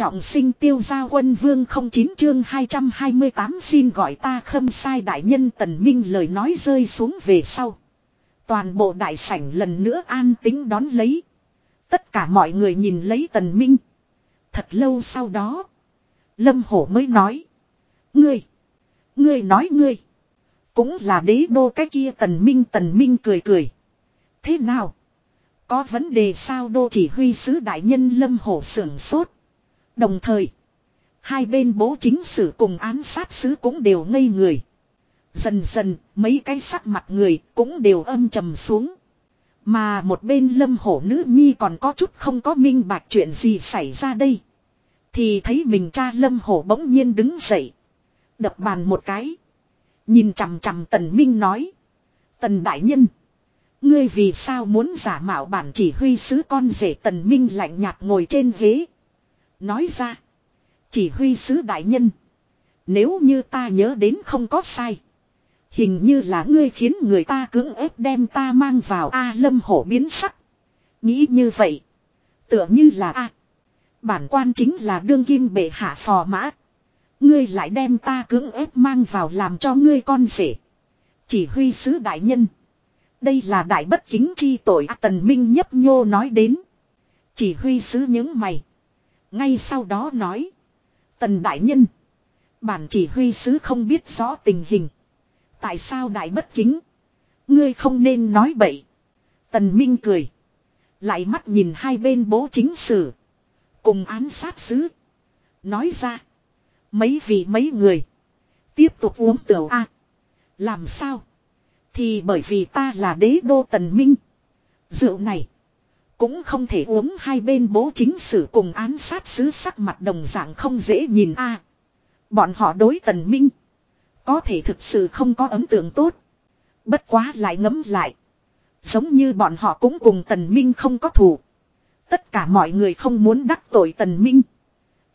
Trọng sinh tiêu gia quân vương không chín chương 228 xin gọi ta khâm sai đại nhân tần minh lời nói rơi xuống về sau. Toàn bộ đại sảnh lần nữa an tính đón lấy. Tất cả mọi người nhìn lấy tần minh. Thật lâu sau đó. Lâm hổ mới nói. Ngươi. Ngươi nói ngươi. Cũng là đế đô cái kia tần minh tần minh cười cười. Thế nào? Có vấn đề sao đô chỉ huy sứ đại nhân lâm hổ sưởng sốt. Đồng thời. Hai bên bố chính sử cùng án sát sứ cũng đều ngây người. Dần dần, mấy cái sắc mặt người cũng đều âm trầm xuống. Mà một bên lâm hổ nữ nhi còn có chút không có minh bạch chuyện gì xảy ra đây. Thì thấy mình cha lâm hổ bỗng nhiên đứng dậy. Đập bàn một cái. Nhìn chằm chằm tần minh nói. Tần đại nhân. Ngươi vì sao muốn giả mạo bản chỉ huy sứ con rể tần minh lạnh nhạt ngồi trên ghế. Nói ra. Chỉ huy sứ đại nhân. Nếu như ta nhớ đến không có sai. Hình như là ngươi khiến người ta cưỡng ép đem ta mang vào A lâm hổ biến sắc. Nghĩ như vậy. Tựa như là A. Bản quan chính là đương kim bệ hạ phò mã. Ngươi lại đem ta cưỡng ép mang vào làm cho ngươi con rể. Chỉ huy sứ đại nhân. Đây là đại bất kính chi tội à, Tần Minh nhấp nhô nói đến. Chỉ huy sứ những mày. Ngay sau đó nói. Tần đại nhân. Bản chỉ huy sứ không biết rõ tình hình. Tại sao đại bất kính? Ngươi không nên nói bậy. Tần Minh cười. Lại mắt nhìn hai bên bố chính sử. Cùng án sát sứ. Nói ra. Mấy vị mấy người. Tiếp tục uống tiểu A. Làm sao? Thì bởi vì ta là đế đô tần minh. Rượu này. Cũng không thể uống hai bên bố chính sử cùng án sát sứ sắc mặt đồng dạng không dễ nhìn a. bọn họ đối tần minh. Có thể thực sự không có ấn tượng tốt. Bất quá lại ngấm lại. Giống như bọn họ cũng cùng tần minh không có thù. Tất cả mọi người không muốn đắc tội tần minh.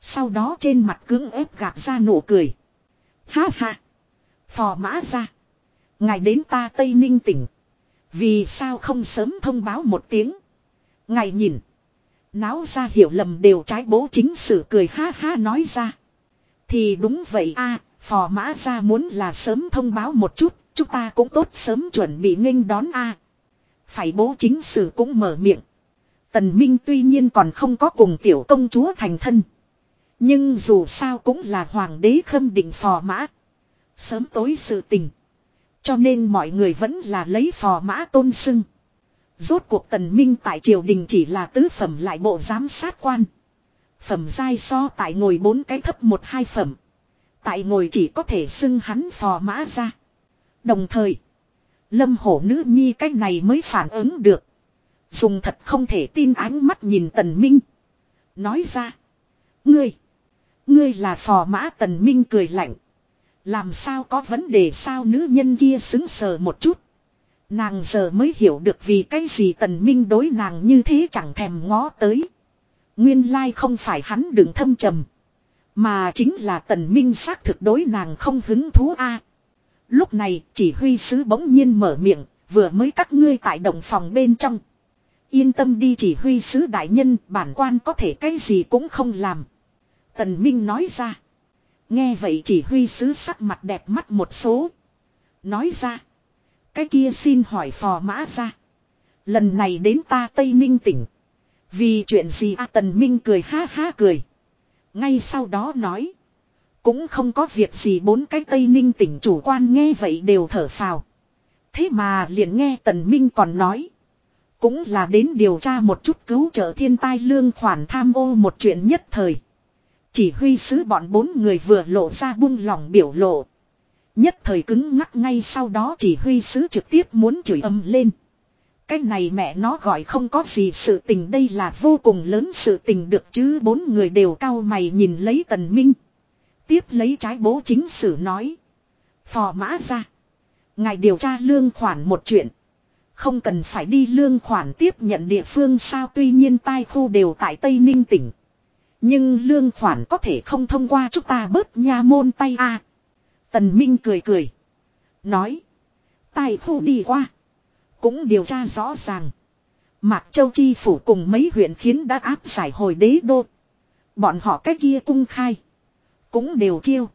Sau đó trên mặt cứng ép gạt ra nụ cười. Ha ha. Phò mã ra. Ngài đến ta Tây Ninh tỉnh. Vì sao không sớm thông báo một tiếng. Ngài nhìn. Náo ra hiểu lầm đều trái bố chính sử cười ha ha nói ra. Thì đúng vậy a, phò mã ra muốn là sớm thông báo một chút. Chúng ta cũng tốt sớm chuẩn bị nghênh đón a Phải bố chính sử cũng mở miệng. Tần Minh tuy nhiên còn không có cùng tiểu công chúa thành thân. Nhưng dù sao cũng là hoàng đế khâm định phò mã. Sớm tối sự tình. Cho nên mọi người vẫn là lấy phò mã tôn sưng. Rốt cuộc tần minh tại triều đình chỉ là tứ phẩm lại bộ giám sát quan. Phẩm giai so tại ngồi bốn cái thấp một hai phẩm. Tại ngồi chỉ có thể xưng hắn phò mã ra. Đồng thời. Lâm hổ nữ nhi cách này mới phản ứng được. Dùng thật không thể tin ánh mắt nhìn tần minh. Nói ra. Ngươi. Ngươi là phò mã tần minh cười lạnh. Làm sao có vấn đề sao nữ nhân kia xứng sờ một chút. Nàng giờ mới hiểu được vì cái gì tần minh đối nàng như thế chẳng thèm ngó tới. Nguyên lai không phải hắn đừng thâm trầm. Mà chính là tần minh xác thực đối nàng không hứng thú a. Lúc này chỉ huy sứ bỗng nhiên mở miệng, vừa mới các ngươi tại động phòng bên trong. Yên tâm đi chỉ huy sứ đại nhân, bản quan có thể cái gì cũng không làm. Tần Minh nói ra. Nghe vậy chỉ huy sứ sắc mặt đẹp mắt một số. Nói ra. Cái kia xin hỏi phò mã ra. Lần này đến ta Tây Ninh tỉnh. Vì chuyện gì a Tần Minh cười ha ha cười. Ngay sau đó nói. Cũng không có việc gì bốn cái Tây Ninh tỉnh chủ quan nghe vậy đều thở phào. Thế mà liền nghe Tần Minh còn nói. Cũng là đến điều tra một chút cứu trợ thiên tai lương khoản tham ô một chuyện nhất thời. Chỉ huy sứ bọn bốn người vừa lộ ra buông lòng biểu lộ. Nhất thời cứng ngắc ngay sau đó chỉ huy sứ trực tiếp muốn chửi âm lên. Cái này mẹ nó gọi không có gì sự tình, đây là vô cùng lớn sự tình được chứ, bốn người đều cao mày nhìn lấy tần minh. Tiếp lấy trái bố chính sử nói. Phò mã ra. Ngài điều tra lương khoản một chuyện. Không cần phải đi lương khoản tiếp nhận địa phương sao, tuy nhiên tai khu đều tại Tây Ninh tỉnh. Nhưng lương khoản có thể không thông qua chúng ta bớt nha môn tay a. Tần Minh cười cười. Nói. Tài phu đi qua. Cũng điều tra rõ ràng. Mạc Châu Chi phủ cùng mấy huyện khiến đã áp giải hồi đế đô. Bọn họ cái kia cung khai. Cũng đều chiêu.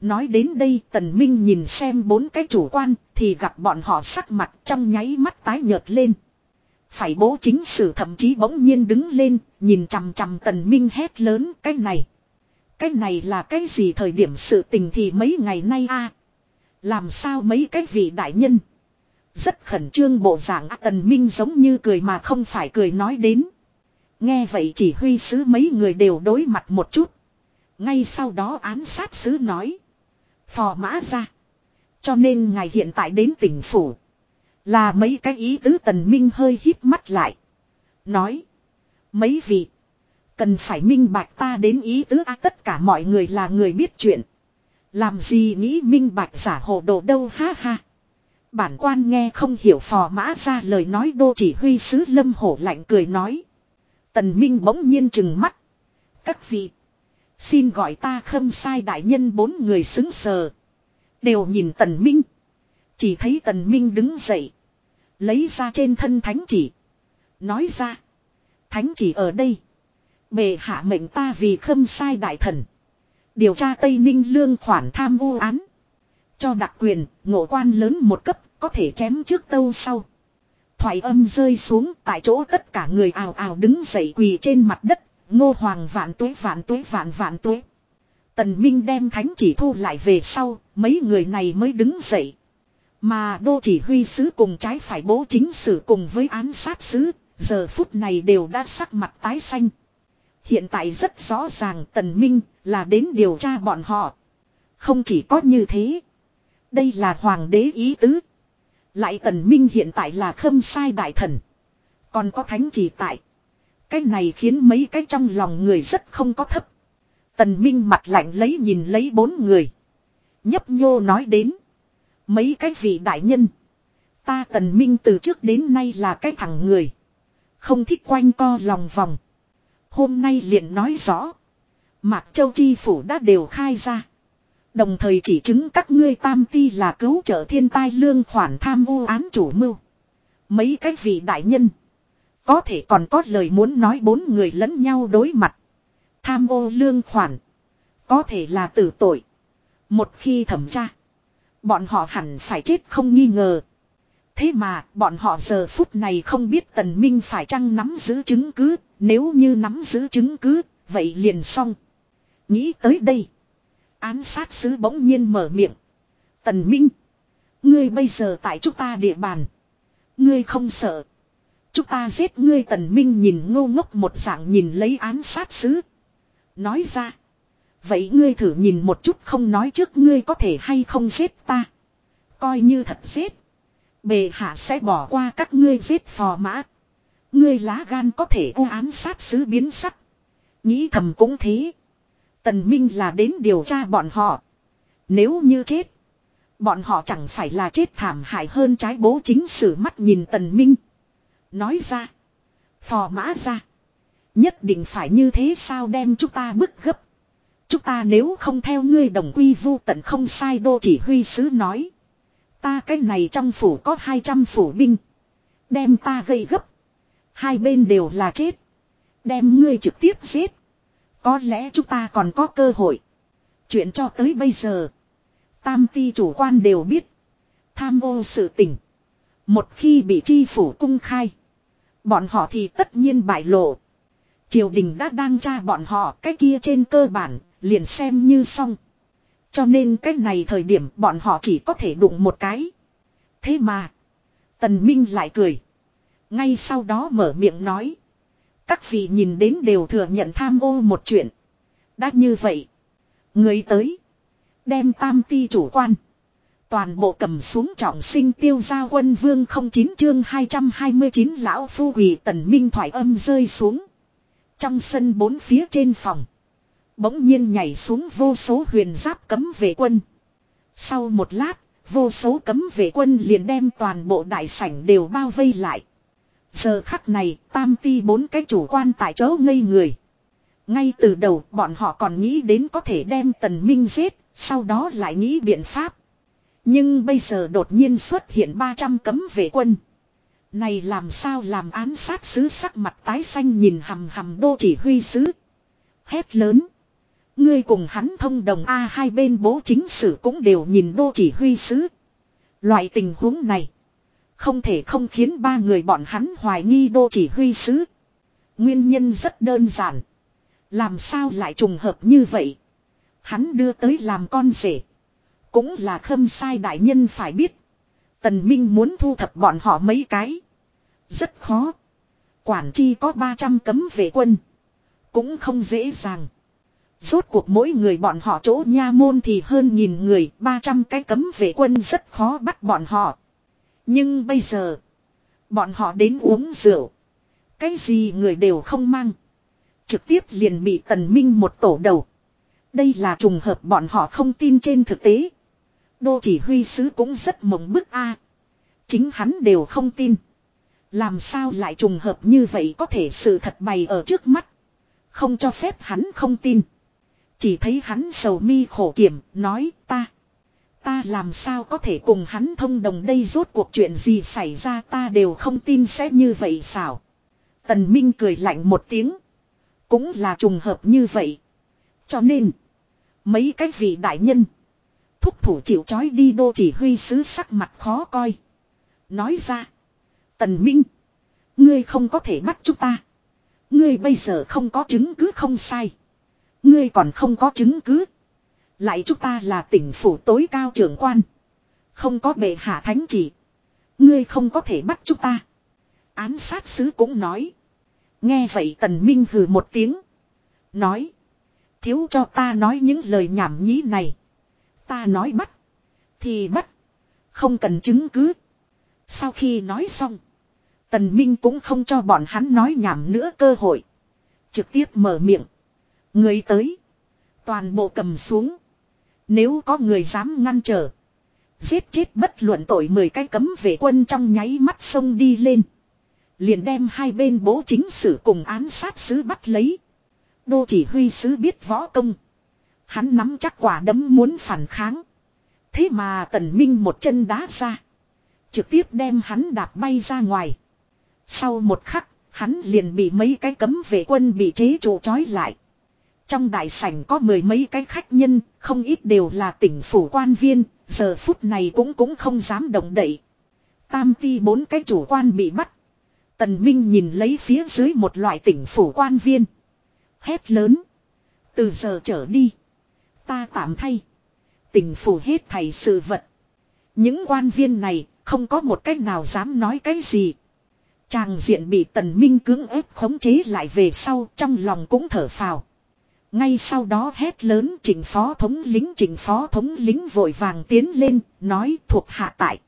Nói đến đây tần minh nhìn xem bốn cái chủ quan thì gặp bọn họ sắc mặt trong nháy mắt tái nhợt lên. Phải bố chính sử thậm chí bỗng nhiên đứng lên, nhìn chằm chằm tần minh hét lớn, cái này. Cái này là cái gì thời điểm sự tình thì mấy ngày nay a Làm sao mấy cái vị đại nhân. Rất khẩn trương bộ dạng tần minh giống như cười mà không phải cười nói đến. Nghe vậy chỉ huy sứ mấy người đều đối mặt một chút. Ngay sau đó án sát sứ nói. Phò mã ra. Cho nên ngài hiện tại đến tỉnh phủ. Là mấy cái ý tứ tần minh hơi híp mắt lại. Nói. Mấy vị. Cần phải minh bạch ta đến ý tứ a, tất cả mọi người là người biết chuyện. Làm gì nghĩ minh bạch giả hồ đồ đâu, ha ha. Bản quan nghe không hiểu phò mã ra lời nói, đô chỉ huy sứ lâm hổ lạnh cười nói. Tần Minh bỗng nhiên chừng mắt. Các vị. Xin gọi ta khâm sai đại nhân bốn người xứng sờ. Đều nhìn Tần Minh. Chỉ thấy Tần Minh đứng dậy. Lấy ra trên thân thánh chỉ. Nói ra. Thánh chỉ ở đây. Bề hạ mệnh ta vì khâm sai đại thần. Điều tra Tây Ninh lương khoản tham vô án. Cho đặc quyền, ngộ quan lớn một cấp, có thể chém trước tâu sau. Thoại âm rơi xuống tại chỗ tất cả người ào ào đứng dậy quỳ trên mặt đất, ngô hoàng vạn tuế vạn tuế vạn vạn tuế. Tần Minh đem thánh chỉ thu lại về sau, mấy người này mới đứng dậy. Mà đô chỉ huy sứ cùng trái phải bố chính sử cùng với án sát sứ, giờ phút này đều đã sắc mặt tái xanh. Hiện tại rất rõ ràng Tần Minh là đến điều tra bọn họ. Không chỉ có như thế. Đây là hoàng đế ý tứ. Lại tần minh hiện tại là khâm sai đại thần. Còn có thánh chỉ tại. Cái này khiến mấy cái trong lòng người rất không có thấp. Tần minh mặt lạnh lấy nhìn lấy bốn người. Nhấp nhô nói đến. Mấy cái vị đại nhân. Ta tần minh từ trước đến nay là cái thằng người. Không thích quanh co lòng vòng. Hôm nay liền nói rõ. Mạc Châu Chi Phủ đã đều khai ra. Đồng thời chỉ chứng các ngươi tam ti là cứu trợ thiên tai lương khoản tham ô án chủ mưu. Mấy cái vị đại nhân. Có thể còn có lời muốn nói bốn người lẫn nhau đối mặt. Tham ô lương khoản. Có thể là tử tội. Một khi thẩm tra. Bọn họ hẳn phải chết không nghi ngờ. Thế mà, bọn họ giờ phút này không biết tần minh phải chăng nắm giữ chứng cứ. Nếu như nắm giữ chứng cứ. Vậy liền xong. Nghĩ tới đây. Án sát sứ bỗng nhiên mở miệng. Tần Minh. Ngươi bây giờ tại chúng ta địa bàn. Ngươi không sợ. Chúng ta giết ngươi, tần minh nhìn ngô ngốc một dạng nhìn lấy án sát sứ. Nói ra. Vậy ngươi thử nhìn một chút không nói trước ngươi có thể hay không giết ta. Coi như thật giết. Bề hạ sẽ bỏ qua các ngươi giết phò mã. Ngươi lá gan có thể u án sát sứ biến sắc. Nghĩ thầm cũng thế. Tần Minh là đến điều tra bọn họ. Nếu như chết. Bọn họ chẳng phải là chết thảm hại hơn trái bố chính sử mắt nhìn Tần Minh. Nói ra. Phò mã ra. Nhất định phải như thế sao đem chúng ta bức gấp. Chúng ta nếu không theo ngươi đồng quy vu tận không sai đô chỉ huy sứ nói. Ta cái này trong phủ có 200 phủ binh. Đem ta gây gấp. Hai bên đều là chết. Đem ngươi trực tiếp giết. Có lẽ chúng ta còn có cơ hội. Chuyện cho tới bây giờ. Tam ti chủ quan đều biết. Tham ô sự tình. Một khi bị tri phủ cung khai. Bọn họ thì tất nhiên bại lộ. Triều đình đã đang tra bọn họ cái kia trên cơ bản, liền xem như xong. Cho nên cái này thời điểm bọn họ chỉ có thể đụng một cái. Thế mà. Tần Minh lại cười. Ngay sau đó mở miệng nói. Các vị nhìn đến đều thừa nhận tham ô một chuyện. Đã như vậy. Người tới. Đem tam ti chủ quan. Toàn bộ cầm xuống trọng sinh tiêu gia quân vương không chín chương 229 lão phu quỷ tần minh thoại âm rơi xuống. Trong sân bốn phía trên phòng. Bỗng nhiên nhảy xuống vô số huyền giáp cấm vệ quân. Sau một lát, vô số cấm vệ quân liền đem toàn bộ đại sảnh đều bao vây lại. Giờ khắc này, tam ti bốn cái chủ quan tại chỗ ngây người. Ngay từ đầu bọn họ còn nghĩ đến có thể đem tần minh giết, sau đó lại nghĩ biện pháp. Nhưng bây giờ đột nhiên xuất hiện 300 cấm vệ quân. Này làm sao làm án sát sứ sắc mặt tái xanh nhìn hầm hầm đô chỉ huy sứ. Hét lớn. Ngươi cùng hắn thông đồng A, hai bên bố chính sử cũng đều nhìn đô chỉ huy sứ. Loại tình huống này. Không thể không khiến ba người bọn hắn hoài nghi đô chỉ huy sứ. Nguyên nhân rất đơn giản. Làm sao lại trùng hợp như vậy. Hắn đưa tới làm con rể. Cũng là khâm sai đại nhân phải biết. Tần Minh muốn thu thập bọn họ mấy cái. Rất khó. Quản chi có 300 cấm vệ quân. Cũng không dễ dàng. Rốt cuộc mỗi người bọn họ chỗ nha môn thì hơn nhìn người, 300 cái cấm vệ quân rất khó bắt bọn họ. Nhưng bây giờ, bọn họ đến uống rượu. Cái gì người đều không mang. Trực tiếp liền bị tần minh một tổ đầu. Đây là trùng hợp bọn họ không tin trên thực tế. Đô chỉ huy sứ cũng rất mộng bức a. Chính hắn đều không tin. Làm sao lại trùng hợp như vậy có thể sự thật bày ở trước mắt. Không cho phép hắn không tin. Chỉ thấy hắn sầu mi khổ kiểm, nói ta. Ta làm sao có thể cùng hắn thông đồng đây rốt cuộc chuyện gì xảy ra ta đều không tin sẽ như vậy sao. Tần Minh cười lạnh một tiếng. Cũng là trùng hợp như vậy. Cho nên, mấy cái vị đại nhân, thúc thủ chịu chói đi đô chỉ huy sứ sắc mặt khó coi. Nói ra, Tần Minh, ngươi không có thể bắt chúng ta. Ngươi bây giờ không có chứng cứ không sai. Ngươi còn không có chứng cứ. Lại chúng ta là tỉnh phủ tối cao trưởng quan. Không có bệ hạ thánh chỉ. Ngươi không có thể bắt chúng ta. Án sát sứ cũng nói. Nghe vậy tần minh hừ một tiếng. Nói. Thiếu cho ta nói những lời nhảm nhí này. Ta nói bắt. Thì bắt. Không cần chứng cứ. Sau khi nói xong. Tần Minh cũng không cho bọn hắn nói nhảm nữa cơ hội. Trực tiếp mở miệng. Người tới. Toàn bộ cầm xuống. Nếu có người dám ngăn trở. Giết chết bất luận tội mười cái cấm vệ quân trong nháy mắt sông đi lên. Liền đem hai bên bố chính sử cùng án sát sứ bắt lấy. Đô chỉ huy sứ biết võ công. Hắn nắm chắc quả đấm muốn phản kháng. Thế mà tần minh một chân đá ra. Trực tiếp đem hắn đạp bay ra ngoài. Sau một khắc, hắn liền bị mấy cái cấm vệ quân bị chế trụ trói lại. Trong đại sảnh có mười mấy cái khách nhân, không ít đều là tỉnh phủ quan viên, giờ phút này cũng cũng không dám động đậy. Tam ti bốn cái chủ quan bị bắt. Tần Minh nhìn lấy phía dưới một loại tỉnh phủ quan viên. Hét lớn. Từ giờ trở đi. Ta tạm thay. Tỉnh phủ hết thầy sự vật. Những quan viên này không có một cách nào dám nói cái gì. Chàng diện bị tần minh cưỡng ép khống chế lại về sau trong lòng cũng thở phào. Ngay sau đó hét lớn chỉnh phó thống lính chỉnh phó thống lính vội vàng tiến lên, nói thuộc hạ tại.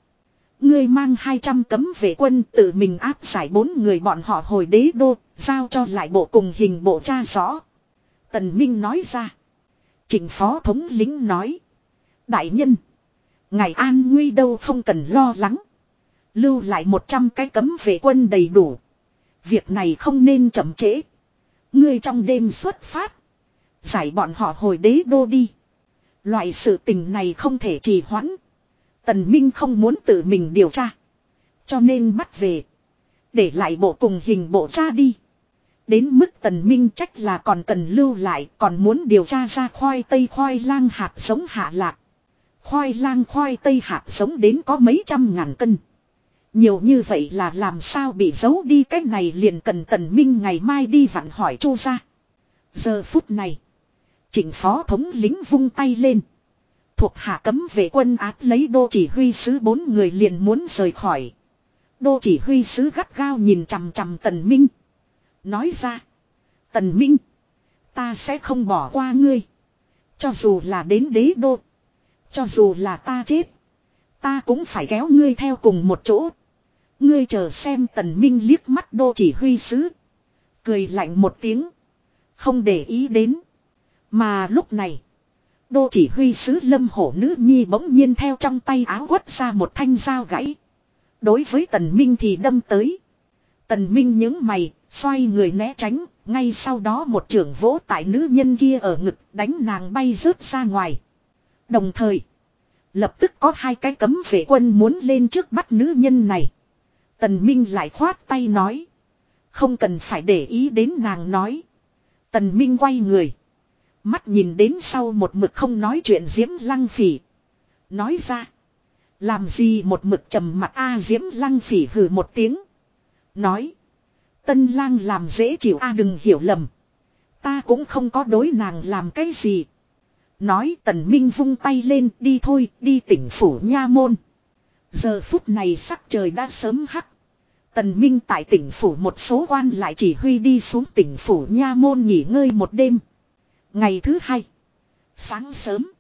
Ngươi mang 200 cấm vệ quân tự mình áp giải bốn người bọn họ hồi đế đô, giao cho lại bộ cùng hình bộ cha rõ. Tần Minh nói ra. Chỉnh phó thống lính nói. Đại nhân. Ngày an nguy đâu không cần lo lắng. Lưu lại 100 cái cấm vệ quân đầy đủ. Việc này không nên chậm trễ. Ngươi trong đêm xuất phát. Giải bọn họ hồi đế đô đi. Loại sự tình này không thể trì hoãn. Tần Minh không muốn tự mình điều tra. Cho nên bắt về. Để lại bộ cùng hình bộ tra đi. Đến mức tần minh trách là còn cần lưu lại, còn muốn điều tra ra khoai tây khoai lang hạt giống hạ lạc. Khoai lang khoai tây hạt giống đến có mấy trăm ngàn cân. Nhiều như vậy là làm sao bị giấu đi, cái này liền cần tần minh ngày mai đi vặn hỏi chu ra. Giờ phút này. Chỉnh phó thống lính vung tay lên. Thuộc hạ cấm vệ quân áp lấy đô chỉ huy sứ bốn người liền muốn rời khỏi. Đô chỉ huy sứ gắt gao nhìn chằm chằm tần minh. Nói ra. Tần minh. Ta sẽ không bỏ qua ngươi. Cho dù là đến đế đô. Cho dù là ta chết. Ta cũng phải kéo ngươi theo cùng một chỗ. Ngươi chờ xem tần minh liếc mắt đô chỉ huy sứ. Cười lạnh một tiếng. Không để ý đến. Mà lúc này. Đô chỉ huy sứ lâm hổ nữ nhi bỗng nhiên theo trong tay áo quất ra một thanh dao gãy. Đối với tần minh thì đâm tới. Tần minh những mày, xoay người né tránh, ngay sau đó một trưởng vỗ tại nữ nhân kia ở ngực đánh nàng bay rớt ra ngoài. Đồng thời, lập tức có hai cái cấm vệ quân muốn lên trước bắt nữ nhân này. Tần Minh lại khoát tay nói. Không cần phải để ý đến nàng nói. Tần Minh quay người. Mắt nhìn đến sau một mực không nói chuyện Diễm Lăng Phỉ. Nói ra. Làm gì một mực trầm mặt A Diễm Lăng Phỉ hừ một tiếng. Nói. Tân lang làm dễ chịu A đừng hiểu lầm. Ta cũng không có đối nàng làm cái gì. Nói tần minh vung tay lên, đi thôi, đi tỉnh phủ nha môn. Giờ phút này sắc trời đã sớm hắc. Tần Minh tại tỉnh phủ một số quan lại chỉ huy đi xuống tỉnh phủ nha môn nghỉ ngơi một đêm. Ngày thứ hai. Sáng sớm.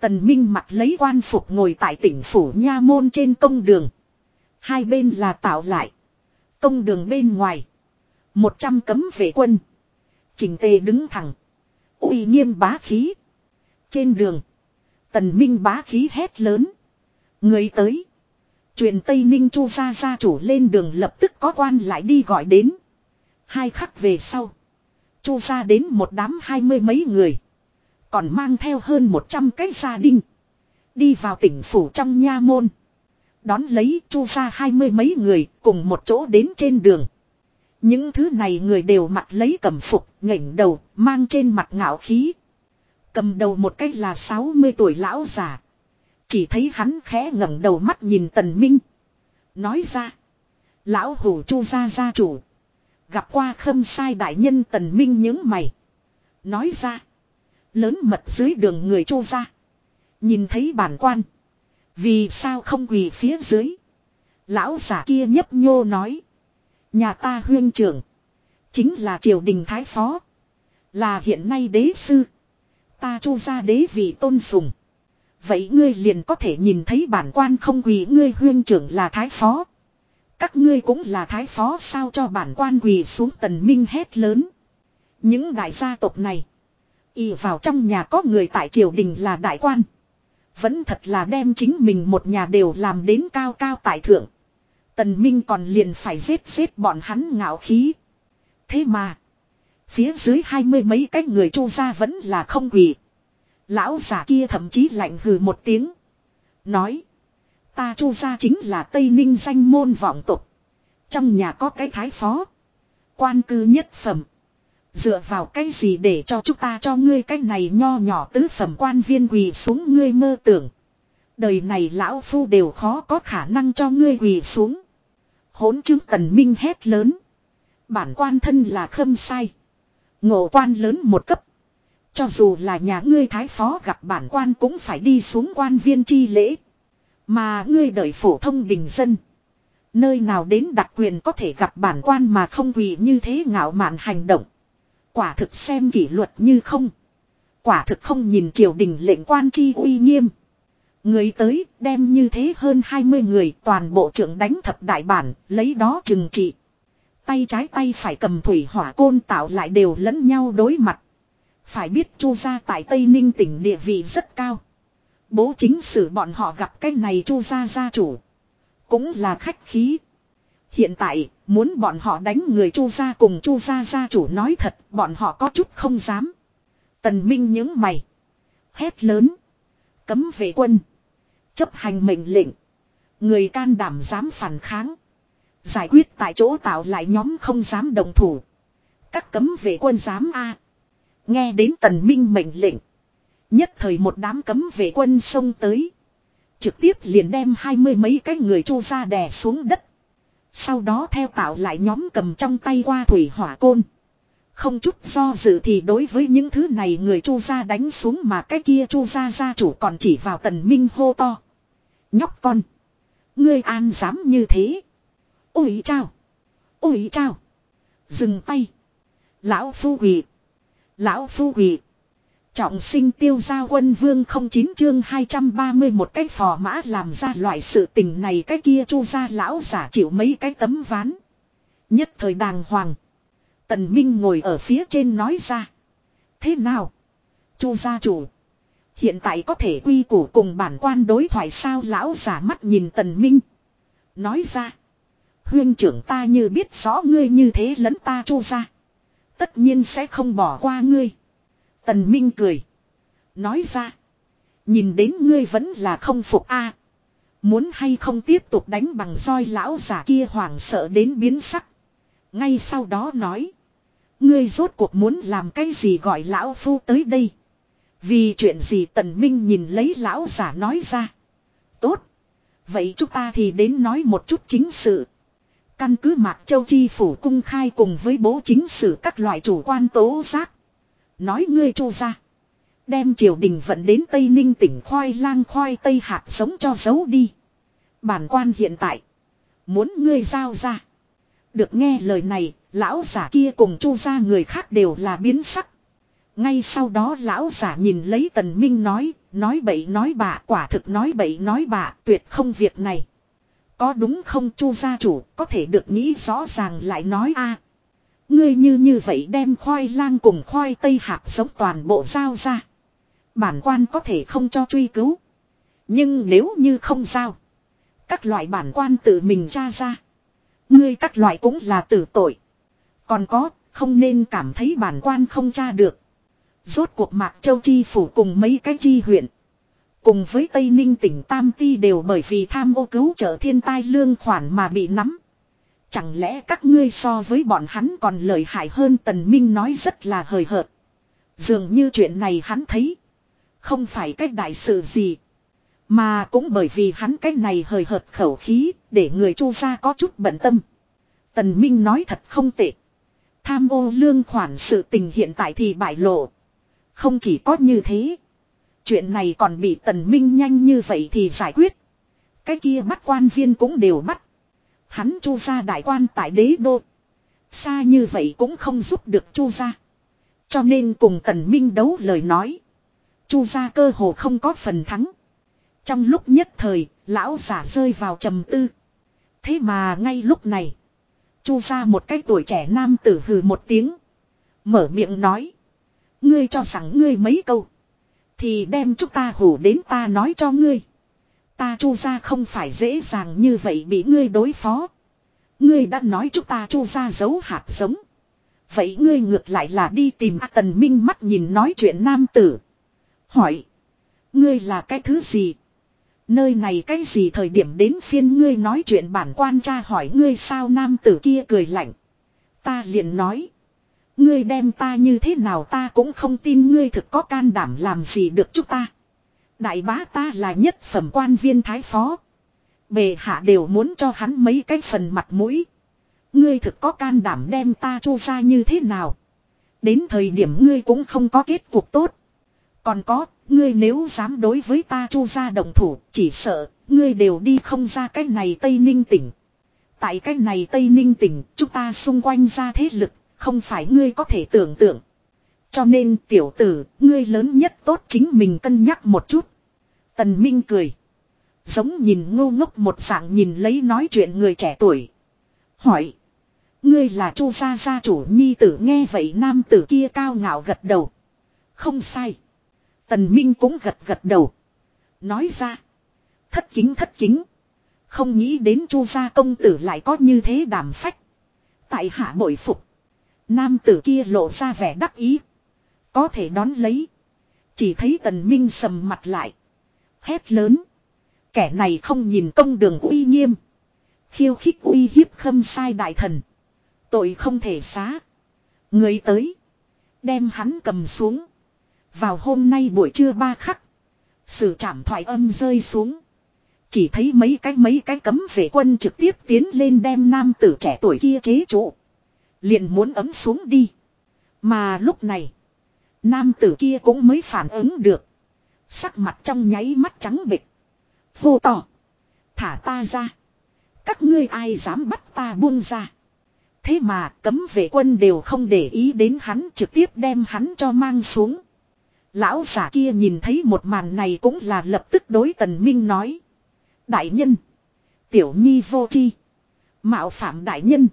Tần Minh mặc lấy quan phục ngồi tại tỉnh phủ nha môn trên công đường. Hai bên là tạo lại. Công đường bên ngoài. Một trăm cấm vệ quân. Trình tề đứng thẳng. uy nghiêm bá khí. Trên đường. Tần Minh bá khí hét lớn. Người tới. Truyền Tây Ninh Chu gia gia chủ lên đường lập tức có quan lại đi gọi đến. Hai khắc về sau. Chu ra đến một đám hai mươi mấy người. Còn mang theo hơn một trăm cái gia đình. Đi vào tỉnh phủ trong nha môn. Đón lấy chu ra hai mươi mấy người cùng một chỗ đến trên đường. Những thứ này người đều mặc lấy cẩm phục, ngẩng đầu, mang trên mặt ngạo khí. Cầm đầu một cách là 60 tuổi lão già. Chỉ thấy hắn khẽ ngẩng đầu mắt nhìn tần minh. Nói ra. Lão hủ chu gia gia chủ. Gặp qua khâm sai đại nhân tần minh những mày. Nói ra. Lớn mật dưới đường người chu ra Nhìn thấy bản quan. Vì sao không quỳ phía dưới. Lão giả kia nhấp nhô nói. Nhà ta huyên trưởng. Chính là triều đình thái phó. Là hiện nay đế sư. Ta chu ra đế vị tôn sùng. Vậy ngươi liền có thể nhìn thấy bản quan không quỳ, ngươi huyên trưởng là thái phó. Các ngươi cũng là thái phó sao cho bản quan quỳ xuống tần minh hét lớn. Những đại gia tộc này. Y vào trong nhà có người tại triều đình là đại quan. Vẫn thật là đem chính mình một nhà đều làm đến cao cao tại thượng. Tần Minh còn liền phải giết giết bọn hắn ngạo khí. Thế mà. Phía dưới hai mươi mấy cái người chu ra vẫn là không quỳ. Lão giả kia thậm chí lạnh hừ một tiếng. Nói. Ta chu gia chính là Tây Ninh danh môn vọng tục. Trong nhà có cái thái phó. Quan cư nhất phẩm. Dựa vào cái gì để cho chúng ta cho ngươi cái này nho nhỏ tứ phẩm quan viên quỳ xuống ngươi mơ tưởng. Đời này lão phu đều khó có khả năng cho ngươi quỳ xuống. Hốn chứng tần minh hét lớn. Bản quan thân là khâm sai. Ngộ quan lớn một cấp. Cho dù là nhà ngươi thái phó gặp bản quan cũng phải đi xuống quan viên chi lễ. Mà ngươi đợi phổ thông bình dân. Nơi nào đến đặc quyền có thể gặp bản quan mà không quỳ như thế ngạo mạn hành động. Quả thực xem kỷ luật như không. Quả thực không nhìn triều đình lệnh quan chi uy nghiêm. Người tới đem như thế hơn 20 người toàn bộ trưởng đánh thập đại bản, lấy đó trừng trị. Tay trái tay phải cầm thủy hỏa côn tạo lại đều lẫn nhau đối mặt. Phải biết chu gia tại Tây Ninh tỉnh địa vị rất cao. Bố chính sử bọn họ gặp cái này chu gia gia chủ. Cũng là khách khí. Hiện tại, muốn bọn họ đánh người chu gia cùng chu gia gia chủ nói thật, bọn họ có chút không dám. Tần Minh những mày. Hét lớn. Cấm vệ quân. Chấp hành mệnh lệnh. Người can đảm dám phản kháng. Giải quyết tại chỗ tạo lại nhóm không dám đồng thủ. Các cấm vệ quân dám A. Nghe đến tần minh mệnh lệnh. Nhất thời một đám cấm vệ quân xông tới. Trực tiếp liền đem hai mươi mấy cái người chu ra đè xuống đất. Sau đó theo tạo lại nhóm cầm trong tay qua thủy hỏa côn. Không chút do dự thì đối với những thứ này người chu ra đánh xuống mà cái kia chu ra gia chủ còn chỉ vào tần minh hô to. Nhóc con. Ngươi an dám như thế. Ôi chao. Ôi chao. Dừng tay. Lão phu quỷ. Lão phu quỷ. Trọng sinh tiêu gia quân vương không chín chương 230 một cái phò mã làm ra loại sự tình này, cái kia chu gia lão giả chịu mấy cái tấm ván. Nhất thời đàng hoàng. Tần Minh ngồi ở phía trên nói ra. Thế nào? Chu gia chủ. Hiện tại có thể quy củ cùng bản quan đối thoại sao lão giả mắt nhìn tần minh. Nói ra. Huyên trưởng ta như biết rõ ngươi như thế lẫn ta chu gia Tất nhiên sẽ không bỏ qua ngươi. Tần minh cười. Nói ra. Nhìn đến ngươi vẫn là không phục a. Muốn hay không tiếp tục đánh bằng roi lão giả kia hoảng sợ đến biến sắc. Ngay sau đó nói. Ngươi rốt cuộc muốn làm cái gì gọi lão phu tới đây. Vì chuyện gì tần minh nhìn lấy lão giả nói ra. Tốt. Vậy chúng ta thì đến nói một chút chính sự. Căn cứ Mạc Châu Chi phủ cung khai cùng với bố chính sử các loại chủ quan tố giác. Nói ngươi chu ra. Đem triều đình vận đến Tây Ninh tỉnh khoai lang khoai tây hạt sống cho giấu đi. Bản quan hiện tại. Muốn ngươi giao ra. Được nghe lời này, lão giả kia cùng chu ra người khác đều là biến sắc. Ngay sau đó lão giả nhìn lấy tần minh nói, nói bậy nói bạ, quả thực nói bậy nói bạ, tuyệt không việc này. Có đúng không chu gia chủ, có thể được nghĩ rõ ràng lại nói a Ngươi như như vậy đem khoai lang cùng khoai tây hạt sống toàn bộ giao ra. Bản quan có thể không cho truy cứu. Nhưng nếu như không giao. Các loại bản quan tự mình tra ra. Ngươi các loại cũng là tử tội. Còn có, không nên cảm thấy bản quan không tra được. Rốt cuộc Mạc Châu Chi phủ cùng mấy cái chi huyện. Cùng với Tây Ninh tỉnh Tam Ti đều bởi vì tham ô cứu trợ thiên tai lương khoản mà bị nắm. Chẳng lẽ các ngươi so với bọn hắn còn lợi hại hơn Tần Minh nói rất là hời hợt. Dường như chuyện này hắn thấy. Không phải cách đại sự gì. Mà cũng bởi vì hắn cái này hời hợt khẩu khí để người chu gia có chút bận tâm. Tần Minh nói thật không tệ. Tham ô lương khoản sự tình hiện tại thì bại lộ. Không chỉ có như thế. Chuyện này còn bị tần minh nhanh như vậy thì giải quyết. Cái kia bắt quan viên cũng đều bắt. Hắn chu ra đại quan tại đế đô. Xa như vậy cũng không giúp được chu ra. Cho nên cùng tần minh đấu lời nói. Chu ra cơ hồ không có phần thắng. Trong lúc nhất thời, lão giả rơi vào trầm tư. Thế mà ngay lúc này. Chu ra một cái tuổi trẻ nam tử hừ một tiếng. Mở miệng nói. Ngươi cho rằng ngươi mấy câu. Thì đem chúng ta hủ đến ta nói cho ngươi. Ta chu ra không phải dễ dàng như vậy bị ngươi đối phó. Ngươi đã nói chúng ta chu ra giấu hạt giống. Vậy ngươi ngược lại là đi tìm a tần minh mắt nhìn nói chuyện nam tử. Hỏi. Ngươi là cái thứ gì? Nơi này cái gì thời điểm đến phiên ngươi nói chuyện bản quan tra hỏi ngươi sao nam tử kia cười lạnh. Ta liền nói. Ngươi đem ta như thế nào ta cũng không tin ngươi thực có can đảm làm gì được chúng ta. Đại bá ta là nhất phẩm quan viên thái phó. Bề hạ đều muốn cho hắn mấy cái phần mặt mũi. Ngươi thực có can đảm đem ta chu ra như thế nào. Đến thời điểm ngươi cũng không có kết cuộc tốt. Còn có, ngươi nếu dám đối với ta chu ra đồng thủ, chỉ sợ, ngươi đều đi không ra cái này Tây Ninh tỉnh. Tại cái này Tây Ninh tỉnh, chúng ta xung quanh ra thế lực, không phải ngươi có thể tưởng tượng. Cho nên tiểu tử, ngươi lớn nhất tốt chính mình cân nhắc một chút. Tần Minh cười. Giống nhìn ngu ngốc một dạng nhìn lấy nói chuyện người trẻ tuổi. Hỏi. Ngươi là chu gia gia chủ nhi tử nghe vậy nam tử kia cao ngạo gật đầu. Không sai. Tần Minh cũng gật gật đầu. Nói ra. Thất kính thất kính. Không nghĩ đến chu gia công tử lại có như thế đảm phách. Tại hạ bội phục. Nam tử kia lộ ra vẻ đắc ý. Có thể đón lấy. Chỉ thấy tần minh sầm mặt lại. Hét lớn. Kẻ này không nhìn công đường uy nghiêm. Khiêu khích uy hiếp khâm sai đại thần. Tội không thể xá. Người tới. Đem hắn cầm xuống. Vào hôm nay buổi trưa ba khắc. Sự trảm thoại âm rơi xuống. Chỉ thấy mấy cái mấy cái cấm vệ quân trực tiếp tiến lên đem nam tử trẻ tuổi kia chế trụ. Liền muốn ấm xuống đi. Mà lúc này. Nam tử kia cũng mới phản ứng được. Sắc mặt trong nháy mắt trắng bịch. Vô tỏ. Thả ta ra. Các ngươi ai dám bắt ta buông ra. Thế mà cấm vệ quân đều không để ý đến hắn, trực tiếp đem hắn cho mang xuống. Lão giả kia nhìn thấy một màn này cũng là lập tức đối tần minh nói. Đại nhân. Tiểu nhi vô chi. Mạo phạm đại nhân.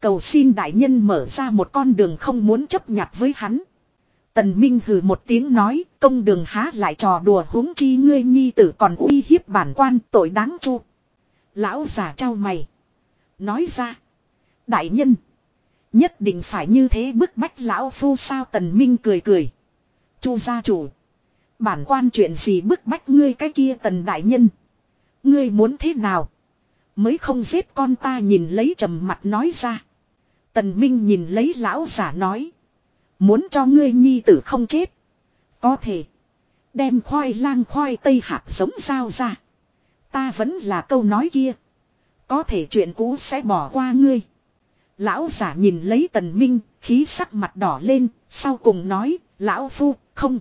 Cầu xin đại nhân mở ra một con đường không muốn chấp nhặt với hắn. Tần Minh hừ một tiếng nói, công đường há lại trò đùa huống chi ngươi nhi tử còn uy hiếp bản quan tội đáng chu. Lão giả trao mày. Nói ra. Đại nhân. Nhất định phải như thế bức bách lão phu sao tần minh cười cười. Chu gia chủ. Bản quan chuyện gì bức bách ngươi cái kia tần đại nhân. Ngươi muốn thế nào? Mới không giết con ta nhìn lấy trầm mặt nói ra. Tần Minh nhìn lấy lão giả nói. Muốn cho ngươi nhi tử không chết. Có thể. Đem khoai lang khoai tây hạt giống sao ra. Ta vẫn là câu nói kia. Có thể chuyện cũ sẽ bỏ qua ngươi. Lão giả nhìn lấy tần minh, khí sắc mặt đỏ lên, sau cùng nói, lão phu, không.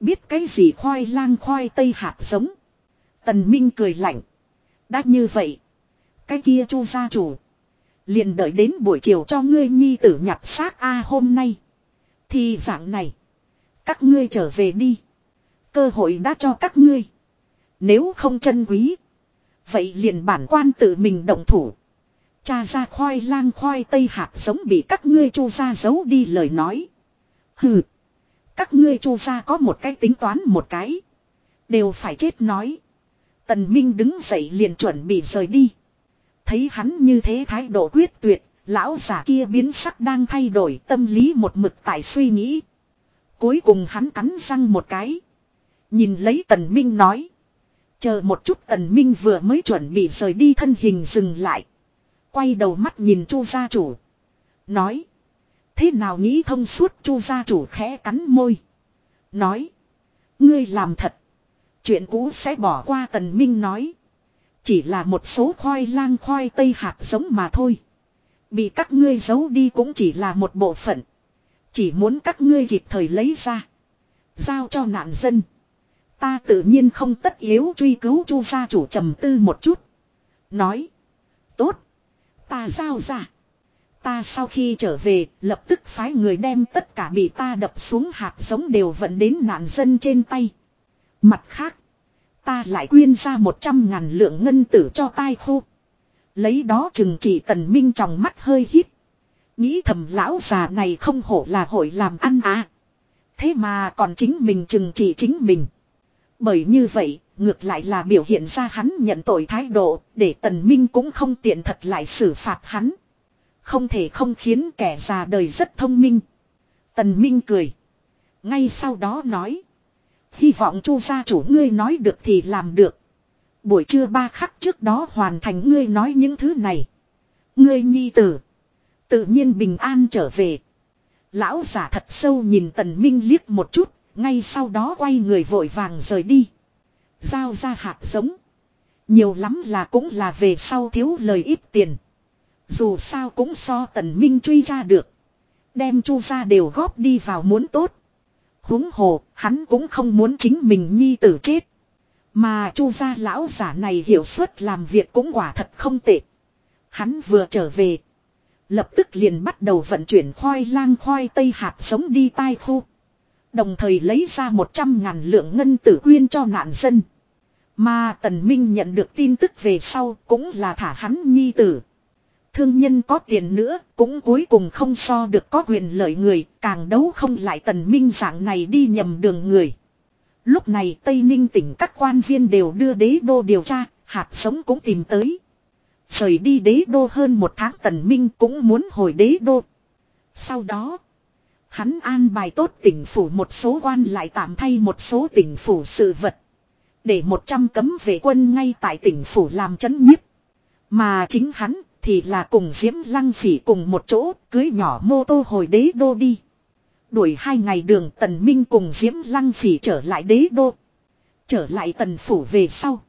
Biết cái gì khoai lang khoai tây hạt giống. Tần minh cười lạnh. Đã như vậy. Cái kia chu gia chủ. Liền đợi đến buổi chiều cho ngươi nhi tử nhặt xác A hôm nay. Thì dạng này. Các ngươi trở về đi. Cơ hội đã cho các ngươi. Nếu không chân quý. Vậy liền bản quan tự mình động thủ. Cha ra khoai lang khoai tây hạt giống bị các ngươi chu ra giấu đi lời nói. Hừ. Các ngươi chu ra có một cái tính toán một cái. Đều phải chết nói. Tần Minh đứng dậy liền chuẩn bị rời đi. Thấy hắn như thế thái độ quyết tuyệt, lão giả kia biến sắc đang thay đổi tâm lý một mực tại suy nghĩ. Cuối cùng hắn cắn răng một cái. Nhìn lấy tần minh nói. Chờ một chút tần minh vừa mới chuẩn bị rời đi thân hình dừng lại. Quay đầu mắt nhìn chu gia chủ. Nói. Thế nào nghĩ thông suốt chu gia chủ khẽ cắn môi. Nói. Ngươi làm thật. Chuyện cũ sẽ bỏ qua tần minh nói. Chỉ là một số khoai lang khoai tây hạt giống mà thôi. Bị các ngươi giấu đi cũng chỉ là một bộ phận. Chỉ muốn các ngươi kịp thời lấy ra. Giao cho nạn dân. Ta tự nhiên không tất yếu truy cứu chu gia chủ trầm tư một chút. Nói. Tốt. Ta giao ra. Ta sau khi trở về, lập tức phái người đem tất cả bị ta đập xuống hạt giống đều vận đến nạn dân trên tay. Mặt khác, ta lại quyên ra một trăm ngàn lượng ngân tử cho tai khu. Lấy đó chừng chỉ tần minh trong mắt hơi hít. Nghĩ thầm lão già này không hổ là hội làm ăn à. Thế mà còn chính mình chừng chỉ chính mình. Bởi như vậy, ngược lại là biểu hiện ra hắn nhận tội thái độ, để tần minh cũng không tiện thật lại xử phạt hắn. Không thể không khiến kẻ già đời rất thông minh. Tần minh cười. Ngay sau đó nói. Hy vọng chu gia chủ ngươi nói được thì làm được. Buổi trưa ba khắc trước đó hoàn thành ngươi nói những thứ này. Ngươi nhi tử. Tự nhiên bình an trở về. Lão giả thật sâu nhìn tần minh liếc một chút. Ngay sau đó quay người vội vàng rời đi. Giao ra hạt giống. Nhiều lắm là cũng là về sau thiếu lời ít tiền. Dù sao cũng so tần minh truy ra được. Đem chu ra đều góp đi vào muốn tốt. huống hồ, hắn cũng không muốn chính mình nhi tử chết. Mà chu gia lão giả này hiệu suất làm việc cũng quả thật không tệ. Hắn vừa trở về. Lập tức liền bắt đầu vận chuyển khoai lang khoai tây hạt sống đi tai khu. Đồng thời lấy ra 100 ngàn lượng ngân tử quyên cho nạn dân. Mà Tần Minh nhận được tin tức về sau cũng là thả hắn nhi tử. Thương nhân có tiền nữa cũng cuối cùng không so được có quyền lợi người, càng đấu không lại Tần Minh dạng này đi nhầm đường người. Lúc này Tây Ninh tỉnh các quan viên đều đưa đế đô điều tra, hạt sống cũng tìm tới. Rời đi đế đô hơn một tháng Tần Minh cũng muốn hồi đế đô. Sau đó, hắn an bài tốt tỉnh phủ một số quan lại tạm thay một số tỉnh phủ sự vật. Để một trăm cấm vệ quân ngay tại tỉnh phủ làm chấn nhiếp. Mà chính hắn thì là cùng Diễm Lăng Phỉ cùng một chỗ cưới nhỏ mô tô hồi đế đô đi. Đuổi hai ngày đường Tần Minh cùng Diễm Lăng Phỉ trở lại đế đô. Trở lại tần phủ về sau.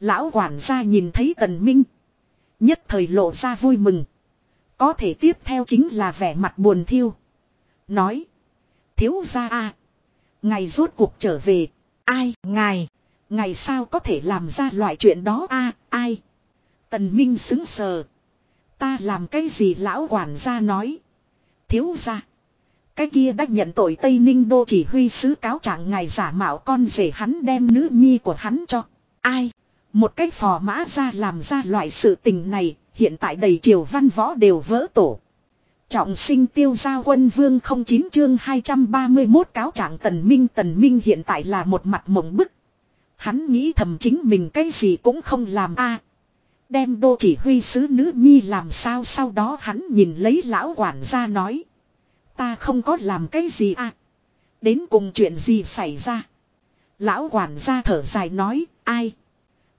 Lão quản gia nhìn thấy Tần Minh. Nhất thời lộ ra vui mừng. Có thể tiếp theo chính là vẻ mặt buồn thiêu. Nói. Thiếu gia a Ngày rốt cuộc trở về. Ai, ngài. Ngày sao có thể làm ra loại chuyện đó a ai. Tần Minh xứng sờ. Ta làm cái gì lão quản gia nói. Thiếu gia. Cái kia đã nhận tội Tây Ninh Đô chỉ huy sứ cáo trạng ngài giả mạo con rể hắn đem nữ nhi của hắn cho. Ai? Một cái phò mã ra làm ra loại sự tình này, hiện tại đầy triều văn võ đều vỡ tổ. Trọng sinh tiêu giao quân vương không chín chương 231 cáo trạng tần minh tần minh hiện tại là một mặt mộng bức. Hắn nghĩ thầm chính mình cái gì cũng không làm a Đem đô chỉ huy sứ nữ nhi làm sao sau đó hắn nhìn lấy lão quản gia nói. Ta không có làm cái gì à. Đến cùng chuyện gì xảy ra. Lão quản gia thở dài nói, ai.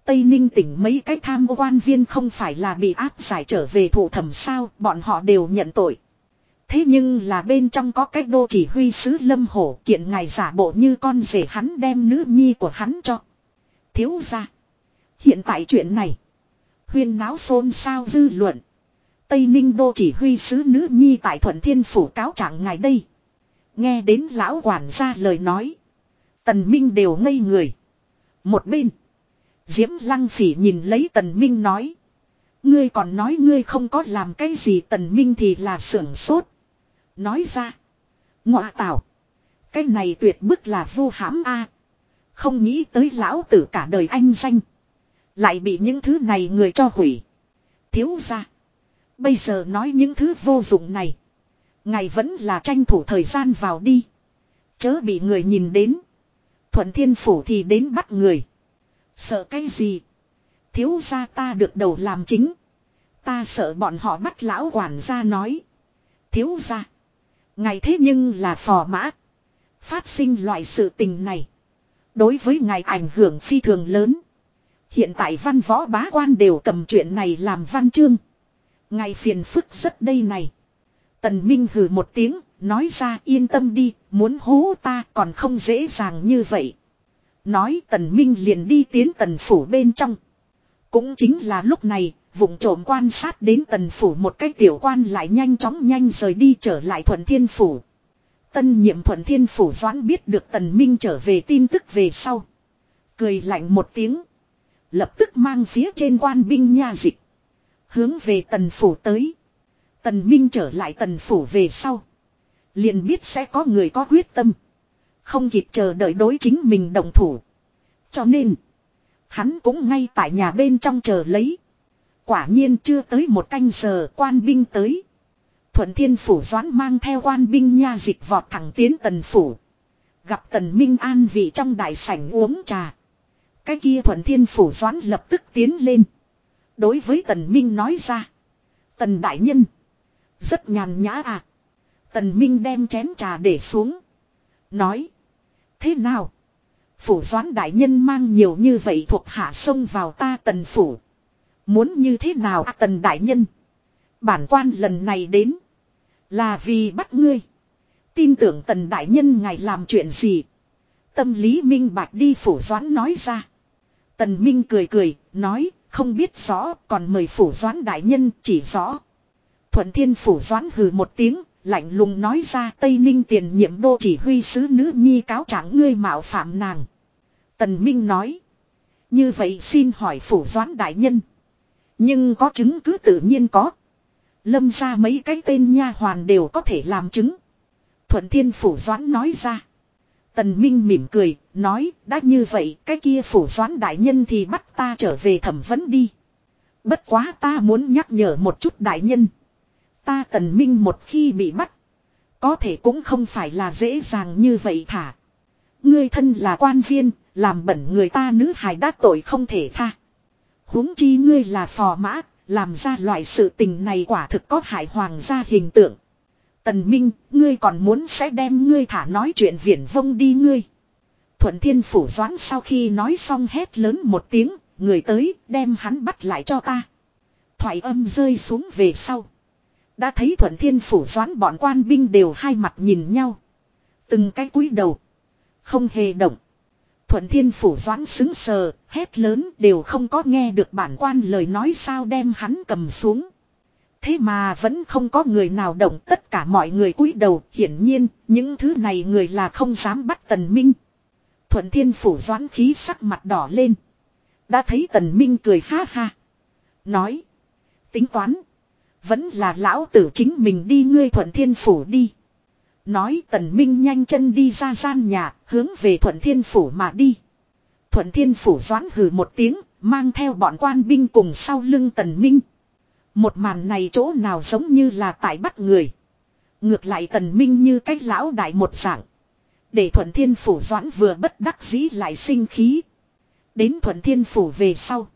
Tây Ninh tỉnh mấy cái tham quan viên không phải là bị áp giải trở về thủ thẩm sao, bọn họ đều nhận tội. Thế nhưng là bên trong có cái đô chỉ huy sứ lâm hổ kiện ngài giả bộ như con rể hắn đem nữ nhi của hắn cho. Thiếu ra. Hiện tại chuyện này. Huyên náo xôn xao dư luận. Tây Ninh đô chỉ huy sứ nữ nhi tại thuận thiên phủ cáo trạng ngài đây. Nghe đến lão quản gia lời nói. Tần Minh đều ngây người. Một bên. Diễm Lăng Phỉ nhìn lấy Tần Minh nói. Ngươi còn nói ngươi không có làm cái gì, Tần Minh thì là sưởng sốt. Nói ra. Ngọa tảo. Cái này tuyệt bức là vô hãm a. Không nghĩ tới lão tử cả đời anh danh. Lại bị những thứ này người cho hủy. Thiếu ra. Bây giờ nói những thứ vô dụng này. Ngài vẫn là tranh thủ thời gian vào đi. Chớ bị người nhìn đến. Thuận thiên phủ thì đến bắt người. Sợ cái gì? Thiếu gia ta được đầu làm chính. Ta sợ bọn họ bắt lão quản gia nói. Thiếu gia Ngài thế nhưng là phò mã. Phát sinh loại sự tình này. Đối với ngài ảnh hưởng phi thường lớn. Hiện tại văn võ bá quan đều cầm chuyện này làm văn chương. Ngài phiền phức rất đây này. Tần Minh hừ một tiếng, nói ra yên tâm đi, muốn hố ta còn không dễ dàng như vậy. Nói tần minh liền đi tiến tần phủ bên trong. Cũng chính là lúc này, vụng trộm quan sát đến tần phủ một cái tiểu quan lại nhanh chóng nhanh rời đi trở lại thuận thiên phủ. Tân nhiệm thuận thiên phủ doãn biết được tần minh trở về tin tức về sau. Cười lạnh một tiếng. Lập tức mang phía trên quan binh nha dịch. Hướng về tần phủ tới. Tần minh trở lại tần phủ về sau. Liền biết sẽ có người có quyết tâm. Không kịp chờ đợi đối chính mình đồng thủ. Cho nên. Hắn cũng ngay tại nhà bên trong chờ lấy. Quả nhiên chưa tới một canh giờ quan binh tới. Thuận thiên phủ doãn mang theo quan binh nha dịch vọt thẳng tiến tần phủ. Gặp tần minh an vị trong đại sảnh uống trà. Cái kia thuận thiên phủ doãn lập tức tiến lên. Đối với tần minh nói ra. Tần đại nhân. Rất nhàn nhã à. Tần minh đem chén trà để xuống. Nói. Thế nào? Phủ doãn đại nhân mang nhiều như vậy thuộc hạ sông vào ta tần phủ. Muốn như thế nào à, tần đại nhân? Bản quan lần này đến. Là vì bắt ngươi. Tin tưởng tần đại nhân ngài làm chuyện gì. Tâm lý minh bạch đi phủ doãn nói ra. Tần minh cười cười, nói, không biết rõ, còn mời phủ doãn đại nhân chỉ rõ. Thuận thiên phủ doãn hừ một tiếng, lạnh lùng nói ra Tây Ninh tiền nhiệm đô chỉ huy sứ nữ nhi cáo trạng ngươi mạo phạm nàng. Tần Minh nói. Như vậy xin hỏi phủ doãn đại nhân. Nhưng có chứng cứ tự nhiên có. Lâm ra mấy cái tên nha hoàn đều có thể làm chứng. Thuận thiên phủ doãn nói ra. Tần Minh mỉm cười, nói, đã như vậy, cái kia phủ doán đại nhân thì bắt ta trở về thẩm vấn đi. Bất quá ta muốn nhắc nhở một chút đại nhân. Ta tần minh một khi bị bắt. Có thể cũng không phải là dễ dàng như vậy thả. Ngươi thân là quan viên, làm bẩn người ta nữ hài đã tội không thể tha. huống chi ngươi là phò mã, làm ra loại sự tình này quả thực có hại hoàng gia hình tượng. Tần Minh, ngươi còn muốn sẽ đem ngươi thả nói chuyện viển vông đi ngươi. Thuận Thiên Phủ Doãn sau khi nói xong hét lớn một tiếng, người tới, đem hắn bắt lại cho ta. Thoại âm rơi xuống về sau. Đã thấy thuận thiên phủ Doãn bọn quan binh đều hai mặt nhìn nhau. Từng cái cúi đầu. Không hề động. Thuận thiên phủ doãn xứng sờ, hét lớn đều không có nghe được bản quan lời nói sao đem hắn cầm xuống. Thế mà vẫn không có người nào động tất cả mọi người cúi đầu, hiển nhiên, những thứ này người là không dám bắt tần minh. Thuận thiên phủ doãn khí sắc mặt đỏ lên. Đã thấy tần minh cười ha ha. Nói. Tính toán. Vẫn là lão tử chính mình đi ngươi thuận thiên phủ đi. Nói tần minh nhanh chân đi ra gian nhà, hướng về thuận thiên phủ mà đi. Thuận thiên phủ doãn hừ một tiếng, mang theo bọn quan binh cùng sau lưng tần minh. Một màn này chỗ nào giống như là tại bắt người. Ngược lại tần minh như cách lão đại một dạng. Để thuận thiên phủ doãn vừa bất đắc dĩ lại sinh khí. Đến thuận thiên phủ về sau.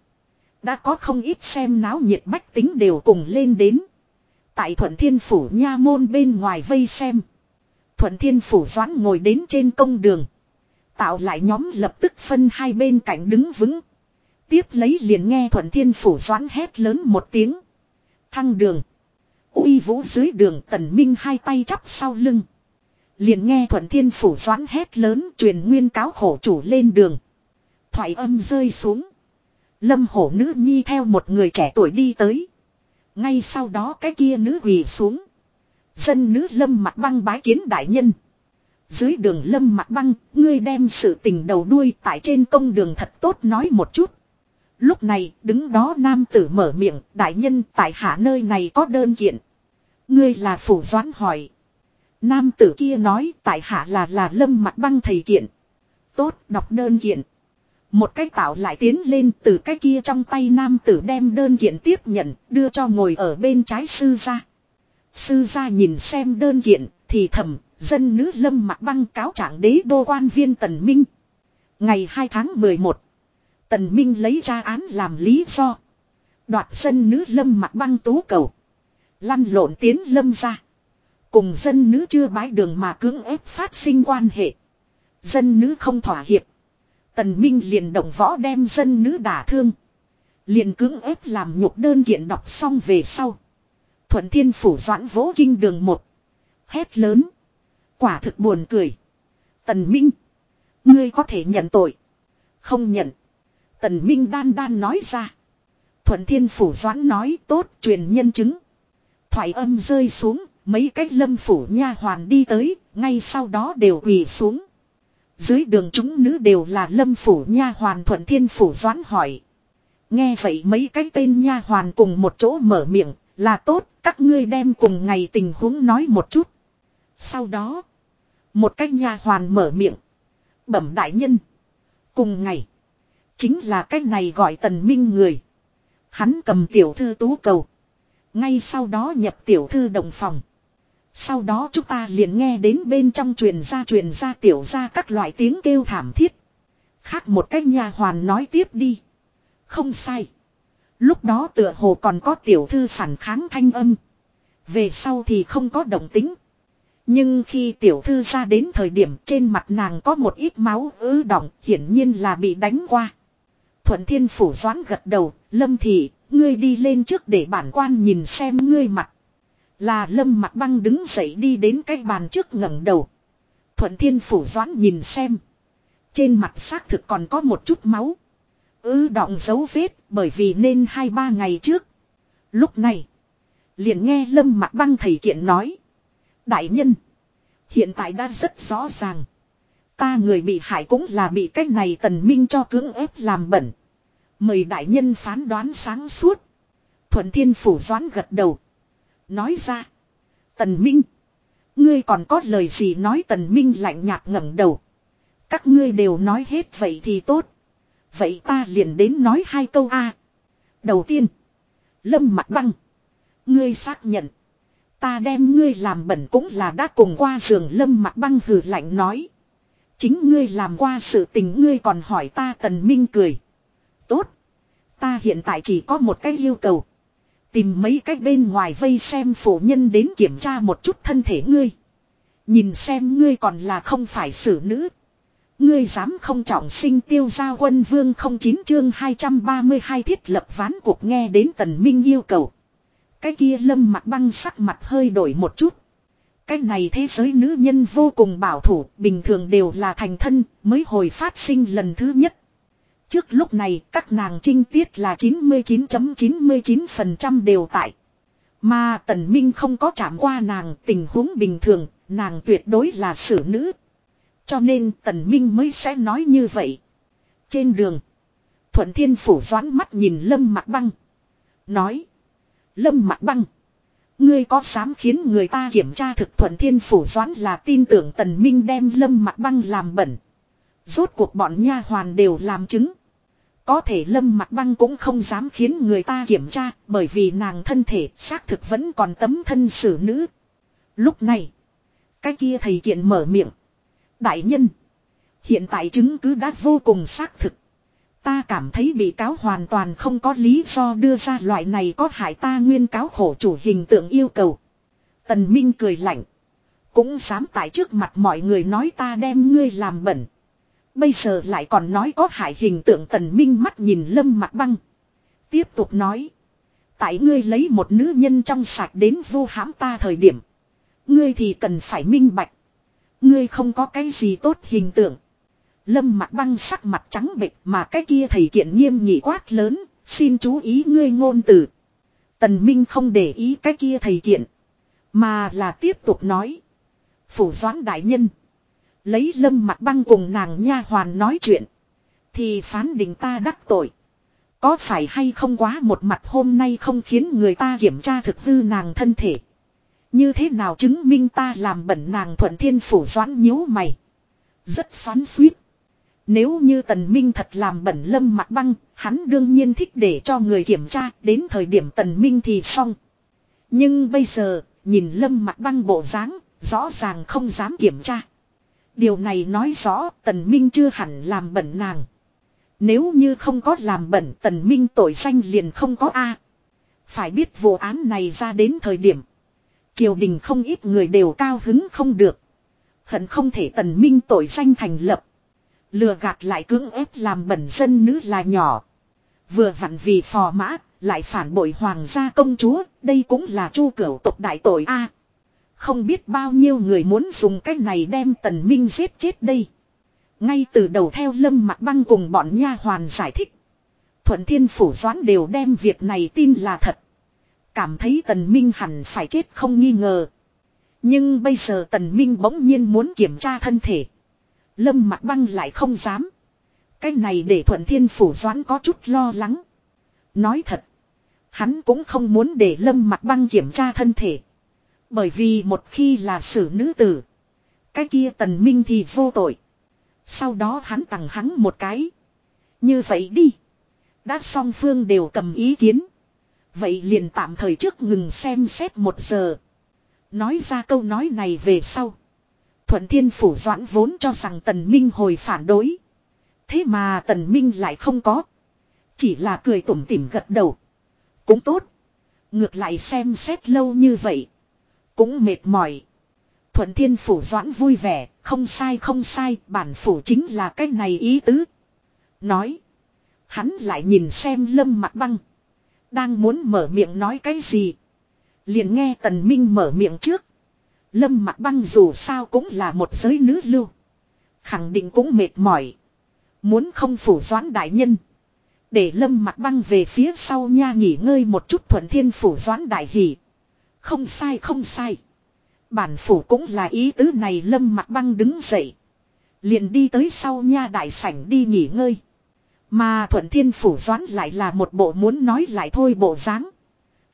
Đã có không ít xem náo nhiệt bách tính đều cùng lên đến. Tại thuận thiên phủ nha môn bên ngoài vây xem. Thuận thiên phủ doãn ngồi đến trên công đường. Tạo lại nhóm lập tức phân hai bên cạnh đứng vững. Tiếp lấy liền nghe thuận thiên phủ doãn hét lớn một tiếng. Thăng đường. uy vũ dưới đường tần minh hai tay chắp sau lưng. Liền nghe thuận thiên phủ doãn hét lớn truyền nguyên cáo khổ chủ lên đường. Thoại âm rơi xuống. Lâm hổ nữ nhi theo một người trẻ tuổi đi tới. Ngay sau đó cái kia nữ quỳ xuống. Dân nữ lâm mặt băng bái kiến đại nhân. Dưới đường lâm mặt băng, ngươi đem sự tình đầu đuôi tại trên công đường thật tốt nói một chút. Lúc này, đứng đó nam tử mở miệng, đại nhân tại hạ nơi này có đơn kiện. Ngươi là phủ doãn hỏi. Nam tử kia nói tại hạ là là lâm mặt băng thầy kiện. Tốt, đọc đơn kiện. Một cái tạo lại tiến lên từ cái kia trong tay nam tử đem đơn kiện tiếp nhận, đưa cho ngồi ở bên trái sư gia. Sư gia nhìn xem đơn kiện, thì thầm, dân nữ lâm mặt băng cáo trạng đế đô quan viên Tần Minh. Ngày 2 tháng 11, Tần Minh lấy ra án làm lý do. Đoạt dân nữ lâm mặt băng tú cầu. Lăn lộn tiến lâm ra. Cùng dân nữ chưa bái đường mà cưỡng ép phát sinh quan hệ. Dân nữ không thỏa hiệp. Tần Minh liền động võ đem dân nữ đả thương. Liền cưỡng ép làm nhục đơn kiện đọc xong về sau. Thuận thiên phủ doãn vỗ kinh đường một. Hét lớn. Quả thực buồn cười. Tần Minh. Ngươi có thể nhận tội. Không nhận. Tần Minh đan đan nói ra. Thuận thiên phủ doãn nói tốt truyền nhân chứng. Thoại âm rơi xuống. Mấy cách lâm phủ nha hoàn đi tới. Ngay sau đó đều quỳ xuống. Dưới đường chúng nữ đều là lâm phủ nha hoàn thuận thiên phủ doãn hỏi. Nghe vậy mấy cái tên nha hoàn cùng một chỗ mở miệng, là tốt, các ngươi đem cùng ngày tình huống nói một chút. Sau đó, một cái nha hoàn mở miệng. Bẩm đại nhân. Cùng ngày, chính là cái này gọi tần minh người. Hắn cầm tiểu thư tú cầu. Ngay sau đó nhập tiểu thư đồng phòng. Sau đó chúng ta liền nghe đến bên trong truyền ra truyền ra tiểu ra các loại tiếng kêu thảm thiết. Khác một cách nhà hoàn nói tiếp đi. Không sai. Lúc đó tựa hồ còn có tiểu thư phản kháng thanh âm. Về sau thì không có động tính. Nhưng khi tiểu thư ra đến thời điểm trên mặt nàng có một ít máu ứ động, hiển nhiên là bị đánh qua. Thuận thiên phủ doãn gật đầu, lâm thị, ngươi đi lên trước để bản quan nhìn xem ngươi mặt. Là lâm mặt băng đứng dậy đi đến cái bàn trước ngẩng đầu. Thuận thiên phủ doãn nhìn xem. Trên mặt xác thực còn có một chút máu. Ư đọng dấu vết bởi vì nên hai ba ngày trước. Lúc này. Liền nghe lâm mặt băng thầy kiện nói. Đại nhân. Hiện tại đã rất rõ ràng. Ta người bị hại cũng là bị cách này tần minh cho cưỡng ép làm bẩn. Mời đại nhân phán đoán sáng suốt. Thuận thiên phủ doán gật đầu. Nói ra. Tần Minh. Ngươi còn có lời gì nói Tần Minh lạnh nhạt ngẩng đầu. Các ngươi đều nói hết vậy thì tốt. Vậy ta liền đến nói hai câu A. Đầu tiên. Lâm mặt băng. Ngươi xác nhận. Ta đem ngươi làm bẩn cũng là đã cùng qua giường lâm mặt băng hừ lạnh nói. Chính ngươi làm qua sự tình ngươi còn hỏi ta tần minh cười. Tốt. Ta hiện tại chỉ có một cái yêu cầu. Tìm mấy cách bên ngoài vây xem phụ nhân đến kiểm tra một chút thân thể ngươi. Nhìn xem ngươi còn là không phải xử nữ. Ngươi dám không trọng sinh tiêu gia quân vương không chín chương 232 thiết lập ván cuộc nghe đến tần minh yêu cầu. Cái kia lâm mặt băng sắc mặt hơi đổi một chút. Cái này thế giới nữ nhân vô cùng bảo thủ, bình thường đều là thành thân, mới hồi phát sinh lần thứ nhất. Trước lúc này các nàng trinh tiết là 99.99% ,99 đều tại. Mà tần minh không có chạm qua nàng tình huống bình thường, nàng tuyệt đối là xử nữ. Cho nên tần minh mới sẽ nói như vậy. Trên đường, thuận thiên phủ doãn mắt nhìn lâm mặt băng. Nói, lâm mặt băng. Ngươi có dám khiến người ta kiểm tra thực thuận thiên phủ doãn là tin tưởng tần minh đem lâm mặt băng làm bẩn. Rốt cuộc bọn nha hoàn đều làm chứng. Có thể lâm mặt băng cũng không dám khiến người ta kiểm tra bởi vì nàng thân thể xác thực vẫn còn tấm thân xử nữ. Lúc này, cái kia thầy kiện mở miệng. Đại nhân, hiện tại chứng cứ đã vô cùng xác thực. Ta cảm thấy bị cáo hoàn toàn không có lý do đưa ra loại này có hại ta nguyên cáo khổ chủ hình tượng yêu cầu. Tần Minh cười lạnh. Cũng dám tại trước mặt mọi người nói ta đem ngươi làm bẩn. Bây giờ lại còn nói có hại hình tượng tần minh mắt nhìn lâm mặt băng. Tiếp tục nói. Tại ngươi lấy một nữ nhân trong sạch đến vô hãm ta thời điểm. Ngươi thì cần phải minh bạch. Ngươi không có cái gì tốt hình tượng. Lâm mặt băng sắc mặt trắng bệch mà cái kia thầy kiện nghiêm nghị quát lớn. Xin chú ý ngươi ngôn từ. Tần Minh không để ý cái kia thầy kiện. Mà là tiếp tục nói. Phủ doãn đại nhân. Lấy lâm mặt băng cùng nàng nha hoàn nói chuyện. Thì phán định ta đắc tội. Có phải hay không quá một mặt hôm nay không khiến người ta kiểm tra thực hư nàng thân thể. Như thế nào chứng minh ta làm bẩn nàng thuận thiên phủ doãn nhíu mày. Rất xoắn suýt. Nếu như tần minh thật làm bẩn lâm mặt băng, hắn đương nhiên thích để cho người kiểm tra, đến thời điểm tần minh thì xong. Nhưng bây giờ, nhìn lâm mặt băng bộ dáng, rõ ràng không dám kiểm tra. Điều này nói rõ tần minh chưa hẳn làm bẩn nàng. Nếu như không có làm bẩn tần minh tội danh liền không có A. Phải biết vụ án này ra đến thời điểm. Triều đình không ít người đều cao hứng không được. Hận không thể tần minh tội danh thành lập. Lừa gạt lại cưỡng ép làm bẩn dân nữ là nhỏ. Vừa vặn vì phò mã, lại phản bội hoàng gia công chúa, đây cũng là chu cửu tộc đại tội A. không biết bao nhiêu người muốn dùng cách này đem tần minh giết chết đây. Ngay từ đầu theo lâm mặt băng cùng bọn nha hoàn giải thích. Thuận thiên phủ doãn đều đem việc này tin là thật. Cảm thấy tần minh hẳn phải chết không nghi ngờ. Nhưng bây giờ tần minh bỗng nhiên muốn kiểm tra thân thể. Lâm mặt băng lại không dám. Cái này để thuận thiên phủ doãn có chút lo lắng. Nói thật. Hắn cũng không muốn để lâm mặt băng kiểm tra thân thể. Bởi vì một khi là xử nữ tử. Cái kia tần minh thì vô tội. Sau đó hắn tặng hắn một cái. Như vậy đi. Đã song phương đều cầm ý kiến. Vậy liền tạm thời trước ngừng xem xét một giờ. Nói ra câu nói này về sau. Thuận Thiên Phủ Doãn vốn cho rằng Tần Minh hồi phản đối. Thế mà Tần Minh lại không có. Chỉ là cười tủm tỉm gật đầu. Cũng tốt. Ngược lại xem xét lâu như vậy. Cũng mệt mỏi. Thuận Thiên Phủ Doãn vui vẻ, không sai không sai, bản phủ chính là cái này ý tứ. Nói. Hắn lại nhìn xem lâm mặt băng. Đang muốn mở miệng nói cái gì. Liền nghe Tần Minh mở miệng trước. Lâm mặt băng dù sao cũng là một giới nữ lưu. Khẳng định cũng mệt mỏi. Muốn không phủ doãn đại nhân. Để lâm mặt băng về phía sau nha nghỉ ngơi một chút thuận thiên phủ doãn đại hỷ. Không sai không sai. Bản phủ cũng là ý tứ này lâm mặt băng đứng dậy. Liền đi tới sau nha đại sảnh đi nghỉ ngơi. Mà thuận thiên phủ doãn lại là một bộ muốn nói lại thôi bộ dáng.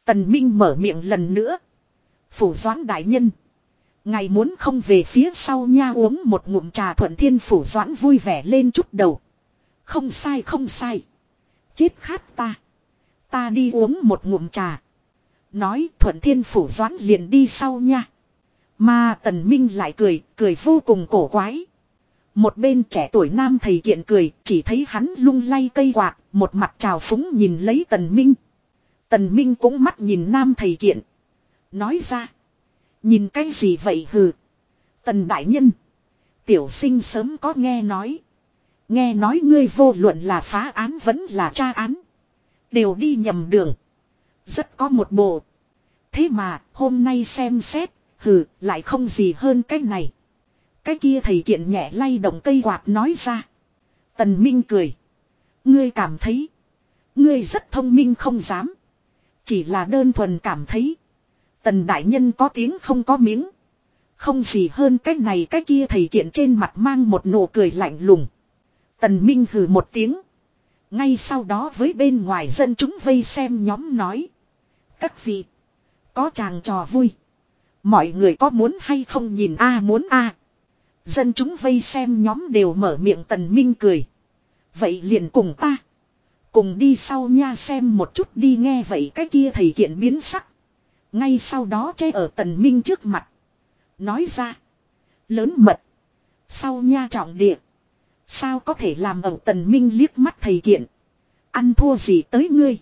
Tần Minh mở miệng lần nữa. Phủ doãn đại nhân. Ngày muốn không về phía sau nha uống một ngụm trà thuận thiên phủ doãn vui vẻ lên chút đầu. Không sai không sai. Chết khát ta. Ta đi uống một ngụm trà. Nói thuận thiên phủ doãn liền đi sau nha. Mà tần minh lại cười, cười vô cùng cổ quái. Một bên trẻ tuổi nam thầy kiện cười, chỉ thấy hắn lung lay cây quạt, một mặt trào phúng nhìn lấy tần minh. Tần minh cũng mắt nhìn nam thầy kiện. Nói ra. Nhìn cái gì vậy hừ. Tần đại nhân. Tiểu sinh sớm có nghe nói. Nghe nói ngươi vô luận là phá án vẫn là tra án. Đều đi nhầm đường. Rất có một bộ. Thế mà, hôm nay xem xét. Hừ, lại không gì hơn cái này. Cái kia thầy kiện nhẹ lay động cây quạt nói ra. Tần Minh cười. Ngươi cảm thấy. Ngươi rất thông minh không dám. Chỉ là đơn thuần cảm thấy. Tần đại nhân có tiếng không có miếng. Không gì hơn cái này cái kia thầy kiện trên mặt mang một nụ cười lạnh lùng. Tần Minh hừ một tiếng. Ngay sau đó với bên ngoài dân chúng vây xem nhóm nói. Các vị. Có chàng trò vui. Mọi người có muốn hay không nhìn a, muốn a Dân chúng vây xem nhóm đều mở miệng tần minh cười. Vậy liền cùng ta. Cùng đi sau nha xem một chút đi nghe vậy cái kia thầy kiện biến sắc. Ngay sau đó che ở tần minh trước mặt. Nói ra. Lớn mật. Sau nha trọng địa. Sao có thể làm ở tần minh liếc mắt thầy kiện. Ăn thua gì tới ngươi.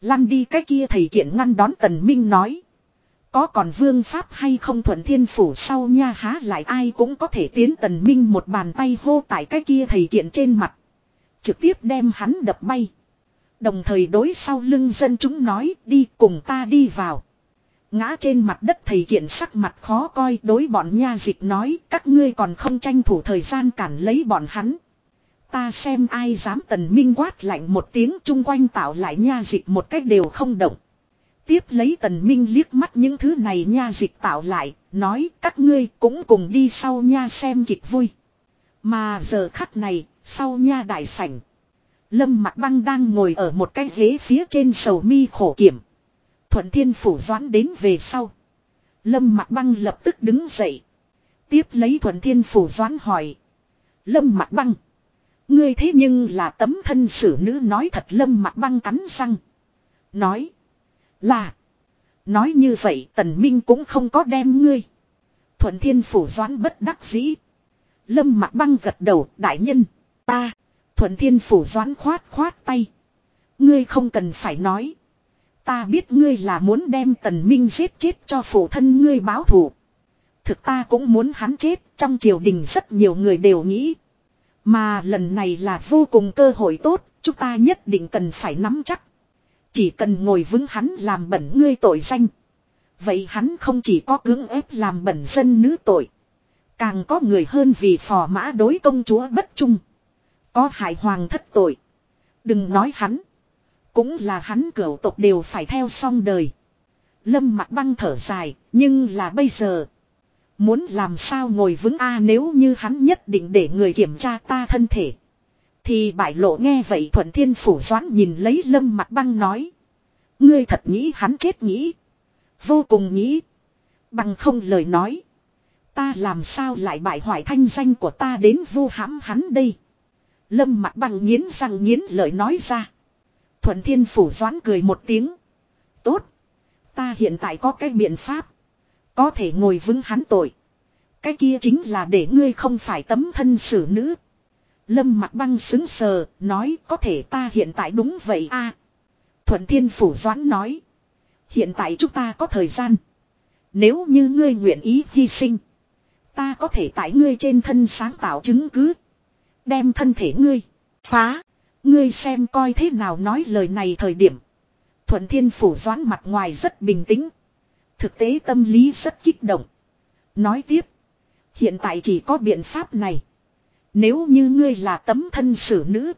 Lăn đi cái kia thầy kiện ngăn đón tần minh nói. Có còn vương pháp hay không thuận thiên phủ sau nha há lại ai cũng có thể tiến tần minh một bàn tay hô tại cái kia thầy kiện trên mặt. Trực tiếp đem hắn đập bay. Đồng thời đối sau lưng dân chúng nói, đi cùng ta đi vào. Ngã trên mặt đất thầy kiện sắc mặt khó coi đối bọn nha dịch nói các ngươi còn không tranh thủ thời gian cản lấy bọn hắn. Ta xem ai dám tần minh quát lạnh một tiếng chung quanh tạo lại nha dịch một cách đều không động. Tiếp lấy tần minh liếc mắt những thứ này nha dịch tạo lại, nói các ngươi cũng cùng đi sau nha xem kịch vui. Mà giờ khắc này, sau nha đại sảnh. Lâm mặt băng đang ngồi ở một cái ghế phía trên sầu mi khổ kiểm. Thuận thiên phủ doãn đến về sau. Lâm mặt băng lập tức đứng dậy. Tiếp lấy thuận thiên phủ doãn hỏi. Lâm mặt băng. Ngươi thế nhưng là tấm thân xử nữ nói thật lâm mặt băng cắn răng. Nói. Là. Nói như vậy tần minh cũng không có đem ngươi. Thuận thiên phủ doãn bất đắc dĩ. Lâm mặt băng gật đầu, đại nhân. Ta. Thuận thiên phủ doãn khoát khoát tay. Ngươi không cần phải nói. Ta biết ngươi là muốn đem tần minh giết chết cho phụ thân ngươi báo thù. Thực ta cũng muốn hắn chết, trong triều đình rất nhiều người đều nghĩ. Mà lần này là vô cùng cơ hội tốt, chúng ta nhất định cần phải nắm chắc. Chỉ cần ngồi vững hắn làm bẩn ngươi tội danh. Vậy hắn không chỉ có cưỡng ép làm bẩn dân nữ tội. Càng có người hơn vì phò mã đối công chúa bất trung. Có hại hoàng thất tội. Đừng nói hắn. Cũng là hắn cửu tộc đều phải theo xong đời. Lâm mặt băng thở dài, nhưng là bây giờ. Muốn làm sao ngồi vững a nếu như hắn nhất định để người kiểm tra ta thân thể. Thì bại lộ nghe vậy thuận thiên phủ doãn nhìn lấy lâm mặt băng nói. Ngươi thật nghĩ hắn chết nghĩ. Vô cùng nghĩ. Bằng không lời nói. Ta làm sao lại bại hoại thanh danh của ta đến vu hãm hắn đây. Lâm mặt băng nghiến răng nghiến lời nói ra. Thuận thiên phủ doãn cười một tiếng. Tốt. Ta hiện tại có cái biện pháp. Có thể ngồi vững hắn tội. Cái kia chính là để ngươi không phải tấm thân xử nữ. Lâm mặt băng xứng sờ, nói có thể ta hiện tại đúng vậy a Thuận thiên phủ doãn nói. Hiện tại chúng ta có thời gian. Nếu như ngươi nguyện ý hy sinh. Ta có thể tại ngươi trên thân sáng tạo chứng cứ. Đem thân thể ngươi. Phá. Ngươi xem coi thế nào nói lời này thời điểm. Thuận thiên phủ doãn mặt ngoài rất bình tĩnh. Thực tế tâm lý rất kích động. Nói tiếp. Hiện tại chỉ có biện pháp này. Nếu như ngươi là tấm thân xử nữ.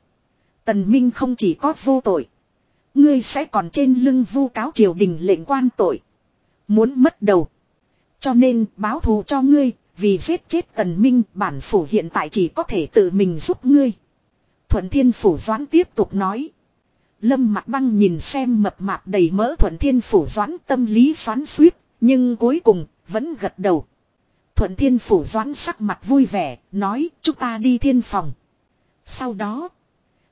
Tần Minh không chỉ có vô tội. Ngươi sẽ còn trên lưng vu cáo triều đình lệnh quan tội. Muốn mất đầu. Cho nên báo thù cho ngươi. Vì giết chết tần minh, bản phủ hiện tại chỉ có thể tự mình giúp ngươi. Thuận thiên phủ doãn tiếp tục nói. Lâm mặt băng nhìn xem mập mạp đầy mỡ thuận thiên phủ doãn tâm lý xoắn suýt. Nhưng cuối cùng vẫn gật đầu. Thuận thiên phủ doãn sắc mặt vui vẻ, nói chúng ta đi thiên phòng. Sau đó,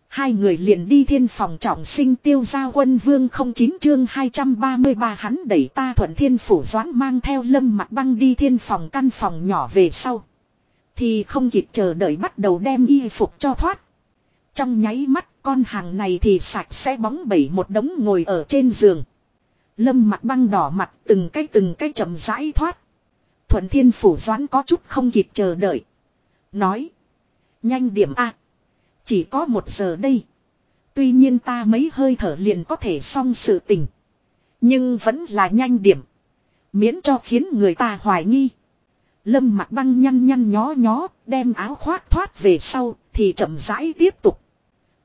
hai người liền đi thiên phòng trọng sinh tiêu gia quân vương không chín chương 233 hắn đẩy ta thuận thiên phủ doãn mang theo lâm mặt băng đi thiên phòng căn phòng nhỏ về sau. Thì không kịp chờ đợi bắt đầu đem y phục cho thoát. Trong nháy mắt con hàng này thì sạch sẽ bóng bẩy một đống ngồi ở trên giường. Lâm mặt băng đỏ mặt từng cái từng cái chậm rãi thoát. Thuận thiên phủ doãn có chút không kịp chờ đợi. Nói. Nhanh điểm A. Chỉ có một giờ đây. Tuy nhiên ta mấy hơi thở liền có thể xong sự tình. Nhưng vẫn là nhanh điểm. Miễn cho khiến người ta hoài nghi. Lâm mặt băng nhăn nhăn nhó nhó, đem áo khoác thoát về sau, thì chậm rãi tiếp tục.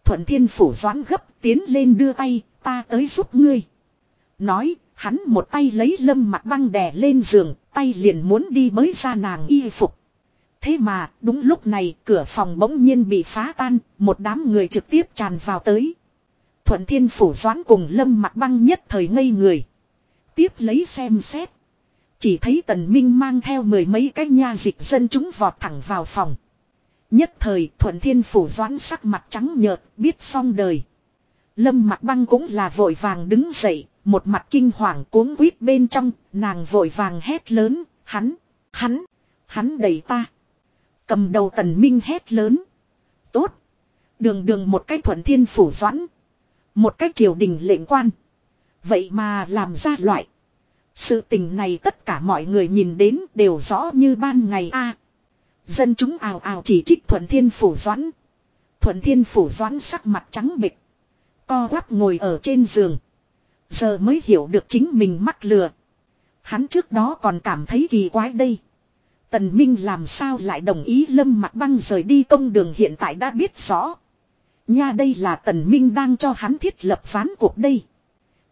Thuận thiên phủ doãn gấp tiến lên đưa tay, ta tới giúp ngươi. Nói, hắn một tay lấy lâm mặt băng đè lên giường, tay liền muốn đi mới ra nàng y phục. Thế mà, đúng lúc này, cửa phòng bỗng nhiên bị phá tan, một đám người trực tiếp tràn vào tới. Thuận thiên phủ doãn cùng lâm mặt băng nhất thời ngây người. Tiếp lấy xem xét. Chỉ thấy tần minh mang theo mười mấy cái nha dịch dân chúng vọt thẳng vào phòng. Nhất thời thuận thiên phủ doãn sắc mặt trắng nhợt, biết xong đời. Lâm mặt băng cũng là vội vàng đứng dậy, một mặt kinh hoàng cuống quýt bên trong, nàng vội vàng hét lớn, hắn, hắn, hắn đẩy ta. Cầm đầu tần minh hét lớn. Tốt. Đường đường một cách thuận thiên phủ doãn. Một cách triều đình lệnh quan. Vậy mà làm ra loại. Sự tình này tất cả mọi người nhìn đến đều rõ như ban ngày a dân chúng ào ào chỉ trích Thuận Thiên Phủ Doãn. Thuận Thiên Phủ Doãn sắc mặt trắng bịch. Co quắp ngồi ở trên giường. Giờ mới hiểu được chính mình mắc lừa. Hắn trước đó còn cảm thấy kỳ quái đây. Tần Minh làm sao lại đồng ý Lâm mặt Băng rời đi công đường hiện tại đã biết rõ. Nha đây là Tần Minh đang cho hắn thiết lập ván cuộc đây.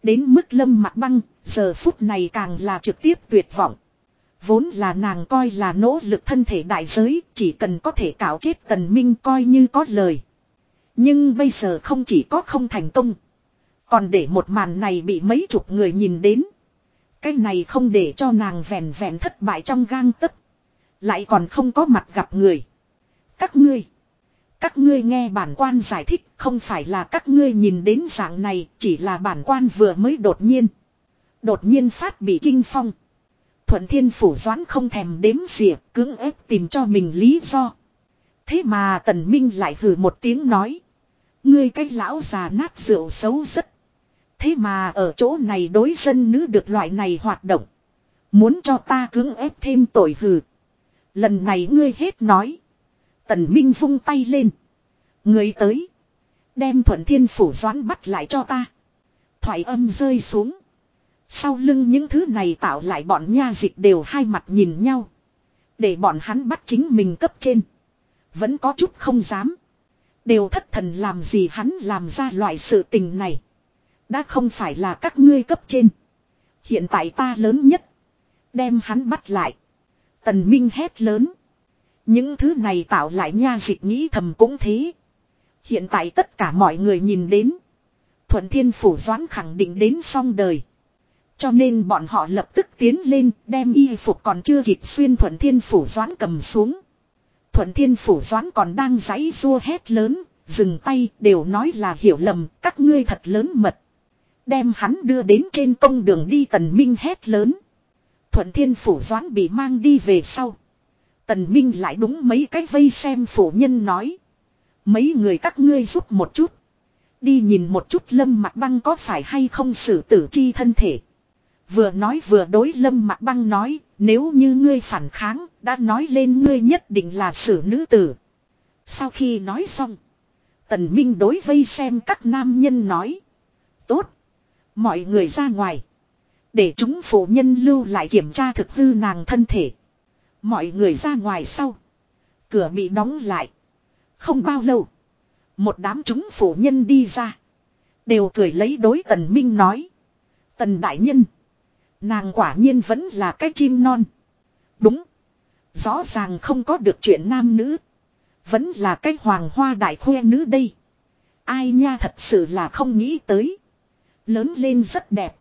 Đến mức Lâm mặt Băng, giờ phút này càng là trực tiếp tuyệt vọng. Vốn là nàng coi là nỗ lực thân thể đại giới, chỉ cần có thể cạo chết Tần Minh coi như có lời. Nhưng bây giờ không chỉ có không thành công. Còn để một màn này bị mấy chục người nhìn đến. Cái này không để cho nàng vẹn vẹn thất bại trong gang tấc. Lại còn không có mặt gặp người. Các ngươi. Các ngươi nghe bản quan giải thích không phải là các ngươi nhìn đến dạng này chỉ là bản quan vừa mới đột nhiên. Đột nhiên phát bị kinh phong. Thuận thiên phủ doãn không thèm đếm xỉa, cưỡng ép tìm cho mình lý do. Thế mà tần minh lại hừ một tiếng nói. Ngươi cái lão già nát rượu xấu rất. Thế mà ở chỗ này đối dân nữ được loại này hoạt động. Muốn cho ta cưỡng ép thêm tội hừ. Lần này ngươi hết nói. Tần Minh vung tay lên. Người tới. Đem thuận thiên phủ doãn bắt lại cho ta. Thoại âm rơi xuống. Sau lưng những thứ này tạo lại bọn nha dịch đều hai mặt nhìn nhau. Để bọn hắn bắt chính mình cấp trên. Vẫn có chút không dám. Đều thất thần làm gì hắn làm ra loại sự tình này. Đã không phải là các ngươi cấp trên. Hiện tại ta lớn nhất. Đem hắn bắt lại. Tần Minh hét lớn. Những thứ này tạo lại nha dịch nghĩ thầm cũng thế. Hiện tại tất cả mọi người nhìn đến. Thuận Thiên Phủ Doãn khẳng định đến xong đời. Cho nên bọn họ lập tức tiến lên đem y phục còn chưa kịp xuyên Thuận Thiên Phủ Doãn cầm xuống. Thuận Thiên Phủ Doãn còn đang giãy rua hét lớn, dừng tay đều nói là hiểu lầm, các ngươi thật lớn mật. Đem hắn đưa đến trên công đường đi tần minh hét lớn. Thuận Thiên Phủ Doãn bị mang đi về sau. Tần Minh lại đúng mấy cái vây xem phủ nhân nói. Mấy người các ngươi giúp một chút. Đi nhìn một chút lâm mặt băng có phải hay không xử tử chi thân thể. Vừa nói vừa đối lâm mặt băng nói. Nếu như ngươi phản kháng, đã nói lên ngươi nhất định là xử nữ tử. Sau khi nói xong. Tần Minh đối vây xem các nam nhân nói. Tốt. Mọi người ra ngoài. Để chúng phụ nhân lưu lại kiểm tra thực hư nàng thân thể. Mọi người ra ngoài sau. Cửa bị đóng lại. Không bao lâu. Một đám chúng phụ nhân đi ra. Đều cười lấy đối tần minh nói. Tần đại nhân. Nàng quả nhiên vẫn là cái chim non. Đúng. Rõ ràng không có được chuyện nam nữ. Vẫn là cái hoàng hoa đại khoe nữ đây. Ai nha thật sự là không nghĩ tới. Lớn lên rất đẹp.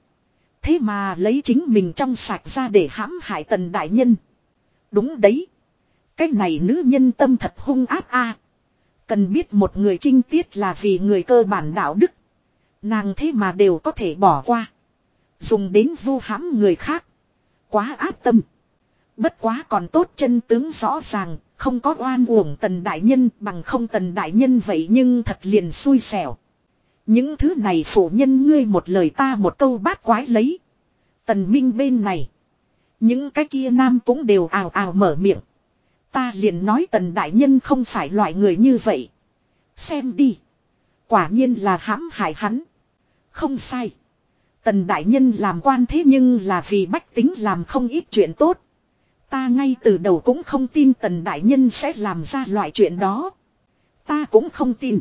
Thế mà lấy chính mình trong sạch ra để hãm hại tần đại nhân. Đúng đấy. Cái này nữ nhân tâm thật hung ác a. Cần biết một người trinh tiết là vì người cơ bản đạo đức. Nàng thế mà đều có thể bỏ qua. Dùng đến vu hãm người khác. Quá áp tâm. Bất quá còn tốt chân tướng rõ ràng, không có oan uổng tần đại nhân bằng không tần đại nhân vậy nhưng thật liền xui xẻo. Những thứ này phụ nhân ngươi một lời ta một câu bát quái lấy. Tần Minh bên này. Những cái kia nam cũng đều ào ào mở miệng. Ta liền nói tần đại nhân không phải loại người như vậy. Xem đi. Quả nhiên là hãm hại hắn. Không sai. Tần đại nhân làm quan thế nhưng là vì bách tính làm không ít chuyện tốt. Ta ngay từ đầu cũng không tin tần đại nhân sẽ làm ra loại chuyện đó. Ta cũng không tin.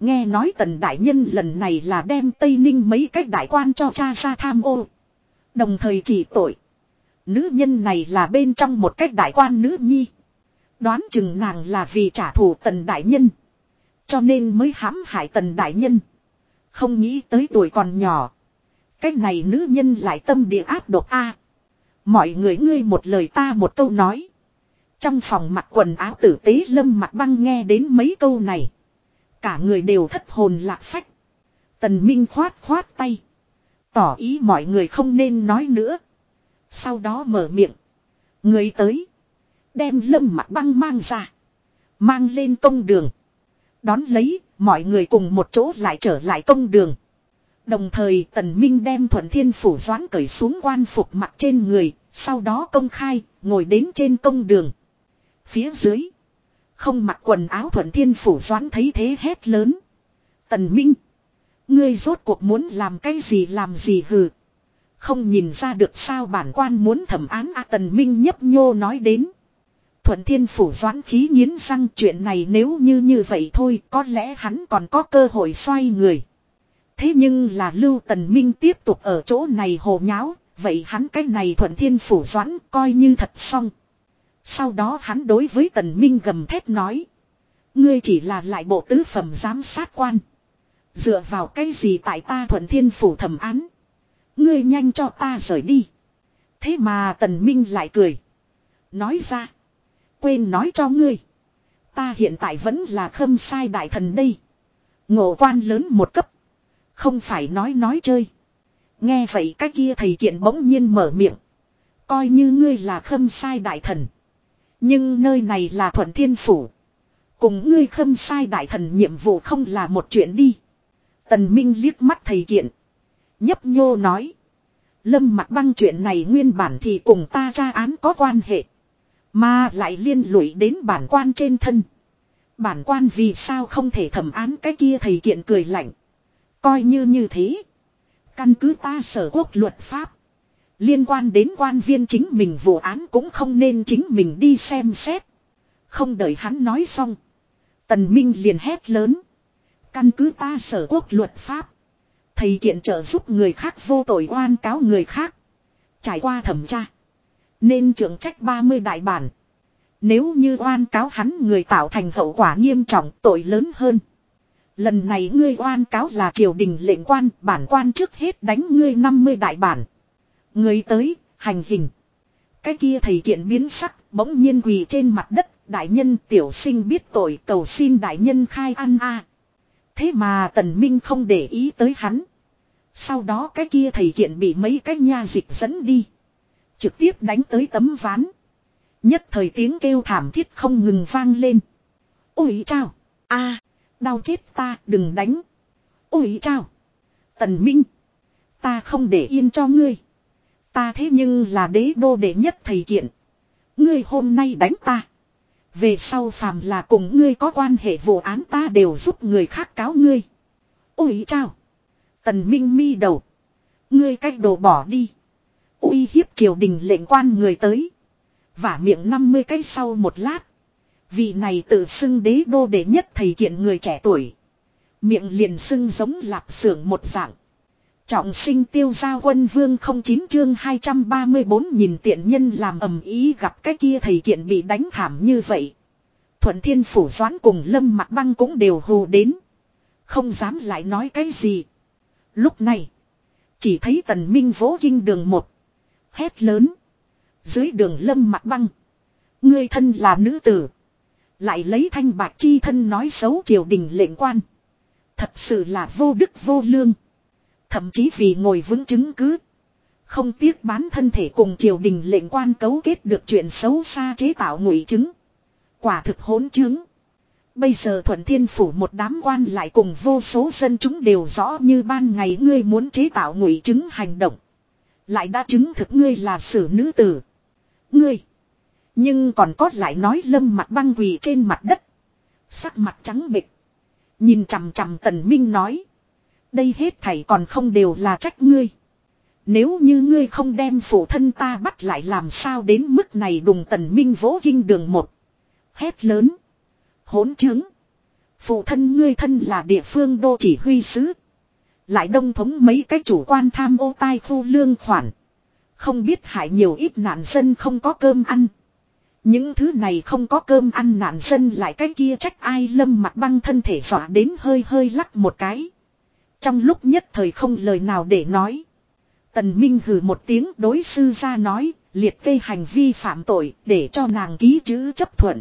Nghe nói tần đại nhân lần này là đem Tây Ninh mấy cách đại quan cho cha ra tham ô. Đồng thời chỉ tội. Nữ nhân này là bên trong một cách đại quan nữ nhi. Đoán chừng nàng là vì trả thù tần đại nhân. Cho nên mới hãm hại tần đại nhân. Không nghĩ tới tuổi còn nhỏ cái này nữ nhân lại tâm địa áp độc a. Mọi người ngươi một lời ta một câu nói. Trong phòng mặc quần áo tử tế lâm mặt băng nghe đến mấy câu này. Cả người đều thất hồn lạc phách. Tần Minh khoát khoát tay. Tỏ ý mọi người không nên nói nữa. Sau đó mở miệng. Người tới. Đem lâm mặt băng mang ra. Mang lên công đường. Đón lấy, mọi người cùng một chỗ lại trở lại công đường. Đồng thời tần minh đem thuận thiên phủ doãn cởi xuống quan phục mặt trên người, sau đó công khai, ngồi đến trên công đường. Phía dưới, không mặc quần áo thuận thiên phủ doãn thấy thế hét lớn. Tần minh, ngươi rốt cuộc muốn làm cái gì làm gì hừ. Không nhìn ra được sao bản quan muốn thẩm án a tần minh nhấp nhô nói đến. Thuận thiên phủ doãn khí nghiến răng chuyện này nếu như như vậy thôi có lẽ hắn còn có cơ hội xoay người. Thế nhưng là Lưu Tần Minh tiếp tục ở chỗ này hồ nháo, vậy hắn cái này thuận thiên phủ doãn coi như thật xong. Sau đó hắn đối với Tần Minh gầm thét nói. Ngươi chỉ là lại bộ tứ phẩm giám sát quan. Dựa vào cái gì tại ta thuận thiên phủ thẩm án. Ngươi nhanh cho ta rời đi. Thế mà Tần Minh lại cười. Nói ra. Quên nói cho ngươi. Ta hiện tại vẫn là khâm sai đại thần đây. Ngộ quan lớn một cấp. Không phải nói nói chơi. Nghe vậy cái kia thầy kiện bỗng nhiên mở miệng. Coi như ngươi là khâm sai đại thần. Nhưng nơi này là thuận thiên phủ. Cùng ngươi khâm sai đại thần nhiệm vụ không là một chuyện đi. Tần Minh liếc mắt thầy kiện. Nhấp nhô nói. Lâm mặt băng chuyện này nguyên bản thì cùng ta tra án có quan hệ. Mà lại liên lụy đến bản quan trên thân. Bản quan vì sao không thể thẩm án cái kia thầy kiện cười lạnh. Coi như như thế. Căn cứ ta sở quốc luật pháp. Liên quan đến quan viên chính mình vụ án cũng không nên chính mình đi xem xét. Không đợi hắn nói xong. Tần Minh liền hét lớn. Căn cứ ta sở quốc luật pháp. Thầy kiện trợ giúp người khác vô tội oan cáo người khác. Trải qua thẩm tra. Nên trưởng trách 30 đại bản. Nếu như oan cáo hắn người tạo thành hậu quả nghiêm trọng tội lớn hơn. Lần này ngươi oan cáo là triều đình lệnh quan, bản quan trước hết đánh ngươi 50 đại bản. Người tới, hành hình. Cái kia thầy kiện biến sắc, bỗng nhiên quỳ trên mặt đất, đại nhân tiểu sinh biết tội cầu xin đại nhân khai ăn a. Thế mà tần minh không để ý tới hắn. Sau đó cái kia thầy kiện bị mấy cái nha dịch dẫn đi. Trực tiếp đánh tới tấm ván. Nhất thời tiếng kêu thảm thiết không ngừng vang lên. Ôi chao! a Đau chết ta, đừng đánh. Ôi chao! Tần Minh! Ta không để yên cho ngươi. Ta thế nhưng là đế đô đệ nhất thầy kiện. Ngươi hôm nay đánh ta. Về sau phàm là cùng ngươi có quan hệ vụ án ta đều giúp người khác cáo ngươi. Ôi chao! Tần Minh mi đầu. Ngươi cách đồ bỏ đi. uy hiếp triều đình lệnh quan người tới. Vả miệng 50 cái sau một lát. Vị này tự xưng đế đô đệ nhất thầy kiện người trẻ tuổi. Miệng liền xưng giống lạp xưởng một dạng. Trọng sinh tiêu gia quân vương không chín chương 234 nhìn tiện nhân làm ầm ý gặp cái kia thầy kiện bị đánh thảm như vậy. Thuận thiên phủ doán cùng lâm mặt băng cũng đều hù đến. Không dám lại nói cái gì. Lúc này. Chỉ thấy tần minh vỗ kinh đường một. Hét lớn. Dưới đường lâm mặt băng. Ngươi thân là nữ tử. Lại lấy thanh bạc chi thân nói xấu triều đình lệnh quan. Thật sự là vô đức vô lương. Thậm chí vì ngồi vững chứng cứ. Không tiếc bán thân thể cùng triều đình lệnh quan cấu kết được chuyện xấu xa chế tạo ngụy chứng. Quả thực hỗn chứng. Bây giờ thuận thiên phủ một đám quan lại cùng vô số dân chúng đều rõ như ban ngày ngươi muốn chế tạo ngụy chứng hành động. Lại đã chứng thực ngươi là sử nữ tử. Ngươi. Nhưng còn có lại nói lâm mặt băng quỳ trên mặt đất. Sắc mặt trắng bịch. Nhìn chằm chằm tần minh nói. Đây hết thảy còn không đều là trách ngươi. Nếu như ngươi không đem phụ thân ta bắt lại làm sao đến mức này đùng tần minh vỗ kinh đường một. Hét lớn. Hỗn chứng. Phụ thân ngươi thân là địa phương đô chỉ huy sứ. Lại đông thống mấy cái chủ quan tham ô tai khu lương khoản. Không biết hại nhiều ít nạn dân không có cơm ăn. Những thứ này không có cơm ăn nạn dân lại cái kia trách ai lâm mặt băng thân thể dọa đến hơi hơi lắc một cái. Trong lúc nhất thời không lời nào để nói. Tần Minh hừ một tiếng đối sư ra nói, liệt kê hành vi phạm tội để cho nàng ký chữ chấp thuận.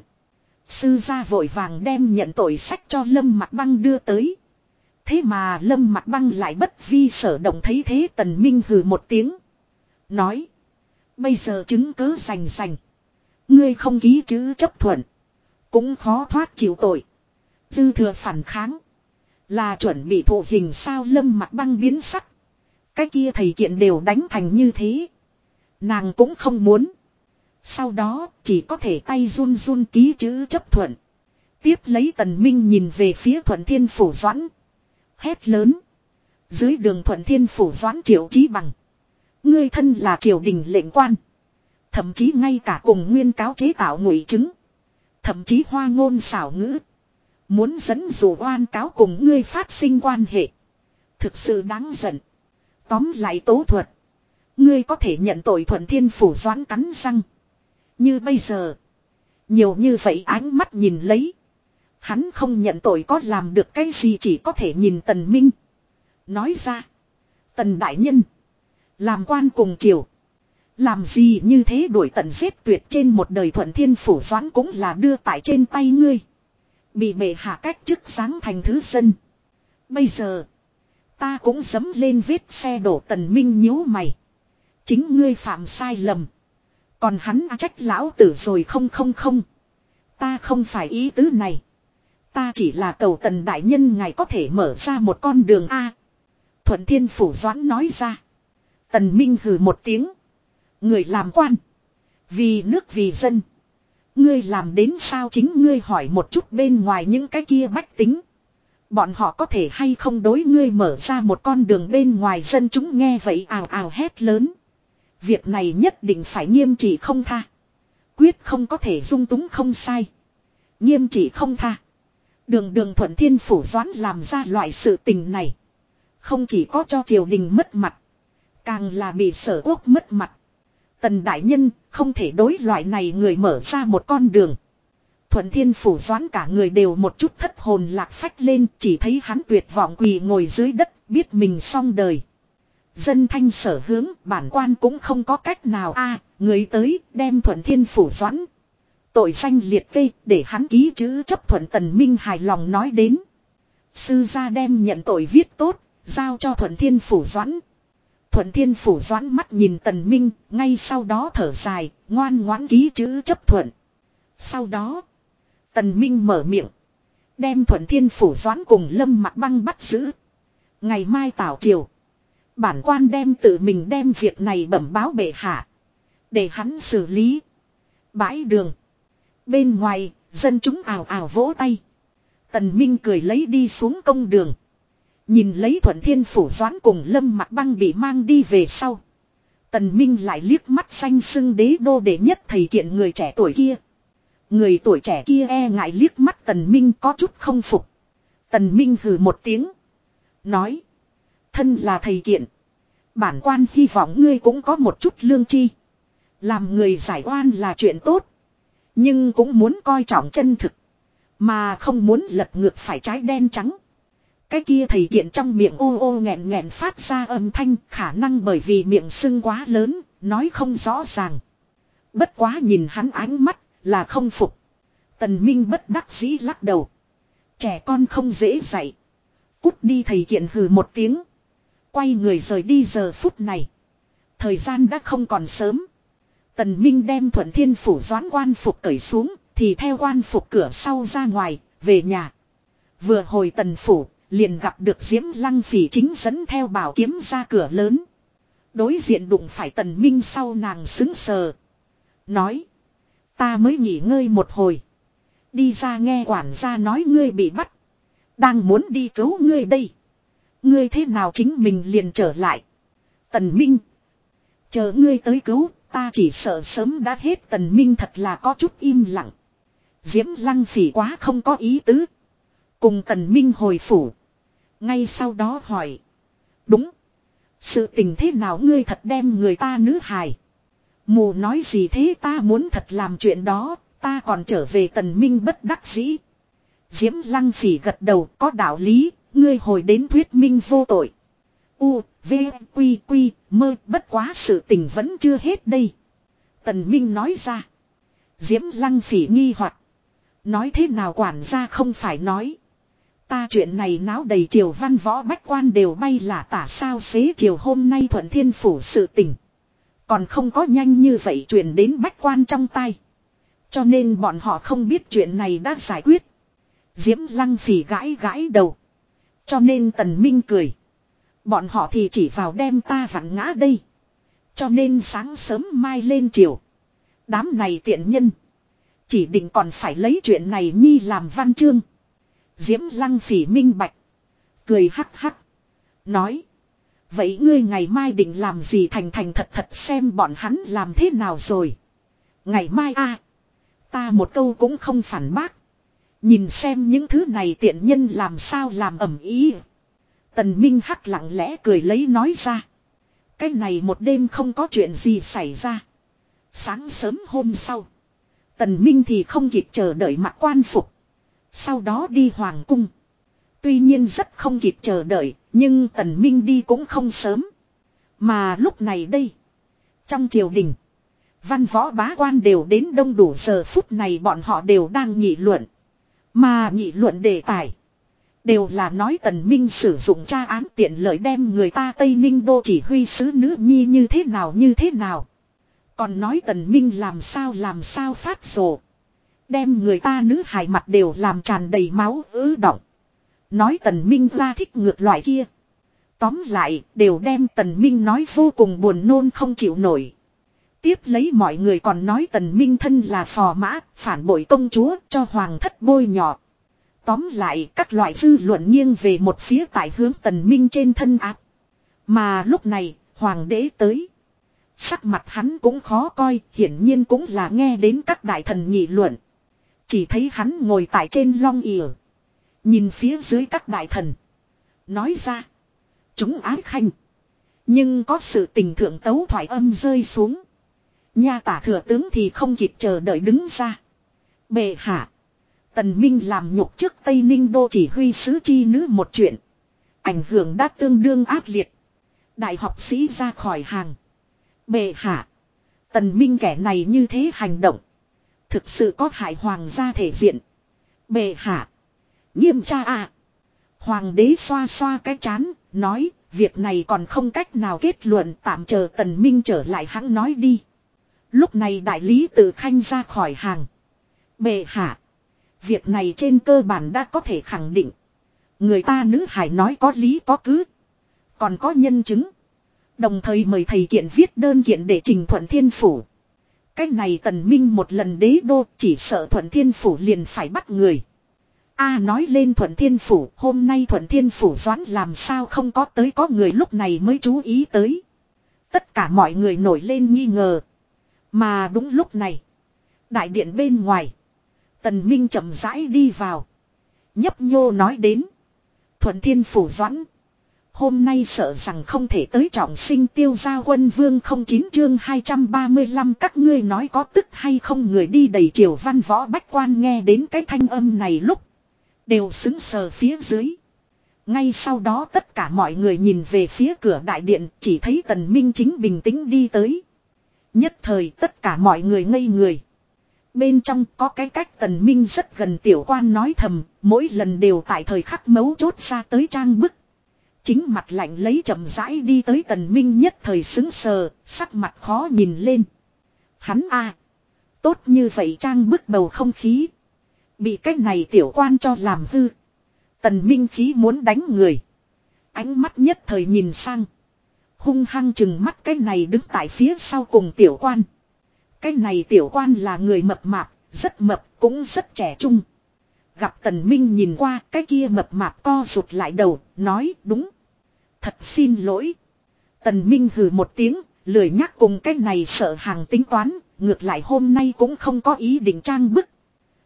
Sư gia vội vàng đem nhận tội sách cho Lâm Mặt Băng đưa tới. Thế mà Lâm Mặt Băng lại bất vi sở động thấy thế Tần Minh hừ một tiếng. Nói. Bây giờ chứng cứ rành rành. Ngươi không ký chữ chấp thuận. Cũng khó thoát chịu tội. Dư thừa phản kháng. Là chuẩn bị thụ hình sao lâm mặt băng biến sắc. Cái kia thầy kiện đều đánh thành như thế. Nàng cũng không muốn. Sau đó chỉ có thể tay run run ký chữ chấp thuận. Tiếp lấy tần minh nhìn về phía thuận thiên phủ doãn. Hét lớn. Dưới đường thuận thiên phủ doãn triệu trí bằng. Ngươi thân là triều đình lệnh quan. Thậm chí ngay cả cùng nguyên cáo chế tạo ngụy chứng. Thậm chí hoa ngôn xảo ngữ. Muốn dẫn dụ oan cáo cùng ngươi phát sinh quan hệ. Thực sự đáng giận. Tóm lại tố thuật. Ngươi có thể nhận tội thuận thiên phủ doãn cắn răng. Như bây giờ. Nhiều như vậy ánh mắt nhìn lấy. Hắn không nhận tội có làm được cái gì chỉ có thể nhìn tần minh. Nói ra. Tần đại nhân. Làm quan cùng triều. Làm gì như thế đuổi tận giết tuyệt trên một đời thuận thiên phủ doãn cũng là đưa tại trên tay ngươi. Bị bệ hạ cách chức sáng thành thứ dân. Bây giờ. Ta cũng dấm lên vết xe đổ tần minh nhíu mày. Chính ngươi phạm sai lầm. Còn hắn à trách lão tử rồi không không không. Ta không phải ý tứ này. Ta chỉ là cầu tần đại nhân ngài có thể mở ra một con đường A. Thuận thiên phủ doãn nói ra. Tần Minh hừ một tiếng. Người làm quan. Vì nước vì dân. Ngươi làm đến sao chính ngươi hỏi một chút bên ngoài những cái kia bách tính. Bọn họ có thể hay không đối ngươi mở ra một con đường bên ngoài dân chúng nghe vậy ào ào hét lớn. Việc này nhất định phải nghiêm trị không tha. Quyết không có thể dung túng không sai. Nghiêm trị không tha. Đường đường thuận thiên phủ doãn làm ra loại sự tình này. Không chỉ có cho triều đình mất mặt. Càng là bị sở quốc mất mặt. Tần đại nhân không thể đối loại này người mở ra một con đường. Thuận thiên phủ doãn cả người đều một chút thất hồn lạc phách lên chỉ thấy hắn tuyệt vọng quỳ ngồi dưới đất biết mình xong đời. Dân thanh sở hướng bản quan cũng không có cách nào a người tới đem thuận thiên phủ doãn. Tội danh liệt kê để hắn ký chữ chấp thuận tần minh hài lòng nói đến. Sư gia đem nhận tội viết tốt, giao cho thuận thiên phủ doãn. Thuận thiên phủ doãn mắt nhìn tần minh, ngay sau đó thở dài, ngoan ngoãn ký chữ chấp thuận. Sau đó, tần minh mở miệng. Đem thuận thiên phủ doãn cùng lâm mặt băng bắt giữ. Ngày mai tảo triều. Bản quan đem tự mình đem việc này bẩm báo bệ hạ. Để hắn xử lý. Bãi đường. Bên ngoài, dân chúng ảo ảo vỗ tay. Tần Minh cười lấy đi xuống công đường. Nhìn lấy thuận thiên phủ doãn cùng lâm mặt băng bị mang đi về sau. Tần Minh lại liếc mắt xanh xưng đế đô đệ nhất thầy kiện người trẻ tuổi kia. Người tuổi trẻ kia e ngại liếc mắt Tần Minh có chút không phục. Tần Minh hừ một tiếng. Nói. Thân là thầy kiện. Bản quan hy vọng ngươi cũng có một chút lương chi. Làm người giải oan là chuyện tốt. Nhưng cũng muốn coi trọng chân thực. Mà không muốn lật ngược phải trái đen trắng. Cái kia thầy kiện trong miệng ô ô nghẹn nghẹn phát ra âm thanh khả năng bởi vì miệng sưng quá lớn, nói không rõ ràng. Bất quá nhìn hắn ánh mắt là không phục. Tần Minh bất đắc dĩ lắc đầu. Trẻ con không dễ dạy. Cút đi thầy kiện hừ một tiếng. Quay người rời đi giờ phút này. Thời gian đã không còn sớm. Tần Minh đem thuận thiên phủ doãn quan phục cởi xuống, thì theo quan phục cửa sau ra ngoài, về nhà. Vừa hồi tần phủ, liền gặp được Diễm Lăng Phỉ chính dẫn theo bảo kiếm ra cửa lớn. Đối diện đụng phải tần minh sau nàng xứng sờ. Nói. Ta mới nghỉ ngơi một hồi. Đi ra nghe quản gia nói ngươi bị bắt. Đang muốn đi cứu ngươi đây. Ngươi thế nào chính mình liền trở lại. Tần Minh. Chờ ngươi tới cứu, ta chỉ sợ sớm đã hết tần Minh thật là có chút im lặng. Diễm lăng phỉ quá không có ý tứ. Cùng tần Minh hồi phủ. Ngay sau đó hỏi. Đúng. Sự tình thế nào ngươi thật đem người ta nữ hài. Mù nói gì thế ta muốn thật làm chuyện đó, ta còn trở về tần minh bất đắc dĩ. Diễm lăng phỉ gật đầu có đạo lý, ngươi hồi đến thuyết minh vô tội. U, V, Quy, Quy, mơ bất quá sự tình vẫn chưa hết đây. Tần Minh nói ra. Diễm lăng phỉ nghi hoặc Nói thế nào quản gia không phải nói. Ta chuyện này náo đầy triều văn võ bách quan đều bay là tả sao xế chiều hôm nay thuận thiên phủ sự tình. Còn không có nhanh như vậy truyền đến bách quan trong tay. Cho nên bọn họ không biết chuyện này đã giải quyết. Diễm lăng phỉ gãi gãi đầu. Cho nên tần minh cười. Bọn họ thì chỉ vào đem ta vặn ngã đây. Cho nên sáng sớm mai lên chiều. Đám này tiện nhân. Chỉ định còn phải lấy chuyện này nhi làm văn chương. Diễm lăng phỉ minh bạch. Cười hắc hắc. Nói. Vậy ngươi ngày mai định làm gì thành thành thật thật xem bọn hắn làm thế nào rồi. Ngày mai a Ta một câu cũng không phản bác. Nhìn xem những thứ này tiện nhân làm sao làm ẩm ý. Tần Minh Hắc lặng lẽ cười lấy nói ra. Cái này một đêm không có chuyện gì xảy ra. Sáng sớm hôm sau. Tần Minh thì không kịp chờ đợi mặc quan phục. Sau đó đi hoàng cung. Tuy nhiên rất không kịp chờ đợi, nhưng Tần Minh đi cũng không sớm. Mà lúc này đây, trong triều đình, văn võ bá quan đều đến đông đủ giờ phút này bọn họ đều đang nghị luận. Mà nghị luận đề tài, đều là nói Tần Minh sử dụng tra án tiện lợi đem người ta Tây Ninh đô chỉ huy sứ nữ nhi như thế nào như thế nào. Còn nói Tần Minh làm sao làm sao phát rồ. Đem người ta nữ hài mặt đều làm tràn đầy máu ứ động. Nói tần minh ra thích ngược loại kia. Tóm lại, đều đem tần minh nói vô cùng buồn nôn không chịu nổi. Tiếp lấy mọi người còn nói tần minh thân là phò mã, phản bội công chúa cho hoàng thất bôi nhọ. Tóm lại, các loại dư luận nghiêng về một phía tại hướng tần minh trên thân áp. Mà lúc này, hoàng đế tới. Sắc mặt hắn cũng khó coi, hiển nhiên cũng là nghe đến các đại thần nghị luận. Chỉ thấy hắn ngồi tại trên long ỉa. Nhìn phía dưới các đại thần. Nói ra. Chúng ái khanh. Nhưng có sự tình thượng tấu thoại âm rơi xuống. Nha tả thừa tướng thì không kịp chờ đợi đứng ra. Bệ hạ. Tần Minh làm nhục trước Tây Ninh Đô chỉ huy sứ chi nữ một chuyện. Ảnh hưởng đã tương đương ác liệt. Đại học sĩ ra khỏi hàng. Bệ hạ. Tần Minh kẻ này như thế hành động. Thực sự có hại hoàng gia thể diện. Bệ hạ. Nghiêm tra à. Hoàng đế xoa xoa cái chán, nói, việc này còn không cách nào kết luận tạm chờ tần minh trở lại hắn nói đi. Lúc này đại lý tự khanh ra khỏi hàng. Bệ hạ. Việc này trên cơ bản đã có thể khẳng định. Người ta nữ hải nói có lý có cứ. Còn có nhân chứng. Đồng thời mời thầy kiện viết đơn kiện để trình thuận thiên phủ. Cách này tần minh một lần đế đô chỉ sợ thuận thiên phủ liền phải bắt người. A nói lên thuận thiên phủ, hôm nay thuận thiên phủ doán làm sao không có tới có người lúc này mới chú ý tới. Tất cả mọi người nổi lên nghi ngờ. Mà đúng lúc này, đại điện bên ngoài, tần minh chậm rãi đi vào. Nhấp nhô nói đến, thuận thiên phủ doãn. Hôm nay sợ rằng không thể tới trọng sinh tiêu gia quân vương không chín chương 235 các ngươi nói có tức hay không người đi đầy triều văn võ bách quan nghe đến cái thanh âm này lúc Đều xứng sờ phía dưới. Ngay sau đó tất cả mọi người nhìn về phía cửa đại điện chỉ thấy tần minh chính bình tĩnh đi tới. Nhất thời tất cả mọi người ngây người. Bên trong có cái cách tần minh rất gần tiểu quan nói thầm, mỗi lần đều tại thời khắc mấu chốt ra tới trang bức. Chính mặt lạnh lấy chậm rãi đi tới tần minh nhất thời xứng sờ, sắc mặt khó nhìn lên. Hắn a Tốt như vậy trang bức bầu không khí. Bị cái này tiểu quan cho làm hư. Tần Minh khí muốn đánh người. Ánh mắt nhất thời nhìn sang. Hung hăng chừng mắt cái này đứng tại phía sau cùng tiểu quan. Cái này tiểu quan là người mập mạp, rất mập, cũng rất trẻ trung. Gặp tần minh nhìn qua cái kia mập mạp co rụt lại đầu, nói đúng. Thật xin lỗi. Tần minh hừ một tiếng, lười nhắc cùng cái này sợ hàng tính toán, ngược lại hôm nay cũng không có ý định trang bức.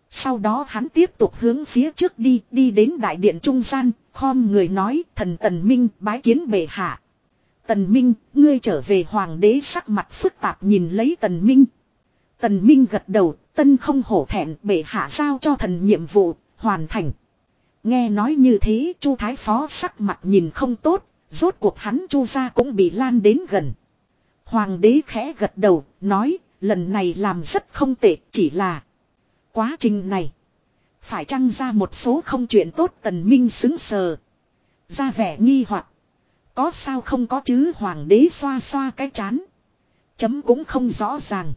Sau đó hắn tiếp tục hướng phía trước đi, đi đến đại điện trung gian, khom người nói, thần tần minh bái kiến bệ hạ. Tần minh, ngươi trở về hoàng đế sắc mặt phức tạp nhìn lấy tần minh. Tần minh gật đầu, tân không hổ thẹn bệ hạ giao cho thần nhiệm vụ, hoàn thành. Nghe nói như thế, chu thái phó sắc mặt nhìn không tốt, rốt cuộc hắn chu ra cũng bị lan đến gần. Hoàng đế khẽ gật đầu, nói, lần này làm rất không tệ, chỉ là... Quá trình này. Phải chăng ra một số không chuyện tốt tần minh xứng sờ. Ra vẻ nghi hoặc Có sao không có chứ hoàng đế xoa xoa cái chán. Chấm cũng không rõ ràng.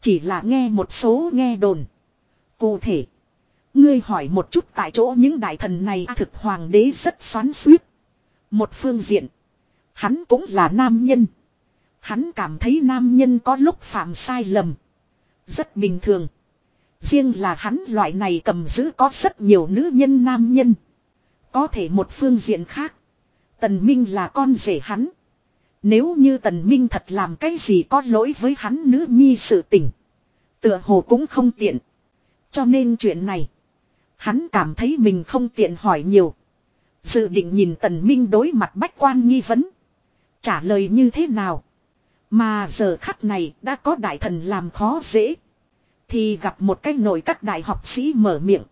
Chỉ là nghe một số nghe đồn. Cụ thể. Ngươi hỏi một chút tại chỗ những đại thần này à, thực hoàng đế rất xoắn suýt. Một phương diện. Hắn cũng là nam nhân. Hắn cảm thấy nam nhân có lúc phạm sai lầm. Rất bình thường. Riêng là hắn loại này cầm giữ có rất nhiều nữ nhân nam nhân. Có thể một phương diện khác. Tần Minh là con rể hắn. Nếu như Tần Minh thật làm cái gì có lỗi với hắn nữ nhi sự tình. Tựa hồ cũng không tiện. Cho nên chuyện này. Hắn cảm thấy mình không tiện hỏi nhiều. Dự định nhìn Tần Minh đối mặt bách quan nghi vấn. Trả lời như thế nào. Mà giờ khắc này đã có đại thần làm khó dễ. Thì gặp một cái nổi các đại học sĩ mở miệng.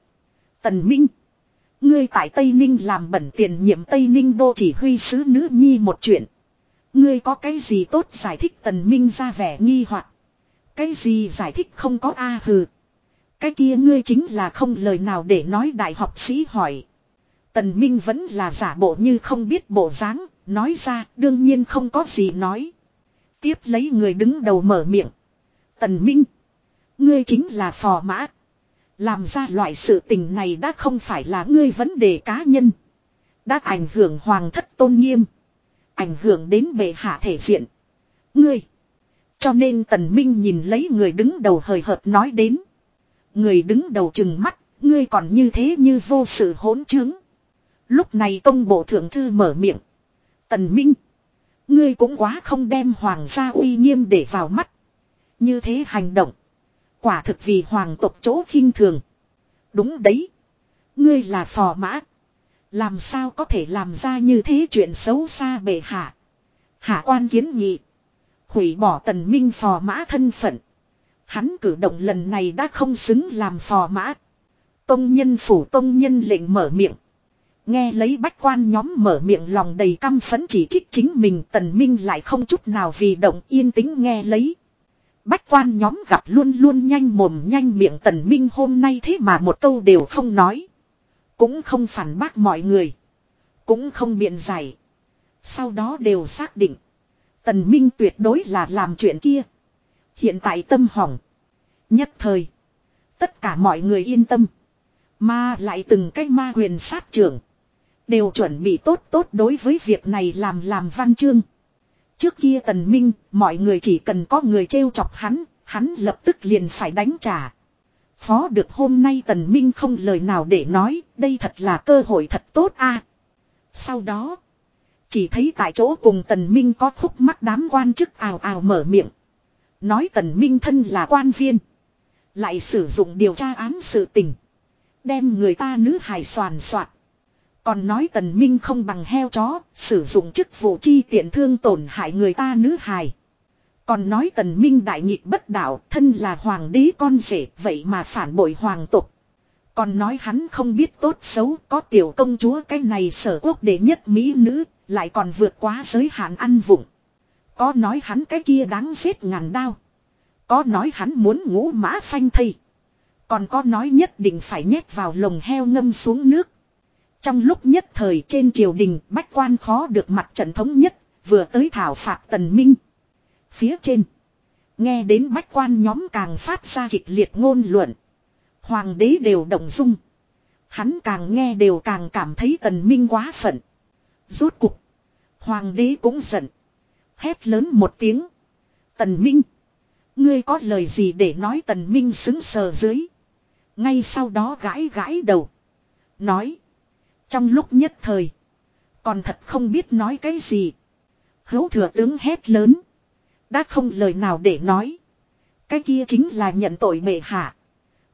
Tần Minh. Ngươi tại Tây Ninh làm bẩn tiền nhiệm Tây Ninh đô chỉ huy sứ nữ nhi một chuyện. Ngươi có cái gì tốt giải thích Tần Minh ra vẻ nghi hoặc Cái gì giải thích không có a hừ. Cái kia ngươi chính là không lời nào để nói đại học sĩ hỏi. Tần Minh vẫn là giả bộ như không biết bộ dáng, nói ra đương nhiên không có gì nói. Tiếp lấy người đứng đầu mở miệng. Tần Minh. Ngươi chính là phò mã. Làm ra loại sự tình này đã không phải là ngươi vấn đề cá nhân. Đã ảnh hưởng hoàng thất tôn nghiêm. Ảnh hưởng đến bệ hạ thể diện. Ngươi. Cho nên tần minh nhìn lấy người đứng đầu hời hợt nói đến. Người đứng đầu chừng mắt, ngươi còn như thế như vô sự hỗn chứng. Lúc này công bộ thượng thư mở miệng. Tần minh. Ngươi cũng quá không đem hoàng gia uy nghiêm để vào mắt. Như thế hành động. Quả thực vì hoàng tộc chỗ khinh thường. Đúng đấy. Ngươi là phò mã. Làm sao có thể làm ra như thế chuyện xấu xa bệ hạ. Hạ quan kiến nghị. Hủy bỏ tần minh phò mã thân phận. Hắn cử động lần này đã không xứng làm phò mã. Tông nhân phủ tông nhân lệnh mở miệng. Nghe lấy bách quan nhóm mở miệng lòng đầy căm phấn chỉ trích chính mình, tần minh lại không chút nào vì động yên tĩnh nghe lấy. Bách quan nhóm gặp luôn luôn nhanh mồm nhanh miệng, tần minh hôm nay thế mà một câu đều không nói. Cũng không phản bác mọi người. Cũng không biện giải. Sau đó đều xác định. Tần minh tuyệt đối là làm chuyện kia. Hiện tại tâm hỏng. Nhất thời. Tất cả mọi người yên tâm. Mà lại từng cách ma quyền sát trưởng. Đều chuẩn bị tốt tốt đối với việc này làm làm văn chương. Trước kia tần minh, mọi người chỉ cần có người trêu chọc hắn, hắn lập tức liền phải đánh trả. Phó được hôm nay tần minh không lời nào để nói, đây thật là cơ hội thật tốt a. Sau đó, chỉ thấy tại chỗ cùng tần minh có khúc mắt đám quan chức ào ào mở miệng. Nói tần minh thân là quan viên. Lại sử dụng điều tra án sự tình. Đem người ta nữ hài soàn soạt. Còn nói tần minh không bằng heo chó, sử dụng chức vụ chi tiện thương tổn hại người ta nữ hài. Còn nói tần minh đại nghịch bất đạo, thân là hoàng đế con rể, vậy mà phản bội hoàng tục. Còn nói hắn không biết tốt xấu, có tiểu công chúa cái này sở quốc đệ nhất mỹ nữ, lại còn vượt quá giới hạn ăn vụng. Có nói hắn cái kia đáng giết ngàn đao. Có nói hắn muốn ngũ mã phanh thây. Còn có nói nhất định phải nhét vào lồng heo ngâm xuống nước. Trong lúc nhất thời trên triều đình bách quan khó được mặt trận thống nhất, vừa tới thảo phạt tần minh. Phía trên, nghe đến bách quan nhóm càng phát ra kịch liệt ngôn luận. Hoàng đế đều động dung. Hắn càng nghe đều càng cảm thấy tần minh quá phận. Rốt cục, hoàng đế cũng giận. Hét lớn một tiếng. Tần minh, ngươi có lời gì để nói tần minh xứng sờ dưới. Ngay sau đó gãi gãi đầu. Nói. Trong lúc nhất thời. Còn thật không biết nói cái gì. Hữu thừa tướng hét lớn. Đã không lời nào để nói. Cái kia chính là nhận tội bệ hạ.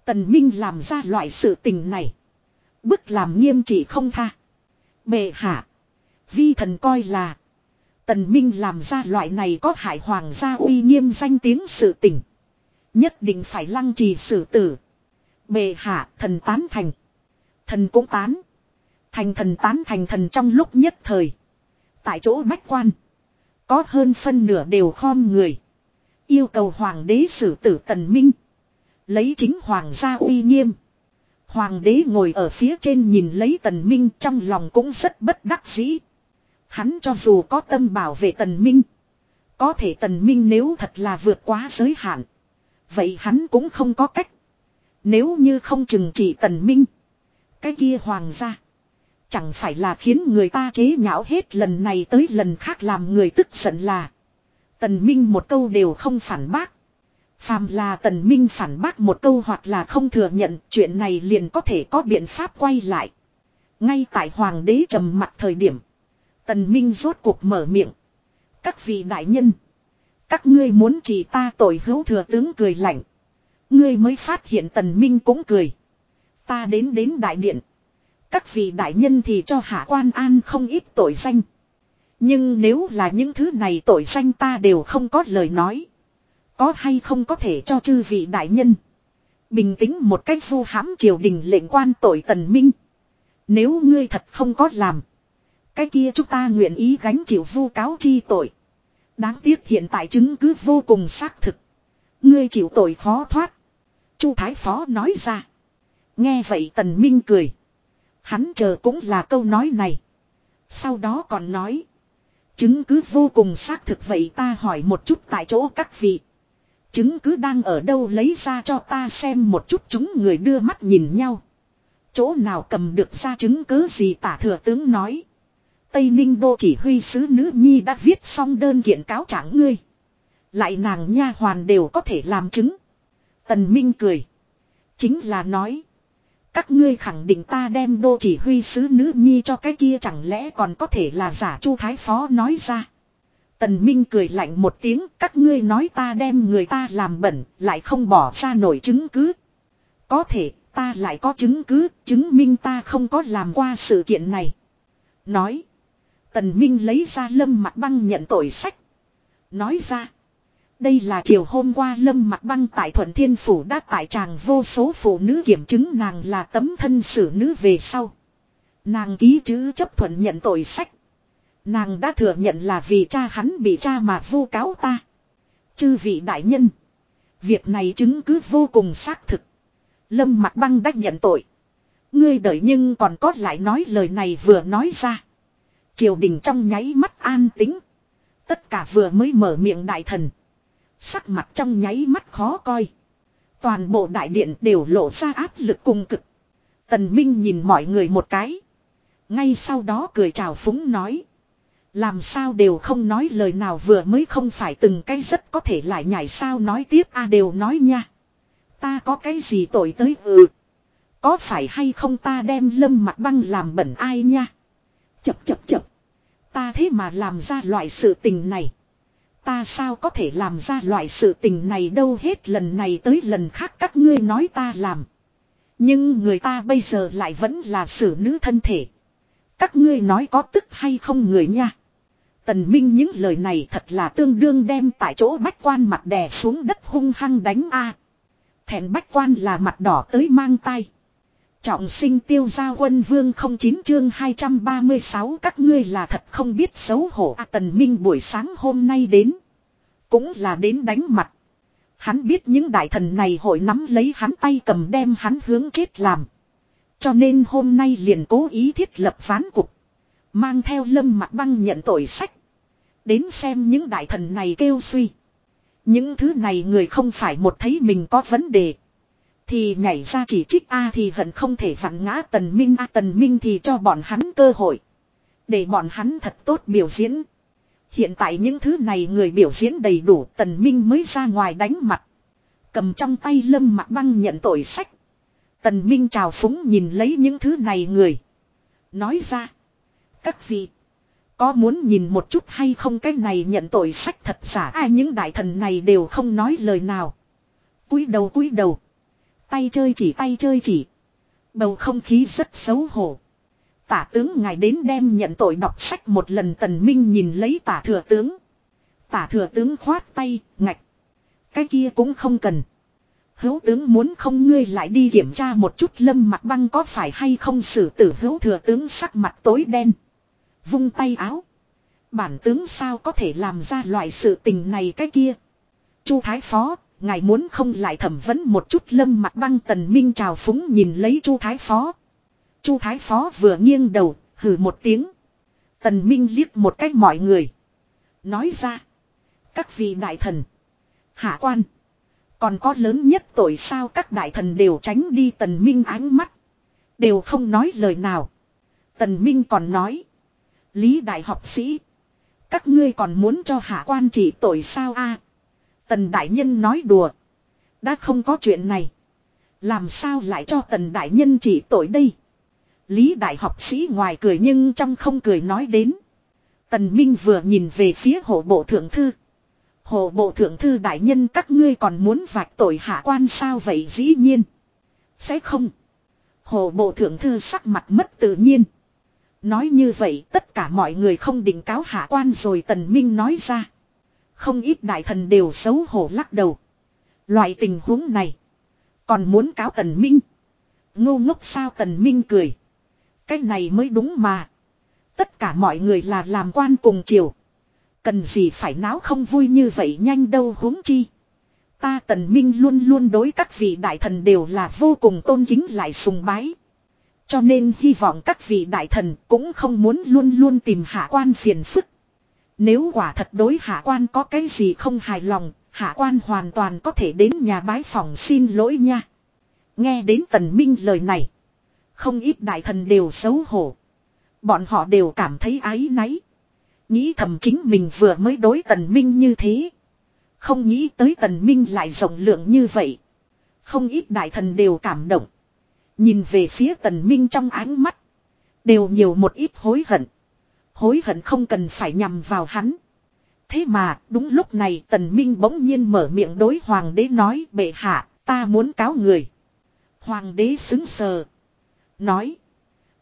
Tần Minh làm ra loại sự tình này. Bức làm nghiêm trị không tha. Bệ hạ. Vi thần coi là. Tần Minh làm ra loại này có hại hoàng gia uy nghiêm danh tiếng sự tình. Nhất định phải lăng trì xử tử. bề hạ, thần tán thành. Thần cũng tán. Thành thần tán thành thần trong lúc nhất thời. Tại chỗ bách quan. Có hơn phân nửa đều khom người. Yêu cầu hoàng đế xử tử tần minh. Lấy chính hoàng gia uy nghiêm. Hoàng đế ngồi ở phía trên nhìn lấy tần minh trong lòng cũng rất bất đắc dĩ. Hắn cho dù có tâm bảo vệ tần minh. Có thể tần minh nếu thật là vượt quá giới hạn. Vậy hắn cũng không có cách. Nếu như không chừng trị tần minh. Cái kia hoàng gia. Chẳng phải là khiến người ta chế nhạo hết lần này tới lần khác làm người tức giận là. Tần Minh một câu đều không phản bác. Phàm là Tần Minh phản bác một câu hoặc là không thừa nhận, chuyện này liền có thể có biện pháp quay lại. Ngay tại hoàng đế trầm mặt thời điểm. Tần Minh rốt cuộc mở miệng. Các vị đại nhân. Các ngươi muốn chỉ ta tội hữu thừa tướng cười lạnh. Ngươi mới phát hiện Tần Minh cũng cười. Ta đến đến đại điện. Các vị đại nhân thì cho hạ quan an không ít tội danh. Nhưng nếu là những thứ này tội danh ta đều không có lời nói. Có hay không có thể cho chư vị đại nhân. Bình tĩnh một cách vu hãm triều đình lệnh quan tội tần minh. Nếu ngươi thật không có làm. Cái kia chúng ta nguyện ý gánh chịu vu cáo chi tội. Đáng tiếc hiện tại chứng cứ vô cùng xác thực. Ngươi chịu tội khó thoát. Chu Thái Phó nói ra. Nghe vậy tần minh cười. Hắn chờ cũng là câu nói này. Sau đó còn nói. Chứng cứ vô cùng xác thực vậy ta hỏi một chút tại chỗ các vị. Chứng cứ đang ở đâu lấy ra cho ta xem một chút chúng người đưa mắt nhìn nhau. Chỗ nào cầm được ra chứng cứ gì tả thừa tướng nói. Tây Ninh Đô chỉ huy sứ nữ nhi đã viết xong đơn kiện cáo trạng ngươi. Lại nàng nha hoàn đều có thể làm chứng. Tần Minh cười. Chính là nói. Các ngươi khẳng định ta đem đô chỉ huy sứ nữ nhi cho cái kia chẳng lẽ còn có thể là giả chu thái phó nói ra. Tần Minh cười lạnh một tiếng, các ngươi nói ta đem người ta làm bẩn, lại không bỏ ra nổi chứng cứ. Có thể, ta lại có chứng cứ, chứng minh ta không có làm qua sự kiện này. Nói. Tần Minh lấy ra lâm mặt băng nhận tội sách. Nói ra. Đây là chiều hôm qua Lâm Mặc Băng tại Thuận Thiên Phủ đã tại tràng vô số phụ nữ kiểm chứng nàng là tấm thân xử nữ về sau. Nàng ký chữ chấp thuận nhận tội sách. Nàng đã thừa nhận là vì cha hắn bị cha mà vu cáo ta. Chư vị đại nhân. Việc này chứng cứ vô cùng xác thực. Lâm Mặc Băng đã nhận tội. Ngươi đợi nhưng còn có lại nói lời này vừa nói ra. Triều đình trong nháy mắt an tính. Tất cả vừa mới mở miệng đại thần Sắc mặt trong nháy mắt khó coi. Toàn bộ đại điện đều lộ ra áp lực cùng cực. Tần Minh nhìn mọi người một cái. Ngay sau đó cười chào phúng nói. Làm sao đều không nói lời nào vừa mới không phải từng cái rất có thể lại nhảy sao nói tiếp a đều nói nha. Ta có cái gì tội tới ừ. Có phải hay không ta đem lâm mặt băng làm bẩn ai nha. Chập chập chập. Ta thế mà làm ra loại sự tình này. Ta sao có thể làm ra loại sự tình này đâu hết lần này tới lần khác các ngươi nói ta làm. Nhưng người ta bây giờ lại vẫn là xử nữ thân thể. Các ngươi nói có tức hay không người nha. Tần Minh những lời này thật là tương đương đem tại chỗ bách quan mặt đè xuống đất hung hăng đánh a. Thẹn bách quan là mặt đỏ tới mang tay. Trọng sinh tiêu gia quân vương không chín chương 236 các ngươi là thật không biết xấu hổ à, tần minh buổi sáng hôm nay đến. Cũng là đến đánh mặt. Hắn biết những đại thần này hội nắm lấy hắn tay cầm đem hắn hướng chết làm. Cho nên hôm nay liền cố ý thiết lập phán cục. Mang theo lâm mặt băng nhận tội sách. Đến xem những đại thần này kêu suy. Những thứ này người không phải một thấy mình có vấn đề. Thì nhảy ra chỉ trích A thì hận không thể vặn ngã tần minh A tần minh thì cho bọn hắn cơ hội. Để bọn hắn thật tốt biểu diễn. Hiện tại những thứ này người biểu diễn đầy đủ, tần minh mới ra ngoài đánh mặt. Cầm trong tay lâm mặt băng nhận tội sách. Tần minh chào phúng nhìn lấy những thứ này người. Nói ra. Các vị. Có muốn nhìn một chút hay không cái này nhận tội sách thật giả ai những đại thần này đều không nói lời nào. cúi đầu cúi đầu. Tay chơi chỉ tay chơi chỉ. Bầu không khí rất xấu hổ. Tả tướng ngài đến đem nhận tội đọc sách một lần tần minh nhìn lấy tả thừa tướng. Tả thừa tướng khoát tay, ngạch. Cái kia cũng không cần. Hữu tướng muốn không ngươi lại đi kiểm tra một chút lâm mặt băng có phải hay không xử tử hữu thừa tướng sắc mặt tối đen. Vung tay áo. Bản tướng sao có thể làm ra loại sự tình này cái kia. Chu Thái Phó, ngài muốn không lại thẩm vấn một chút lâm mặt băng tần minh chào phúng nhìn lấy chu thái phó chu thái phó vừa nghiêng đầu, hừ một tiếng tần minh liếc một cách mọi người nói ra các vị đại thần hạ quan Còn có lớn nhất tội sao các đại thần đều tránh đi tần minh ánh mắt. Đều không nói lời nào. Tần minh còn nói. Lý đại học sĩ. Các ngươi còn muốn cho hạ quan chỉ tội sao a? Tần đại nhân nói đùa. Đã không có chuyện này. Làm sao lại cho tần đại nhân chỉ tội đây? Lý đại học sĩ ngoài cười nhưng trong không cười nói đến. Tần Minh vừa nhìn về phía hộ bộ thượng thư. Hộ bộ thượng thư đại nhân các ngươi còn muốn vạch tội hạ quan sao vậy dĩ nhiên. Sẽ không. Hộ bộ thượng thư sắc mặt mất tự nhiên. Nói như vậy tất cả mọi người không định cáo hạ quan rồi tần minh nói ra. Không ít đại thần đều xấu hổ lắc đầu. Loại tình huống này. Còn muốn cáo tần minh. Ngô ngốc sao tần minh cười. Cái này mới đúng mà. Tất cả mọi người là làm quan cùng triều. Cần gì phải náo không vui như vậy nhanh đâu huống chi. Ta tần minh luôn luôn đối các vị đại thần đều là vô cùng tôn kính lại sùng bái. Cho nên hy vọng các vị đại thần cũng không muốn luôn luôn tìm hạ quan phiền phức. Nếu quả thật đối hạ quan có cái gì không hài lòng, hạ quan hoàn toàn có thể đến nhà bái phòng xin lỗi nha. Nghe đến tần minh lời này. Không ít đại thần đều xấu hổ. Bọn họ đều cảm thấy ái náy. Nghĩ thầm chính mình vừa mới đối tần minh như thế. Không nghĩ tới tần minh lại rộng lượng như vậy. Không ít đại thần đều cảm động. Nhìn về phía tần minh trong ánh mắt. Đều nhiều một ít hối hận. Hối hận không cần phải nhằm vào hắn. Thế mà, đúng lúc này tần minh bỗng nhiên mở miệng đối hoàng đế nói, bệ hạ, ta muốn cáo người. Hoàng đế xứng sờ. Nói.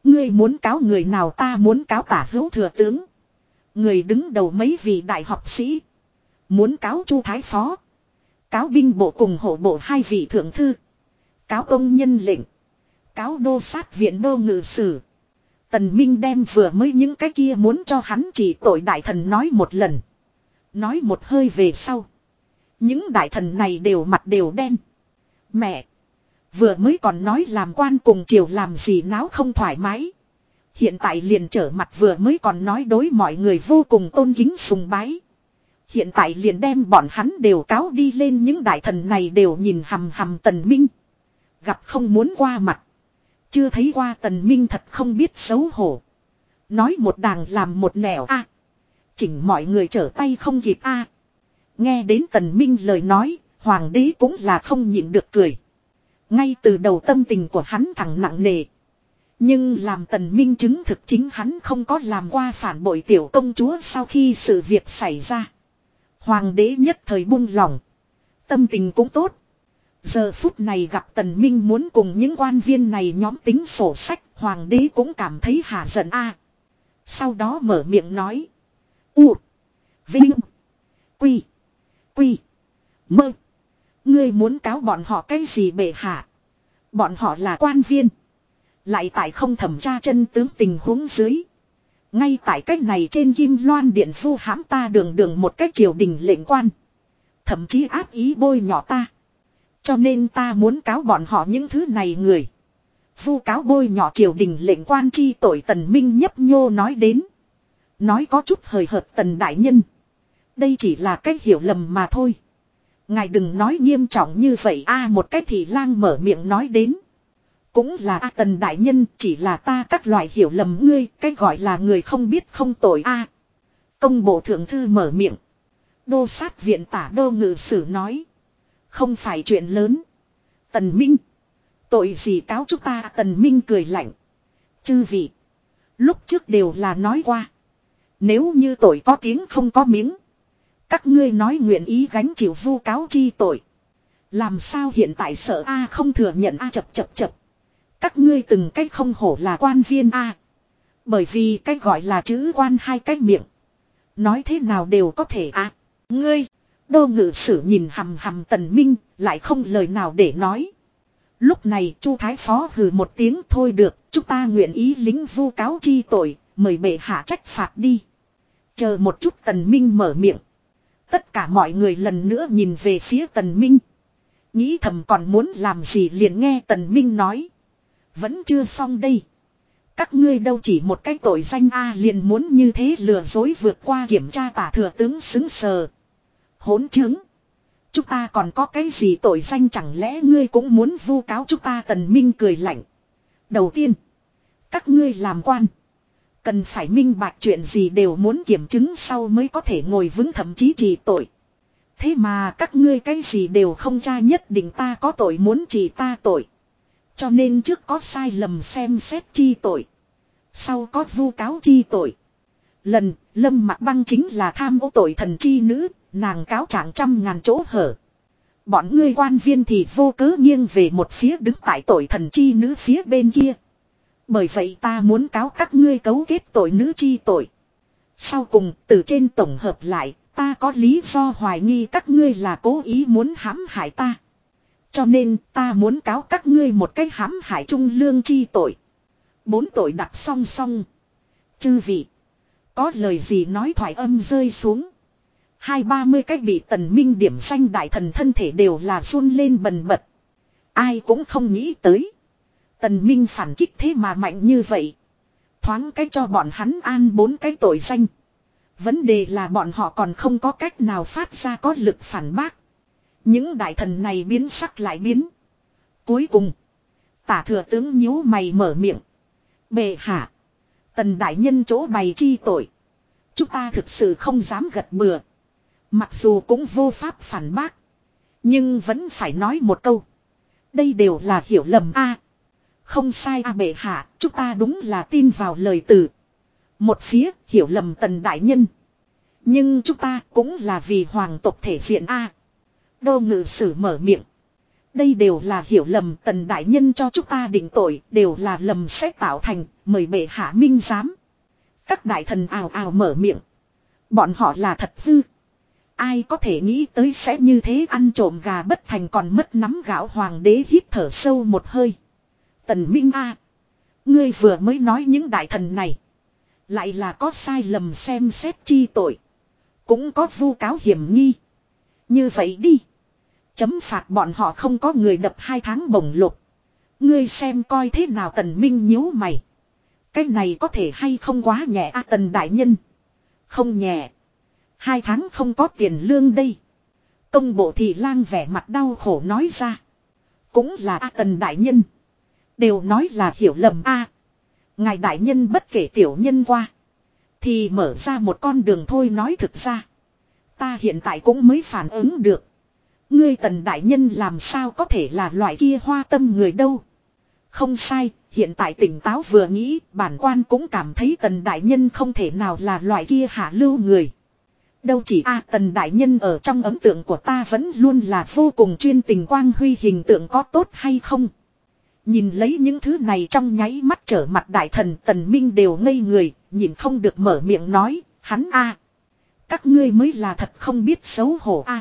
Ngươi muốn cáo người nào ta muốn cáo tả hữu thừa tướng. Người đứng đầu mấy vị đại học sĩ. Muốn cáo chu thái phó. Cáo binh bộ cùng hộ bộ hai vị thượng thư. Cáo công nhân lệnh. Cáo đô sát viện đô ngự sử. Tần Minh đem vừa mới những cái kia muốn cho hắn chỉ tội đại thần nói một lần. Nói một hơi về sau. Những đại thần này đều mặt đều đen. Mẹ. Vừa mới còn nói làm quan cùng triều làm gì náo không thoải mái. Hiện tại liền trở mặt vừa mới còn nói đối mọi người vô cùng tôn kính sùng bái. Hiện tại liền đem bọn hắn đều cáo đi lên những đại thần này đều nhìn hầm hầm tần minh. Gặp không muốn qua mặt. Chưa thấy qua tần minh thật không biết xấu hổ. Nói một đàng làm một nẻo a Chỉnh mọi người trở tay không kịp a Nghe đến tần minh lời nói, hoàng đế cũng là không nhịn được cười. Ngay từ đầu tâm tình của hắn thẳng nặng nề. Nhưng làm tần minh chứng thực chính hắn không có làm qua phản bội tiểu công chúa sau khi sự việc xảy ra. Hoàng đế nhất thời buông lòng. Tâm tình cũng tốt. Giờ phút này gặp tần minh muốn cùng những quan viên này nhóm tính sổ sách. Hoàng đế cũng cảm thấy hạ giận a. Sau đó mở miệng nói. U. Vinh. Quy. Quy. Mơ. Ngươi muốn cáo bọn họ cái gì bệ hạ. Bọn họ là quan viên. Lại tại không thẩm tra chân tướng tình huống dưới. Ngay tại cách này trên kim loan điện phu hãm ta đường đường một cách triều đình lệnh quan. Thậm chí áp ý bôi nhỏ ta. Cho nên ta muốn cáo bọn họ những thứ này người. Vu cáo bôi nhỏ triều đình lệnh quan chi tội tần minh nhấp nhô nói đến. Nói có chút hời hợt tần đại nhân. Đây chỉ là cách hiểu lầm mà thôi. Ngài đừng nói nghiêm trọng như vậy a, một cái thị lang mở miệng nói đến. Cũng là a, tần đại nhân, chỉ là ta các loại hiểu lầm ngươi, cái gọi là người không biết không tội a Công bộ thượng thư mở miệng. Đô sát viện tả đô ngự sử nói. Không phải chuyện lớn. Tần Minh. Tội gì cáo chúng ta tần Minh cười lạnh. Chư vị. Lúc trước đều là nói qua. Nếu như tội có tiếng không có miếng. Các ngươi nói nguyện ý gánh chịu vu cáo chi tội. Làm sao hiện tại sợ A không thừa nhận A chập chập chập. Các ngươi từng cách không hổ là quan viên A. Bởi vì cách gọi là chữ quan hai cách miệng. Nói thế nào đều có thể A. Ngươi. Đô ngự sử nhìn hầm hầm tần minh. Lại không lời nào để nói. Lúc này chu thái phó hừ một tiếng thôi được. Chúng ta nguyện ý lính vu cáo chi tội. Mời bệ hạ trách phạt đi. Chờ một chút tần minh mở miệng. Tất cả mọi người lần nữa nhìn về phía tần minh. Nghĩ thầm còn muốn làm gì liền nghe tần minh nói. Vẫn chưa xong đây. Các ngươi đâu chỉ một cái tội danh A liền muốn như thế lừa dối vượt qua kiểm tra tả thừa tướng xứng sờ. Hỗn chứng. Chúng ta còn có cái gì tội danh chẳng lẽ ngươi cũng muốn vu cáo chúng ta tần minh cười lạnh. Đầu tiên. Các ngươi làm quan. Cần phải minh bạch chuyện gì đều muốn kiểm chứng sau mới có thể ngồi vững thậm chí trì tội. Thế mà các ngươi cái gì đều không tra nhất định ta có tội muốn trì ta tội. Cho nên trước có sai lầm xem xét chi tội. Sau có vu cáo chi tội. Lần, lâm mạc băng chính là tham ô tội thần chi nữ, nàng cáo trạng trăm ngàn chỗ hở. Bọn ngươi quan viên thì vô cớ nghiêng về một phía đứng tại tội thần chi nữ phía bên kia. Bởi vậy ta muốn cáo các ngươi cấu kết tội nữ chi tội. Sau cùng, từ trên tổng hợp lại, ta có lý do hoài nghi các ngươi là cố ý muốn hãm hại ta. Cho nên, ta muốn cáo các ngươi một cách hãm hại trung lương chi tội. Bốn tội đặt song song. Chư vị. Có lời gì nói thoại âm rơi xuống. Hai ba mươi cách bị tần minh điểm danh đại thần thân thể đều là run lên bần bật. Ai cũng không nghĩ tới. Tần Minh phản kích thế mà mạnh như vậy. Thoáng cách cho bọn hắn an bốn cái tội danh. Vấn đề là bọn họ còn không có cách nào phát ra có lực phản bác. Những đại thần này biến sắc lại biến. Cuối cùng. Tả thừa tướng nhíu mày mở miệng. Bề hạ. Tần đại nhân chỗ bày chi tội. Chúng ta thực sự không dám gật bừa. Mặc dù cũng vô pháp phản bác. Nhưng vẫn phải nói một câu. Đây đều là hiểu lầm a. Không sai a bệ hạ, chúng ta đúng là tin vào lời từ. Một phía, hiểu lầm tần đại nhân. Nhưng chúng ta cũng là vì hoàng tộc thể diện a. Đô ngự sử mở miệng. Đây đều là hiểu lầm tần đại nhân cho chúng ta định tội, đều là lầm sẽ tạo thành, mời bệ hạ minh giám. Các đại thần ào ào mở miệng. Bọn họ là thật hư. Ai có thể nghĩ tới sẽ như thế ăn trộm gà bất thành còn mất nắm gạo hoàng đế hít thở sâu một hơi. Tần Minh A. Ngươi vừa mới nói những đại thần này. Lại là có sai lầm xem xét chi tội. Cũng có vu cáo hiểm nghi. Như vậy đi. Chấm phạt bọn họ không có người đập hai tháng bổng lục. Ngươi xem coi thế nào tần minh nhíu mày. Cái này có thể hay không quá nhẹ a tần đại nhân. Không nhẹ. Hai tháng không có tiền lương đây. Công bộ thị lang vẻ mặt đau khổ nói ra. Cũng là a tần đại nhân. Đều nói là hiểu lầm a. ngài đại nhân bất kể tiểu nhân qua. Thì mở ra một con đường thôi nói thực ra. Ta hiện tại cũng mới phản ứng được. Ngươi tần đại nhân làm sao có thể là loại kia hoa tâm người đâu. Không sai, hiện tại tỉnh táo vừa nghĩ, bản quan cũng cảm thấy tần đại nhân không thể nào là loại kia hạ lưu người. Đâu chỉ a tần đại nhân ở trong ấn tượng của ta vẫn luôn là vô cùng chuyên tình quang huy hình tượng có tốt hay không. Nhìn lấy những thứ này trong nháy mắt trở mặt đại thần tần minh đều ngây người, nhìn không được mở miệng nói, hắn a Các ngươi mới là thật không biết xấu hổ a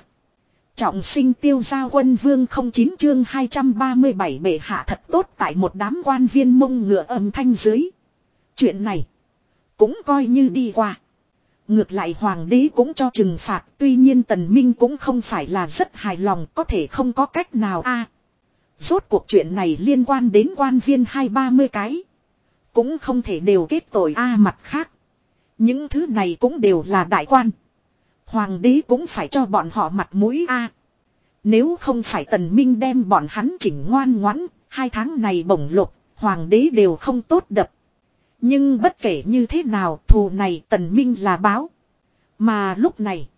Trọng sinh tiêu gia quân vương không chín chương 237 bệ hạ thật tốt tại một đám quan viên mông ngựa âm thanh dưới. Chuyện này cũng coi như đi qua. Ngược lại hoàng đế cũng cho trừng phạt tuy nhiên tần minh cũng không phải là rất hài lòng có thể không có cách nào a Rốt cuộc chuyện này liên quan đến quan viên hai ba mươi cái. Cũng không thể đều kết tội a mặt khác. Những thứ này cũng đều là đại quan. Hoàng đế cũng phải cho bọn họ mặt mũi a. Nếu không phải tần minh đem bọn hắn chỉnh ngoan ngoãn, hai tháng này bổng lục, hoàng đế đều không tốt đập. Nhưng bất kể như thế nào, thù này tần minh là báo. Mà lúc này,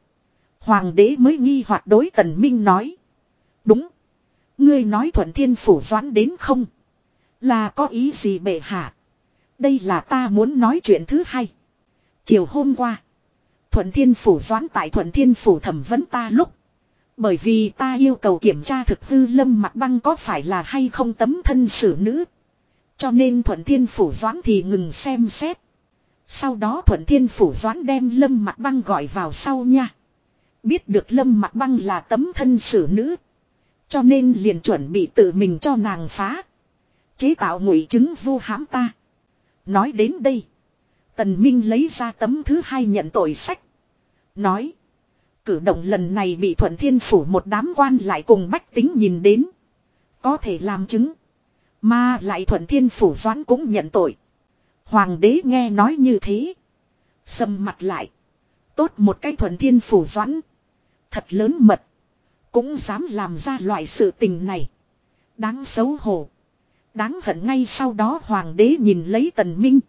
hoàng đế mới nghi hoặc đối tần minh nói. Đúng. Ngươi nói thuận thiên phủ doãn đến không? Là có ý gì bệ hạ? Đây là ta muốn nói chuyện thứ hai. Chiều hôm qua. Thuận thiên phủ doãn tại thuận thiên phủ thẩm vấn ta lúc. Bởi vì ta yêu cầu kiểm tra thực hư lâm mặt băng có phải là hay không tấm thân xử nữ. Cho nên thuận thiên phủ doãn thì ngừng xem xét. Sau đó thuận thiên phủ doãn đem lâm mặt băng gọi vào sau nha. Biết được lâm mặt băng là tấm thân xử nữ. Cho nên liền chuẩn bị tự mình cho nàng phá. Chế tạo ngụy chứng vu hãm ta. Nói đến đây. Tần Minh lấy ra tấm thứ hai nhận tội sách. Nói. Cử động lần này bị thuận thiên phủ một đám quan lại cùng bách tính nhìn đến. Có thể làm chứng. Mà lại thuận thiên phủ doãn cũng nhận tội. Hoàng đế nghe nói như thế. Sầm mặt lại. Tốt một cái thuận thiên phủ doãn. Thật lớn mật. Cũng dám làm ra loại sự tình này. Đáng xấu hổ. Đáng hận ngay sau đó hoàng đế nhìn lấy tần minh.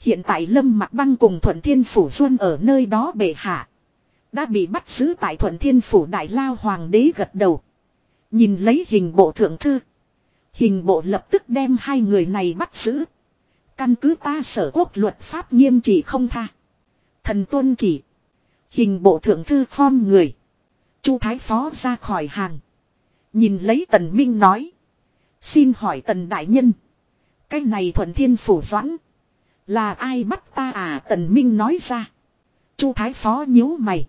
Hiện tại Lâm Mặc Băng cùng Thuận Thiên Phủ Xuân ở nơi đó bệ hạ. Đã bị bắt giữ tại Thuận Thiên Phủ Đại Lao Hoàng đế gật đầu. Nhìn lấy hình bộ thượng thư. Hình bộ lập tức đem hai người này bắt giữ. Căn cứ ta sở quốc luật pháp nghiêm trị không tha. Thần tuân chỉ. Hình bộ thượng thư khom người. Chu Thái Phó ra khỏi hàng. Nhìn lấy Tần Minh nói. Xin hỏi Tần Đại Nhân. Cái này thuận thiên phủ doãn. Là ai bắt ta à Tần Minh nói ra. Chu Thái Phó nhíu mày.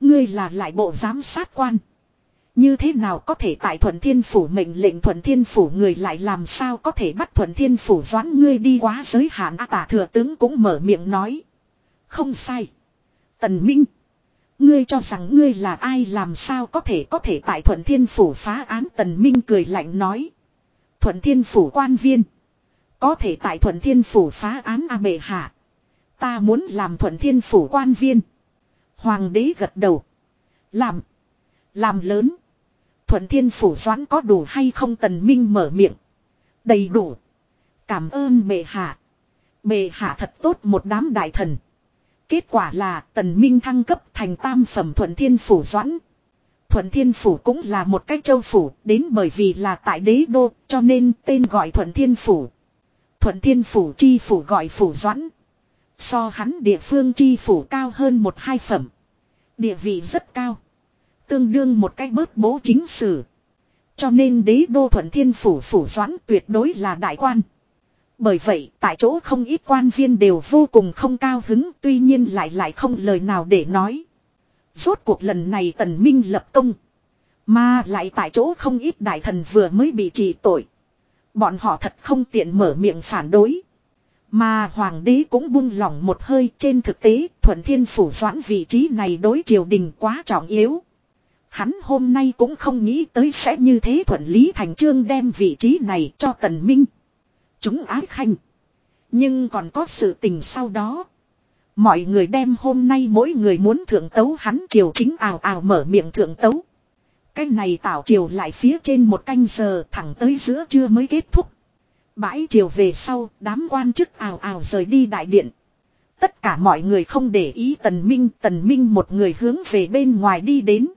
Ngươi là lại bộ giám sát quan. Như thế nào có thể tại thuận thiên phủ mệnh lệnh thuận thiên phủ người lại làm sao có thể bắt thuận thiên phủ doãn ngươi đi quá giới hạn a tả thừa tướng cũng mở miệng nói. Không sai. Tần Minh. Ngươi cho rằng ngươi là ai làm sao có thể có thể tại thuận thiên phủ phá án tần minh cười lạnh nói. Thuận thiên phủ quan viên. Có thể tại thuận thiên phủ phá án a bệ hạ. Ta muốn làm thuận thiên phủ quan viên. Hoàng đế gật đầu. Làm. Làm lớn. Thuận thiên phủ doãn có đủ hay không tần minh mở miệng. Đầy đủ. Cảm ơn bệ hạ. Bệ hạ thật tốt một đám đại thần. Kết quả là tần minh thăng cấp thành tam phẩm thuận thiên phủ doãn. Thuận thiên phủ cũng là một cái châu phủ, đến bởi vì là tại đế đô, cho nên tên gọi thuận thiên phủ. Thuận thiên phủ chi phủ gọi phủ doãn. So hắn địa phương chi phủ cao hơn một hai phẩm. Địa vị rất cao. Tương đương một cái bớt bố chính sử. Cho nên đế đô thuận thiên phủ phủ doãn tuyệt đối là đại quan. Bởi vậy, tại chỗ không ít quan viên đều vô cùng không cao hứng, tuy nhiên lại lại không lời nào để nói. Rốt cuộc lần này tần minh lập công. Mà lại tại chỗ không ít đại thần vừa mới bị trị tội. Bọn họ thật không tiện mở miệng phản đối. Mà hoàng đế cũng buông lỏng một hơi trên thực tế thuận thiên phủ doãn vị trí này đối triều đình quá trọng yếu. Hắn hôm nay cũng không nghĩ tới sẽ như thế thuận lý thành trương đem vị trí này cho tần minh. Chúng ái khanh. Nhưng còn có sự tình sau đó. Mọi người đem hôm nay mỗi người muốn thượng tấu hắn triều chính ào ào mở miệng thượng tấu. Cái này tạo triều lại phía trên một canh giờ thẳng tới giữa trưa mới kết thúc. Bãi triều về sau, đám quan chức ào ào rời đi đại điện. Tất cả mọi người không để ý tần minh, tần minh một người hướng về bên ngoài đi đến.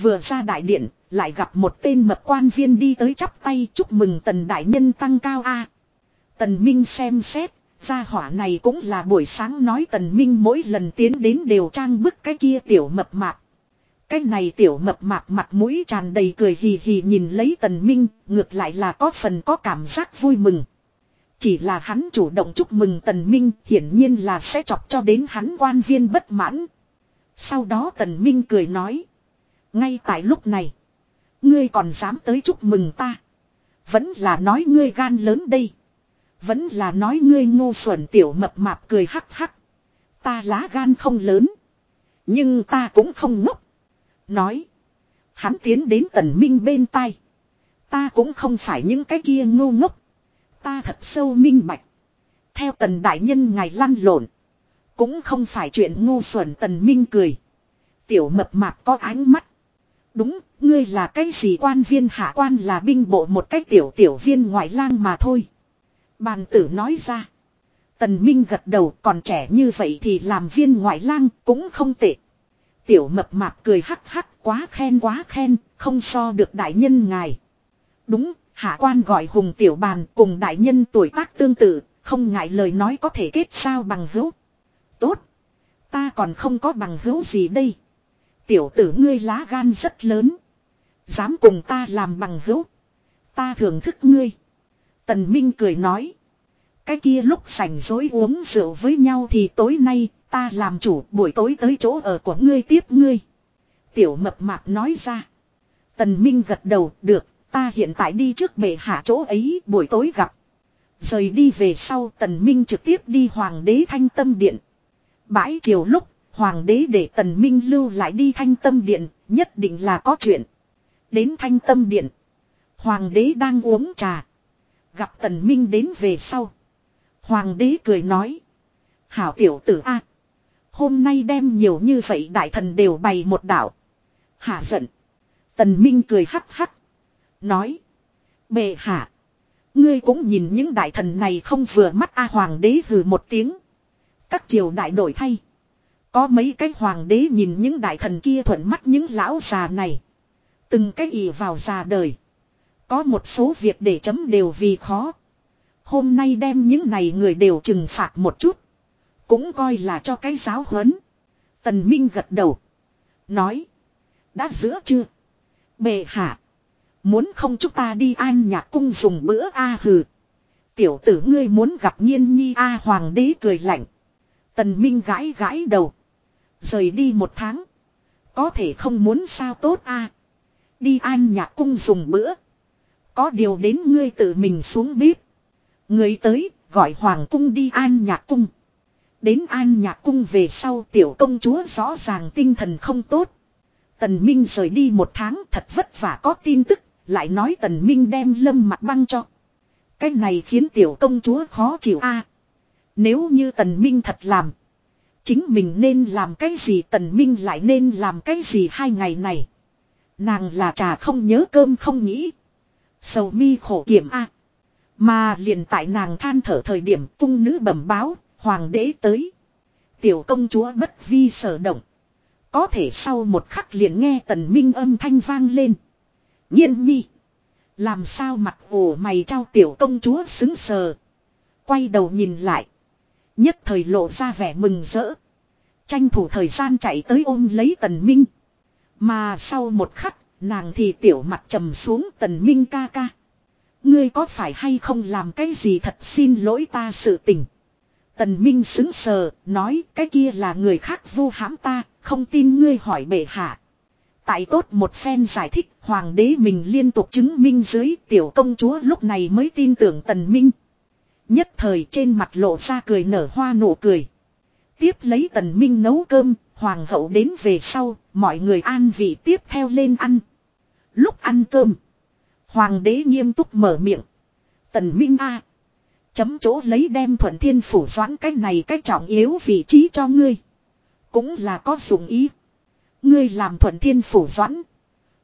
Vừa ra đại điện, lại gặp một tên mật quan viên đi tới chắp tay chúc mừng tần đại nhân tăng cao a Tần Minh xem xét, gia hỏa này cũng là buổi sáng nói Tần Minh mỗi lần tiến đến đều trang bức cái kia tiểu mập mạp. Cái này tiểu mập mạp mặt mũi tràn đầy cười hì hì nhìn lấy Tần Minh, ngược lại là có phần có cảm giác vui mừng. Chỉ là hắn chủ động chúc mừng Tần Minh, hiển nhiên là sẽ chọc cho đến hắn quan viên bất mãn. Sau đó Tần Minh cười nói. Ngay tại lúc này, ngươi còn dám tới chúc mừng ta. Vẫn là nói ngươi gan lớn đây. Vẫn là nói ngươi ngu xuẩn tiểu mập mạp cười hắc hắc. Ta lá gan không lớn. Nhưng ta cũng không ngốc. Nói. Hắn tiến đến tần minh bên tai. Ta cũng không phải những cái kia ngu ngốc. Ta thật sâu minh bạch. Theo tần đại nhân ngài lăn lộn. Cũng không phải chuyện ngu xuẩn tần minh cười. Tiểu mập mạp có ánh mắt. Đúng, ngươi là cái gì quan viên hạ quan là binh bộ một cái tiểu tiểu viên ngoại lang mà thôi. Bàn tử nói ra. Tần Minh gật đầu còn trẻ như vậy thì làm viên ngoại lang cũng không tệ. Tiểu mập mạp cười hắc hắc quá khen quá khen, không so được đại nhân ngài. Đúng, hạ quan gọi hùng tiểu bàn cùng đại nhân tuổi tác tương tự, không ngại lời nói có thể kết sao bằng hữu. Tốt. Ta còn không có bằng hữu gì đây. Tiểu tử ngươi lá gan rất lớn. Dám cùng ta làm bằng hữu. Ta thưởng thức ngươi. Tần Minh cười nói. Cái kia lúc sành dối uống rượu với nhau thì tối nay, ta làm chủ, buổi tối tới chỗ ở của ngươi tiếp ngươi. Tiểu mập mạp nói ra. Tần Minh gật đầu, được, ta hiện tại đi trước bệ hạ chỗ ấy, buổi tối gặp. Rời đi về sau, tần minh trực tiếp đi hoàng đế thanh tâm điện. Bãi chiều lúc hoàng đế để tần minh lưu lại đi thanh tâm điện, nhất định là có chuyện. Đến thanh tâm điện. Hoàng đế đang uống trà. Gặp tần minh đến về sau. Hoàng đế cười nói. Hảo tiểu tử A. Hôm nay đem nhiều như vậy đại thần đều bày một đảo. Hạ giận. Tần Minh cười hắc hắc. Nói. Bệ hạ. Ngươi cũng nhìn những đại thần này không vừa mắt A Hoàng đế hừ một tiếng. Các triều đại đổi thay. Có mấy cái hoàng đế nhìn những đại thần kia thuận mắt những lão già này. Từng cái ỉ vào già đời. Có một số việc để chấm đều vì khó. Hôm nay đem những này người đều trừng phạt một chút. Cũng coi là cho cái giáo huấn. Tần Minh gật đầu. Nói. Đã giữa chưa? Bệ hạ. Muốn không chúng ta đi an nhạc cung dùng bữa a hừ. Tiểu tử ngươi muốn gặp nhiên nhi a hoàng đế cười lạnh. Tần Minh gãi gãi đầu. Rời đi một tháng. Có thể không muốn sao tốt a Đi an nhạc cung dùng bữa. Có điều đến ngươi tự mình xuống bếp. Người tới, gọi hoàng cung đi an nhạc cung. Đến an nhạc cung về sau tiểu công chúa rõ ràng tinh thần không tốt. Tần Minh rời đi một tháng thật vất vả có tin tức, lại nói Tần Minh đem lâm mặt băng cho. Cái này khiến tiểu công chúa khó chịu a. nếu như Tần Minh thật làm. Chính mình nên làm cái gì Tần Minh lại nên làm cái gì hai ngày này. Nàng là trà không nhớ cơm không nghĩ. Sầu mi khổ kiểm a. Mà liền tại nàng than thở thời điểm cung nữ bẩm báo, hoàng đế tới. Tiểu công chúa bất vi sở động. Có thể sau một khắc liền nghe tần minh âm thanh vang lên. Nhiên nhi. Làm sao mặt ổ mày trao tiểu công chúa xứng sờ. Quay đầu nhìn lại. Nhất thời lộ ra vẻ mừng rỡ. Tranh thủ thời gian chạy tới ôm lấy tần minh. Mà sau một khắc, nàng thì tiểu mặt trầm xuống tần minh ca ca. Ngươi có phải hay không làm cái gì thật xin lỗi ta sự tình. Tần Minh xứng sờ, nói cái kia là người khác vu hãm ta, không tin ngươi hỏi bệ hạ. Tại tốt một phen giải thích, hoàng đế mình liên tục chứng minh dưới tiểu công chúa lúc này mới tin tưởng tần minh. Nhất thời trên mặt lộ ra cười nở hoa nụ cười. Tiếp lấy tần minh nấu cơm, hoàng hậu đến về sau, mọi người an vị tiếp theo lên ăn. Lúc ăn cơm, hoàng đế nghiêm túc mở miệng. Tần minh a Chấm chỗ lấy đem thuận thiên phủ doãn cái này cái trọng yếu vị trí cho ngươi. Cũng là có dụng ý. Ngươi làm thuận thiên phủ doãn.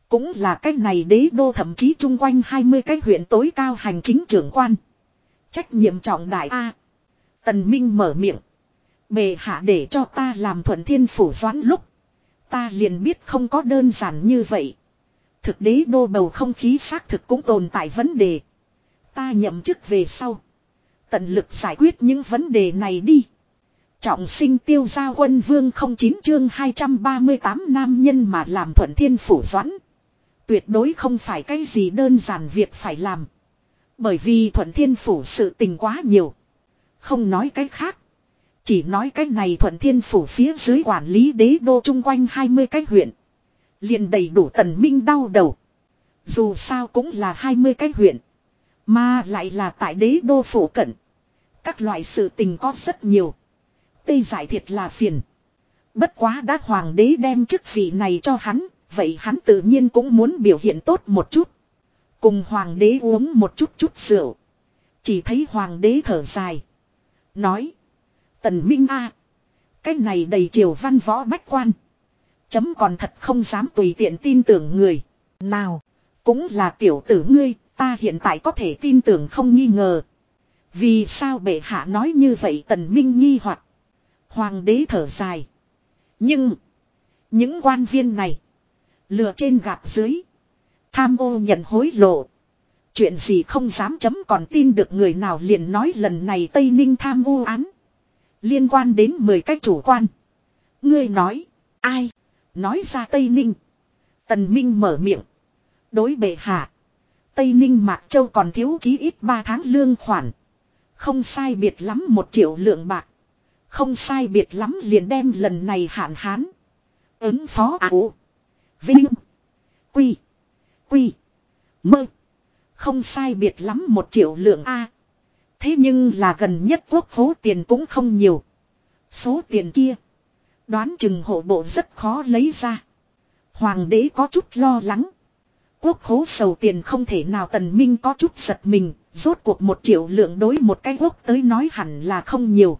Cũng là cái này đế đô thậm chí chung quanh 20 cái huyện tối cao hành chính trưởng quan. Trách nhiệm trọng đại A. Tần Minh mở miệng. Bề hạ để cho ta làm thuận thiên phủ doãn lúc. Ta liền biết không có đơn giản như vậy. Thực đế đô bầu không khí xác thực cũng tồn tại vấn đề. Ta nhậm chức về sau. Tận lực giải quyết những vấn đề này đi. Trọng sinh tiêu gia quân vương không chín chương 238 nam nhân mà làm thuận thiên phủ doãn. Tuyệt đối không phải cái gì đơn giản việc phải làm. Bởi vì thuận thiên phủ sự tình quá nhiều. Không nói cái khác. Chỉ nói cái này thuận thiên phủ phía dưới quản lý đế đô chung quanh 20 cái huyện. liền đầy đủ tần minh đau đầu. Dù sao cũng là 20 cái huyện. Mà lại là tại đế đô phủ cận. Các loại sự tình có rất nhiều. Tây giải thiệt là phiền. Bất quá đã hoàng đế đem chức vị này cho hắn, vậy hắn tự nhiên cũng muốn biểu hiện tốt một chút. Cùng hoàng đế uống một chút chút rượu. Chỉ thấy hoàng đế thở dài. Nói. Tần Minh A. Cái này đầy triều văn võ bách quan. Chấm còn thật không dám tùy tiện tin tưởng người. Nào. Cũng là tiểu tử ngươi, ta hiện tại có thể tin tưởng không nghi ngờ. Vì sao bệ hạ nói như vậy tần minh nghi hoặc Hoàng đế thở dài. Nhưng. Những quan viên này. Lừa trên gạt dưới. Tham ô nhận hối lộ. Chuyện gì không dám chấm còn tin được người nào liền nói lần này Tây Ninh tham ô án. Liên quan đến 10 cái chủ quan. Ngươi nói. Ai. Nói ra Tây Ninh. Tần Minh mở miệng. Đối bệ hạ. Tây Ninh Mạc Châu còn thiếu chí ít 3 tháng lương khoản. Không sai biệt lắm một triệu lượng bạc. Không sai biệt lắm liền đem lần này hạn hán. Ứng phó ảo. Vinh. Quy. Quy. Mơ. Không sai biệt lắm một triệu lượng A. Thế nhưng là gần nhất quốc phố tiền cũng không nhiều. Số tiền kia. Đoán chừng hộ bộ rất khó lấy ra. Hoàng đế có chút lo lắng. Quốc khố sầu tiền không thể nào tần minh có chút giật mình, rốt cuộc một triệu lượng đối một cái quốc tới nói hẳn là không nhiều.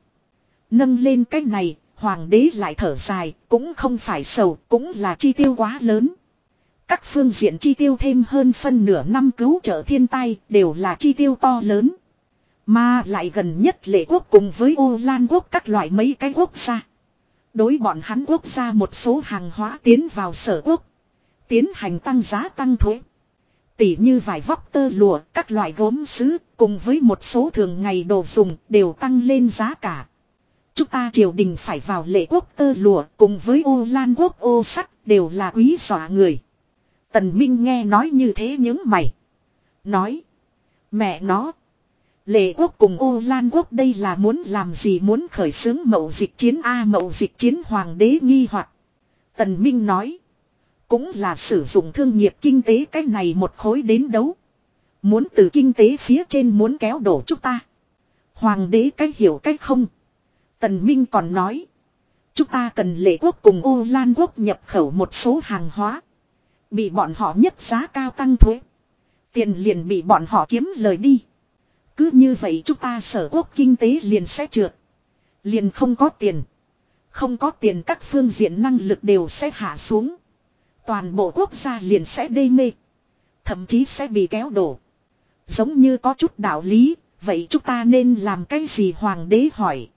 Nâng lên cái này, hoàng đế lại thở dài, cũng không phải sầu, cũng là chi tiêu quá lớn các phương diện chi tiêu thêm hơn phân nửa năm cứu trợ thiên tai đều là chi tiêu to lớn. Mà lại gần nhất lệ quốc cùng với ô lan quốc các loại mấy cái quốc gia. Đối bọn hắn quốc gia một số hàng hóa tiến vào sở quốc. Tiến hành tăng giá tăng thuế. Tỉ như vải vóc tơ lụa, các loại gốm sứ, cùng với một số thường ngày đồ dùng đều tăng lên giá cả. Chúng ta triều đình phải vào lệ quốc tơ lụa cùng với ô lan quốc ô sắt đều là quý dọa người. Tần Minh nghe nói như thế những mày. Nói. Mẹ nó. Lệ quốc cùng ô lan quốc đây là muốn làm gì muốn khởi xướng mậu dịch chiến A, mậu dịch chiến hoàng đế nghi hoặc Tần Minh nói. Cũng là sử dụng thương nghiệp kinh tế cái này một khối đến đấu. Muốn từ kinh tế phía trên muốn kéo đổ chúng ta. Hoàng đế cách hiểu cách không. Tần Minh còn nói. Chúng ta cần lệ quốc cùng ô lan quốc nhập khẩu một số hàng hóa. Bị bọn họ nhất giá cao tăng thuế. Tiền liền bị bọn họ kiếm lời đi. Cứ như vậy chúng ta sở quốc kinh tế liền sẽ trượt. Liền không có tiền. Không có tiền các phương diện năng lực đều sẽ hạ xuống. Toàn bộ quốc gia liền sẽ đê mê. Thậm chí sẽ bị kéo đổ. Giống như có chút đạo lý, vậy chúng ta nên làm cái gì hoàng đế hỏi.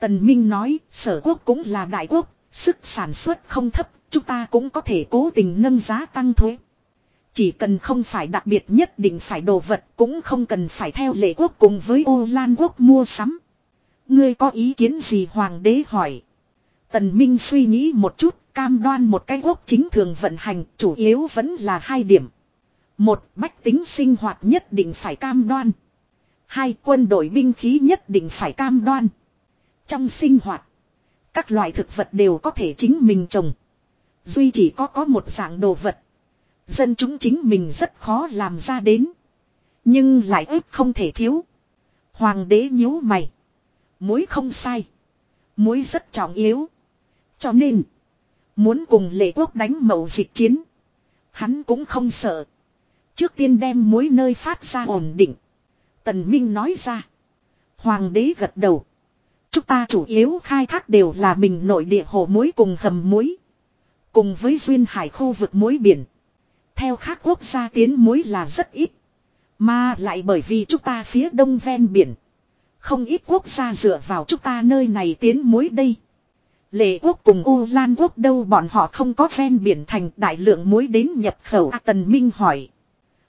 Tần Minh nói, sở quốc cũng là đại quốc, sức sản xuất không thấp, chúng ta cũng có thể cố tình nâng giá tăng thuế. Chỉ cần không phải đặc biệt nhất định phải đồ vật cũng không cần phải theo lệ quốc cùng với ô lan quốc mua sắm. Ngươi có ý kiến gì hoàng đế hỏi. Tần Minh suy nghĩ một chút, cam đoan một cái quốc chính thường vận hành, chủ yếu vẫn là hai điểm. Một, bách tính sinh hoạt nhất định phải cam đoan. Hai, quân đội binh khí nhất định phải cam đoan. Trong sinh hoạt, các loại thực vật đều có thể chính mình trồng. Duy chỉ có có một dạng đồ vật. Dân chúng chính mình rất khó làm ra đến. Nhưng lại ếp không thể thiếu. Hoàng đế nhíu mày. Muối không sai. Muối rất trọng yếu. Cho nên. Muốn cùng lệ quốc đánh mậu dịch chiến. Hắn cũng không sợ. Trước tiên đem muối nơi phát ra ổn định. Tần Minh nói ra. Hoàng đế gật đầu. Chúng ta chủ yếu khai thác đều là mình nội địa hồ muối cùng hầm muối. Cùng với duyên hải khu vực muối biển. Theo các quốc gia tiến muối là rất ít. Mà lại bởi vì chúng ta phía đông ven biển. Không ít quốc gia dựa vào chúng ta nơi này tiến muối đây. Lệ quốc cùng U Lan quốc đâu bọn họ không có ven biển thành đại lượng muối đến nhập khẩu. À, Tần Minh hỏi.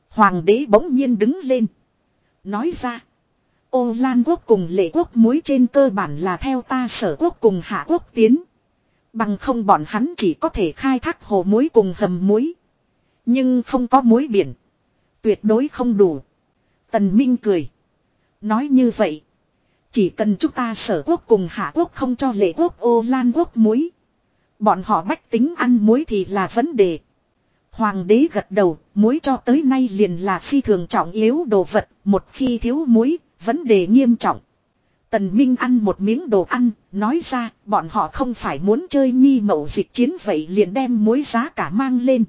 Hoàng đế bỗng nhiên đứng lên. Nói ra. Ô Lan quốc cùng lệ quốc muối trên cơ bản là theo ta sở quốc cùng hạ quốc tiến. Bằng không bọn hắn chỉ có thể khai thác hồ muối cùng hầm muối. Nhưng không có muối biển. Tuyệt đối không đủ. Tần Minh cười. Nói như vậy. Chỉ cần chúng ta sở quốc cùng hạ quốc không cho lệ quốc ô lan quốc muối. Bọn họ bách tính ăn muối thì là vấn đề. Hoàng đế gật đầu, muối cho tới nay liền là phi thường trọng yếu đồ vật, một khi thiếu muối, vấn đề nghiêm trọng. Tần Minh ăn một miếng đồ ăn, nói ra, bọn họ không phải muốn chơi nhi mậu dịch chiến vậy liền đem mối giá cả mang lên.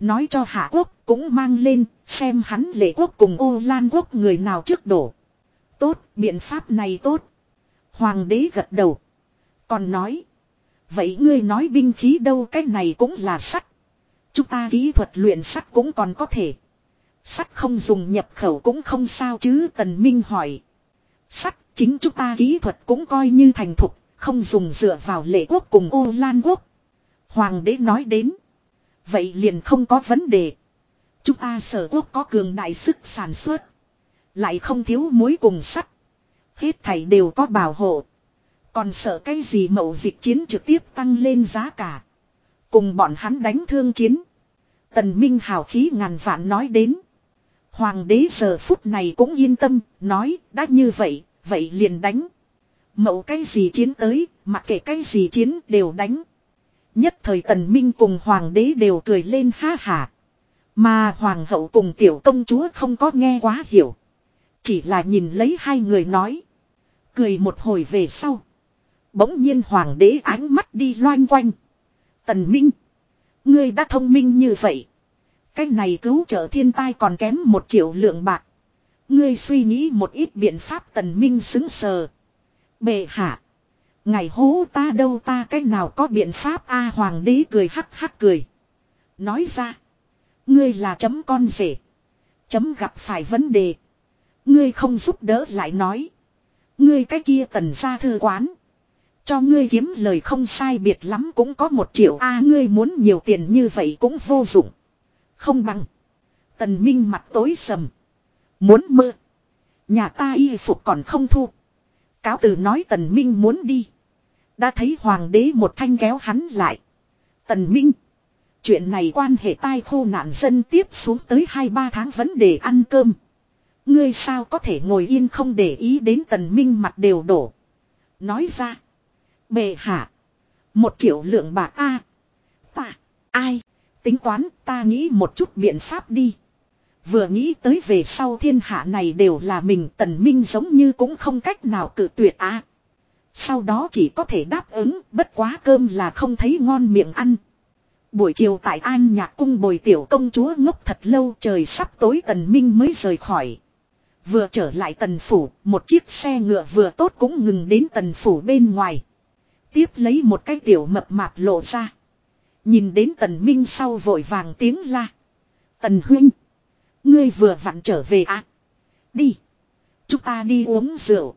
Nói cho Hạ Quốc cũng mang lên, xem hắn lệ quốc cùng ô lan quốc người nào trước đổ. Tốt, biện pháp này tốt. Hoàng đế gật đầu. Còn nói. Vậy ngươi nói binh khí đâu cái này cũng là sắt. Chúng ta kỹ thuật luyện sắt cũng còn có thể. Sắt không dùng nhập khẩu cũng không sao chứ Tần Minh hỏi. Sắt chính chúng ta kỹ thuật cũng coi như thành thục, không dùng dựa vào lệ quốc cùng ô lan quốc. Hoàng đế nói đến. Vậy liền không có vấn đề. Chúng ta sở quốc có cường đại sức sản xuất. Lại không thiếu muối cùng sắt. Hết thảy đều có bảo hộ. Còn sợ cái gì mậu dịch chiến trực tiếp tăng lên giá cả. Cùng bọn hắn đánh thương chiến. Tần Minh hào khí ngàn vạn nói đến. Hoàng đế giờ phút này cũng yên tâm, nói, đã như vậy, vậy liền đánh. Mậu cái gì chiến tới, mặc kệ cái gì chiến đều đánh. Nhất thời tần minh cùng hoàng đế đều cười lên ha hà. Mà hoàng hậu cùng tiểu công chúa không có nghe quá hiểu. Chỉ là nhìn lấy hai người nói. Cười một hồi về sau. Bỗng nhiên hoàng đế ánh mắt đi loanh quanh. Tần minh. Ngươi đã thông minh như vậy. Cái này cứu trợ thiên tai còn kém một triệu lượng bạc. Ngươi suy nghĩ một ít biện pháp tần minh xứng sờ. Bệ hạ. Ngày hố ta đâu ta cách nào có biện pháp a hoàng đế cười hắc hắc cười. Nói ra. Ngươi là chấm con rể. Chấm gặp phải vấn đề. Ngươi không giúp đỡ lại nói. Ngươi cái kia tần ra thư quán. Cho ngươi kiếm lời không sai biệt lắm cũng có một triệu a ngươi muốn nhiều tiền như vậy cũng vô dụng. Không bằng. Tần Minh mặt tối sầm. Muốn mơ. Nhà ta y phục còn không thu. Cáo từ nói Tần Minh muốn đi. Đã thấy hoàng đế một thanh kéo hắn lại. Tần Minh. Chuyện này quan hệ tai khô nạn dân tiếp xuống tới 2-3 tháng vấn đề ăn cơm. Ngươi sao có thể ngồi yên không để ý đến tần minh mặt đều đổ. Nói ra. Bệ hạ. Một triệu lượng bạc A. À, ta. Ai. Tính toán ta nghĩ một chút biện pháp đi. Vừa nghĩ tới về sau thiên hạ này đều là mình tần minh giống như cũng không cách nào cự tuyệt á. Sau đó chỉ có thể đáp ứng bất quá cơm là không thấy ngon miệng ăn. Buổi chiều tại An Nhạc Cung bồi tiểu công chúa ngốc thật lâu trời sắp tối tần minh mới rời khỏi. Vừa trở lại tần phủ, một chiếc xe ngựa vừa tốt cũng ngừng đến tần phủ bên ngoài. Tiếp lấy một cái tiểu mập mạp lộ ra. Nhìn đến tần minh sau vội vàng tiếng la. Tần huynh. Ngươi vừa vặn trở về à. Đi. Chúng ta đi uống rượu.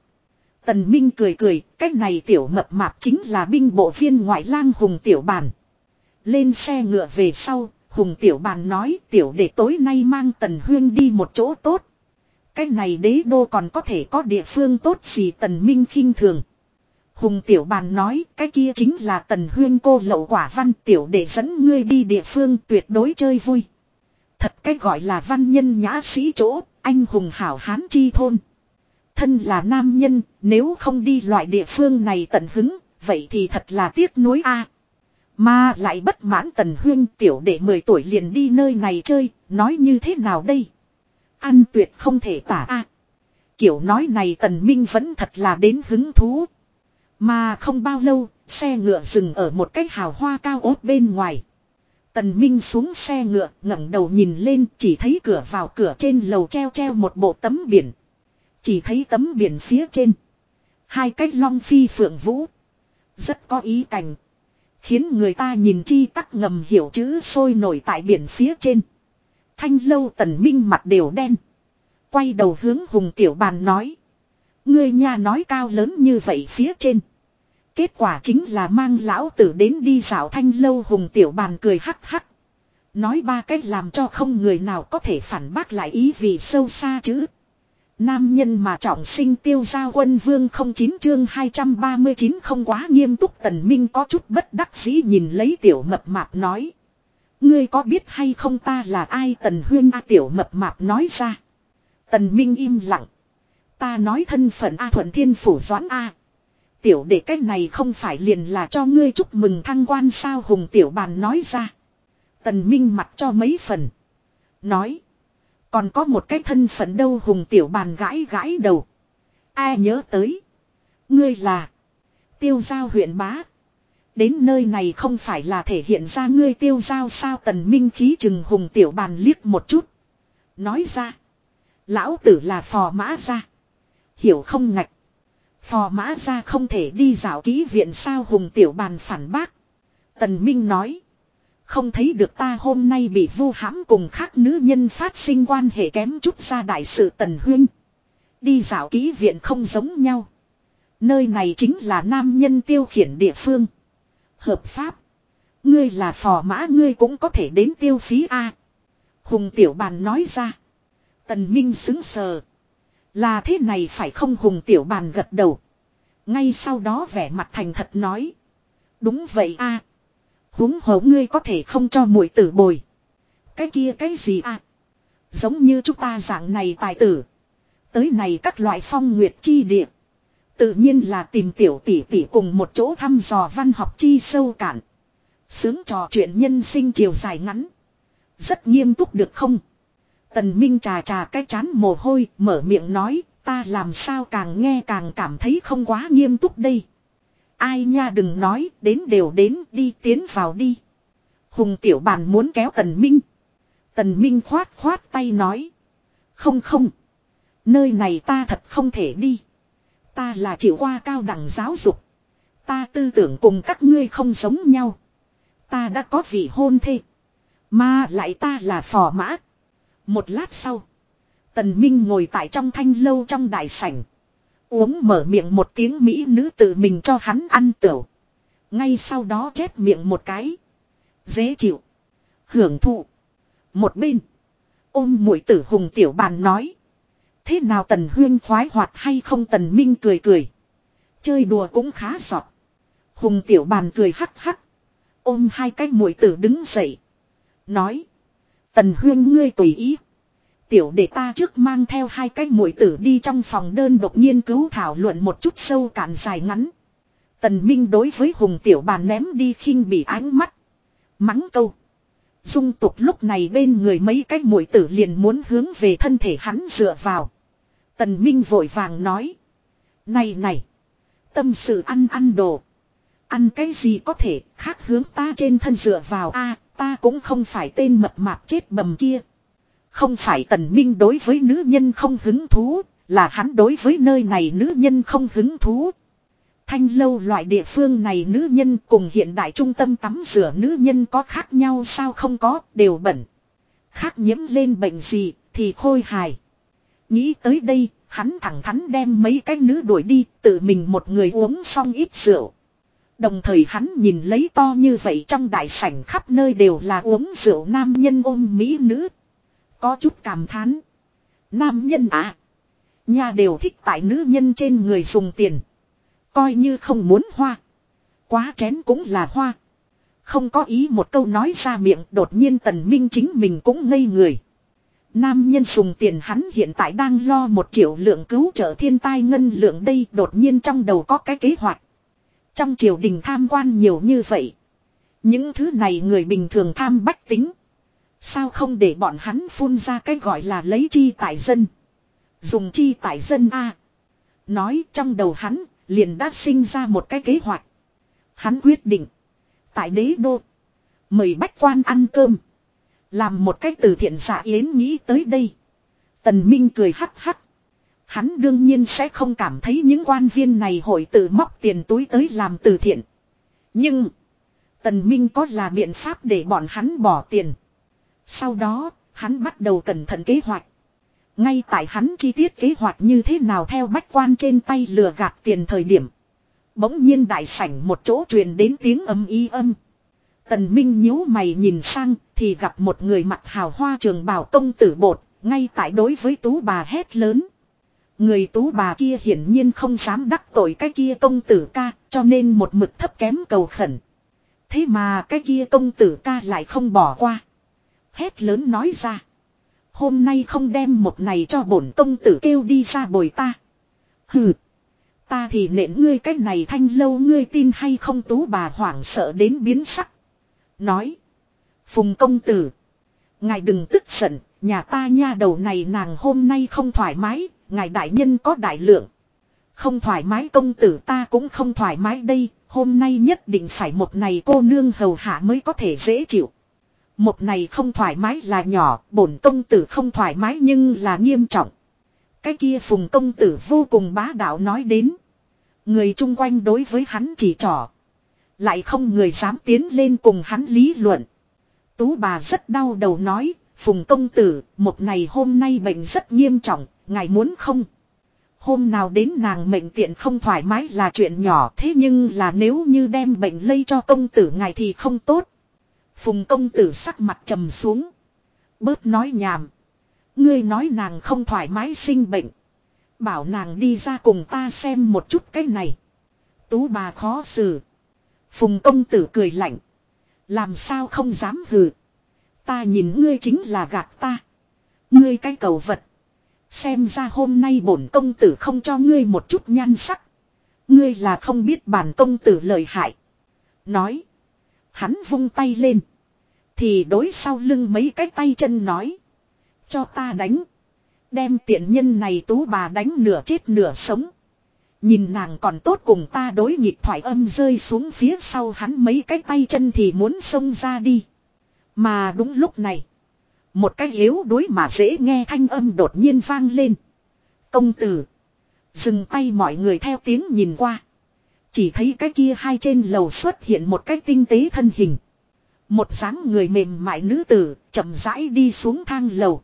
Tần minh cười cười, cách này tiểu mập mạp chính là binh bộ viên ngoại lang hùng tiểu bàn. Lên xe ngựa về sau, hùng tiểu bàn nói tiểu để tối nay mang tần huyên đi một chỗ tốt. Cái này đế đô còn có thể có địa phương tốt gì tần minh khinh thường. Hùng tiểu bàn nói cái kia chính là tần huyên cô lậu quả văn tiểu để dẫn ngươi đi địa phương tuyệt đối chơi vui. Thật cái gọi là văn nhân nhã sĩ chỗ, anh hùng hảo hán chi thôn. Thân là nam nhân, nếu không đi loại địa phương này tận hứng, vậy thì thật là tiếc nuối a. Mà lại bất mãn tần huyên tiểu đệ 10 tuổi liền đi nơi này chơi, nói như thế nào đây? Ăn tuyệt không thể tả a. kiểu nói này tần minh vẫn thật là đến hứng thú. Mà không bao lâu, xe ngựa dừng ở một cái hào hoa cao ốt bên ngoài. Tần Minh xuống xe ngựa, ngẩng đầu nhìn lên, chỉ thấy cửa vào cửa trên lầu treo treo một bộ tấm biển. Chỉ thấy tấm biển phía trên. Hai cách long phi phượng vũ. Rất có ý cảnh. Khiến người ta nhìn chi tắc ngầm hiểu chữ sôi nổi tại biển phía trên. Thanh lâu tần minh mặt đều đen. Quay đầu hướng hùng tiểu bàn nói. Ngươi nhà nói cao lớn như vậy phía trên. Kết quả chính là mang lão tử đến đi dạo thanh lâu hùng tiểu bàn cười hắc hắc. Nói ba cách làm cho không người nào có thể phản bác lại ý vì sâu xa chứ. Nam nhân mà trọng sinh tiêu giao quân vương không chín chương 239 không quá nghiêm túc tần minh có chút bất đắc dĩ nhìn lấy tiểu mập mạp nói. Ngươi có biết hay không ta là ai tần huyên A tiểu mập mạp nói ra. Tần minh im lặng. Ta nói thân phận A thuận thiên phủ doãn A. Tiểu để cái này không phải liền là cho ngươi chúc mừng thăng quan sao hùng tiểu bàn nói ra. Tần minh mặt cho mấy phần. Nói. Còn có một cái thân phận đâu hùng tiểu bàn gãi gãi đầu. Ai nhớ tới. Ngươi là. Tiêu giao huyện bá. Đến nơi này không phải là thể hiện ra ngươi tiêu giao sao tần minh khí chừng hùng tiểu bàn liếc một chút. Nói ra. Lão tử là phò mã ra. Hiểu không ngạch. Phò mã ra không thể đi dạo ký viện sao hùng tiểu bàn phản bác. Tần Minh nói. Không thấy được ta hôm nay bị vu hãm cùng khác nữ nhân phát sinh quan hệ kém chút ra đại sự tần huyên. Đi dạo ký viện không giống nhau. Nơi này chính là nam nhân tiêu khiển địa phương. Hợp pháp. Ngươi là phò mã, ngươi cũng có thể đến tiêu phí A. Hùng tiểu bàn nói ra. Tần Minh xứng sờ. Là thế này phải không hùng tiểu bàn gật đầu. Ngay sau đó vẻ mặt thành thật nói. Đúng vậy a huống hổ ngươi có thể không cho muội tử bồi. Cái kia cái gì a Giống như chúng ta dạng này tài tử. Tới này các loại phong nguyệt chi địa. Tự nhiên là tìm tiểu tỷ tỷ cùng một chỗ thăm dò văn học chi sâu cạn. Sướng trò chuyện nhân sinh chiều dài ngắn. Rất nghiêm túc được không? Tần Minh trà trà cái chán mồ hôi, mở miệng nói, ta làm sao càng nghe càng cảm thấy không quá nghiêm túc đây. Ai nha đừng nói, đến đều đến, đi tiến vào đi. Hùng tiểu bàn muốn kéo Tần Minh. Tần Minh khoát khoát tay nói. Không không. Nơi này ta thật không thể đi. Ta là chịu qua cao đẳng giáo dục. Ta tư tưởng cùng các ngươi không giống nhau. Ta đã có vị hôn thê. Mà lại ta là phò mã. Một lát sau. Tần Minh ngồi tại trong thanh lâu trong đại sảnh. Uống mở miệng một tiếng Mỹ nữ tự mình cho hắn ăn tửu. Ngay sau đó chép miệng một cái. Dễ chịu. Hưởng thụ. Một bên. Ôm mũi tử hùng tiểu bàn nói. Thế nào tần huyên khoái hoạt hay không tần minh cười cười. Chơi đùa cũng khá giọt. Hùng tiểu bàn cười hắc hắc. Ôm hai cái mũi tử đứng dậy. Nói. Tần huyên ngươi tùy ý. Tiểu để ta trước mang theo hai cái mũi tử đi trong phòng đơn độc nghiên cứu thảo luận một chút sâu cạn dài ngắn. Tần Minh đối với Hùng Tiểu Bàn ném đi khinh bị ánh mắt. Mắng câu. Dung tục lúc này bên người mấy cái mũi tử liền muốn hướng về thân thể hắn dựa vào. Tần Minh vội vàng nói. Này này. Tâm sự ăn ăn đồ. Ăn cái gì có thể khác hướng ta trên thân dựa vào a ta cũng không phải tên mập mạp chết bầm kia. Không phải tần minh đối với nữ nhân không hứng thú, là hắn đối với nơi này nữ nhân không hứng thú. Thanh lâu loại địa phương này nữ nhân cùng hiện đại trung tâm tắm rửa nữ nhân có khác nhau sao không có, đều bẩn. Khác nhiễm lên bệnh gì, thì khôi hài. Nghĩ tới đây, hắn thẳng thắn đem mấy cái nữ đuổi đi, tự mình một người uống xong ít rượu. Đồng thời hắn nhìn lấy to như vậy trong đại sảnh khắp nơi đều là uống rượu nam nhân ôm mỹ nữ. Có chút cảm thán. Nam nhân à. Nhà đều thích tại nữ nhân trên người dùng tiền. Coi như không muốn hoa. Quá chén cũng là hoa. Không có ý một câu nói ra miệng, đột nhiên tần minh chính mình cũng ngây người. Nam nhân dùng tiền hắn hiện tại đang lo một triệu lượng cứu trợ thiên tai ngân lượng đây, đột nhiên trong đầu có cái kế hoạch. Trong triều đình tham quan nhiều như vậy. Những thứ này người bình thường tham bách tính. Sao không để bọn hắn phun ra cái gọi là lấy chi tại dân. Dùng chi tại dân A. Nói trong đầu hắn, liền đã sinh ra một cái kế hoạch. Hắn quyết định. Tại đế đô. Mời bách quan ăn cơm. Làm một cách từ thiện giả yến nghĩ tới đây. Tần Minh cười hắc hắc. Hắn đương nhiên sẽ không cảm thấy những quan viên này hội tự móc tiền túi tới làm từ thiện. Nhưng. Tần Minh có là biện pháp để bọn hắn bỏ tiền. Sau đó, hắn bắt đầu cẩn thận kế hoạch. Ngay tại hắn chi tiết kế hoạch như thế nào theo bách quan trên tay lừa gạt tiền thời điểm. Bỗng nhiên đại sảnh một chỗ truyền đến tiếng âm y âm. Tần Minh nhíu mày nhìn sang thì gặp một người mặt hào hoa trường bào công tử bột, ngay tại đối với tú bà hét lớn. Người tú bà kia hiển nhiên không dám đắc tội cái kia công tử ca, cho nên một mực thấp kém cầu khẩn. Thế mà cái kia công tử ca lại không bỏ qua. Hét lớn nói ra. Hôm nay không đem một này cho bổn công tử kêu đi ra bồi ta. Hừ. Ta thì nện ngươi cách này thanh lâu ngươi tin hay không tú bà hoảng sợ đến biến sắc. Nói. Phùng công tử. Ngài đừng tức giận, nhà ta nha đầu này nàng hôm nay không thoải mái, ngài đại nhân có đại lượng. Không thoải mái công tử ta cũng không thoải mái đây, hôm nay nhất định phải một này cô nương hầu hạ mới có thể dễ chịu. Một này không thoải mái là nhỏ, bổn công tử không thoải mái nhưng là nghiêm trọng. Cái kia phùng công tử vô cùng bá đạo nói đến. Người chung quanh đối với hắn chỉ trỏ. Lại không người dám tiến lên cùng hắn lý luận. Tú bà rất đau đầu nói, phùng công tử, một ngày hôm nay bệnh rất nghiêm trọng, ngài muốn không? Hôm nào đến nàng mệnh tiện không thoải mái là chuyện nhỏ thế nhưng là nếu như đem bệnh lây cho công tử ngài thì không tốt. Phùng công tử sắc mặt trầm xuống. Bớt nói nhảm. Ngươi nói nàng không thoải mái sinh bệnh. Bảo nàng đi ra cùng ta xem một chút cái này. Tú bà khó xử. Phùng công tử cười lạnh. Làm sao không dám hừ. Ta nhìn ngươi chính là gạt ta. Ngươi cái cầu vật. Xem ra hôm nay bổn công tử không cho ngươi một chút nhan sắc. Ngươi là không biết bản công tử lời hại. Nói. Hắn vung tay lên. Thì đối sau lưng mấy cái tay chân nói. Cho ta đánh. Đem tiện nhân này tú bà đánh nửa chết nửa sống. Nhìn nàng còn tốt cùng ta đối nghịch thoại âm rơi xuống phía sau hắn mấy cái tay chân thì muốn xông ra đi. Mà đúng lúc này. Một cái yếu đuối mà dễ nghe thanh âm đột nhiên vang lên. Công tử. Dừng tay mọi người theo tiếng nhìn qua. Chỉ thấy cái kia hai trên lầu xuất hiện một cái tinh tế thân hình. Một dáng người mềm mại nữ tử chậm rãi đi xuống thang lầu.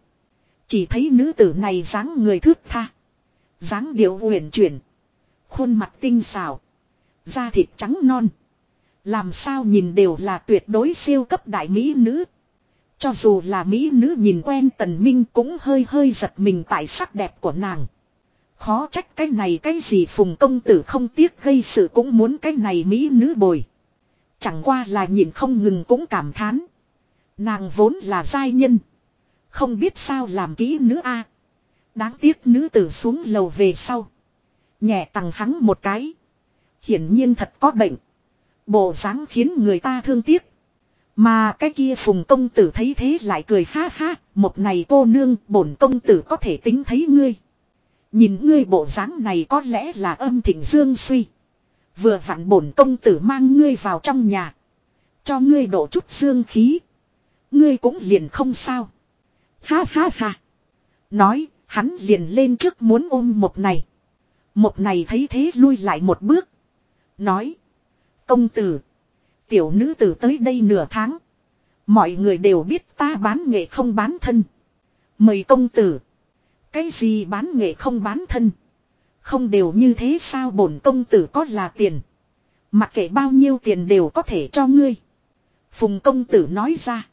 Chỉ thấy nữ tử này dáng người thước tha. dáng điệu uyển chuyển. Khuôn mặt tinh xảo. Da thịt trắng non. Làm sao nhìn đều là tuyệt đối siêu cấp đại mỹ nữ. Cho dù là mỹ nữ nhìn quen tần minh cũng hơi hơi giật mình tại sắc đẹp của nàng. Khó trách cái này cái gì phùng công tử không tiếc gây sự cũng muốn cái này mỹ nữ bồi. Chẳng qua là nhìn không ngừng cũng cảm thán. Nàng vốn là giai nhân. Không biết sao làm kỹ nữ a Đáng tiếc nữ tử xuống lầu về sau. Nhẹ tặng hắn một cái. Hiển nhiên thật có bệnh. Bộ dáng khiến người ta thương tiếc. Mà cái kia phùng công tử thấy thế lại cười ha ha. Một này cô nương bổn công tử có thể tính thấy ngươi. Nhìn ngươi bộ dáng này có lẽ là âm thịnh dương suy. Vừa vặn bổn công tử mang ngươi vào trong nhà. Cho ngươi đổ chút dương khí. Ngươi cũng liền không sao. Ha ha ha. Nói, hắn liền lên trước muốn ôm một này. Một này thấy thế lui lại một bước. Nói. Công tử. Tiểu nữ tử tới đây nửa tháng. Mọi người đều biết ta bán nghệ không bán thân. Mời công tử. Cái gì bán nghệ không bán thân. Không đều như thế sao bổn công tử có là tiền. Mặc kệ bao nhiêu tiền đều có thể cho ngươi. Phùng công tử nói ra.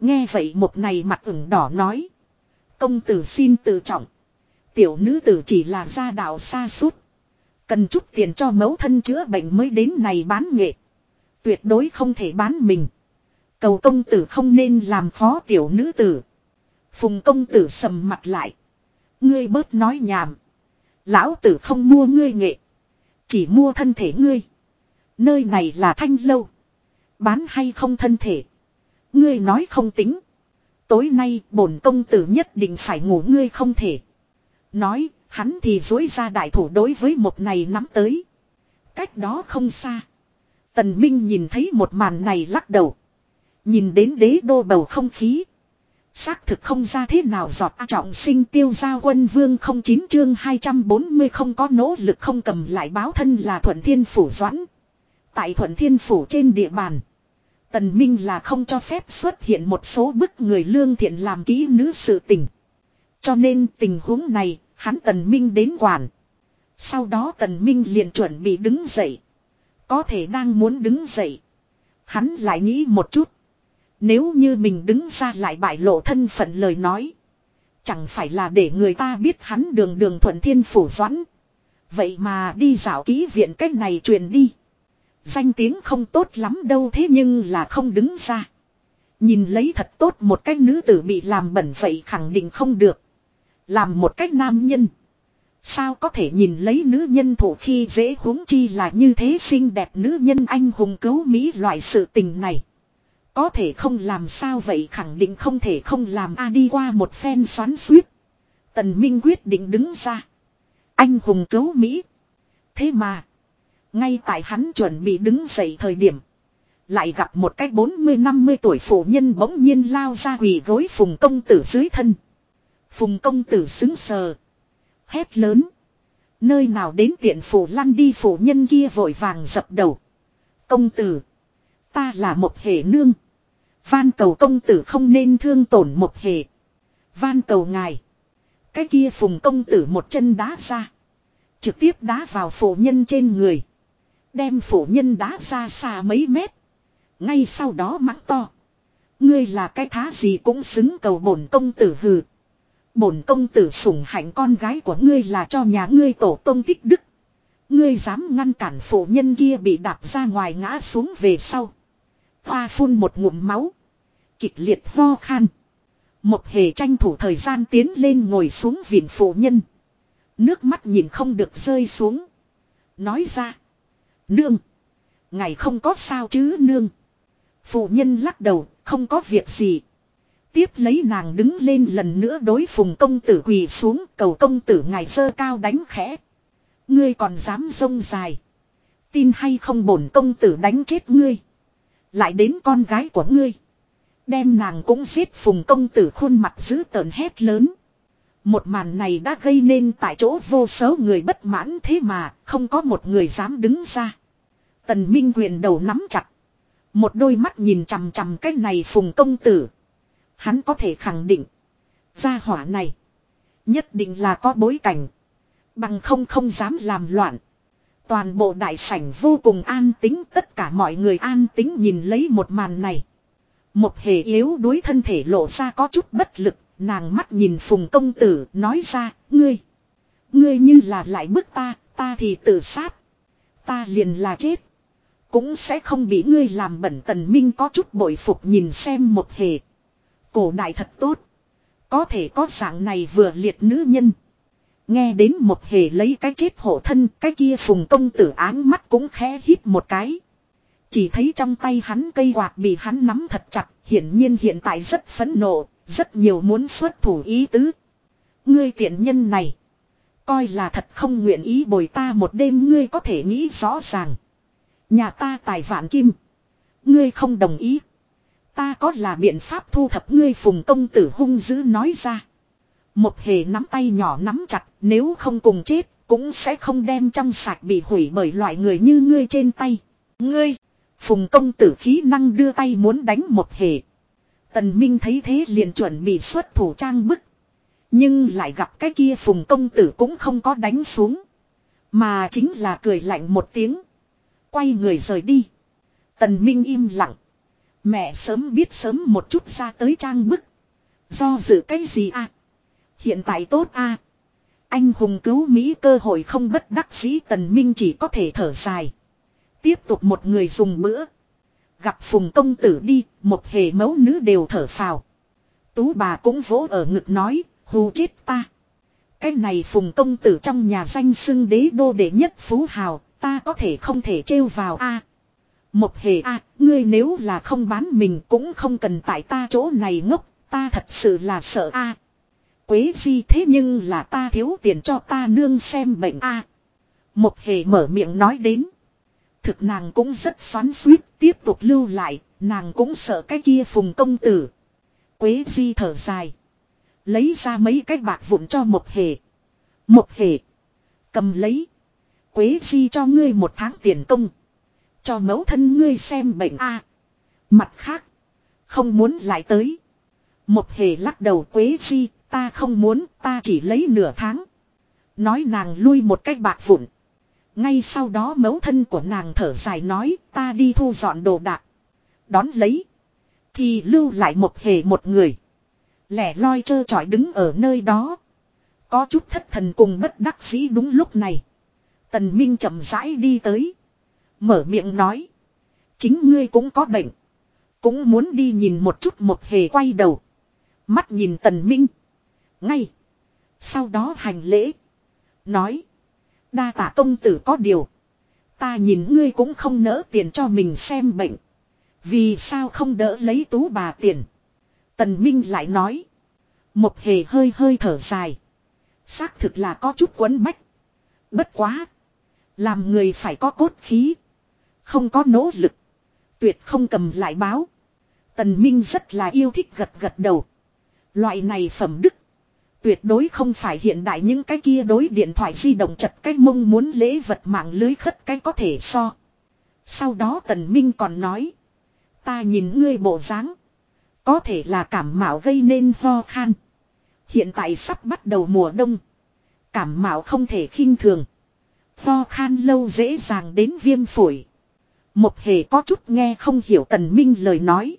Nghe vậy một này mặt ửng đỏ nói. Công tử xin tự trọng. Tiểu nữ tử chỉ là gia đạo xa suốt. Cần chút tiền cho mẫu thân chữa bệnh mới đến này bán nghệ. Tuyệt đối không thể bán mình. Cầu công tử không nên làm khó tiểu nữ tử. Phùng công tử sầm mặt lại. Ngươi bớt nói nhảm. Lão tử không mua ngươi nghệ. Chỉ mua thân thể ngươi. Nơi này là thanh lâu. Bán hay không thân thể. Ngươi nói không tính. Tối nay bổn công tử nhất định phải ngủ ngươi không thể. Nói, hắn thì dối ra đại thủ đối với một này nắm tới. Cách đó không xa. Tần Minh nhìn thấy một màn này lắc đầu. Nhìn đến đế đô bầu không khí. Xác thực không ra thế nào giọt A trọng sinh tiêu gia quân vương không chín chương 240 không có nỗ lực không cầm lại báo thân là thuận thiên phủ doãn. Tại thuận thiên phủ trên địa bàn. Tần Minh là không cho phép xuất hiện một số bức người lương thiện làm kỹ nữ sự tình. Cho nên tình huống này, hắn Tần Minh đến quản. Sau đó Tần Minh liền chuẩn bị đứng dậy. Có thể đang muốn đứng dậy. Hắn lại nghĩ một chút. Nếu như mình đứng ra lại bại lộ thân phận lời nói. Chẳng phải là để người ta biết hắn đường đường thuận thiên phủ doãn. Vậy mà đi dạo ký viện cách này truyền đi. Danh tiếng không tốt lắm đâu thế nhưng là không đứng ra. Nhìn lấy thật tốt một cái nữ tử bị làm bẩn vậy khẳng định không được. Làm một cách nam nhân. Sao có thể nhìn lấy nữ nhân thủ khi dễ huống chi là như thế xinh đẹp nữ nhân anh hùng cứu Mỹ loại sự tình này. Có thể không làm sao vậy khẳng định không thể không làm a đi qua một phen xoắn suýt. Tần Minh quyết định đứng ra. Anh hùng cứu Mỹ. Thế mà. Ngay tại hắn chuẩn bị đứng dậy thời điểm. Lại gặp một cái 40-50 tuổi phụ nhân bỗng nhiên lao ra quỳ gối phùng công tử dưới thân. Phùng công tử xứng sờ. Hét lớn. Nơi nào đến tiện phủ lăn đi phụ nhân kia vội vàng dập đầu. Công tử. Ta là một hệ nương. Van cầu công tử không nên thương tổn một hệ. Van cầu ngài. Cái kia phùng công tử một chân đá ra. Trực tiếp đá vào phụ nhân trên người. Đem phụ nhân đá ra xa mấy mét. Ngay sau đó mắng to. Ngươi là cái thá gì cũng xứng cầu bổn công tử hừ. Bổn công tử sủng hạnh con gái của ngươi là cho nhà ngươi tổ tông tích đức. Ngươi dám ngăn cản phụ nhân kia bị đạp ra ngoài ngã xuống về sau. Hoa phun một ngụm máu. Kịch liệt ho khan. Một hề tranh thủ thời gian tiến lên ngồi xuống viện phụ nhân. Nước mắt nhìn không được rơi xuống. Nói ra. Nương. Ngày không có sao chứ nương. Phụ nhân lắc đầu, không có việc gì. Tiếp lấy nàng đứng lên lần nữa đối phùng công tử quỳ xuống, cầu công tử ngài sơ cao đánh khẽ. Ngươi còn dám rông dài. Tin hay không bổn công tử đánh chết ngươi. Lại đến con gái của ngươi. Đem nàng cũng giết phùng công tử khuôn mặt dữ tợn hét lớn. Một màn này đã gây nên tại chỗ vô số người bất mãn thế mà không có một người dám đứng ra. Tần Minh quyền đầu nắm chặt. Một đôi mắt nhìn chằm chằm cái này phùng công tử. Hắn có thể khẳng định. Gia hỏa này. Nhất định là có bối cảnh. Bằng không không dám làm loạn. Toàn bộ đại sảnh vô cùng an tính tất cả mọi người an tính nhìn lấy một màn này. Một hề yếu đuối thân thể lộ ra có chút bất lực, nàng mắt nhìn phùng công tử nói ra, ngươi. Ngươi như là lại bức ta, ta thì tự sát. Ta liền là chết. Cũng sẽ không bị ngươi làm bẩn tần minh có chút bội phục nhìn xem một hề. Cổ đại thật tốt. Có thể có dạng này vừa liệt nữ nhân. Nghe đến một hề lấy cái chết hộ thân, cái kia phùng công tử áng mắt cũng khẽ hít một cái. Chỉ thấy trong tay hắn cây quạt bị hắn nắm thật chặt, hiển nhiên hiện tại rất phẫn nộ, rất nhiều muốn xuất thủ ý tứ. Ngươi tiện nhân này, coi là thật không nguyện ý bồi ta một đêm ngươi có thể nghĩ rõ ràng. Nhà ta tài vạn kim, ngươi không đồng ý. Ta có là biện pháp thu thập ngươi phùng công tử hung dữ nói ra. Một hề nắm tay nhỏ nắm chặt, nếu không cùng chết, cũng sẽ không đem trong sạch bị hủy bởi loại người như ngươi trên tay. Ngươi, phùng công tử khí năng đưa tay muốn đánh một hề. Tần Minh thấy thế liền chuẩn bị xuất thủ trang bức. Nhưng lại gặp cái kia phùng công tử cũng không có đánh xuống. Mà chính là cười lạnh một tiếng. Quay người rời đi. Tần Minh im lặng. Mẹ sớm biết sớm một chút ra tới trang bức. Do dự cái gì à? Hiện tại tốt a Anh hùng cứu Mỹ cơ hội không bất đắc dĩ tần minh chỉ có thể thở dài. Tiếp tục một người dùng bữa. Gặp phùng công tử đi, một hề mẫu nữ đều thở phào. Tú bà cũng vỗ ở ngực nói, hù chết ta. Cái này phùng công tử trong nhà danh xưng đế đô đệ nhất phú hào, ta có thể không thể trêu vào a một hề a ngươi nếu là không bán mình cũng không cần tại ta chỗ này ngốc, ta thật sự là sợ a Quế di thế nhưng là ta thiếu tiền cho ta nương xem bệnh a. một hề mở miệng nói đến. Thực nàng cũng rất xoắn suýt tiếp tục lưu lại, nàng cũng sợ cái kia phùng công tử. Quế di thở dài. Lấy ra mấy cái bạc vụn cho một hề. Một hề. Cầm lấy. Quế di cho ngươi một tháng tiền công. Cho mẫu thân ngươi xem bệnh a. Mặt khác. Không muốn lại tới. Một hề lắc đầu quế chi Ta không muốn, ta chỉ lấy nửa tháng. Nói nàng lui một cách bạc vụn. Ngay sau đó mẫu thân của nàng thở dài nói ta đi thu dọn đồ đạc. Đón lấy. Thì lưu lại một hề một người. Lẻ loi trơ trọi đứng ở nơi đó. Có chút thất thần cùng bất đắc dĩ đúng lúc này. Tần Minh chậm rãi đi tới. Mở miệng nói. Chính ngươi cũng có bệnh. Cũng muốn đi nhìn một chút một hề quay đầu. Mắt nhìn Tần Minh. Ngay. Sau đó hành lễ. Nói. Đa tạ công tử có điều. Ta nhìn ngươi cũng không nỡ tiền cho mình xem bệnh. Vì sao không đỡ lấy tú bà tiền. Tần Minh lại nói. Một hề hơi hơi thở dài. Xác thực là có chút quấn bách. Bất quá. Làm người phải có cốt khí. Không có nỗ lực. Tuyệt không cầm lại báo. Tần Minh rất là yêu thích gật gật đầu. Loại này phẩm đức. Tuyệt đối không phải hiện đại những cái kia đối điện thoại di động chật cái mông muốn lễ vật mạng lưới khất cái có thể so. Sau đó Tần Minh còn nói. Ta nhìn ngươi bộ dáng Có thể là cảm mạo gây nên ho khan. Hiện tại sắp bắt đầu mùa đông. Cảm mạo không thể khinh thường. Ho khan lâu dễ dàng đến viêm phổi. Một hề có chút nghe không hiểu Tần Minh lời nói.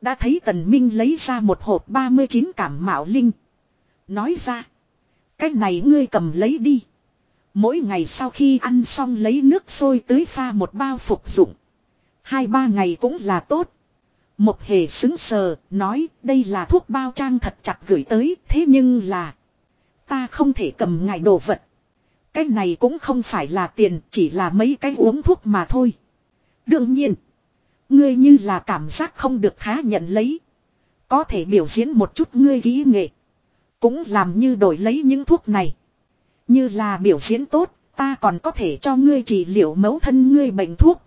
Đã thấy Tần Minh lấy ra một hộp 39 cảm mạo linh. Nói ra. Cái này ngươi cầm lấy đi. Mỗi ngày sau khi ăn xong lấy nước sôi tưới pha một bao phục dụng. Hai ba ngày cũng là tốt. Một hề xứng sờ, nói đây là thuốc bao trang thật chặt gửi tới, thế nhưng là... Ta không thể cầm ngài đồ vật. Cái này cũng không phải là tiền, chỉ là mấy cái uống thuốc mà thôi. Đương nhiên, ngươi như là cảm giác không được khá nhận lấy. Có thể biểu diễn một chút ngươi kỹ nghệ. Cũng làm như đổi lấy những thuốc này. Như là biểu diễn tốt, ta còn có thể cho ngươi trị liệu mẫu thân ngươi bệnh thuốc.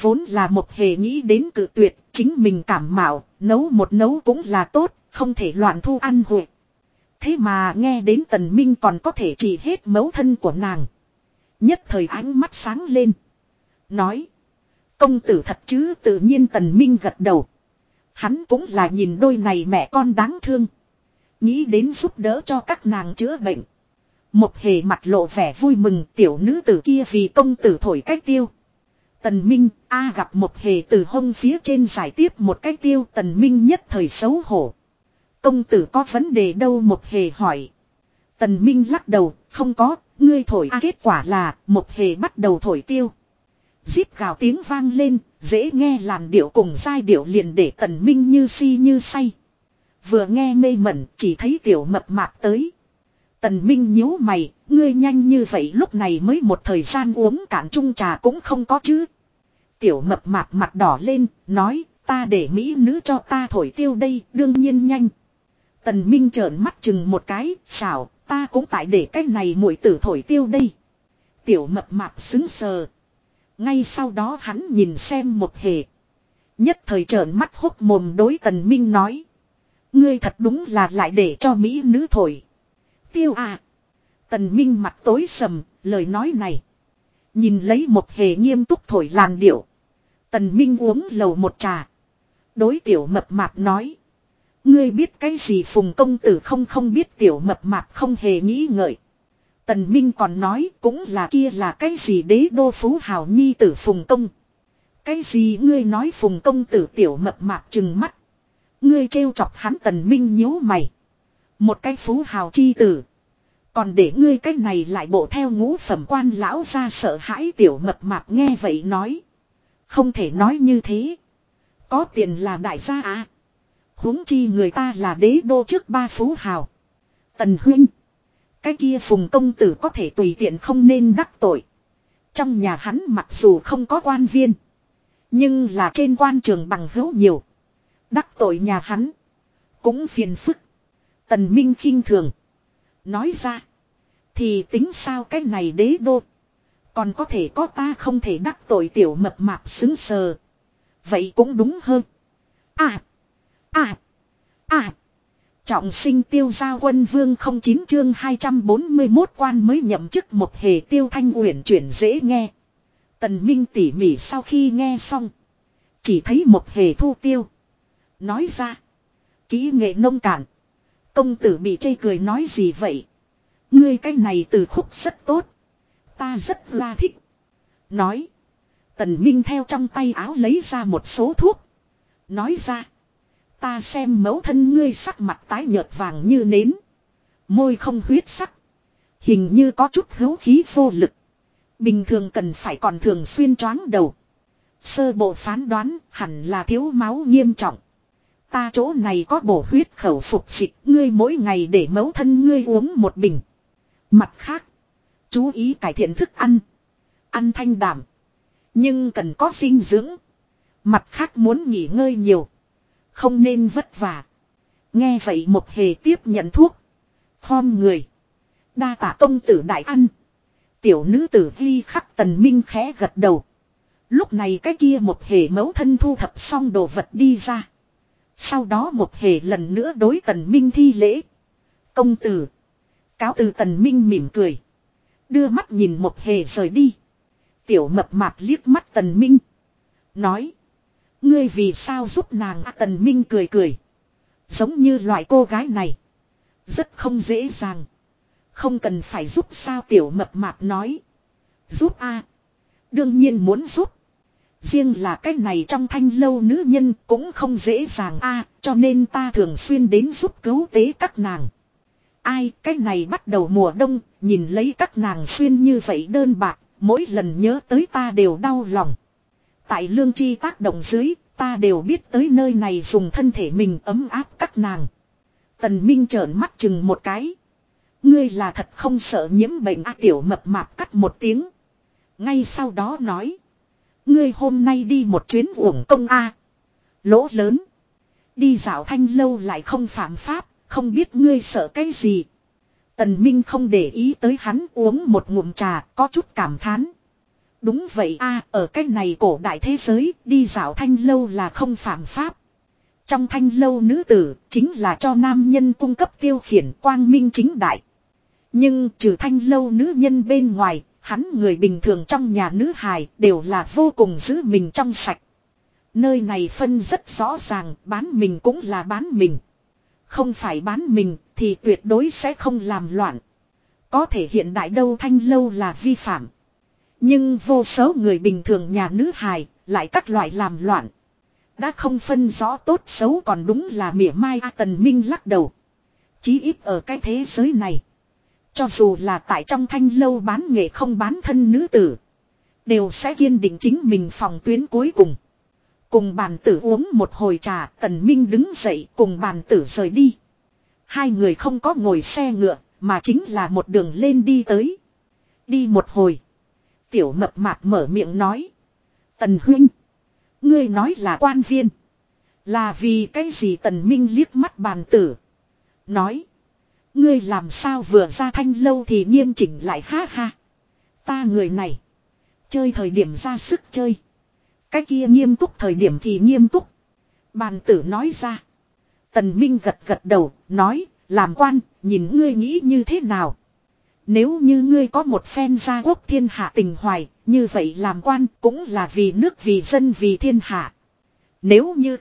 Vốn là một hề nghĩ đến cự tuyệt, chính mình cảm mạo, nấu một nấu cũng là tốt, không thể loạn thu ăn hội. Thế mà nghe đến tần minh còn có thể trị hết mẫu thân của nàng. Nhất thời ánh mắt sáng lên. Nói. Công tử thật chứ tự nhiên tần minh gật đầu. Hắn cũng là nhìn đôi này mẹ con đáng thương. Nghĩ đến giúp đỡ cho các nàng chữa bệnh. Một hề mặt lộ vẻ vui mừng tiểu nữ tử kia vì công tử thổi cách tiêu. Tần Minh, A gặp một hề từ hông phía trên giải tiếp một cách tiêu tần Minh nhất thời xấu hổ. Công tử có vấn đề đâu một hề hỏi. Tần Minh lắc đầu, không có, ngươi thổi A kết quả là một hề bắt đầu thổi tiêu. Giết gào tiếng vang lên, dễ nghe làn điệu cùng giai điệu liền để tần Minh như si như say. Vừa nghe mê mẩn, chỉ thấy tiểu mập mạp tới. Tần Minh nhíu mày, ngươi nhanh như vậy lúc này mới một thời gian uống cạn chung trà cũng không có chứ. Tiểu mập mạp mặt đỏ lên, nói, ta để mỹ nữ cho ta thổi tiêu đây, đương nhiên nhanh. Tần Minh trợn mắt chừng một cái, xảo, ta cũng tại để cái này muội tử thổi tiêu đây. Tiểu mập mạp xứng sờ. Ngay sau đó hắn nhìn xem một hề. Nhất thời trợn mắt hốc mồm đối tần Minh nói. Ngươi thật đúng là lại để cho mỹ nữ thổi. Tiêu à. Tần Minh mặt tối sầm, lời nói này. Nhìn lấy một hề nghiêm túc thổi làn điệu. Tần Minh uống lầu một trà. Đối tiểu mập mạp nói. Ngươi biết cái gì phùng công tử không không biết tiểu mập mạp không hề nghĩ ngợi. Tần Minh còn nói cũng là kia là cái gì đế đô phú hào nhi tử phùng công. Cái gì ngươi nói phùng công tử tiểu mập mạp chừng mắt. Ngươi trêu chọc hắn tần minh nhíu mày. Một cái phú hào chi tử. Còn để ngươi cái này lại bộ theo ngũ phẩm quan lão ra sợ hãi tiểu mập mạp nghe vậy nói. Không thể nói như thế. Có tiền là đại gia à. huống chi người ta là đế đô trước ba phú hào. Tần huynh. Cái kia phùng công tử có thể tùy tiện không nên đắc tội. Trong nhà hắn mặc dù không có quan viên. Nhưng là trên quan trường bằng hữu nhiều. Đắc tội nhà hắn. Cũng phiền phức. Tần Minh khinh thường. Nói ra. Thì tính sao cái này đế đô. Còn có thể có ta không thể đắc tội tiểu mập mạp xứng sờ. Vậy cũng đúng hơn. À. À. À. Trọng sinh tiêu gia quân vương không chín chương 241 quan mới nhậm chức một hề tiêu thanh uyển chuyển dễ nghe. Tần Minh tỉ mỉ sau khi nghe xong. Chỉ thấy một hề thu tiêu. Nói ra. Kỹ nghệ nông cạn. Công tử bị chây cười nói gì vậy? Ngươi cái này từ khúc rất tốt. Ta rất là thích. Nói. Tần Minh theo trong tay áo lấy ra một số thuốc. Nói ra. Ta xem mẫu thân ngươi sắc mặt tái nhợt vàng như nến. Môi không huyết sắc. Hình như có chút hữu khí vô lực. Bình thường cần phải còn thường xuyên choáng đầu. Sơ bộ phán đoán hẳn là thiếu máu nghiêm trọng. Ta chỗ này có bổ huyết khẩu phục dịch ngươi mỗi ngày để mẫu thân ngươi uống một bình. Mặt khác. Chú ý cải thiện thức ăn. Ăn thanh đảm. Nhưng cần có dinh dưỡng. Mặt khác muốn nghỉ ngơi nhiều. Không nên vất vả. Nghe vậy một hề tiếp nhận thuốc. Khom người. Đa tạ công tử đại ăn. Tiểu nữ tử vi khắc tần minh khẽ gật đầu. Lúc này cái kia một hề mấu thân thu thập xong đồ vật đi ra. Sau đó một hề lần nữa đối tần minh thi lễ. Công tử. Cáo từ tần minh mỉm cười. Đưa mắt nhìn một hề rời đi. Tiểu mập mạp liếc mắt tần minh. Nói. Ngươi vì sao giúp nàng à, tần minh cười cười. Giống như loại cô gái này. Rất không dễ dàng. Không cần phải giúp sao tiểu mập mạp nói. Giúp a Đương nhiên muốn giúp. Riêng là cái này trong thanh lâu nữ nhân cũng không dễ dàng a cho nên ta thường xuyên đến giúp cứu tế các nàng. Ai cái này bắt đầu mùa đông, nhìn lấy các nàng xuyên như vậy đơn bạc, mỗi lần nhớ tới ta đều đau lòng. Tại lương chi tác động dưới, ta đều biết tới nơi này dùng thân thể mình ấm áp các nàng. Tần Minh trợn mắt chừng một cái. Ngươi là thật không sợ nhiễm bệnh a tiểu mập mạp cắt một tiếng. Ngay sau đó nói. Ngươi hôm nay đi một chuyến uổng công a Lỗ lớn. Đi dạo thanh lâu lại không phạm pháp, không biết ngươi sợ cái gì. Tần Minh không để ý tới hắn uống một ngụm trà, có chút cảm thán. Đúng vậy a ở cái này cổ đại thế giới, đi dạo thanh lâu là không phạm pháp. Trong thanh lâu nữ tử, chính là cho nam nhân cung cấp tiêu khiển quang minh chính đại. Nhưng trừ thanh lâu nữ nhân bên ngoài, Hắn người bình thường trong nhà nữ hài đều là vô cùng giữ mình trong sạch. Nơi này phân rất rõ ràng bán mình cũng là bán mình. Không phải bán mình thì tuyệt đối sẽ không làm loạn. Có thể hiện đại đâu thanh lâu là vi phạm. Nhưng vô số người bình thường nhà nữ hài lại các loại làm loạn. Đã không phân rõ tốt xấu còn đúng là mỉa mai A Tần Minh lắc đầu. Chí ít ở cái thế giới này. Cho dù là tại trong thanh lâu bán nghệ không bán thân nữ tử. Đều sẽ kiên định chính mình phòng tuyến cuối cùng. Cùng bàn tử uống một hồi trà, Tần Minh đứng dậy cùng bàn tử rời đi. Hai người không có ngồi xe ngựa, mà chính là một đường lên đi tới. Đi một hồi. Tiểu mập mạp mở miệng nói. Tần huynh. Ngươi nói là quan viên. Là vì cái gì tần minh liếc mắt bàn tử. Nói. Ngươi làm sao vừa ra thanh lâu thì nghiêm chỉnh lại ha ha. Ta người này. Chơi thời điểm ra sức chơi. Cái kia nghiêm túc thời điểm thì nghiêm túc. Bàn tử nói ra. Tần Minh gật gật đầu, nói, làm quan, nhìn ngươi nghĩ như thế nào. Nếu như ngươi có một phen gia quốc thiên hạ tình hoài, như vậy làm quan cũng là vì nước vì dân vì thiên hạ. Nếu như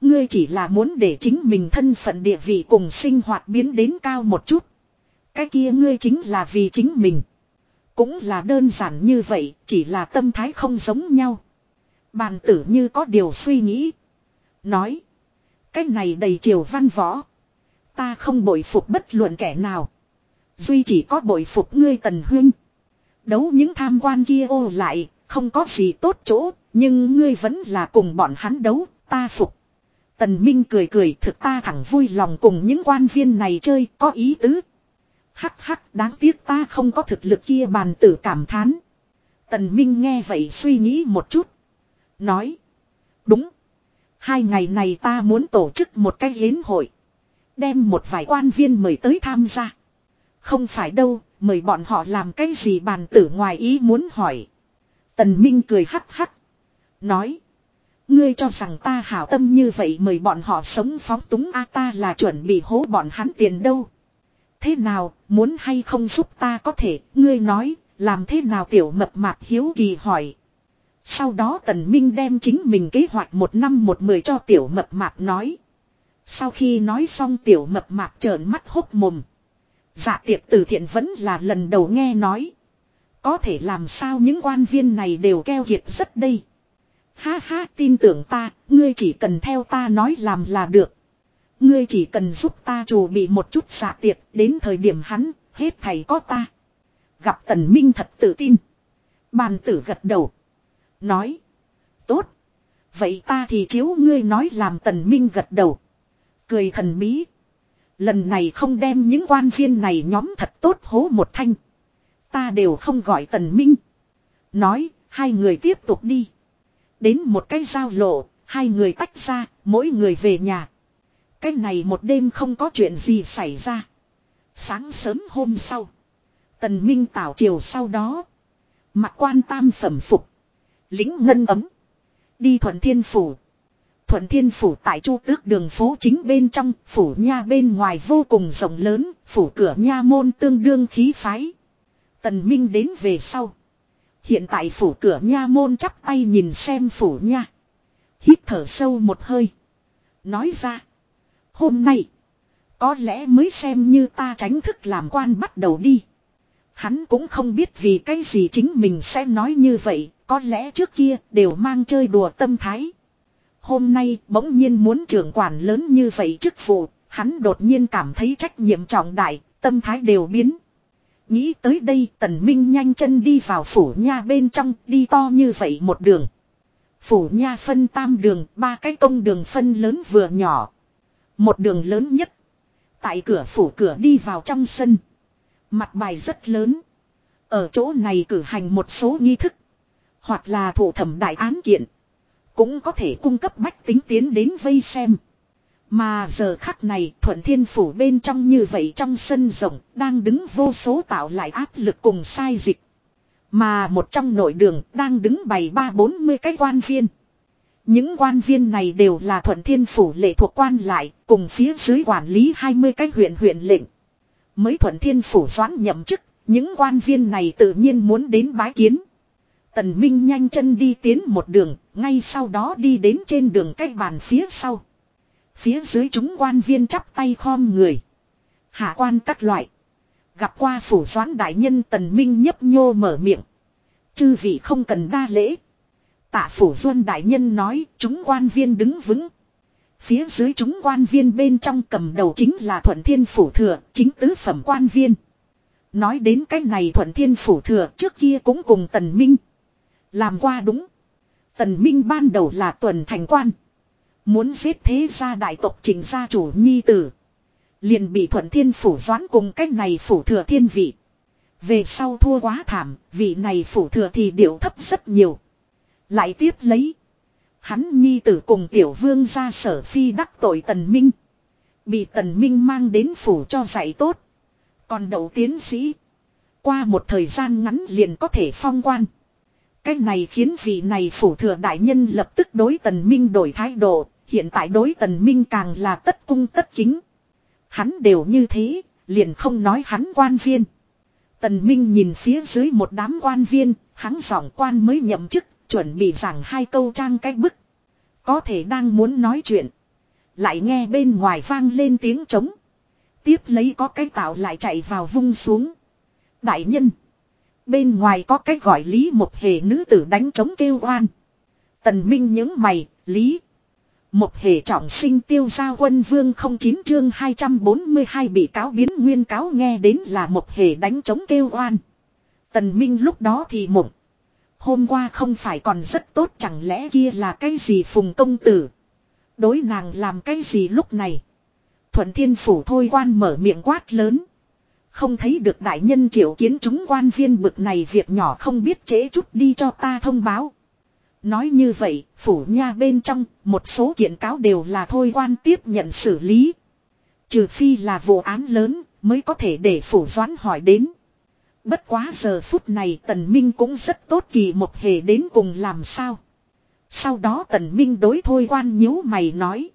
ngươi chỉ là muốn để chính mình thân phận địa vị cùng sinh hoạt biến đến cao một chút. Cái kia ngươi chính là vì chính mình. Cũng là đơn giản như vậy, chỉ là tâm thái không giống nhau. Bàn tử như có điều suy nghĩ. Nói. Cái này đầy triều văn võ. Ta không bội phục bất luận kẻ nào. Duy chỉ có bội phục ngươi tần huynh. Đấu những tham quan kia ô lại, không có gì tốt chỗ, nhưng ngươi vẫn là cùng bọn hắn đấu, ta phục. Tần Minh cười cười thực ta thẳng vui lòng cùng những quan viên này chơi, có ý tứ. Hắc hắc đáng tiếc ta không có thực lực kia bàn tử cảm thán. Tần Minh nghe vậy suy nghĩ một chút. Nói. Đúng. Hai ngày này ta muốn tổ chức một cái yến hội. Đem một vài quan viên mời tới tham gia. Không phải đâu, mời bọn họ làm cái gì bàn tử ngoài ý muốn hỏi. Tần Minh cười hắc hắc. Nói. Ngươi cho rằng ta hảo tâm như vậy mời bọn họ sống phóng túng a ta là chuẩn bị hố bọn hắn tiền đâu. Thế nào, muốn hay không giúp ta có thể, ngươi nói, làm thế nào tiểu mập mạp hiếu kỳ hỏi. Sau đó tần minh đem chính mình kế hoạch một năm một mười cho tiểu mập mạp nói. Sau khi nói xong tiểu mập mạp trợn mắt hốc mồm. Dạ tiệc từ thiện vẫn là lần đầu nghe nói. Có thể làm sao những quan viên này đều keo kiệt rất đây. Ha ha tin tưởng ta, ngươi chỉ cần theo ta nói làm là được. Ngươi chỉ cần giúp ta chủ bị một chút dạ tiệc, đến thời điểm hắn, hết thầy có ta. Gặp tần minh thật tự tin. Bàn tử gật đầu. Nói. Tốt. Vậy ta thì chiếu ngươi nói làm tần minh gật đầu. Cười thần bí. Lần này không đem những quan viên này nhóm thật tốt hố một thanh. Ta đều không gọi tần minh. Nói, hai người tiếp tục đi. Đến một cái giao lộ, hai người tách ra, mỗi người về nhà. Cái này một đêm không có chuyện gì xảy ra. Sáng sớm hôm sau. Tần Minh tảo chiều sau đó. Mặc quan tam phẩm phục. Lính ngân ấm. Đi thuận thiên phủ. Thuận thiên phủ tại chu tước đường phố chính bên trong, phủ nha bên ngoài vô cùng rộng lớn, phủ cửa nha môn tương đương khí phái. Tần Minh đến về sau. Hiện tại phủ cửa nha môn chắp tay nhìn xem phủ nha. Hít thở sâu một hơi. Nói ra. Hôm nay. Có lẽ mới xem như ta tránh thức làm quan bắt đầu đi. Hắn cũng không biết vì cái gì chính mình sẽ nói như vậy. Có lẽ trước kia đều mang chơi đùa tâm thái. Hôm nay bỗng nhiên muốn trưởng quản lớn như vậy chức vụ. Hắn đột nhiên cảm thấy trách nhiệm trọng đại. Tâm thái đều biến. Nghĩ tới đây tần minh nhanh chân đi vào phủ nha bên trong đi to như vậy một đường. Phủ nha phân tam đường, ba cái công đường phân lớn vừa nhỏ. Một đường lớn nhất. Tại cửa phủ cửa đi vào trong sân. Mặt bài rất lớn. Ở chỗ này cử hành một số nghi thức. Hoặc là thủ thẩm đại án kiện. Cũng có thể cung cấp bách tính tiến đến vây xem. Mà giờ khắc này thuận thiên phủ bên trong như vậy trong sân rộng đang đứng vô số tạo lại áp lực cùng sai dịch. Mà một trong nội đường đang đứng bày ba bốn mươi cái quan viên. Những quan viên này đều là thuận thiên phủ lệ thuộc quan lại cùng phía dưới quản lý hai mươi cái huyện huyện lệnh. Mới thuận thiên phủ doãn nhậm chức, Những quan viên này tự nhiên muốn đến bái kiến. Tần Minh nhanh chân đi tiến một đường, ngay sau đó đi đến trên đường cách bàn phía sau. Phía dưới chúng quan viên chắp tay khom người. Hạ quan các loại. Gặp qua phủ doãn đại nhân Tần Minh nhấp nhô mở miệng. Chư vị không cần đa lễ. Tạ phủ doan đại nhân nói chúng quan viên đứng vững. Phía dưới chúng quan viên bên trong cầm đầu chính là thuận thiên phủ thừa, chính tứ phẩm quan viên. Nói đến cái này thuận thiên phủ thừa trước kia cũng cùng tần minh. Làm qua đúng. Tần minh ban đầu là tuần thành quan. Muốn giết thế gia đại tộc trình gia chủ nhi tử. Liền bị thuận thiên phủ doán cùng cách này phủ thừa thiên vị. Về sau thua quá thảm, vị này phủ thừa thì điệu thấp rất nhiều. Lại tiếp lấy. Hắn nhi tử cùng tiểu vương ra sở phi đắc tội tần minh. Bị tần minh mang đến phủ cho dạy tốt. Còn đậu tiến sĩ. Qua một thời gian ngắn liền có thể phong quan. Cái này khiến vị này phủ thừa đại nhân lập tức đối tần minh đổi thái độ. Hiện tại đối tần minh càng là tất cung tất kính. Hắn đều như thế, liền không nói hắn quan viên. Tần Minh nhìn phía dưới một đám quan viên, hắn giọng quan mới nhậm chức, chuẩn bị giảng hai câu trang cách bức. Có thể đang muốn nói chuyện. Lại nghe bên ngoài vang lên tiếng trống. Tiếp lấy có cái tạo lại chạy vào vung xuống. Đại nhân. Bên ngoài có cái gọi Lý một hề nữ tử đánh trống kêu oan. Tần Minh những mày, Lý. Một hề trọng sinh tiêu gia quân vương không chín chương 242 bị cáo biến nguyên cáo nghe đến là một hề đánh trống kêu oan. Tần Minh lúc đó thì mộng. Hôm qua không phải còn rất tốt chẳng lẽ kia là cái gì phùng công tử. Đối nàng làm cái gì lúc này. Thuận thiên phủ thôi quan mở miệng quát lớn. Không thấy được đại nhân triệu kiến chúng quan viên bực này việc nhỏ không biết chế chút đi cho ta thông báo. Nói như vậy, phủ nha bên trong, một số kiện cáo đều là thôi quan tiếp nhận xử lý. Trừ phi là vụ án lớn, mới có thể để phủ doãn hỏi đến. Bất quá giờ phút này tần minh cũng rất tốt kỳ một hề đến cùng làm sao. Sau đó tần minh đối thôi quan nhíu mày nói.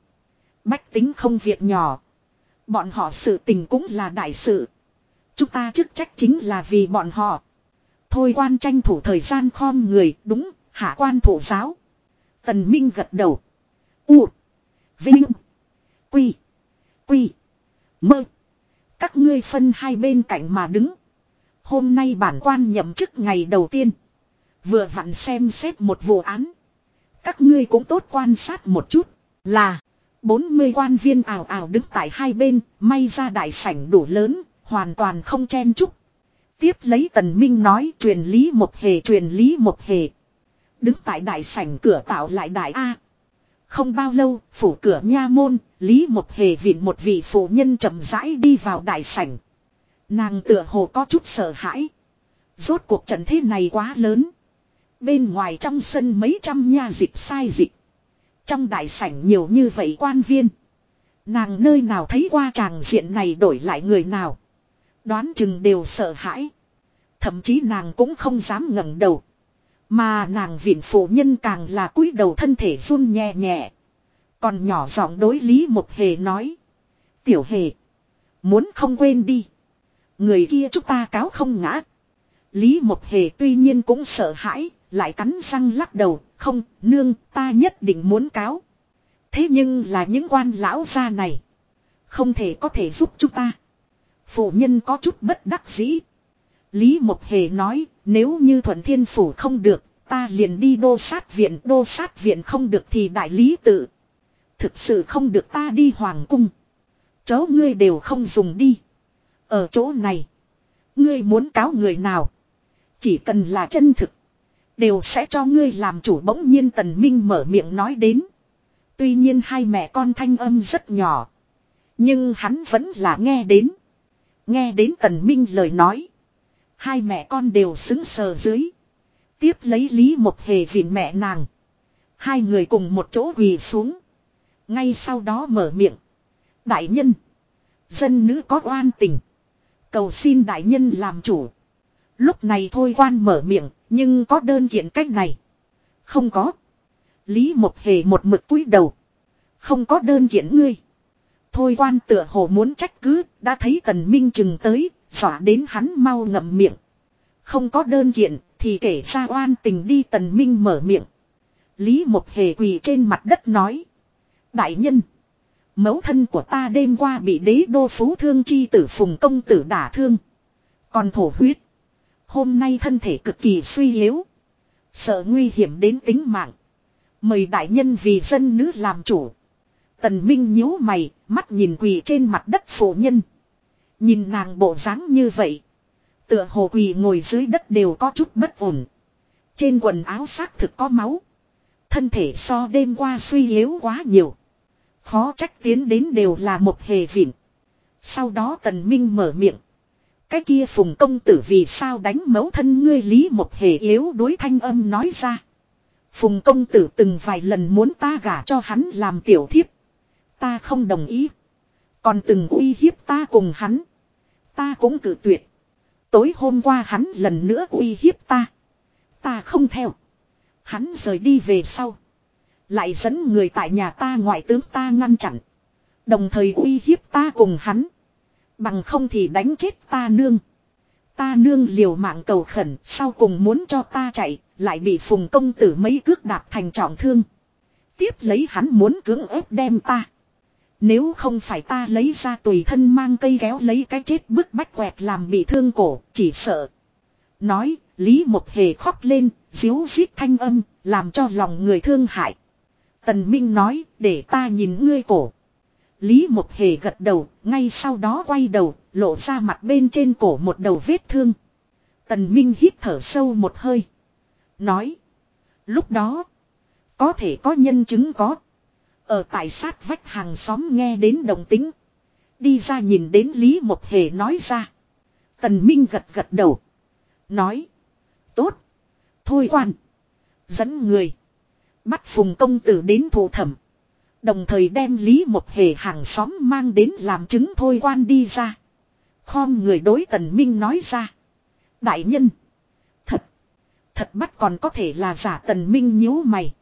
Bách tính không việc nhỏ. Bọn họ sự tình cũng là đại sự. Chúng ta chức trách chính là vì bọn họ. Thôi quan tranh thủ thời gian khom người, đúng, hạ quan thủ giáo. Tần Minh gật đầu. U. Vinh. Quy. Quy. Mơ. Các ngươi phân hai bên cạnh mà đứng. Hôm nay bản quan nhậm chức ngày đầu tiên. Vừa vặn xem xét một vụ án. Các ngươi cũng tốt quan sát một chút. Là. 40 quan viên ảo ảo đứng tại hai bên. May ra đại sảnh đủ lớn. Hoàn toàn không chen chúc. Tiếp lấy tần minh nói truyền lý một hề truyền lý một hề. Đứng tại đại sảnh cửa tạo lại đại A. Không bao lâu, phủ cửa nha môn, Lý một hề vịn một vị phụ nhân chậm rãi đi vào đại sảnh. Nàng tựa hồ có chút sợ hãi. Rốt cuộc trận thế này quá lớn. Bên ngoài trong sân mấy trăm nha dịch sai dịch. Trong đại sảnh nhiều như vậy quan viên. Nàng nơi nào thấy qua chàng diện này đổi lại người nào. Đoán chừng đều sợ hãi. Thậm chí nàng cũng không dám ngẩng đầu. Mà nàng viện phụ nhân càng là cúi đầu thân thể run nhẹ nhẹ. Còn nhỏ giọng đối Lý một hề nói. Tiểu hề. Muốn không quên đi. Người kia chúng ta cáo không ngã. Lý một hề tuy nhiên cũng sợ hãi. Lại cắn răng lắc đầu. Không, nương, ta nhất định muốn cáo. Thế nhưng là những quan lão gia này. Không thể có thể giúp chúng ta. Phụ nhân có chút bất đắc dĩ. Lý Mộc Hề nói, nếu như thuận thiên phủ không được, ta liền đi đô sát viện, đô sát viện không được thì đại lý tự. Thực sự không được ta đi hoàng cung. Chó ngươi đều không dùng đi. Ở chỗ này, ngươi muốn cáo người nào, chỉ cần là chân thực, đều sẽ cho ngươi làm chủ bỗng nhiên tần minh mở miệng nói đến. Tuy nhiên hai mẹ con thanh âm rất nhỏ, nhưng hắn vẫn là nghe đến. Nghe đến tần minh lời nói. Hai mẹ con đều xứng sờ dưới. Tiếp lấy Lý một hề vịn mẹ nàng. Hai người cùng một chỗ quỳ xuống. Ngay sau đó mở miệng. Đại nhân. Dân nữ có oan tình. Cầu xin đại nhân làm chủ. Lúc này thôi quan mở miệng. Nhưng có đơn kiện cách này. Không có. Lý một hề một mực cúi đầu. Không có đơn kiện ngươi. Thôi quan tựa hồ muốn trách cứ. Đã thấy tần minh chừng tới. dọa đến hắn mau ngậm miệng. Không có đơn kiện, thì kể ra oan tình đi, tần minh mở miệng. Lý một hề quỳ trên mặt đất nói. Đại nhân. Mẫu thân của ta đêm qua bị đế đô phú thương chi tử phùng công tử đả thương. Còn thổ huyết. Hôm nay thân thể cực kỳ suy yếu. Sợ nguy hiểm đến tính mạng. Mời đại nhân vì dân nữ làm chủ. Tần Minh nhíu mày, mắt nhìn quỳ trên mặt đất phụ nhân. Nhìn nàng bộ dáng như vậy. Tựa hồ quỳ ngồi dưới đất đều có chút bất ổn. Trên quần áo xác thực có máu. Thân thể so đêm qua suy yếu quá nhiều. Khó trách tiến đến đều là một hề vịn. Sau đó tần minh mở miệng. Cái kia phùng công tử vì sao đánh mấu thân ngươi lý một hề yếu đối thanh âm nói ra. Phùng công tử từng vài lần muốn ta gả cho hắn làm tiểu thiếp. Ta không đồng ý. Còn từng uy hiếp ta cùng hắn. Ta cũng cử tuyệt. Tối hôm qua hắn lần nữa uy hiếp ta. Ta không theo. Hắn rời đi về sau. Lại dẫn người tại nhà ta ngoại tướng ta ngăn chặn. Đồng thời uy hiếp ta cùng hắn. Bằng không thì đánh chết ta nương. Ta nương liều mạng cầu khẩn, sau cùng muốn cho ta chạy. Lại bị phùng công tử mấy cước đạp thành trọng thương. Tiếp lấy hắn muốn cưỡng ép đem ta. Nếu không phải ta lấy ra tùy thân mang cây kéo lấy cái chết bức bách quẹt làm bị thương cổ, chỉ sợ. Nói, Lý Một Hề khóc lên, díu dít thanh âm, làm cho lòng người thương hại. Tần Minh nói, để ta nhìn ngươi cổ. Lý Một Hề gật đầu, ngay sau đó quay đầu, lộ ra mặt bên trên cổ một đầu vết thương. Tần Minh hít thở sâu một hơi. Nói, lúc đó, có thể có nhân chứng có. Ở tại sát vách hàng xóm nghe đến đồng tính. Đi ra nhìn đến Lý Một Hề nói ra. Tần Minh gật gật đầu. Nói. Tốt. Thôi quan. Dẫn người. Bắt phùng công tử đến thủ thẩm. Đồng thời đem Lý Một Hề hàng xóm mang đến làm chứng thôi quan đi ra. Khom người đối tần minh nói ra. Đại nhân. Thật. Thật bắt còn có thể là giả tần minh nhíu mày.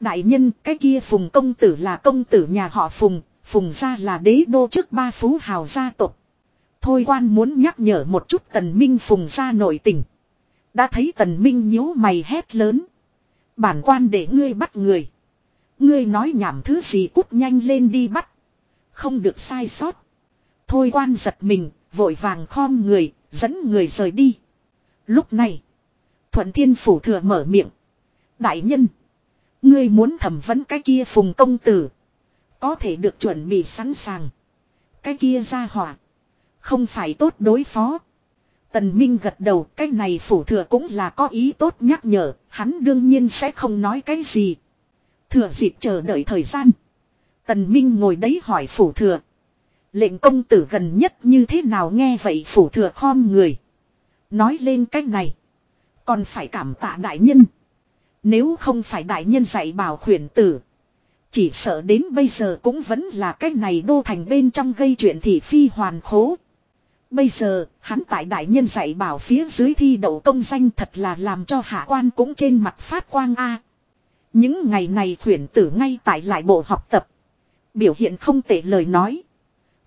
Đại nhân cái kia phùng công tử là công tử nhà họ phùng. Phùng gia là đế đô trước ba phú hào gia tộc. Thôi quan muốn nhắc nhở một chút tần minh phùng gia nội tình. Đã thấy tần minh nhíu mày hét lớn. Bản quan để ngươi bắt người. Ngươi nói nhảm thứ gì cút nhanh lên đi bắt. Không được sai sót. Thôi quan giật mình, vội vàng khom người, dẫn người rời đi. Lúc này, Thuận Thiên Phủ thừa mở miệng. Đại nhân, ngươi muốn thẩm vấn cái kia phùng công tử. Có thể được chuẩn bị sẵn sàng. Cái kia ra hỏa. Không phải tốt đối phó. Tần Minh gật đầu, cái này phủ thừa cũng là có ý tốt nhắc nhở, hắn đương nhiên sẽ không nói cái gì. Thừa dịp chờ đợi thời gian. Tần Minh ngồi đấy hỏi phủ thừa. Lệnh công tử gần nhất như thế nào nghe vậy phủ thừa khom người. Nói lên cách này. Còn phải cảm tạ đại nhân. Nếu không phải đại nhân dạy bảo khuyển tử. Chỉ sợ đến bây giờ cũng vẫn là cách này đô thành bên trong gây chuyện thị phi hoàn khố. Bây giờ, hắn tại đại nhân dạy bảo phía dưới thi đậu công danh thật là làm cho hạ quan cũng trên mặt phát quang a. Những ngày này khuyển tử ngay tại lại bộ học tập. Biểu hiện không tệ lời nói.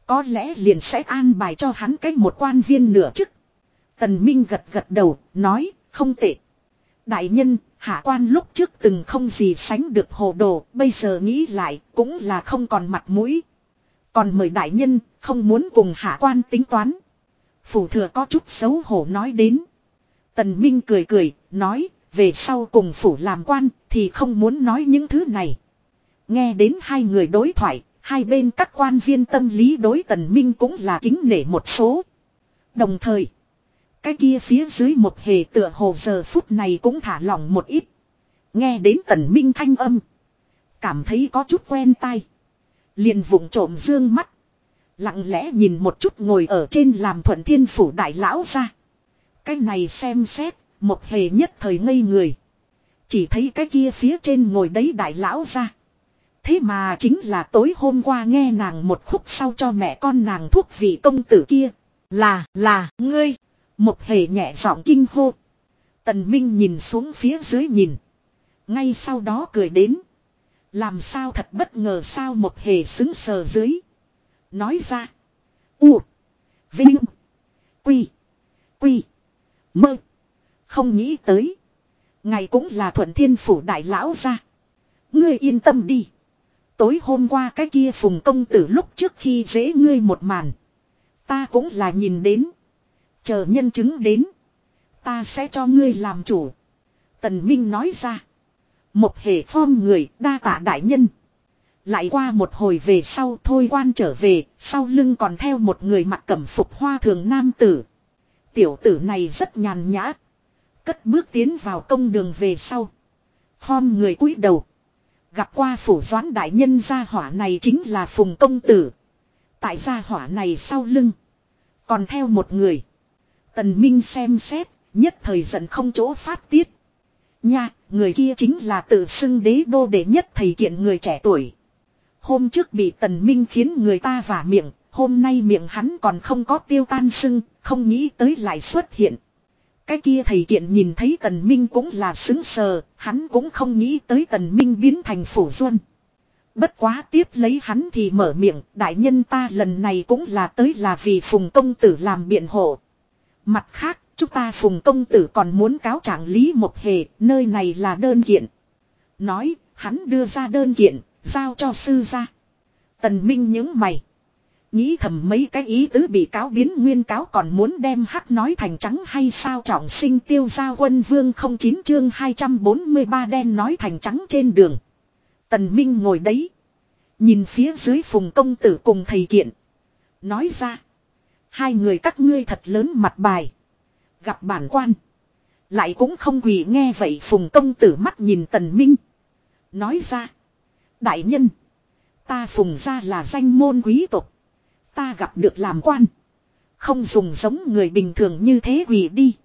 Có lẽ liền sẽ an bài cho hắn cách một quan viên nửa chức. Tần Minh gật gật đầu, nói, không tệ. Đại nhân, hạ quan lúc trước từng không gì sánh được hồ đồ, bây giờ nghĩ lại, cũng là không còn mặt mũi. Còn mời đại nhân, không muốn cùng hạ quan tính toán. Phủ thừa có chút xấu hổ nói đến. Tần Minh cười cười, nói, về sau cùng phủ làm quan, thì không muốn nói những thứ này. Nghe đến hai người đối thoại, hai bên các quan viên tâm lý đối tần minh cũng là kính nể một số. Đồng thời, cái kia phía dưới một hề tựa hồ giờ phút này cũng thả lỏng một ít. Nghe đến tần minh thanh âm. Cảm thấy có chút quen tai. Liền vụng trộm dương mắt. Lặng lẽ nhìn một chút ngồi ở trên làm thuận thiên phủ đại lão ra. Cái này xem xét, một hề nhất thời ngây người. Chỉ thấy cái kia phía trên ngồi đấy đại lão ra. Thế mà chính là tối hôm qua nghe nàng một khúc sau cho mẹ con nàng thuốc vị công tử kia. Là, là, ngươi. Một hề nhẹ giọng kinh hô. Tần Minh nhìn xuống phía dưới nhìn. Ngay sau đó cười đến. Làm sao thật bất ngờ sao một hề xứng sờ dưới. Nói ra. U. Vinh. Quy. Quy. Mơ. Không nghĩ tới. Ngài cũng là thuận thiên phủ đại lão ra. Ngươi yên tâm đi. Tối hôm qua cái kia phùng công tử lúc trước khi dễ ngươi một màn. Ta cũng là nhìn đến. Chờ nhân chứng đến. Ta sẽ cho ngươi làm chủ. Tần Minh nói ra. Một hệ phong người đa tạ đại nhân. Lại qua một hồi về sau thôi quan trở về, sau lưng còn theo một người mặc cẩm phục hoa thường nam tử. Tiểu tử này rất nhàn nhã. Cất bước tiến vào công đường về sau. Phong người cúi đầu. Gặp qua phủ doãn đại nhân gia hỏa này chính là phùng công tử. Tại gia hỏa này sau lưng. Còn theo một người. Tần Minh xem xét, nhất thời giận không chỗ phát tiết. Nha, người kia chính là tự xưng đế đô đệ nhất thầy kiện người trẻ tuổi. Hôm trước bị tần minh khiến người ta vả miệng, hôm nay miệng hắn còn không có tiêu tan sưng, không nghĩ tới lại xuất hiện. Cái kia thầy kiện nhìn thấy tần minh cũng là xứng sờ, hắn cũng không nghĩ tới tần minh biến thành phủ duân. Bất quá tiếp lấy hắn thì mở miệng, đại nhân ta lần này cũng là tới là vì phùng công tử làm biện hộ. Mặt khác, chúng ta phùng công tử còn muốn cáo trạng lý một hề, nơi này là đơn kiện. Nói, hắn đưa ra đơn kiện, giao cho sư ra. Tần Minh những mày. Nghĩ thầm mấy cái ý tứ bị cáo biến nguyên cáo còn muốn đem hắc nói thành trắng hay sao trọng sinh tiêu gia quân vương không chín chương 243 đen nói thành trắng trên đường. Tần Minh ngồi đấy. Nhìn phía dưới phùng công tử cùng thầy kiện. Nói ra. Hai người các ngươi thật lớn mặt bài. Gặp bản quan. Lại cũng không quỳ nghe vậy phùng công tử mắt nhìn tần minh. Nói ra. Đại nhân. Ta phùng ra là danh môn quý tộc. Ta gặp được làm quan. Không dùng giống người bình thường như thế quỳ đi.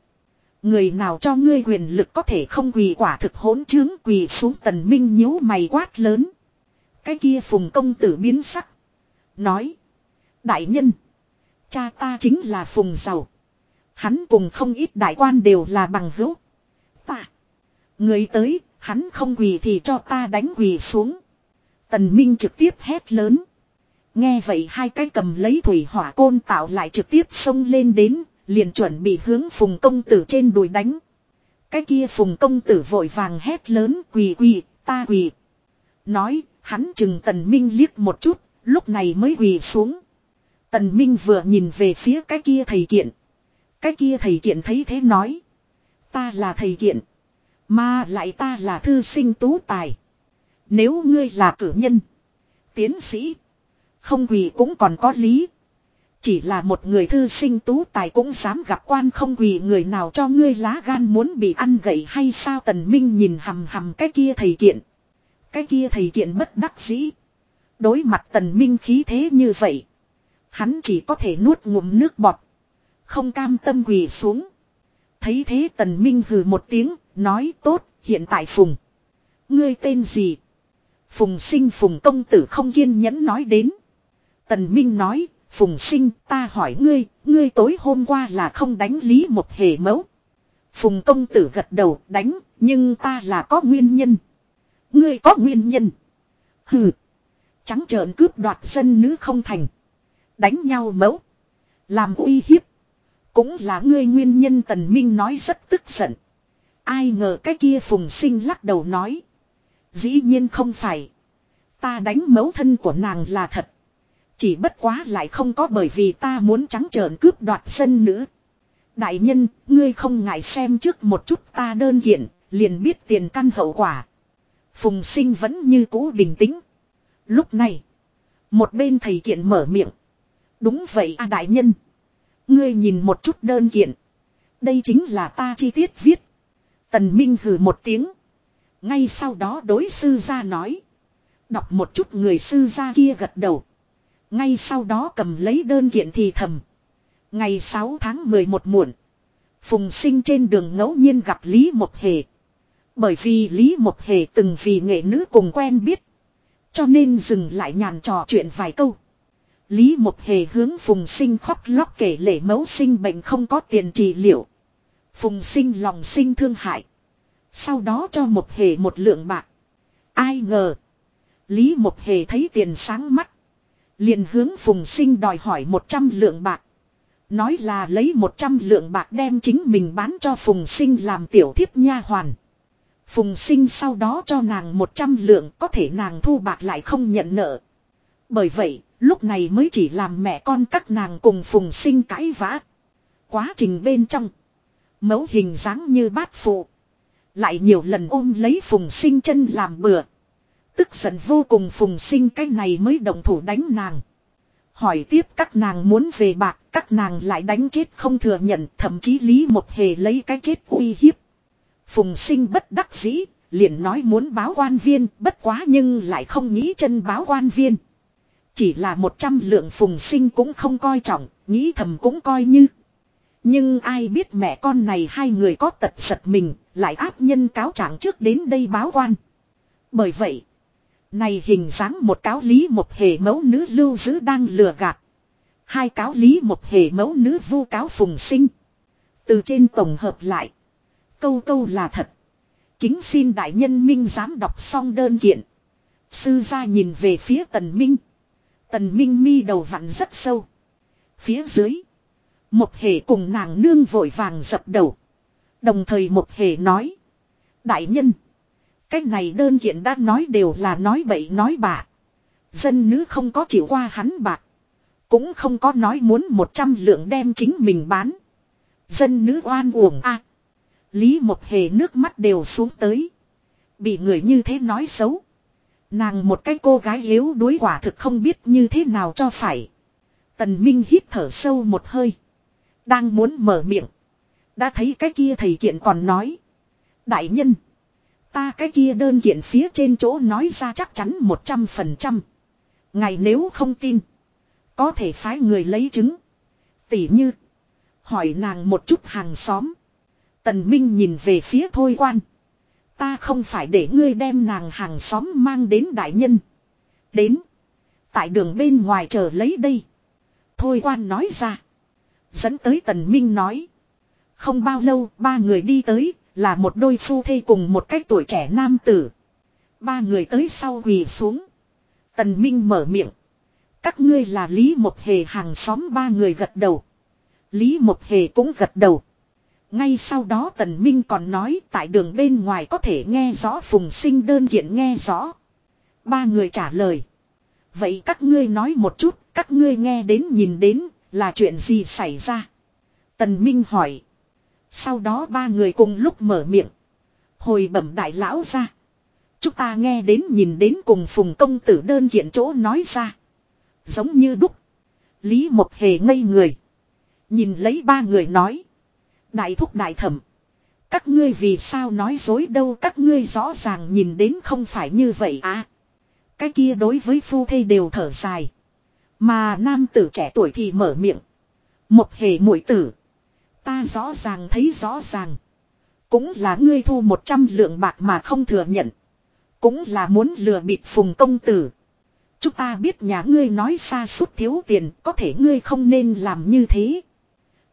Người nào cho ngươi quyền lực có thể không quỳ quả thực hỗn chứng quỳ xuống tần minh nhíu mày quát lớn. Cái kia phùng công tử biến sắc. Nói. Đại nhân. Cha ta chính là phùng giàu. Hắn cùng không ít đại quan đều là bằng hữu. Ta. Người tới, hắn không quỳ thì cho ta đánh quỳ xuống. Tần Minh trực tiếp hét lớn. Nghe vậy hai cái cầm lấy thủy hỏa côn tạo lại trực tiếp xông lên đến, liền chuẩn bị hướng phùng công tử trên đùi đánh. Cái kia phùng công tử vội vàng hét lớn quỳ quỳ, ta quỳ. Nói, hắn chừng tần minh liếc một chút, lúc này mới quỳ xuống. Tần minh vừa nhìn về phía cái kia thầy kiện. Cái kia thầy kiện thấy thế nói. Ta là thầy kiện. Mà lại ta là thư sinh tú tài. Nếu ngươi là cử nhân. Tiến sĩ. Không quỳ cũng còn có lý. Chỉ là một người thư sinh tú tài cũng dám gặp quan không quỳ người nào cho ngươi lá gan muốn bị ăn gậy hay sao tần minh nhìn hầm hầm cái kia thầy kiện. Cái kia thầy kiện bất đắc dĩ. Đối mặt tần minh khí thế như vậy. Hắn chỉ có thể nuốt ngụm nước bọt. Không cam tâm quỳ xuống. Thấy thế tần minh hừ một tiếng, nói tốt, hiện tại phùng. Ngươi tên gì? Phùng sinh phùng công tử không kiên nhẫn nói đến. Tần Minh nói, Phùng sinh ta hỏi ngươi, ngươi tối hôm qua là không đánh lý một hề mẫu. Phùng công tử gật đầu đánh, nhưng ta là có nguyên nhân. Ngươi có nguyên nhân. Hừ. Trắng trợn cướp đoạt dân nữ không thành. Đánh nhau mẫu. Làm uy hiếp. Cũng là ngươi nguyên nhân tần minh nói rất tức giận. Ai ngờ cái kia phùng sinh lắc đầu nói. Dĩ nhiên không phải. Ta đánh mẫu thân của nàng là thật. Chỉ bất quá lại không có bởi vì ta muốn trắng trợn cướp đoạt dân nữ. Đại nhân, ngươi không ngại xem trước một chút ta đơn kiện, liền biết tiền căn hậu quả. Phùng sinh vẫn như cũ bình tĩnh. Lúc này, một bên thầy kiện mở miệng. Đúng vậy a đại nhân. Ngươi nhìn một chút đơn kiện. Đây chính là ta chi tiết viết. Tần Minh hừ một tiếng. Ngay sau đó đối sư ra nói. Đọc một chút người sư gia kia gật đầu. Ngay sau đó cầm lấy đơn kiện thì thầm. Ngày 6 tháng 11 muộn. Phùng sinh trên đường ngẫu nhiên gặp Lý Mộc Hề. Bởi vì Lý Mộc Hề từng vì nghệ nữ cùng quen biết. Cho nên dừng lại nhàn trò chuyện vài câu. Lý Mộc Hề hướng Phùng sinh khóc lóc kể lệ mẫu sinh bệnh không có tiền trị liệu. Phùng sinh lòng sinh thương hại. Sau đó cho một hề một lượng bạc. Ai ngờ. Lý một hề thấy tiền sáng mắt. Liền hướng phùng sinh đòi hỏi một trăm lượng bạc. Nói là lấy 100 lượng bạc đem chính mình bán cho Phùng Sinh làm tiểu thiếp nha hoàn. Phùng Sinh sau đó cho nàng 100 lượng có thể nàng thu bạc lại không nhận nợ. Bởi vậy, lúc này mới chỉ làm mẹ con các nàng cùng Phùng Sinh cãi vã. Quá trình bên trong. Mẫu hình dáng như bát phụ. Lại nhiều lần ôm lấy Phùng Sinh chân làm bừa. Tức giận vô cùng Phùng Sinh cái này mới đồng thủ đánh nàng. Hỏi tiếp các nàng muốn về bạc, các nàng lại đánh chết không thừa nhận, thậm chí Lý một hề lấy cái chết uy hiếp. Phùng sinh bất đắc dĩ, liền nói muốn báo quan viên, bất quá nhưng lại không nghĩ chân báo quan viên. Chỉ là một trăm lượng phùng sinh cũng không coi trọng, nghĩ thầm cũng coi như. Nhưng ai biết mẹ con này hai người có tật giật mình, lại áp nhân cáo trạng trước đến đây báo quan. Bởi vậy, này hình dáng một cáo lý một hề mẫu nữ lưu giữ đang lừa gạt. Hai cáo lý một hề mẫu nữ vu cáo phùng sinh. Từ trên tổng hợp lại. Câu câu là thật. Kính xin đại nhân minh dám đọc xong đơn kiện. Sư gia nhìn về phía tần minh. Tần minh mi đầu vặn rất sâu. Phía dưới. Một hề cùng nàng nương vội vàng dập đầu. Đồng thời một hề nói. Đại nhân. Cái này đơn kiện đã nói đều là nói bậy, nói bạ. Dân nữ không có chịu qua hắn bạc. Cũng không có nói muốn một trăm lượng đem chính mình bán. Dân nữ oan uổng a Lý một hề nước mắt đều xuống tới. Bị người như thế nói xấu. Nàng một cái cô gái yếu đuối quả thực không biết như thế nào cho phải. Tần Minh hít thở sâu một hơi. Đang muốn mở miệng. Đã thấy cái kia thầy kiện còn nói. Đại nhân. Ta cái kia đơn kiện phía trên chỗ nói ra chắc chắn một trăm phần trăm. Ngày nếu không tin. Có thể phái người lấy chứng. Tỉ như. Hỏi nàng một chút hàng xóm. Tần Minh nhìn về phía thôi quan. Ta không phải để ngươi đem nàng hàng xóm mang đến đại nhân. Đến. Tại đường bên ngoài chờ lấy đây. Thôi quan nói ra. Dẫn tới tần Minh nói. Không bao lâu, ba người đi tới, là một đôi phu thê cùng một cách tuổi trẻ nam tử. Ba người tới sau quỳ xuống. Tần Minh mở miệng. Các ngươi là Lý Một Hề hàng xóm ba người gật đầu. Lý Một Hề cũng gật đầu. Ngay sau đó Tần Minh còn nói tại đường bên ngoài có thể nghe rõ phùng sinh đơn kiện nghe rõ. Ba người trả lời. Vậy các ngươi nói một chút, các ngươi nghe đến nhìn đến, là chuyện gì xảy ra? Tần Minh hỏi. Sau đó ba người cùng lúc mở miệng. Hồi bẩm đại lão ra. Chúng ta nghe đến nhìn đến cùng phùng công tử đơn kiện chỗ nói ra. Giống như đúc. Lý một hề ngây người. Nhìn lấy ba người nói. Đại thúc đại thẩm. Các ngươi vì sao nói dối đâu các ngươi rõ ràng nhìn đến không phải như vậy à. Cái kia đối với phu thê đều thở dài. Mà nam tử trẻ tuổi thì mở miệng. Một hề mũi tử. Ta rõ ràng thấy rõ ràng. Cũng là ngươi thu một trăm lượng bạc mà không thừa nhận. Cũng là muốn lừa bịp phùng công tử. Chúng ta biết nhà ngươi nói xa suốt thiếu tiền, có thể ngươi không nên làm như thế.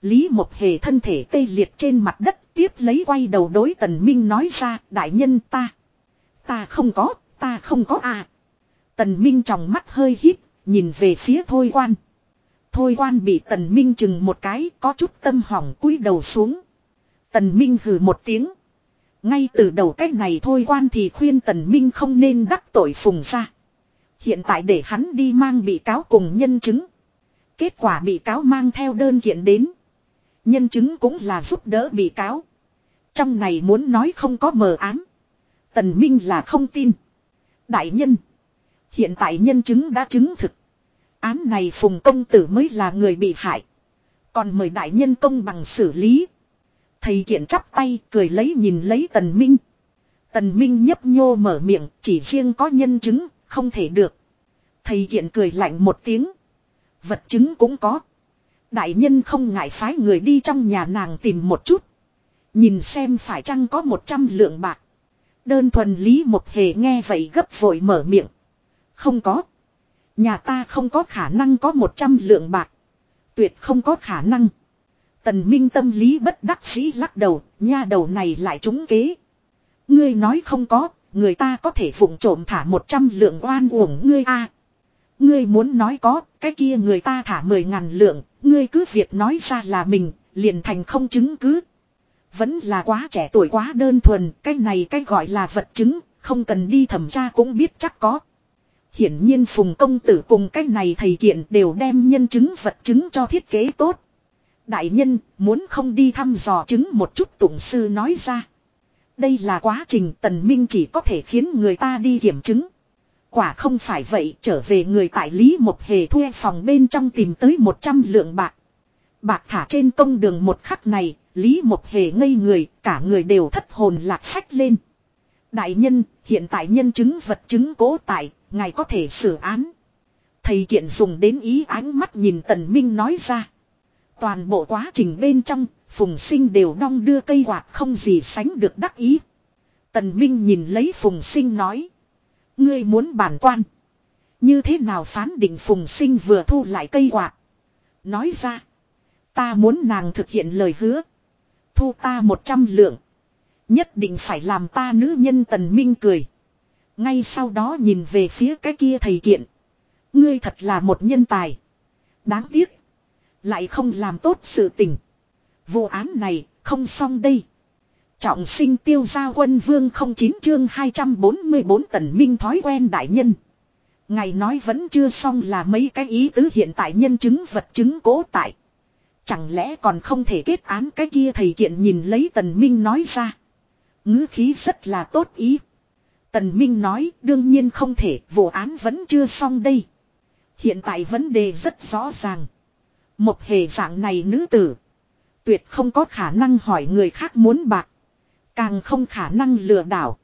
Lý một hề thân thể tê liệt trên mặt đất, tiếp lấy quay đầu đối tần minh nói ra, đại nhân ta. Ta không có, ta không có à. Tần minh trong mắt hơi hít, nhìn về phía thôi quan. Thôi quan bị tần minh chừng một cái, có chút tâm hỏng cúi đầu xuống. Tần minh hừ một tiếng. Ngay từ đầu cách này thôi quan thì khuyên tần minh không nên đắc tội phùng ra. Hiện tại để hắn đi mang bị cáo cùng nhân chứng. Kết quả bị cáo mang theo đơn kiện đến. Nhân chứng cũng là giúp đỡ bị cáo. Trong này muốn nói không có mờ ám. Tần Minh là không tin. Đại nhân. Hiện tại nhân chứng đã chứng thực. Án này Phùng Công Tử mới là người bị hại. Còn mời đại nhân công bằng xử lý. Thầy kiện chắp tay cười lấy nhìn lấy Tần Minh. Tần Minh nhấp nhô mở miệng, chỉ riêng có nhân chứng, không thể được. Thầy kiện cười lạnh một tiếng. Vật chứng cũng có. Đại nhân không ngại phái người đi trong nhà nàng tìm một chút. Nhìn xem phải chăng có một trăm lượng bạc. Đơn thuần lý một hề nghe vậy gấp vội mở miệng. Không có. Nhà ta không có khả năng có một trăm lượng bạc. Tuyệt không có khả năng. Tần Minh tâm lý bất đắc sĩ lắc đầu, nha đầu này lại trúng kế. Ngươi nói không có, người ta có thể phụng trộm thả một trăm lượng oan uổng ngươi a. Ngươi muốn nói có, cái kia người ta thả mười ngàn lượng, ngươi cứ việc nói ra là mình, liền thành không chứng cứ. Vẫn là quá trẻ tuổi quá đơn thuần, cái này cái gọi là vật chứng, không cần đi thẩm tra cũng biết chắc có. Hiển nhiên phùng công tử cùng cái này thầy kiện đều đem nhân chứng vật chứng cho thiết kế tốt. Đại nhân, muốn không đi thăm dò chứng một chút tụng sư nói ra. Đây là quá trình tần minh chỉ có thể khiến người ta đi kiểm chứng. Quả không phải vậy trở về người tại Lý một hề thuê phòng bên trong tìm tới 100 lượng bạc. Bạc thả trên công đường một khắc này, Lý một hề ngây người, cả người đều thất hồn lạc phách lên. Đại nhân, hiện tại nhân chứng vật chứng cố tại, ngài có thể xử án. Thầy kiện dùng đến ý ánh mắt nhìn tần minh nói ra. Toàn bộ quá trình bên trong, phùng sinh đều đong đưa cây quạt không gì sánh được đắc ý. Tần minh nhìn lấy phùng sinh nói. Ngươi muốn bản quan. Như thế nào phán định phùng sinh vừa thu lại cây quạt. Nói ra. Ta muốn nàng thực hiện lời hứa. Thu ta một trăm lượng. Nhất định phải làm ta nữ nhân tần minh cười. Ngay sau đó nhìn về phía cái kia thầy kiện. Ngươi thật là một nhân tài. Đáng tiếc. Lại không làm tốt sự tình. Vụ án này không xong đây. Trọng sinh tiêu gia quân vương không chín chương 244 tần minh thói quen đại nhân. ngày nói vẫn chưa xong là mấy cái ý tứ hiện tại nhân chứng vật chứng cố tại. Chẳng lẽ còn không thể kết án cái kia thầy kiện nhìn lấy tần minh nói ra. ngữ khí rất là tốt ý. Tần Minh nói, đương nhiên không thể, vụ án vẫn chưa xong đây. Hiện tại vấn đề rất rõ ràng. Một hề dạng này nữ tử. Tuyệt không có khả năng hỏi người khác muốn bạc. Càng không khả năng lừa đảo.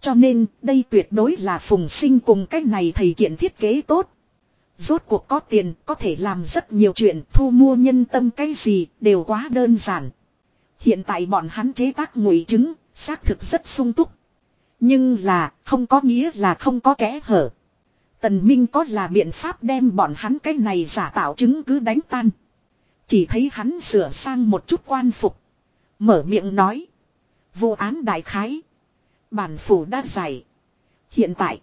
Cho nên, đây tuyệt đối là phùng sinh cùng cách này thầy kiện thiết kế tốt. Rốt cuộc có tiền, có thể làm rất nhiều chuyện, thu mua nhân tâm cái gì, đều quá đơn giản. Hiện tại bọn hắn chế tác ngụy chứng, xác thực rất sung túc. Nhưng là, không có nghĩa là không có kẽ hở. Tần Minh có là biện pháp đem bọn hắn cái này giả tạo chứng cứ đánh tan. Chỉ thấy hắn sửa sang một chút quan phục. Mở miệng nói. Vô án đại khái. Bản phủ đã giải. Hiện tại.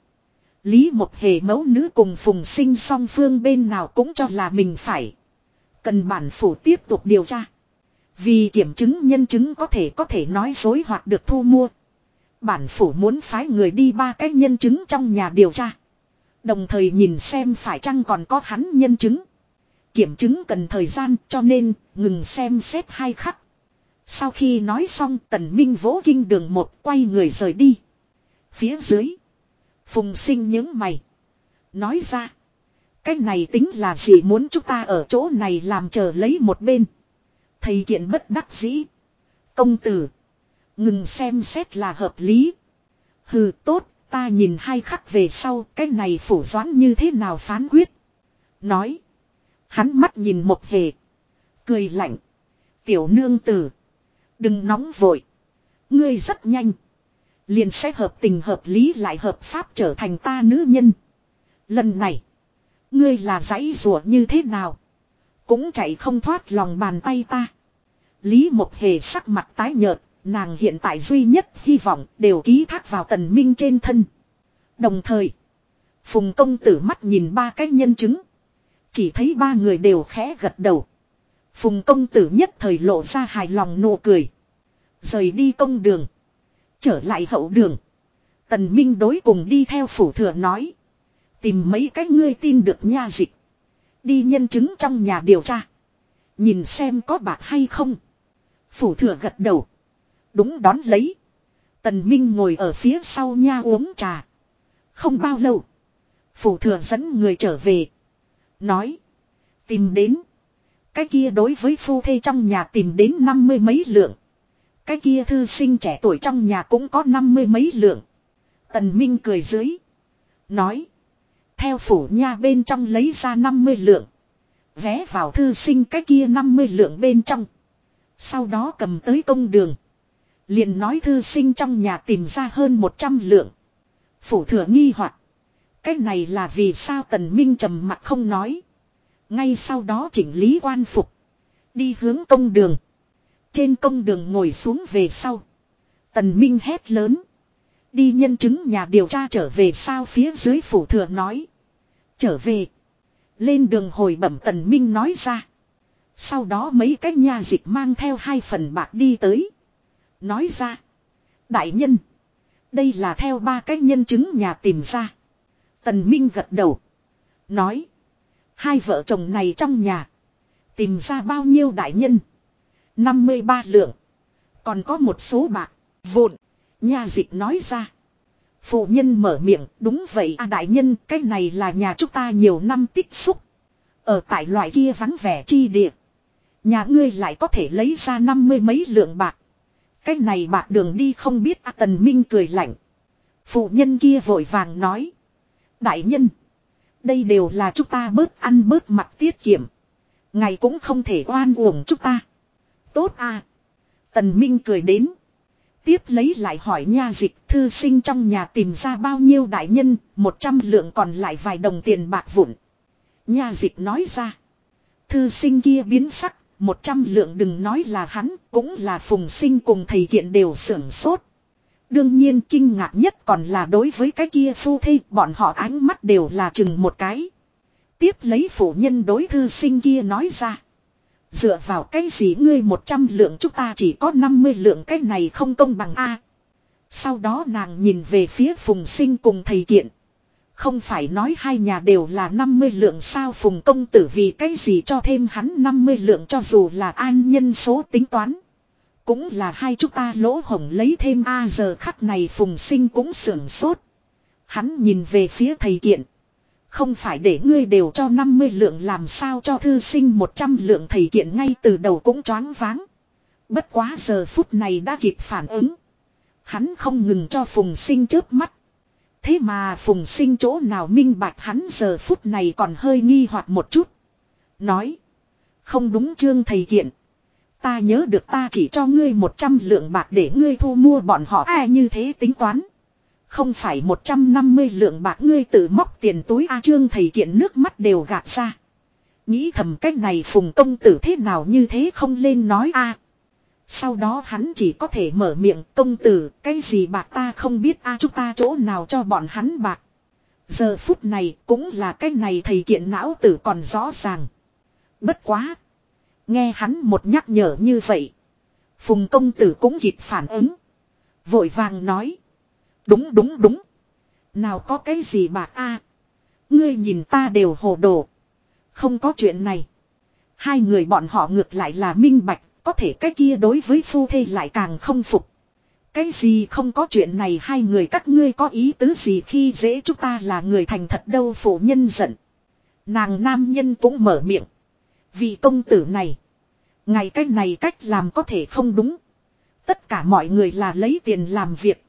Lý một hề mẫu nữ cùng phùng sinh song phương bên nào cũng cho là mình phải. Cần bản phủ tiếp tục điều tra. Vì kiểm chứng nhân chứng có thể có thể nói dối hoặc được thu mua. Bản phủ muốn phái người đi ba cái nhân chứng trong nhà điều tra. Đồng thời nhìn xem phải chăng còn có hắn nhân chứng. Kiểm chứng cần thời gian cho nên ngừng xem xét hai khắc. Sau khi nói xong tần minh vỗ kinh đường một quay người rời đi. Phía dưới. Phùng sinh những mày. Nói ra. Cái này tính là gì muốn chúng ta ở chỗ này làm chờ lấy một bên. Thầy kiện bất đắc dĩ. Công tử. Ngừng xem xét là hợp lý. Hừ tốt, ta nhìn hai khắc về sau cái này phủ doãn như thế nào phán quyết. Nói. Hắn mắt nhìn một hề. Cười lạnh. Tiểu nương tử. Đừng nóng vội. Ngươi rất nhanh. Liền sẽ hợp tình hợp lý lại hợp pháp trở thành ta nữ nhân. Lần này. Ngươi là giấy rùa như thế nào. Cũng chạy không thoát lòng bàn tay ta. Lý một hề sắc mặt tái nhợt Nàng hiện tại duy nhất hy vọng đều ký thác vào tần minh trên thân. Đồng thời, Phùng công tử mắt nhìn ba cái nhân chứng. Chỉ thấy ba người đều khẽ gật đầu. Phùng công tử nhất thời lộ ra hài lòng nụ cười. Rời đi công đường. Trở lại hậu đường. Tần Minh đối cùng đi theo phủ thừa nói. Tìm mấy cái ngươi tin được nha dịch. Đi nhân chứng trong nhà điều tra. Nhìn xem có bạc hay không. Phủ thừa gật đầu. Đúng đón lấy. Tần Minh ngồi ở phía sau nha uống trà. Không bao lâu. Phủ thừa dẫn người trở về. Nói. Tìm đến. Cái kia đối với phu thê trong nhà tìm đến năm mươi mấy lượng. Cái kia thư sinh trẻ tuổi trong nhà cũng có năm mươi mấy lượng. Tần Minh cười dưới. Nói. Theo phủ nha bên trong lấy ra năm mươi lượng. Vé vào thư sinh cái kia năm mươi lượng bên trong. Sau đó cầm tới công đường. Liền nói thư sinh trong nhà tìm ra hơn 100 lượng. Phủ thừa nghi hoặc Cái này là vì sao tần minh trầm mặt không nói. Ngay sau đó chỉnh lý quan phục. Đi hướng công đường. Trên công đường ngồi xuống về sau. Tần minh hét lớn. Đi nhân chứng nhà điều tra trở về sao phía dưới phủ thừa nói. Trở về. Lên đường hồi bẩm tần minh nói ra. Sau đó mấy cái nha dịch mang theo hai phần bạc đi tới. Nói ra. Đại nhân. Đây là theo ba cái nhân chứng nhà tìm ra. Tần Minh gật đầu. Nói. Hai vợ chồng này trong nhà. Tìm ra bao nhiêu đại nhân. 53 lượng. Còn có một số bạc. Vụn. nhà dịch nói ra. Phụ nhân mở miệng. Đúng vậy à đại nhân. Cái này là nhà chúng ta nhiều năm tích xúc. Ở tại loại kia vắng vẻ chi địa. Nhà ngươi lại có thể lấy ra năm mươi mấy lượng bạc. Cái này bạc đường đi không biết à tần minh cười lạnh. Phụ nhân kia vội vàng nói. Đại nhân. Đây đều là chúng ta bớt ăn bớt mặc tiết kiệm. Ngày cũng không thể oan uổng chúng ta. Tốt à. Tần Minh cười đến. Tiếp lấy lại hỏi nha dịch thư sinh trong nhà tìm ra bao nhiêu đại nhân, một trăm lượng còn lại vài đồng tiền bạc vụn. Nha dịch nói ra. Thư sinh kia biến sắc, một trăm lượng đừng nói là hắn, cũng là phùng sinh cùng thầy kiện đều sưởng sốt. Đương nhiên kinh ngạc nhất còn là đối với cái kia phu thê, bọn họ ánh mắt đều là chừng một cái. Tiếp lấy phụ nhân đối thư sinh kia nói ra. Dựa vào cái gì ngươi một trăm lượng chúng ta chỉ có năm mươi lượng cái này không công bằng A. Sau đó nàng nhìn về phía phùng sinh cùng thầy kiện. Không phải nói hai nhà đều là 50 lượng sao phùng công tử vì cái gì cho thêm hắn 50 lượng cho dù là an nhân số tính toán. Cũng là hai chúng ta lỗ hổng lấy thêm A giờ khắc này phùng sinh cũng sưởng sốt. Hắn nhìn về phía thầy kiện. Không phải để ngươi đều cho 50 lượng làm sao cho thư sinh 100 lượng thầy kiện ngay từ đầu cũng choáng váng. Bất quá giờ phút này đã kịp phản ứng. Hắn không ngừng cho phùng sinh chớp mắt. Thế mà phùng sinh chỗ nào minh bạch hắn giờ phút này còn hơi nghi hoặc một chút. Nói. Không đúng trương thầy kiện. Ta nhớ được ta chỉ cho ngươi 100 lượng bạc để ngươi thu mua bọn họ ai như thế tính toán. Không phải 150 lượng bạc ngươi tự móc tiền túi A trương thầy kiện nước mắt đều gạt ra. Nghĩ thầm cách này phùng công tử thế nào như thế không lên nói A. Sau đó hắn chỉ có thể mở miệng, công tử, cái gì bạc ta không biết A, chúng ta chỗ nào cho bọn hắn bạc. Giờ phút này cũng là cái này thầy kiện não tử còn rõ ràng. Bất quá. Nghe hắn một nhắc nhở như vậy. Phùng công tử cũng kịp phản ứng. Vội vàng nói. Đúng đúng đúng. Nào có cái gì bạc a Ngươi nhìn ta đều hồ đồ. Không có chuyện này. Hai người bọn họ ngược lại là minh bạch. Có thể cái kia đối với phu thê lại càng không phục. Cái gì không có chuyện này hai người các ngươi có ý tứ gì khi dễ chúng ta là người thành thật đâu phụ nhân giận. Nàng nam nhân cũng mở miệng. Vì công tử này. Ngày cách này cách làm có thể không đúng. Tất cả mọi người là lấy tiền làm việc.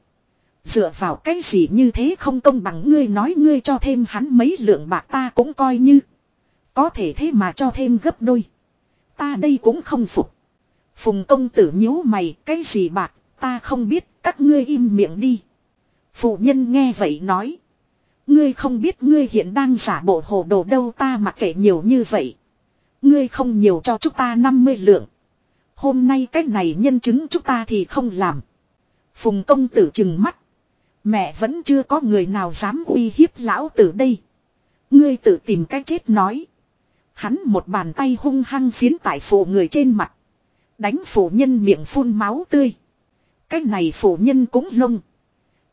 Dựa vào cái gì như thế không công bằng ngươi nói ngươi cho thêm hắn mấy lượng bạc ta cũng coi như. Có thể thế mà cho thêm gấp đôi. Ta đây cũng không phục. Phùng công tử nhíu mày, cái gì bạc, ta không biết, các ngươi im miệng đi. Phụ nhân nghe vậy nói. Ngươi không biết ngươi hiện đang giả bộ hồ đồ đâu ta mặc kệ nhiều như vậy. Ngươi không nhiều cho chúng ta 50 lượng. Hôm nay cách này nhân chứng chúng ta thì không làm. Phùng công tử chừng mắt. Mẹ vẫn chưa có người nào dám uy hiếp lão tử đây. Ngươi tự tìm cách chết nói. Hắn một bàn tay hung hăng phiến tại phụ người trên mặt. Đánh phụ nhân miệng phun máu tươi. Cách này phụ nhân cũng lông.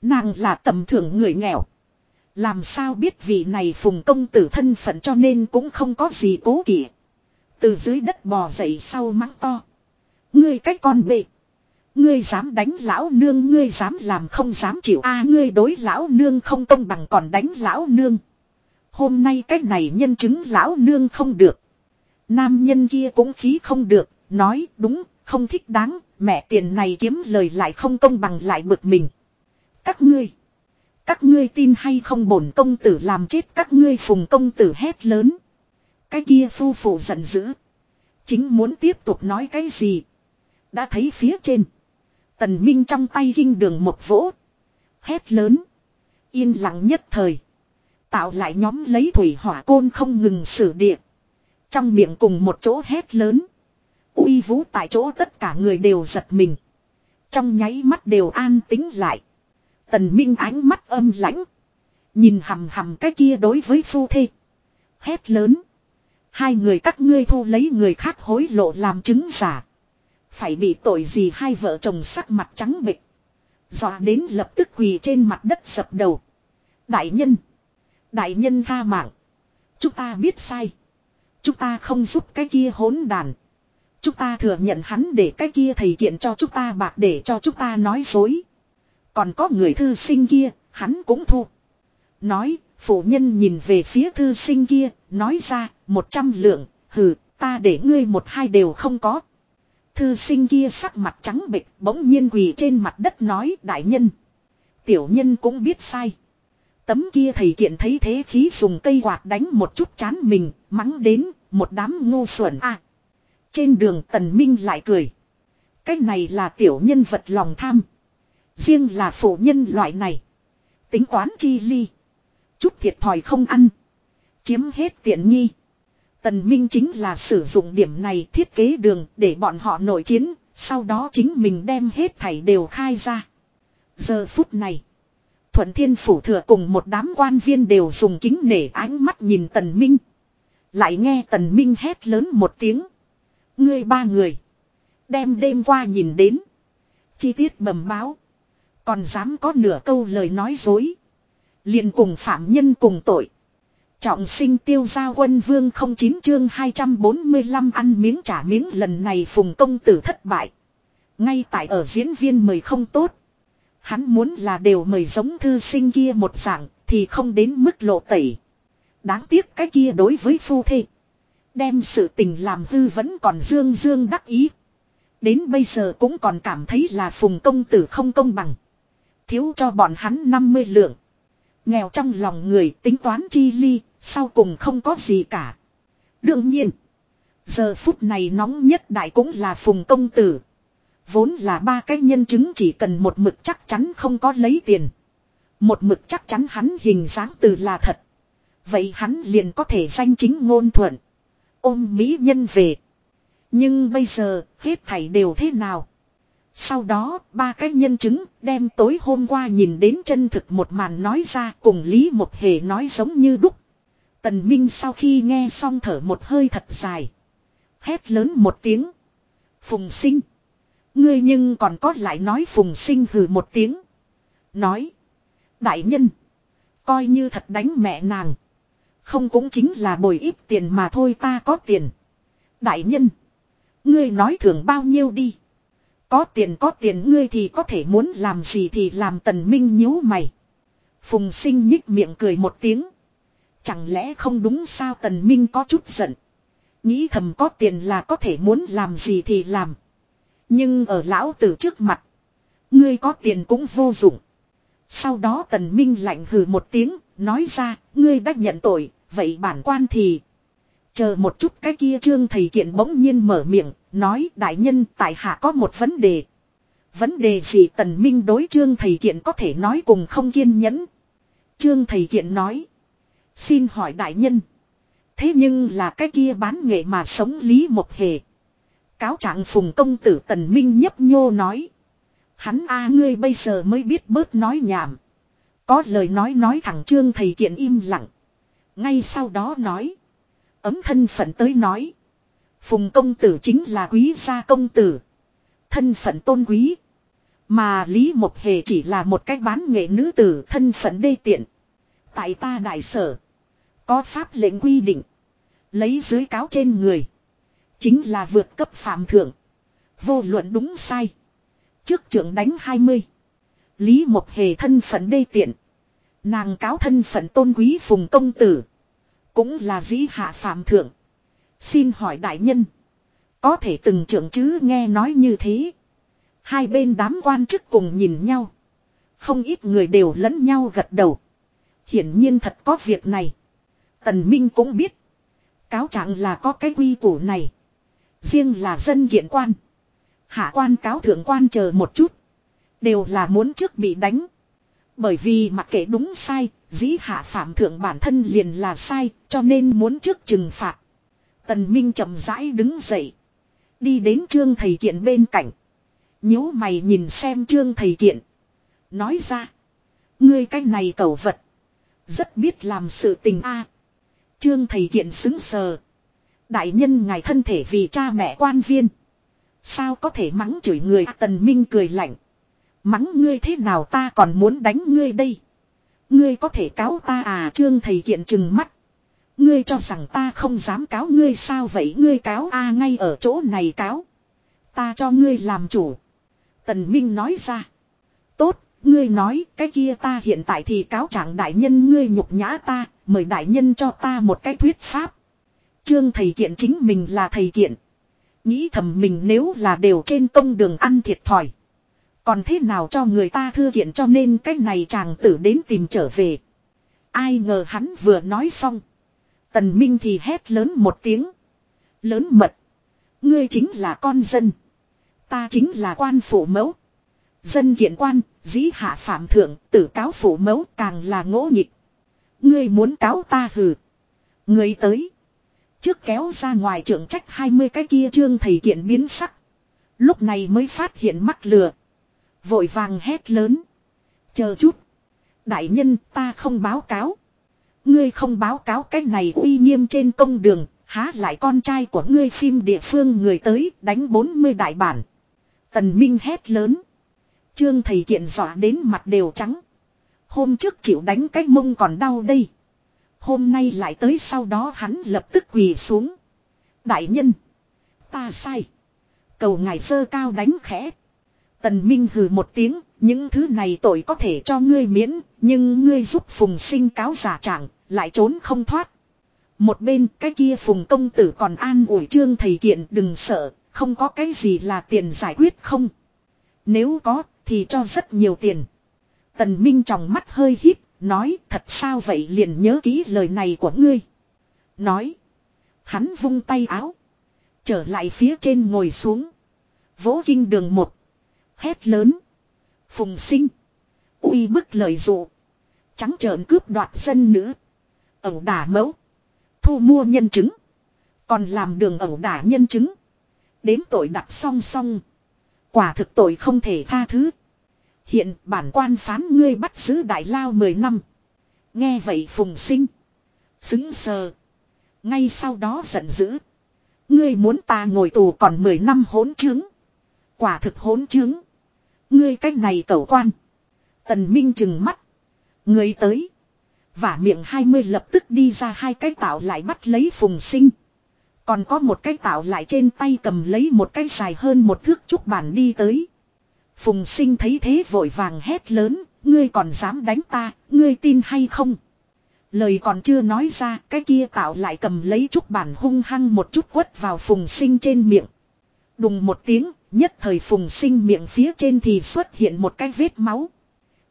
Nàng là tầm thường người nghèo. Làm sao biết vị này phùng công tử thân phận cho nên cũng không có gì cố kỵ. Từ dưới đất bò dậy sau mắng to. Ngươi cách con bệ. Ngươi dám đánh lão nương ngươi dám làm không dám chịu a ngươi đối lão nương không công bằng còn đánh lão nương. Hôm nay cách này nhân chứng lão nương không được. Nam nhân kia cũng khí không được, nói đúng, không thích đáng, mẹ tiền này kiếm lời lại không công bằng lại bực mình. Các ngươi, các ngươi tin hay không bổn công tử làm chết các ngươi phùng công tử hét lớn. Cái kia phu phụ giận dữ. Chính muốn tiếp tục nói cái gì. Đã thấy phía trên. Tần Minh trong tay kinh đường một vỗ. Hét lớn. Yên lặng nhất thời. Tạo lại nhóm lấy thủy hỏa côn không ngừng sử địa. Trong miệng cùng một chỗ hét lớn. uy vũ tại chỗ tất cả người đều giật mình. Trong nháy mắt đều an tính lại. Tần Minh ánh mắt âm lãnh. Nhìn hầm hầm cái kia đối với phu thê. Hét lớn. Hai người các ngươi thu lấy người khác hối lộ làm chứng giả. Phải bị tội gì hai vợ chồng sắc mặt trắng bệch. Dọa đến lập tức quỳ trên mặt đất sập đầu. Đại nhân. Đại nhân tha mạng. Chúng ta biết sai. Chúng ta không giúp cái kia hỗn đàn. Chúng ta thừa nhận hắn để cái kia thầy kiện cho chúng ta bạc để cho chúng ta nói dối. Còn có người thư sinh kia, hắn cũng thu. Nói, phụ nhân nhìn về phía thư sinh kia, nói ra, một trăm lượng, hừ, ta để ngươi một hai đều không có. Thư sinh kia sắc mặt trắng bệch bỗng nhiên quỳ trên mặt đất nói đại nhân. Tiểu nhân cũng biết sai. Tấm kia thầy kiện thấy thế khí dùng cây quạt đánh một chút chán mình, mắng đến, một đám ngu xuẩn a. trên đường tần minh lại cười. Cái này là tiểu nhân vật lòng tham. Riêng là phụ nhân loại này. Tính toán chi ly. Chút thiệt thòi không ăn. Chiếm hết tiện nghi. Tần Minh chính là sử dụng điểm này thiết kế đường để bọn họ nội chiến, sau đó chính mình đem hết thảy đều khai ra. Giờ phút này, Thuận Thiên Phủ Thừa cùng một đám quan viên đều dùng kính nể ánh mắt nhìn Tần Minh. Lại nghe Tần Minh hét lớn một tiếng. Ngươi ba người. Đem đêm qua nhìn đến. Chi tiết bẩm báo. Còn dám có nửa câu lời nói dối. liền cùng phạm nhân cùng tội. Trọng sinh tiêu gia quân vương không chín chương 245 ăn miếng trả miếng lần này phùng công tử thất bại. Ngay tại ở diễn viên mời không tốt. Hắn muốn là đều mời giống thư sinh kia một dạng thì không đến mức lộ tẩy. Đáng tiếc cái kia đối với phu thê. Đem sự tình làm hư vẫn còn dương dương đắc ý. Đến bây giờ cũng còn cảm thấy là phùng công tử không công bằng. Thiếu cho bọn hắn 50 lượng. Nghèo trong lòng người tính toán chi ly, sau cùng không có gì cả. Đương nhiên, giờ phút này nóng nhất đại cũng là phùng công tử. Vốn là ba cái nhân chứng chỉ cần một mực chắc chắn không có lấy tiền. Một mực chắc chắn hắn hình dáng từ là thật. Vậy hắn liền có thể danh chính ngôn thuận. Ôm mỹ nhân về. Nhưng bây giờ, hết thảy đều thế nào? Sau đó, ba cái nhân chứng đem tối hôm qua nhìn đến chân thực một màn nói ra cùng Lý Một Hề nói giống như đúc. Tần Minh sau khi nghe xong thở một hơi thật dài. Hét lớn một tiếng. Phùng sinh. Ngươi nhưng còn có lại nói phùng sinh hừ một tiếng. Nói. Đại nhân. Coi như thật đánh mẹ nàng. Không cũng chính là bồi ít tiền mà thôi ta có tiền. Đại nhân. Ngươi nói thường bao nhiêu đi. Có tiền có tiền ngươi thì có thể muốn làm gì thì làm tần minh nhíu mày. Phùng sinh nhích miệng cười một tiếng. Chẳng lẽ không đúng sao tần minh có chút giận. Nghĩ thầm có tiền là có thể muốn làm gì thì làm. Nhưng ở lão tử trước mặt. Ngươi có tiền cũng vô dụng. Sau đó tần minh lạnh hừ một tiếng. Nói ra, ngươi đã nhận tội. Vậy bản quan thì. Chờ một chút cái kia trương thầy kiện bỗng nhiên mở miệng. Nói, đại nhân, tại hạ có một vấn đề. Vấn đề gì tần minh đối trương thầy kiện có thể nói cùng không kiên nhẫn. Trương thầy kiện nói. Xin hỏi đại nhân. Thế nhưng là cái kia bán nghệ mà sống lý một hề. Cáo trạng phùng công tử tần minh nhấp nhô nói. Hắn a, ngươi bây giờ mới biết bớt nói nhảm. Có lời nói nói thẳng trương thầy kiện im lặng. Ngay sau đó nói. Ấm thân phận tới nói. Phùng công tử chính là quý gia công tử. Thân phận tôn quý. Mà Lý Mộc Hề chỉ là một cách bán nghệ nữ tử thân phận đê tiện. Tại ta đại sở. Có pháp lệnh quy định. Lấy dưới cáo trên người. Chính là vượt cấp phạm thượng. Vô luận đúng sai. Trước trưởng đánh 20. Lý Mộc Hề thân phận đê tiện. Nàng cáo thân phận tôn quý phùng công tử. Cũng là dĩ hạ phạm thượng. Xin hỏi đại nhân. Có thể từng trưởng chứ nghe nói như thế. Hai bên đám quan chức cùng nhìn nhau. Không ít người đều lẫn nhau gật đầu. Hiển nhiên thật có việc này. Tần Minh cũng biết. Cáo trạng là có cái quy củ này. Riêng là dân kiện quan. Hạ quan cáo thượng quan chờ một chút. Đều là muốn trước bị đánh. Bởi vì mặc kệ đúng sai, dĩ hạ phạm thượng bản thân liền là sai, cho nên muốn trước trừng phạt. Tần Minh chậm rãi đứng dậy. Đi đến trương thầy kiện bên cạnh. nhíu mày nhìn xem trương thầy kiện. Nói ra. Ngươi cái này cầu vật. Rất biết làm sự tình a Trương thầy kiện xứng sờ. Đại nhân ngài thân thể vì cha mẹ quan viên. Sao có thể mắng chửi người tần minh cười lạnh. Mắng ngươi thế nào ta còn muốn đánh ngươi đây. Ngươi có thể cáo ta à trương thầy kiện trừng mắt. Ngươi cho rằng ta không dám cáo ngươi sao vậy ngươi cáo a ngay ở chỗ này cáo. Ta cho ngươi làm chủ. Tần Minh nói ra. Tốt, ngươi nói cái kia ta hiện tại thì cáo trạng đại nhân ngươi nhục nhã ta, mời đại nhân cho ta một cái thuyết pháp. Trương thầy kiện chính mình là thầy kiện. Nghĩ thầm mình nếu là đều trên công đường ăn thiệt thòi. Còn thế nào cho người ta thư kiện cho nên cái này chàng tử đến tìm trở về. Ai ngờ hắn vừa nói xong. Tần Minh thì hét lớn một tiếng. Lớn mật. Ngươi chính là con dân. Ta chính là quan phủ mẫu. Dân kiện quan, dĩ hạ phạm thượng, tử cáo phủ mẫu càng là ngỗ nghịch. Ngươi muốn cáo ta hừ. Ngươi tới. Trước kéo ra ngoài trưởng trách 20 cái kia trương thầy kiện biến sắc. Lúc này mới phát hiện mắc lừa. Vội vàng hét lớn. Chờ chút. Đại nhân, ta không báo cáo. Ngươi không báo cáo cái này uy nghiêm trên công đường. Há lại con trai của ngươi phim địa phương người tới đánh 40 đại bản. Tần Minh hét lớn. Trương thầy kiện dọa đến mặt đều trắng. Hôm trước chịu đánh cái mông còn đau đây. Hôm nay lại tới sau đó hắn lập tức quỳ xuống. Đại nhân. Ta sai. Cầu ngài sơ cao đánh khẽ. Tần Minh hừ một tiếng. Những thứ này tội có thể cho ngươi miễn. Nhưng ngươi giúp phùng sinh cáo giả trạng. Lại trốn không thoát. Một bên, cái kia phùng công tử còn an ủi trương thầy kiện, đừng sợ. Không có cái gì là tiền giải quyết không. Nếu có, thì cho rất nhiều tiền. Tần Minh trong mắt hơi híp, Nói, thật sao vậy liền nhớ kỹ lời này của ngươi. Nói. Hắn vung tay áo. Trở lại phía trên ngồi xuống. Vỗ kinh đường một. Hét lớn. Phùng sinh. uy bức lời dụ. Trắng trợn cướp đoạt dân nữ. Ẩu đả mẫu. Thu mua nhân chứng. Còn làm đường ẩu đả nhân chứng. Đến tội đặt song song. Quả thực tội không thể tha thứ. Hiện bản quan phán ngươi bắt giữ đại lao 10 năm. Nghe vậy phùng sinh. Xứng sờ. Ngay sau đó giận dữ. Ngươi muốn ta ngồi tù còn 10 năm hỗn chứng. Quả thực hỗn chứng. Ngươi cách này cẩu quan. Tần Minh chừng mắt. Ngươi tới. Vả miệng 20 lập tức đi ra hai cái tạo lại bắt lấy phùng sinh. Còn có một cái tạo lại trên tay cầm lấy một cái dài hơn một thước trúc bản đi tới. Phùng sinh thấy thế vội vàng hét lớn, ngươi còn dám đánh ta, ngươi tin hay không? Lời còn chưa nói ra, cái kia tạo lại cầm lấy chút bản hung hăng một chút quất vào phùng sinh trên miệng. Đùng một tiếng, nhất thời phùng sinh miệng phía trên thì xuất hiện một cái vết máu.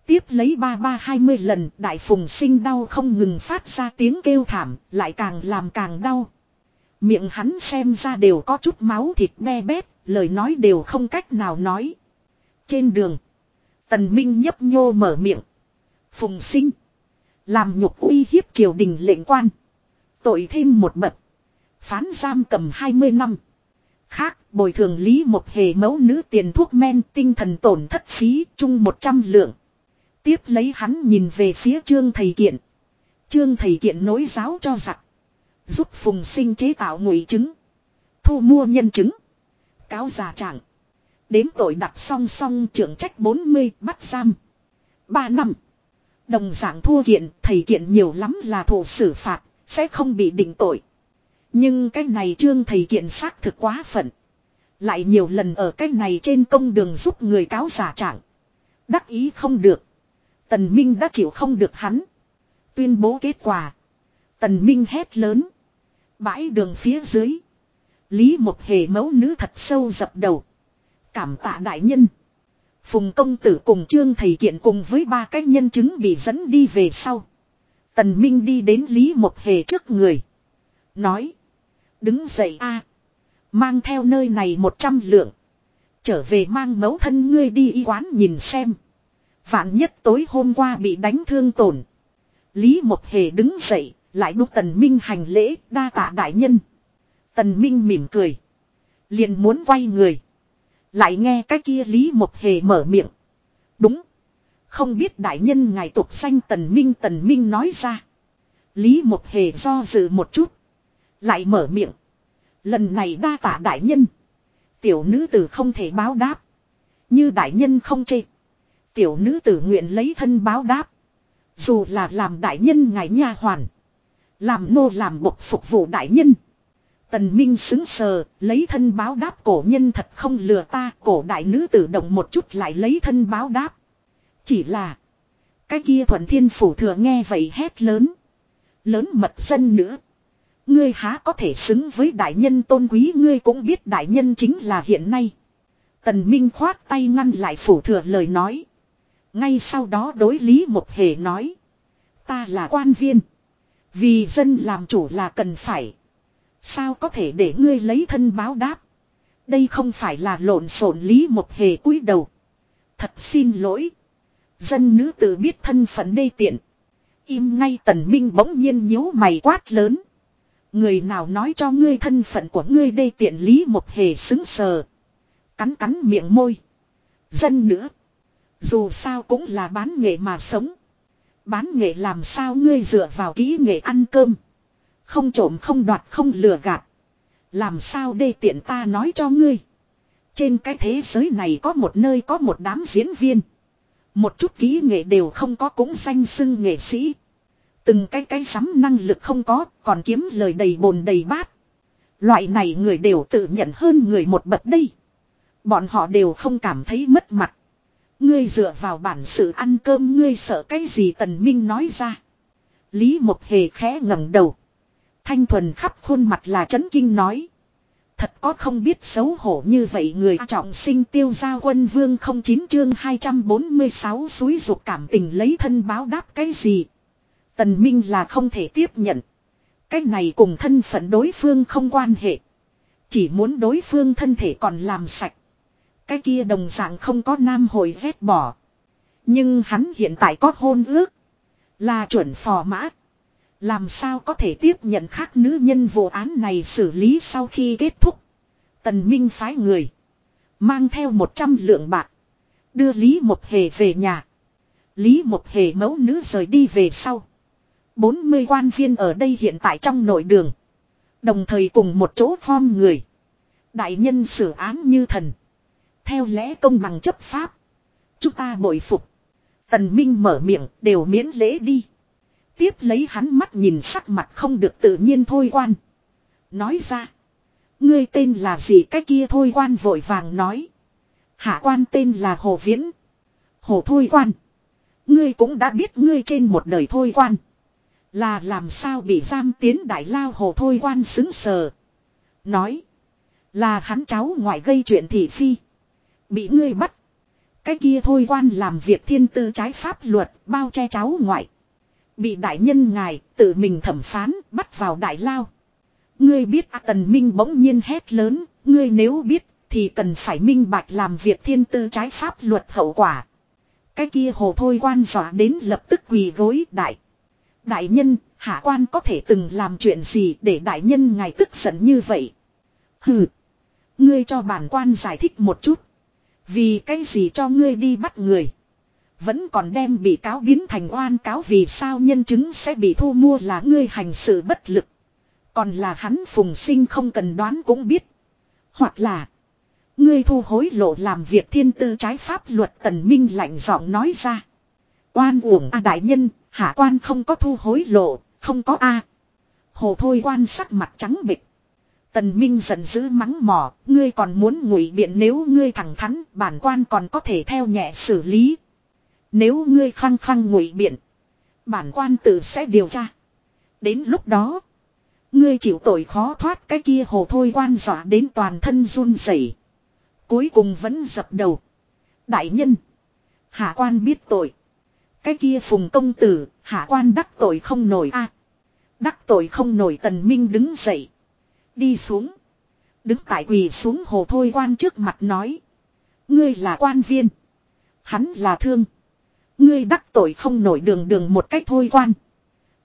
Tiếp lấy ba ba hai mươi lần, đại phùng sinh đau không ngừng phát ra tiếng kêu thảm, lại càng làm càng đau. Miệng hắn xem ra đều có chút máu thịt be bét, lời nói đều không cách nào nói. Trên đường. Tần Minh nhấp nhô mở miệng. Phùng sinh. Làm nhục uy hiếp triều đình lệnh quan. Tội thêm một bậc. Phán giam cầm 20 năm. Khác, bồi thường lý một hề mẫu nữ tiền thuốc men tinh thần tổn thất phí chung 100 lượng. Tiếp lấy hắn nhìn về phía trương thầy kiện. Trương thầy kiện nối giáo cho giặc. Giúp phùng sinh chế tạo ngụy chứng. Thu mua nhân chứng. Cáo giả trạng. Đếm tội đặt song song trưởng trách 40 bắt giam. 3 năm. Đồng dạng thua kiện, thầy kiện nhiều lắm là thụ xử phạt, sẽ không bị định tội. Nhưng cái này trương thầy kiện xác thực quá phận. Lại nhiều lần ở cái này trên công đường giúp người cáo giả trạng. Đắc ý không được. Tần Minh đã chịu không được hắn. Tuyên bố kết quả. Tần Minh hét lớn. Bãi đường phía dưới. Lý một hề mẫu nữ thật sâu dập đầu. Cảm tạ đại nhân. Phùng công tử cùng trương thầy kiện cùng với ba cái nhân chứng bị dẫn đi về sau. Tần Minh đi đến Lý Một Hề trước người. Nói. Đứng dậy a Mang theo nơi này một trăm lượng. Trở về mang mẫu thân ngươi đi y quán nhìn xem. Vạn nhất tối hôm qua bị đánh thương tổn. Lý Một Hề đứng dậy, lại đúc Tần Minh hành lễ, đa tạ đại nhân. Tần Minh mỉm cười. liền muốn quay người. Lại nghe cái kia Lý Một Hề mở miệng. Đúng. Không biết đại nhân ngài tục xanh Tần Minh Tần Minh nói ra. Lý Mộc Hề do dự một chút. Lại mở miệng. Lần này đa tạ đại nhân. Tiểu nữ tử không thể báo đáp. Như đại nhân không chê. Tiểu nữ tử nguyện lấy thân báo đáp. Dù là làm đại nhân ngài nha hoàn. Làm nô làm bộc phục vụ đại nhân. Tần Minh xứng sờ, lấy thân báo đáp cổ nhân thật không lừa ta, cổ đại nữ tử động một chút lại lấy thân báo đáp. Chỉ là, cái kia thuận thiên phủ thừa nghe vậy hét lớn. Lớn mật dân nữa. Ngươi há có thể xứng với đại nhân tôn quý, ngươi cũng biết đại nhân chính là hiện nay. Tần Minh khoát tay ngăn lại phủ thừa lời nói. Ngay sau đó đối lý một hề nói. Ta là quan viên. Vì dân làm chủ là cần phải. Sao có thể để ngươi lấy thân báo đáp. Đây không phải là lộn xộn lý một hề cúi đầu. Thật xin lỗi. Dân nữ tự biết thân phận đê tiện. Im ngay tần minh bỗng nhiên nhíu mày quát lớn. Người nào nói cho ngươi thân phận của ngươi đây tiện lý một hề xứng sờ. Cắn cắn miệng môi. Dân nữa. Dù sao cũng là bán nghệ mà sống. Bán nghệ làm sao ngươi dựa vào kỹ nghệ ăn cơm. Không trộm không đoạt không lừa gạt. Làm sao đây tiện ta nói cho ngươi. Trên cái thế giới này có một nơi có một đám diễn viên. Một chút kỹ nghệ đều không có cũng danh xưng nghệ sĩ. Từng cái cái sắm năng lực không có, còn kiếm lời đầy bồn đầy bát. Loại này người đều tự nhận hơn người một bậc đây. Bọn họ đều không cảm thấy mất mặt. Ngươi dựa vào bản sự ăn cơm ngươi sợ cái gì tần minh nói ra. Lý một hề khẽ ngẩng đầu. Thanh thuần khắp khuôn mặt là chấn kinh nói. Thật có không biết xấu hổ như vậy người trọng sinh tiêu gia quân vương không chín chương 246 suối dục cảm tình lấy thân báo đáp cái gì. Tần Minh là không thể tiếp nhận. Cái này cùng thân phận đối phương không quan hệ. Chỉ muốn đối phương thân thể còn làm sạch. Cái kia đồng dạng không có nam hồi vét bỏ. Nhưng hắn hiện tại có hôn ước. Là chuẩn phò mã. Làm sao có thể tiếp nhận khác nữ nhân vụ án này xử lý sau khi kết thúc. Tần Minh phái người. Mang theo 100 lượng bạc. Đưa Lý Một Hề về nhà. Lý Một Hề mẫu nữ rời đi về sau. 40 quan viên ở đây hiện tại trong nội đường. Đồng thời cùng một chỗ form người. Đại nhân xử án như thần. Theo lẽ công bằng chấp pháp. Chúng ta bội phục. Tần Minh mở miệng, đều miễn lễ đi. Tiếp lấy hắn mắt nhìn sắc mặt không được tự nhiên thôi quan. Nói ra. Ngươi tên là gì cái kia thôi quan vội vàng nói. Hạ quan tên là Hồ Viễn. Hồ Thôi quan. Ngươi cũng đã biết ngươi trên một đời thôi quan. Là làm sao bị giam tiến đại lao Hồ Thôi quan xứng sờ. Nói. Là hắn cháu ngoại gây chuyện thị phi. Bị ngươi bắt. Cái kia thôi quan làm việc thiên tư trái pháp luật bao che cháu ngoại. Bị đại nhân ngài tự mình thẩm phán bắt vào đại lao. Ngươi biết à, tần minh bỗng nhiên hét lớn. Ngươi nếu biết thì cần phải minh bạch làm việc thiên tư trái pháp luật hậu quả. Cái kia hồ thôi quan dọa đến lập tức quỳ gối đại. Đại nhân, hạ quan có thể từng làm chuyện gì để đại nhân ngài tức giận như vậy. Hừ. Ngươi cho bản quan giải thích một chút. Vì cái gì cho ngươi đi bắt người. Vẫn còn đem bị cáo biến thành oan cáo vì sao nhân chứng sẽ bị thu mua là ngươi hành sự bất lực. Còn là hắn phùng sinh không cần đoán cũng biết. Hoặc là. Ngươi thu hối lộ làm việc thiên tư trái pháp luật tần minh lạnh giọng nói ra. Oan uổng a đại nhân, hạ quan không có thu hối lộ, không có a. Hồ thôi quan sắc mặt trắng bịch. Tần Minh giận dữ mắng mỏ, ngươi còn muốn ngụy biện nếu ngươi thẳng thắn, bản quan còn có thể theo nhẹ xử lý. Nếu ngươi khăng khăng ngụy biện, bản quan tự sẽ điều tra. Đến lúc đó, ngươi chịu tội khó thoát cái kia hồ thôi quan dọa đến toàn thân run rẩy. Cuối cùng vẫn dập đầu. Đại nhân, hạ quan biết tội. Cái kia phùng công tử, hạ quan đắc tội không nổi a. đắc tội không nổi tần minh đứng dậy. Đi xuống. Đứng tại quỳ xuống hồ thôi quan trước mặt nói. Ngươi là quan viên. Hắn là thương. Ngươi đắc tội không nổi đường đường một cách thôi quan.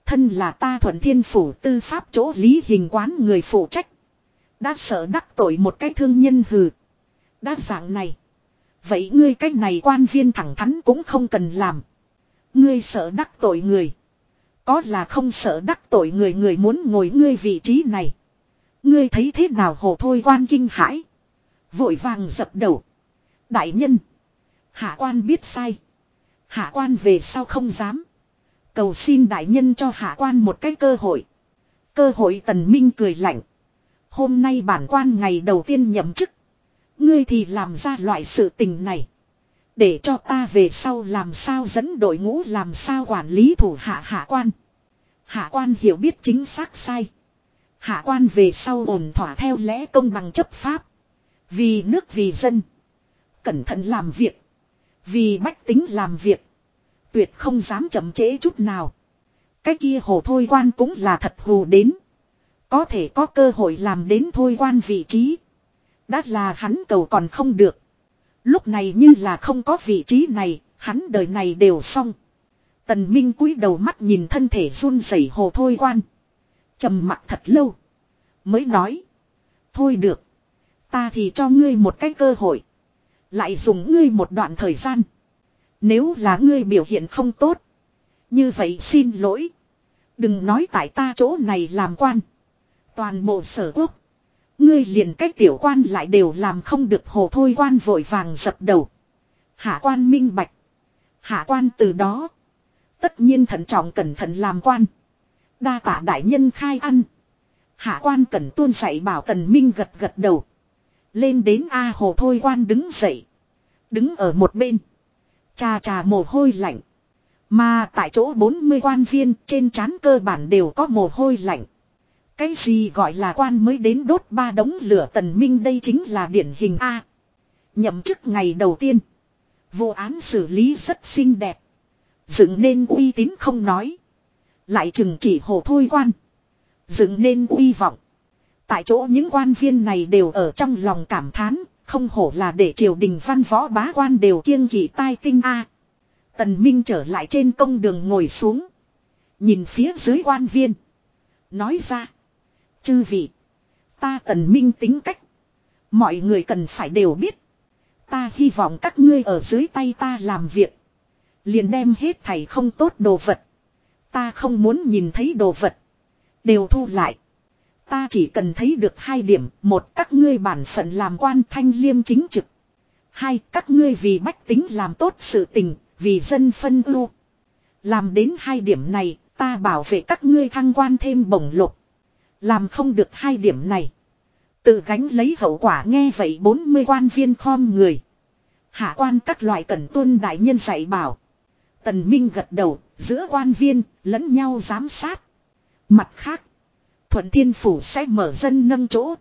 Thân là ta thuận thiên phủ tư pháp chỗ lý hình quán người phụ trách. Đã sợ đắc tội một cái thương nhân hừ. Đã dạng này. Vậy ngươi cách này quan viên thẳng thắn cũng không cần làm. Ngươi sợ đắc tội người. Có là không sợ đắc tội người người muốn ngồi ngươi vị trí này. Ngươi thấy thế nào hồ thôi quan kinh hãi. Vội vàng dập đầu. Đại nhân. Hạ quan biết sai. Hạ quan về sau không dám. Cầu xin đại nhân cho hạ quan một cái cơ hội. Cơ hội tần minh cười lạnh. Hôm nay bản quan ngày đầu tiên nhậm chức. Ngươi thì làm ra loại sự tình này. Để cho ta về sau làm sao dẫn đội ngũ, làm sao quản lý thủ hạ hạ quan. Hạ quan hiểu biết chính xác sai. Hạ quan về sau ổn thỏa theo lẽ công bằng chấp pháp. Vì nước vì dân. Cẩn thận làm việc. Vì bách tính làm việc. Tuyệt không dám chậm trễ chút nào. Cái kia hồ thôi quan cũng là thật hù đến. Có thể có cơ hội làm đến thôi quan vị trí. Đã là hắn cầu còn không được. Lúc này như là không có vị trí này, hắn đời này đều xong. Tần Minh cúi đầu mắt nhìn thân thể run rẩy hồ thôi quan. trầm mặt thật lâu. Mới nói. Thôi được. Ta thì cho ngươi một cái cơ hội. Lại dùng ngươi một đoạn thời gian. Nếu là ngươi biểu hiện không tốt. Như vậy xin lỗi. Đừng nói tại ta chỗ này làm quan. Toàn bộ sở quốc. Ngươi liền cách tiểu quan lại đều làm không được hồ thôi quan vội vàng dập đầu. Hạ quan minh bạch. Hạ quan từ đó. Tất nhiên thận trọng cẩn thận làm quan. Đa tạ đại nhân khai ăn. Hạ quan cần tuôn dạy bảo tần minh gật gật đầu. Lên đến A hồ thôi quan đứng dậy. Đứng ở một bên. Trà trà mồ hôi lạnh. Mà tại chỗ 40 quan viên trên trán cơ bản đều có mồ hôi lạnh. Cái gì gọi là quan mới đến đốt ba đống lửa tần minh đây chính là điển hình A. Nhậm chức ngày đầu tiên. Vụ án xử lý rất xinh đẹp. Dựng nên uy tín không nói. Lại chừng chỉ hồ thôi quan. Dựng nên uy vọng. Tại chỗ những quan viên này đều ở trong lòng cảm thán. Không hổ là để triều đình văn võ bá quan đều kiêng kỵ tai tinh A. Tần Minh trở lại trên công đường ngồi xuống. Nhìn phía dưới quan viên. Nói ra. Chư vị. Ta tần minh tính cách. Mọi người cần phải đều biết. Ta hy vọng các ngươi ở dưới tay ta làm việc. Liền đem hết thầy không tốt đồ vật. Ta không muốn nhìn thấy đồ vật. Đều thu lại. Ta chỉ cần thấy được hai điểm. Một, các ngươi bản phận làm quan thanh liêm chính trực. Hai, các ngươi vì bách tính làm tốt sự tình. Vì dân phân ưu. Làm đến hai điểm này. Ta bảo vệ các ngươi thăng quan thêm bổng lục. Làm không được hai điểm này. Tự gánh lấy hậu quả nghe vậy 40 quan viên khom người. Hạ quan các loại cần tuân đại nhân dạy bảo. Tần Minh gật đầu, giữa quan viên, lẫn nhau giám sát. Mặt khác, Thuận Thiên Phủ sẽ mở dân nâng chỗ.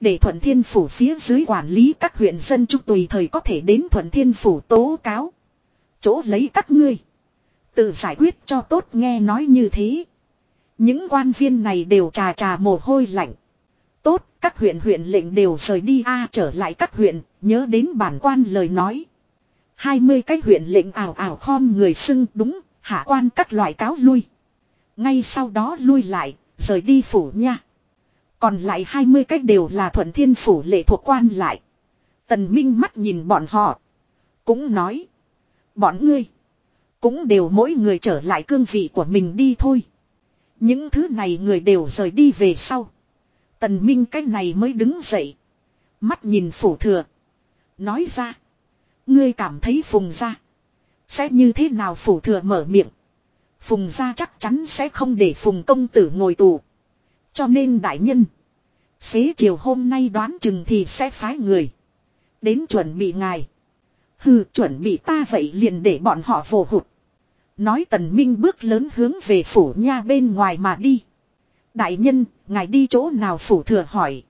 Để Thuận Thiên Phủ phía dưới quản lý các huyện dân chúng tùy thời có thể đến Thuận Thiên Phủ tố cáo. Chỗ lấy các ngươi. Tự giải quyết cho tốt nghe nói như thế. Những quan viên này đều trà trà mồ hôi lạnh. Tốt, các huyện huyện lệnh đều rời đi a trở lại các huyện, nhớ đến bản quan lời nói. 20 cái huyện lệnh ảo ảo khom người xưng đúng, hạ quan các loại cáo lui. Ngay sau đó lui lại, rời đi phủ nha. Còn lại 20 cách đều là thuận thiên phủ lệ thuộc quan lại. Tần Minh mắt nhìn bọn họ. Cũng nói. Bọn ngươi. Cũng đều mỗi người trở lại cương vị của mình đi thôi. Những thứ này người đều rời đi về sau. Tần Minh cái này mới đứng dậy. Mắt nhìn phủ thừa. Nói ra. Ngươi cảm thấy phùng ra. Sẽ như thế nào phủ thừa mở miệng. Phùng ra chắc chắn sẽ không để phùng công tử ngồi tù. Cho nên đại nhân. Xế chiều hôm nay đoán chừng thì sẽ phái người. Đến chuẩn bị ngài. Hừ, chuẩn bị ta vậy liền để bọn họ vồ hụt. Nói tần minh bước lớn hướng về phủ nha bên ngoài mà đi. Đại nhân, ngài đi chỗ nào phủ thừa hỏi.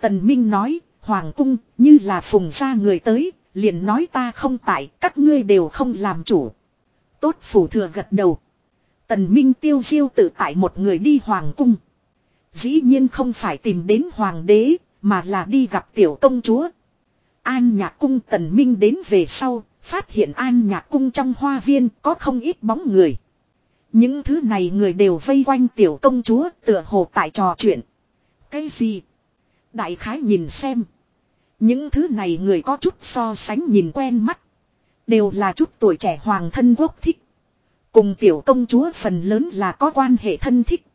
Tần minh nói, hoàng cung, như là phùng ra người tới, liền nói ta không tại, các ngươi đều không làm chủ. Tốt phủ thừa gật đầu. Tần minh tiêu diêu tự tại một người đi hoàng cung. Dĩ nhiên không phải tìm đến hoàng đế, mà là đi gặp tiểu công chúa. An nhạc cung tần minh đến về sau, Phát hiện an nhạc cung trong hoa viên có không ít bóng người. Những thứ này người đều vây quanh tiểu công chúa tựa hồ tại trò chuyện. Cái gì? Đại khái nhìn xem. Những thứ này người có chút so sánh nhìn quen mắt. Đều là chút tuổi trẻ hoàng thân quốc thích. Cùng tiểu công chúa phần lớn là có quan hệ thân thích.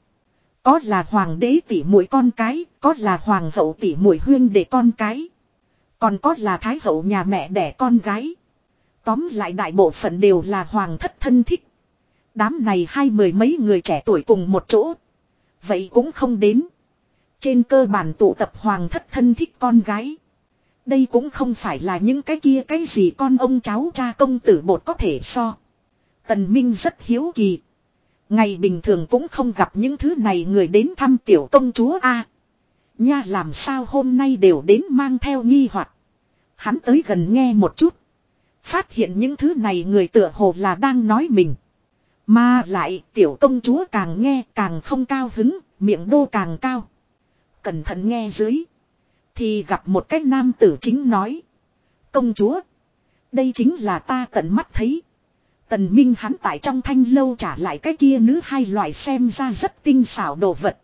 Có là hoàng đế tỷ muội con cái, có là hoàng hậu tỷ muội huyên để con cái. Còn có là thái hậu nhà mẹ đẻ con gái. Tóm lại đại bộ phận đều là hoàng thất thân thích. Đám này hai mười mấy người trẻ tuổi cùng một chỗ. Vậy cũng không đến. Trên cơ bản tụ tập hoàng thất thân thích con gái. Đây cũng không phải là những cái kia cái gì con ông cháu cha công tử bột có thể so. Tần Minh rất hiếu kỳ. Ngày bình thường cũng không gặp những thứ này người đến thăm tiểu công chúa A. Nha làm sao hôm nay đều đến mang theo nghi hoặc Hắn tới gần nghe một chút. Phát hiện những thứ này người tựa hồ là đang nói mình. Mà lại tiểu công chúa càng nghe càng không cao hứng, miệng đô càng cao. Cẩn thận nghe dưới. Thì gặp một cái nam tử chính nói. Công chúa. Đây chính là ta tận mắt thấy. Tần Minh hắn tại trong thanh lâu trả lại cái kia nữ hai loại xem ra rất tinh xảo đồ vật.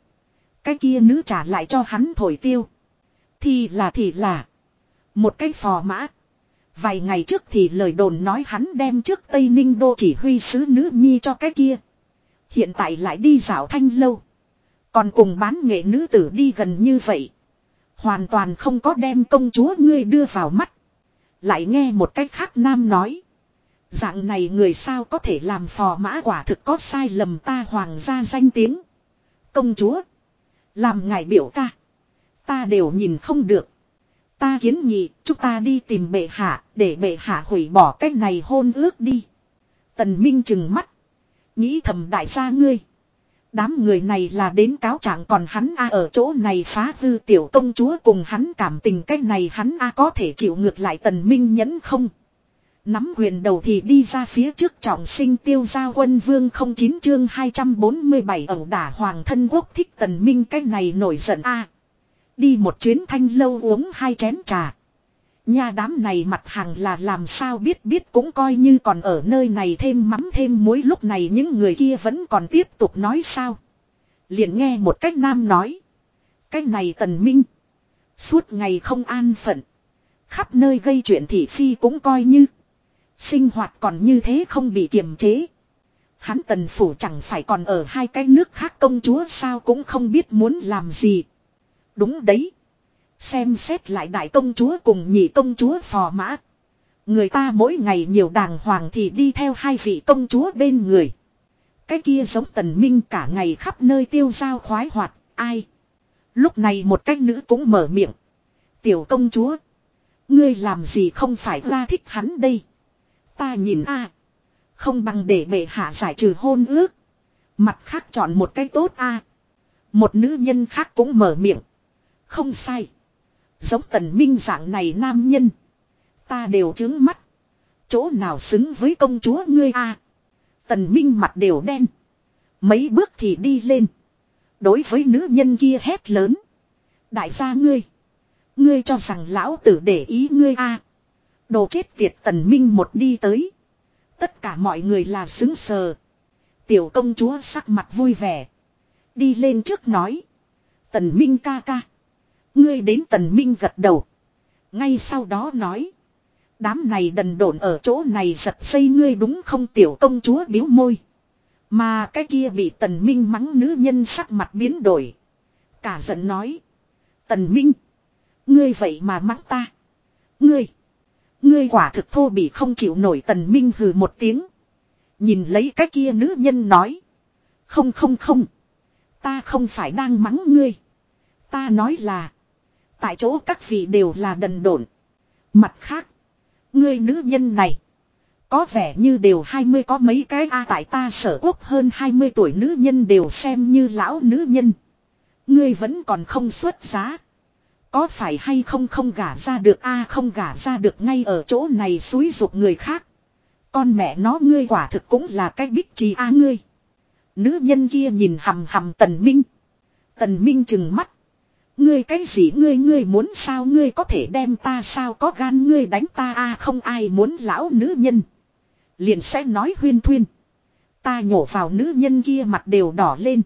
Cái kia nữ trả lại cho hắn thổi tiêu. Thì là thì là. Một cái phò mã. Vài ngày trước thì lời đồn nói hắn đem trước Tây Ninh Đô chỉ huy sứ nữ nhi cho cái kia. Hiện tại lại đi dạo thanh lâu. Còn cùng bán nghệ nữ tử đi gần như vậy. Hoàn toàn không có đem công chúa ngươi đưa vào mắt. Lại nghe một cách khác nam nói. Dạng này người sao có thể làm phò mã quả thực có sai lầm ta hoàng gia danh tiếng. Công chúa. Làm ngài biểu ca. Ta đều nhìn không được. Ta kiến nghị chúng ta đi tìm bệ hạ, để bệ hạ hủy bỏ cái này hôn ước đi. Tần Minh chừng mắt. Nghĩ thầm đại gia ngươi. Đám người này là đến cáo trạng còn hắn a ở chỗ này phá hư tiểu công chúa cùng hắn cảm tình cái này hắn a có thể chịu ngược lại tần minh nhẫn không. Nắm quyền đầu thì đi ra phía trước trọng sinh tiêu gia quân vương không chín chương 247 ẩu đả hoàng thân quốc thích tần minh cái này nổi giận a Đi một chuyến thanh lâu uống hai chén trà. Nhà đám này mặt hàng là làm sao biết biết cũng coi như còn ở nơi này thêm mắm thêm muối lúc này những người kia vẫn còn tiếp tục nói sao. Liền nghe một cách nam nói. Cách này tần minh. Suốt ngày không an phận. Khắp nơi gây chuyện thị phi cũng coi như. Sinh hoạt còn như thế không bị kiềm chế. Hắn tần phủ chẳng phải còn ở hai cái nước khác công chúa sao cũng không biết muốn làm gì. Đúng đấy. Xem xét lại đại công chúa cùng nhị công chúa phò mã. Người ta mỗi ngày nhiều đàng hoàng thì đi theo hai vị công chúa bên người. Cái kia giống tần minh cả ngày khắp nơi tiêu giao khoái hoạt, ai. Lúc này một cách nữ cũng mở miệng. Tiểu công chúa. Ngươi làm gì không phải ra thích hắn đây. Ta nhìn a Không bằng để bệ hạ giải trừ hôn ước. Mặt khác chọn một cái tốt a Một nữ nhân khác cũng mở miệng. Không sai. Giống tần minh dạng này nam nhân. Ta đều chứng mắt. Chỗ nào xứng với công chúa ngươi a Tần minh mặt đều đen. Mấy bước thì đi lên. Đối với nữ nhân kia hét lớn. Đại gia ngươi. Ngươi cho rằng lão tử để ý ngươi a Đồ chết tiệt tần minh một đi tới. Tất cả mọi người là xứng sờ. Tiểu công chúa sắc mặt vui vẻ. Đi lên trước nói. Tần minh ca ca. Ngươi đến tần minh gật đầu. Ngay sau đó nói. Đám này đần độn ở chỗ này giật xây ngươi đúng không tiểu công chúa biếu môi. Mà cái kia bị tần minh mắng nữ nhân sắc mặt biến đổi. Cả giận nói. Tần minh. Ngươi vậy mà mắng ta. Ngươi. Ngươi quả thực thô bị không chịu nổi tần minh hừ một tiếng. Nhìn lấy cái kia nữ nhân nói. Không không không. Ta không phải đang mắng ngươi. Ta nói là. Tại chỗ các vị đều là đần độn. Mặt khác. người nữ nhân này. Có vẻ như đều 20 có mấy cái a tại ta sở quốc hơn 20 tuổi nữ nhân đều xem như lão nữ nhân. Ngươi vẫn còn không xuất giá. Có phải hay không không gả ra được a không gả ra được ngay ở chỗ này xúi dục người khác. Con mẹ nó ngươi quả thực cũng là cái bích trì a ngươi. Nữ nhân kia nhìn hầm hầm tần minh. Tần minh chừng mắt. Ngươi cái gì ngươi ngươi muốn sao, ngươi có thể đem ta sao, có gan ngươi đánh ta a không ai muốn lão nữ nhân. Liền sẽ nói huyên thuyên. Ta nhổ vào nữ nhân kia mặt đều đỏ lên.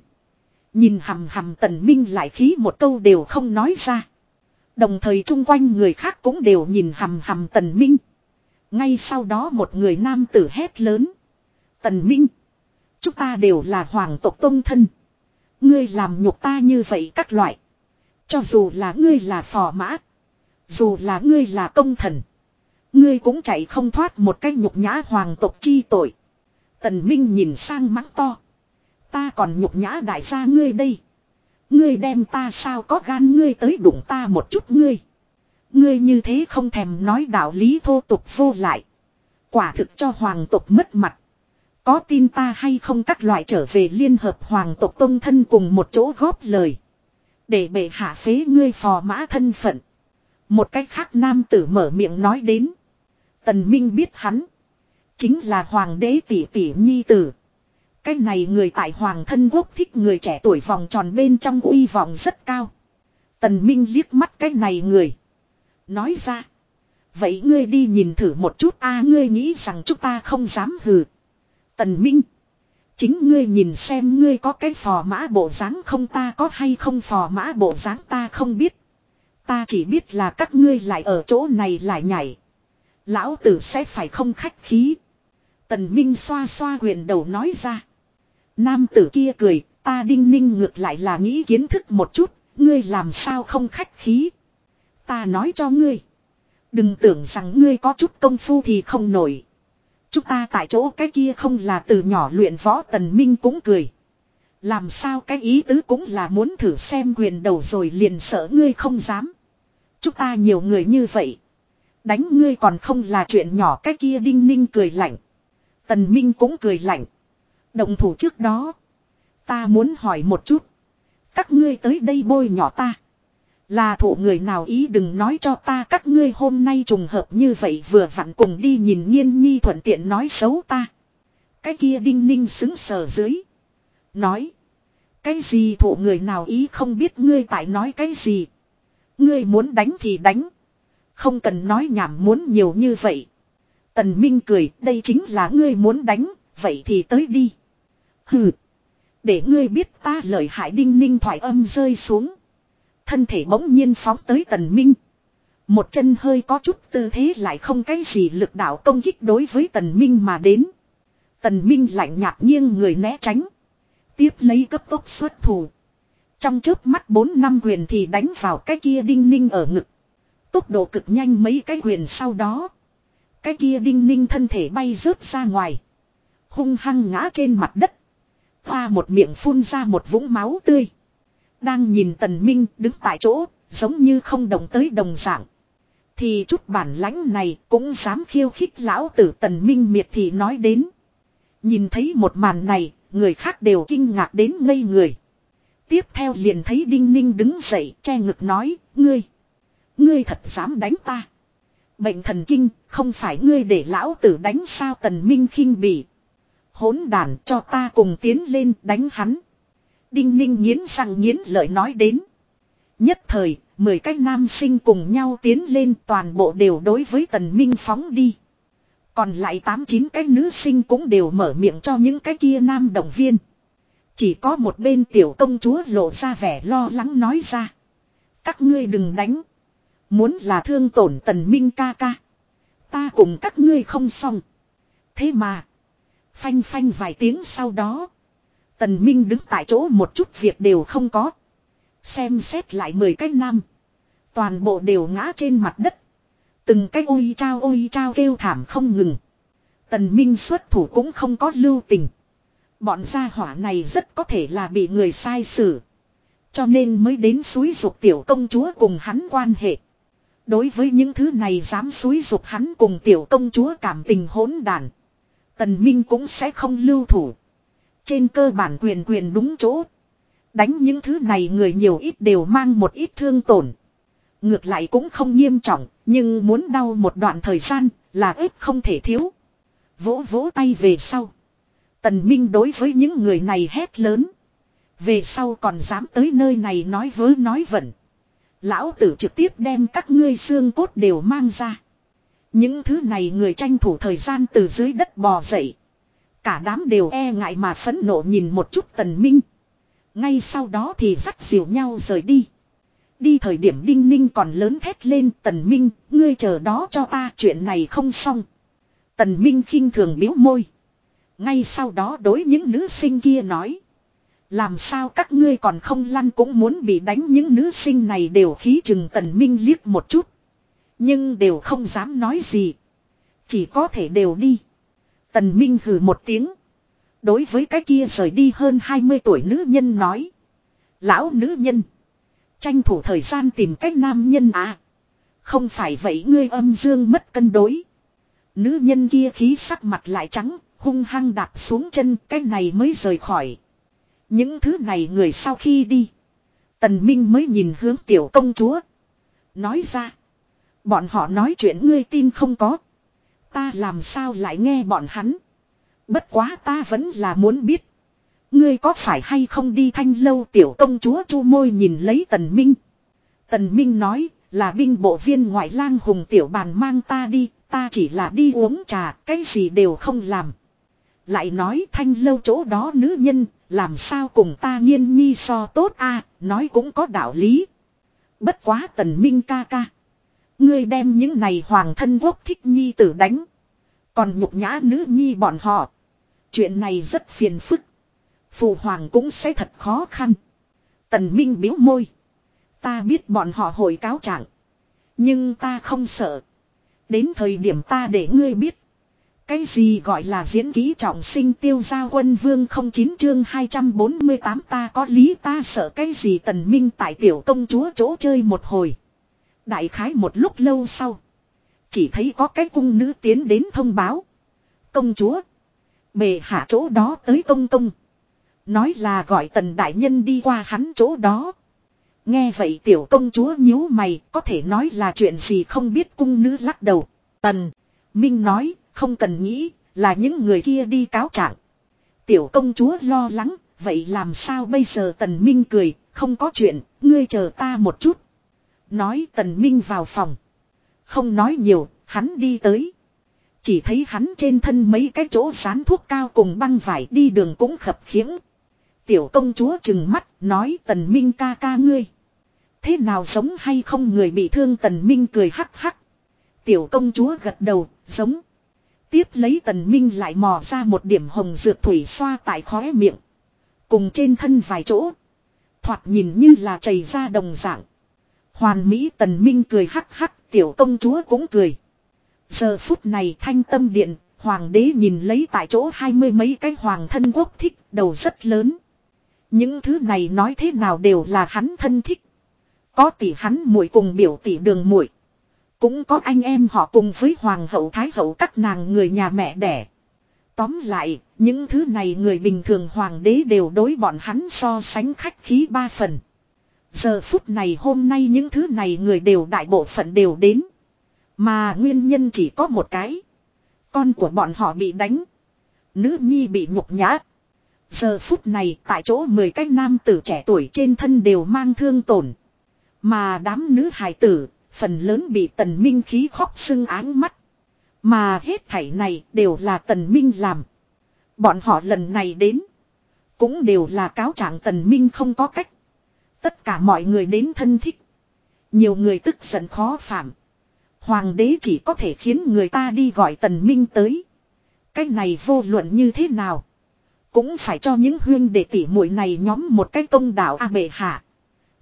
Nhìn hầm hầm tần minh lại khí một câu đều không nói ra. Đồng thời chung quanh người khác cũng đều nhìn hầm hầm tần minh. Ngay sau đó một người nam tử hét lớn. Tần minh. Chúng ta đều là hoàng tộc tông thân. Ngươi làm nhục ta như vậy các loại. Cho dù là ngươi là phò mã. Dù là ngươi là công thần. Ngươi cũng chạy không thoát một cái nhục nhã hoàng tộc chi tội. Tần Minh nhìn sang mắng to. Ta còn nhục nhã đại gia ngươi đây. Ngươi đem ta sao có gan ngươi tới đụng ta một chút ngươi. Ngươi như thế không thèm nói đạo lý thô tục vô lại. Quả thực cho hoàng tộc mất mặt. Có tin ta hay không các loại trở về liên hợp hoàng tộc tông thân cùng một chỗ góp lời. Để bệ hạ phế ngươi phò mã thân phận. Một cách khác nam tử mở miệng nói đến. Tần Minh biết hắn. Chính là hoàng đế tỷ tỷ nhi tử. Cái này người tại hoàng thân quốc thích người trẻ tuổi vòng tròn bên trong uy vọng rất cao. Tần Minh liếc mắt cái này người. Nói ra. Vậy ngươi đi nhìn thử một chút a, ngươi nghĩ rằng chúng ta không dám hừ. Tần Minh. Chính ngươi nhìn xem ngươi có cái phò mã bộ dáng không ta có hay không phò mã bộ dáng ta không biết. Ta chỉ biết là các ngươi lại ở chỗ này lại nhảy. Lão tử sẽ phải không khách khí. Tần Minh xoa xoa quyền đầu nói ra. Nam tử kia cười, ta đinh ninh ngược lại là nghĩ kiến thức một chút, ngươi làm sao không khách khí. Ta nói cho ngươi. Đừng tưởng rằng ngươi có chút công phu thì không nổi. Chúng ta tại chỗ cái kia không là từ nhỏ luyện võ tần minh cũng cười. Làm sao cái ý tứ cũng là muốn thử xem quyền đầu rồi liền sợ ngươi không dám. Chúng ta nhiều người như vậy. Đánh ngươi còn không là chuyện nhỏ cái kia đinh ninh cười lạnh. Tần Minh cũng cười lạnh. Động thủ trước đó. Ta muốn hỏi một chút. Các ngươi tới đây bôi nhỏ ta. Là thụ người nào ý đừng nói cho ta, các ngươi hôm nay trùng hợp như vậy vừa vặn cùng đi nhìn nghiên nhi thuận tiện nói xấu ta. Cái kia đinh ninh xứng sở dưới. Nói. Cái gì thụ người nào ý không biết ngươi tại nói cái gì. Ngươi muốn đánh thì đánh. Không cần nói nhảm muốn nhiều như vậy. Tần Minh cười, đây chính là ngươi muốn đánh. Vậy thì tới đi. Hừ. Để ngươi biết ta lời hại đinh ninh thoại âm rơi xuống. Thân thể bỗng nhiên phóng tới tần minh. Một chân hơi có chút tư thế lại không cái gì lực đạo công kích đối với tần minh mà đến. Tần minh lạnh nhạt nghiêng người né tránh. Tiếp lấy cấp tốc xuất thủ. Trong chớp mắt bốn năm quyền thì đánh vào cái kia đinh ninh ở ngực. Tốc độ cực nhanh mấy cái quyền sau đó. Cái kia đinh ninh thân thể bay rớt ra ngoài. Hung hăng ngã trên mặt đất. Hoa một miệng phun ra một vũng máu tươi. Đang nhìn tần minh đứng tại chỗ, giống như không đồng tới đồng dạng. Thì chút bản lãnh này cũng dám khiêu khích lão tử tần minh miệt thì nói đến. Nhìn thấy một màn này, người khác đều kinh ngạc đến ngây người. Tiếp theo liền thấy Đinh Ninh đứng dậy, che ngực nói, ngươi. Ngươi thật dám đánh ta. Bệnh thần kinh, không phải ngươi để lão tử đánh sao tần minh khinh bỉ. Hỗn đàn cho ta cùng tiến lên đánh hắn. Đinh ninh nghiến răng nghiến lợi nói đến. Nhất thời, mười cái nam sinh cùng nhau tiến lên toàn bộ đều đối với tần minh phóng đi. Còn lại tám chín cái nữ sinh cũng đều mở miệng cho những cái kia nam động viên. Chỉ có một bên tiểu công chúa lộ ra vẻ lo lắng nói ra. Các ngươi đừng đánh. Muốn là thương tổn tần minh ca ca. Ta cùng các ngươi không xong. Thế mà. Phanh phanh vài tiếng sau đó. Tần Minh đứng tại chỗ một chút việc đều không có. Xem xét lại mười cái nam. Toàn bộ đều ngã trên mặt đất. Từng cái ôi trao ôi trao kêu thảm không ngừng. Tần Minh xuất thủ cũng không có lưu tình. Bọn gia hỏa này rất có thể là bị người sai xử. Cho nên mới đến suối dục tiểu công chúa cùng hắn quan hệ. Đối với những thứ này dám suối dục hắn cùng tiểu công chúa cảm tình hỗn đàn. Tần Minh cũng sẽ không lưu thủ. Trên cơ bản quyền quyền đúng chỗ. Đánh những thứ này người nhiều ít đều mang một ít thương tổn. Ngược lại cũng không nghiêm trọng, nhưng muốn đau một đoạn thời gian là ít không thể thiếu. Vỗ vỗ tay về sau. Tần Minh đối với những người này hét lớn. Về sau còn dám tới nơi này nói vớ nói vẩn. Lão tử trực tiếp đem các ngươi xương cốt đều mang ra. Những thứ này người tranh thủ thời gian từ dưới đất bò dậy. Cả đám đều e ngại mà phẫn nộ nhìn một chút tần minh. Ngay sau đó thì dắt dìu nhau rời đi. Đi thời điểm đinh ninh còn lớn thét lên tần minh, ngươi chờ đó cho ta chuyện này không xong. Tần minh khinh thường biếu môi. Ngay sau đó đối những nữ sinh kia nói. Làm sao các ngươi còn không lăn cũng muốn bị đánh những nữ sinh này đều khí chừng tần minh liếc một chút. Nhưng đều không dám nói gì. Chỉ có thể đều đi. Tần minh hừ một tiếng. Đối với cái kia rời đi hơn 20 tuổi nữ nhân nói. Lão nữ nhân. Tranh thủ thời gian tìm cách nam nhân à. Không phải vậy ngươi âm dương mất cân đối. Nữ nhân kia khí sắc mặt lại trắng, hung hăng đạp xuống chân cái này mới rời khỏi. Những thứ này người sau khi đi. Tần Minh mới nhìn hướng tiểu công chúa. Nói ra. Bọn họ nói chuyện ngươi tin không có. Ta làm sao lại nghe bọn hắn. Bất quá ta vẫn là muốn biết. Ngươi có phải hay không đi thanh lâu tiểu công chúa chu môi nhìn lấy tần minh. Tần minh nói, là binh bộ viên ngoại lang hùng tiểu bàn mang ta đi. Ta chỉ là đi uống trà, cái gì đều không làm. Lại nói, thanh lâu chỗ đó nữ nhân, làm sao cùng ta nghiên nhi so tốt a nói cũng có đạo lý. Bất quá tần minh ca ca. Ngươi đem những này hoàng thân quốc thích nhi tử đánh. Còn nhục nhã nữ nhi bọn họ. Chuyện này rất phiền phức. Phụ hoàng cũng sẽ thật khó khăn. Tần Minh biếu môi. Ta biết bọn họ hồi cáo trạng. Nhưng ta không sợ. Đến thời điểm ta để ngươi biết. Cái gì gọi là diễn ký trọng sinh tiêu giao quân vương không chín chương 248 ta có lý ta sợ cái gì tần minh tại tiểu công chúa chỗ chơi một hồi. Đại khái một lúc lâu sau. Chỉ thấy có cái cung nữ tiến đến thông báo. Công chúa. Bề hạ chỗ đó tới công công. Nói là gọi tần đại nhân đi qua hắn chỗ đó. Nghe vậy tiểu công chúa nhíu mày, có thể nói là chuyện gì không biết cung nữ lắc đầu. Tần. Minh nói, không cần nghĩ, là những người kia đi cáo trạng. Tiểu công chúa lo lắng. Vậy làm sao bây giờ tần minh cười. Không có chuyện. Ngươi chờ ta một chút. Nói tần minh vào phòng. Không nói nhiều. Hắn đi tới. Chỉ thấy hắn trên thân mấy cái chỗ sán thuốc cao cùng băng vải đi đường cũng khập khiễng. Tiểu công chúa chừng mắt nói tần minh ca ca ngươi. Thế nào sống hay không người bị thương tần minh cười hắc hắc. Tiểu công chúa gật đầu, giống. Tiếp lấy tần minh lại mò ra một điểm hồng dược thủy xoa tại khóe miệng. Cùng trên thân vài chỗ. Thoạt nhìn như là chảy ra đồng dạng. Hoàn mỹ tần minh cười hắc hắc, tiểu công chúa cũng cười. Giờ phút này thanh tâm điện, hoàng đế nhìn lấy tại chỗ hai mươi mấy cái hoàng thân quốc thích, đầu rất lớn. Những thứ này nói thế nào đều là hắn thân thích. Có tỷ hắn muội cùng biểu tỷ đường muội Cũng có anh em họ cùng với hoàng hậu thái hậu các nàng người nhà mẹ đẻ. Tóm lại, những thứ này người bình thường hoàng đế đều đối bọn hắn so sánh khách khí ba phần. Giờ phút này hôm nay những thứ này người đều đại bộ phận đều đến. Mà nguyên nhân chỉ có một cái. Con của bọn họ bị đánh. Nữ nhi bị nhục nhã. Giờ phút này tại chỗ 10 cái nam tử trẻ tuổi trên thân đều mang thương tổn. Mà đám nữ hài tử, phần lớn bị tần minh khí khóc sưng áng mắt. Mà hết thảy này đều là tần minh làm. Bọn họ lần này đến. Cũng đều là cáo trạng tần minh không có cách. Tất cả mọi người đến thân thích. Nhiều người tức giận khó phạm. Hoàng đế chỉ có thể khiến người ta đi gọi tần minh tới. Cái này vô luận như thế nào. Cũng phải cho những huyên đệ tỷ muội này nhóm một cái công đạo a bệ hạ.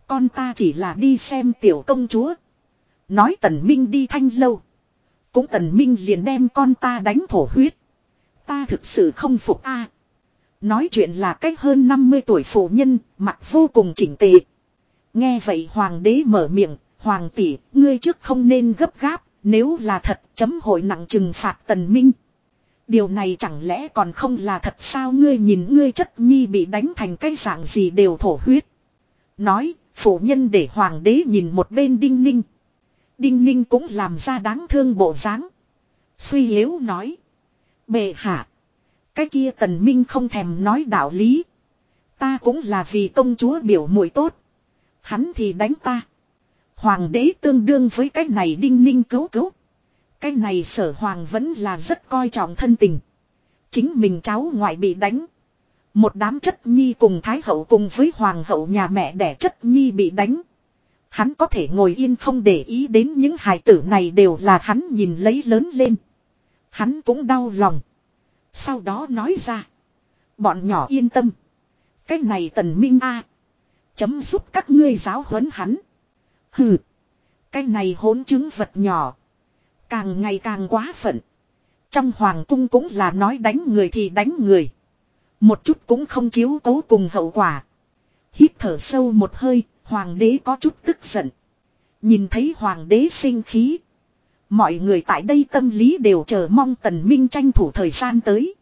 Con ta chỉ là đi xem tiểu công chúa. Nói tần minh đi thanh lâu. Cũng tần minh liền đem con ta đánh thổ huyết. Ta thực sự không phục a. Nói chuyện là cách hơn 50 tuổi phụ nhân, mặt vô cùng chỉnh tề. Nghe vậy hoàng đế mở miệng, hoàng tỷ, ngươi trước không nên gấp gáp, nếu là thật chấm hội nặng trừng phạt tần minh. Điều này chẳng lẽ còn không là thật sao ngươi nhìn ngươi chất nhi bị đánh thành cái dạng gì đều thổ huyết. Nói, phụ nhân để hoàng đế nhìn một bên đinh ninh. Đinh ninh cũng làm ra đáng thương bộ dáng. Suy yếu nói. Bệ hạ. Cái kia tần minh không thèm nói đạo lý. Ta cũng là vì công chúa biểu muội tốt. Hắn thì đánh ta. Hoàng đế tương đương với cái này đinh ninh cứu cứu. Cái này sở hoàng vẫn là rất coi trọng thân tình. Chính mình cháu ngoại bị đánh. Một đám chất nhi cùng thái hậu cùng với hoàng hậu nhà mẹ đẻ chất nhi bị đánh. Hắn có thể ngồi yên không để ý đến những hài tử này đều là hắn nhìn lấy lớn lên. Hắn cũng đau lòng. Sau đó nói ra. Bọn nhỏ yên tâm. Cái này tần minh a Chấm giúp các ngươi giáo huấn hắn. Hừ. Cái này hỗn chứng vật nhỏ. Càng ngày càng quá phận. Trong hoàng cung cũng là nói đánh người thì đánh người. Một chút cũng không chiếu cố cùng hậu quả. Hít thở sâu một hơi, hoàng đế có chút tức giận. Nhìn thấy hoàng đế sinh khí. Mọi người tại đây tâm lý đều chờ mong tần minh tranh thủ thời gian tới.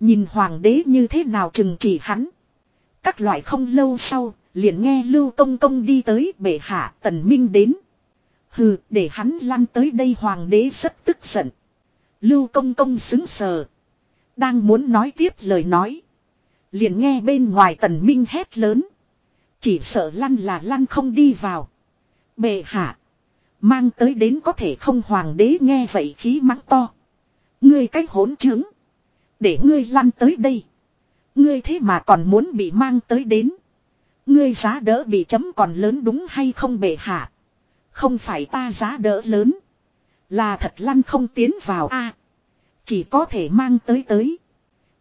Nhìn hoàng đế như thế nào chừng chỉ hắn. Các loại không lâu sau, liền nghe Lưu Công Công đi tới bệ hạ tần minh đến. Hừ, để hắn lăn tới đây hoàng đế rất tức giận. Lưu Công Công xứng sờ. Đang muốn nói tiếp lời nói. Liền nghe bên ngoài tần minh hét lớn. Chỉ sợ lăn là lăn không đi vào. Bệ hạ. Mang tới đến có thể không hoàng đế nghe vậy khí mắng to. Ngươi cách hỗn trướng. Để ngươi lăn tới đây. Ngươi thế mà còn muốn bị mang tới đến. Ngươi giá đỡ bị chấm còn lớn đúng hay không bệ hạ. Không phải ta giá đỡ lớn. Là thật lăn không tiến vào a Chỉ có thể mang tới tới.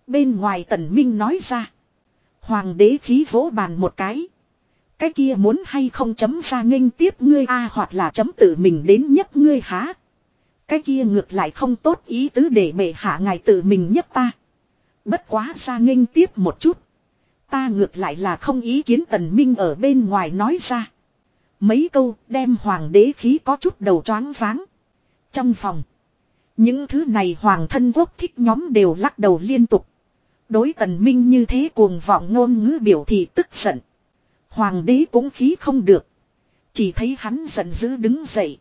Bên ngoài tần minh nói ra. Hoàng đế khí vỗ bàn một cái. Cái kia muốn hay không chấm ra nghênh tiếp ngươi a hoặc là chấm tự mình đến nhất ngươi há. Cái kia ngược lại không tốt ý tứ để bệ hạ ngài tự mình nhất ta. Bất quá ra nghênh tiếp một chút. Ta ngược lại là không ý kiến tần minh ở bên ngoài nói ra. Mấy câu đem hoàng đế khí có chút đầu choáng váng. Trong phòng. Những thứ này hoàng thân quốc thích nhóm đều lắc đầu liên tục. Đối tần minh như thế cuồng vọng ngôn ngữ biểu thị tức giận. Hoàng đế cũng khí không được. Chỉ thấy hắn giận dữ đứng dậy.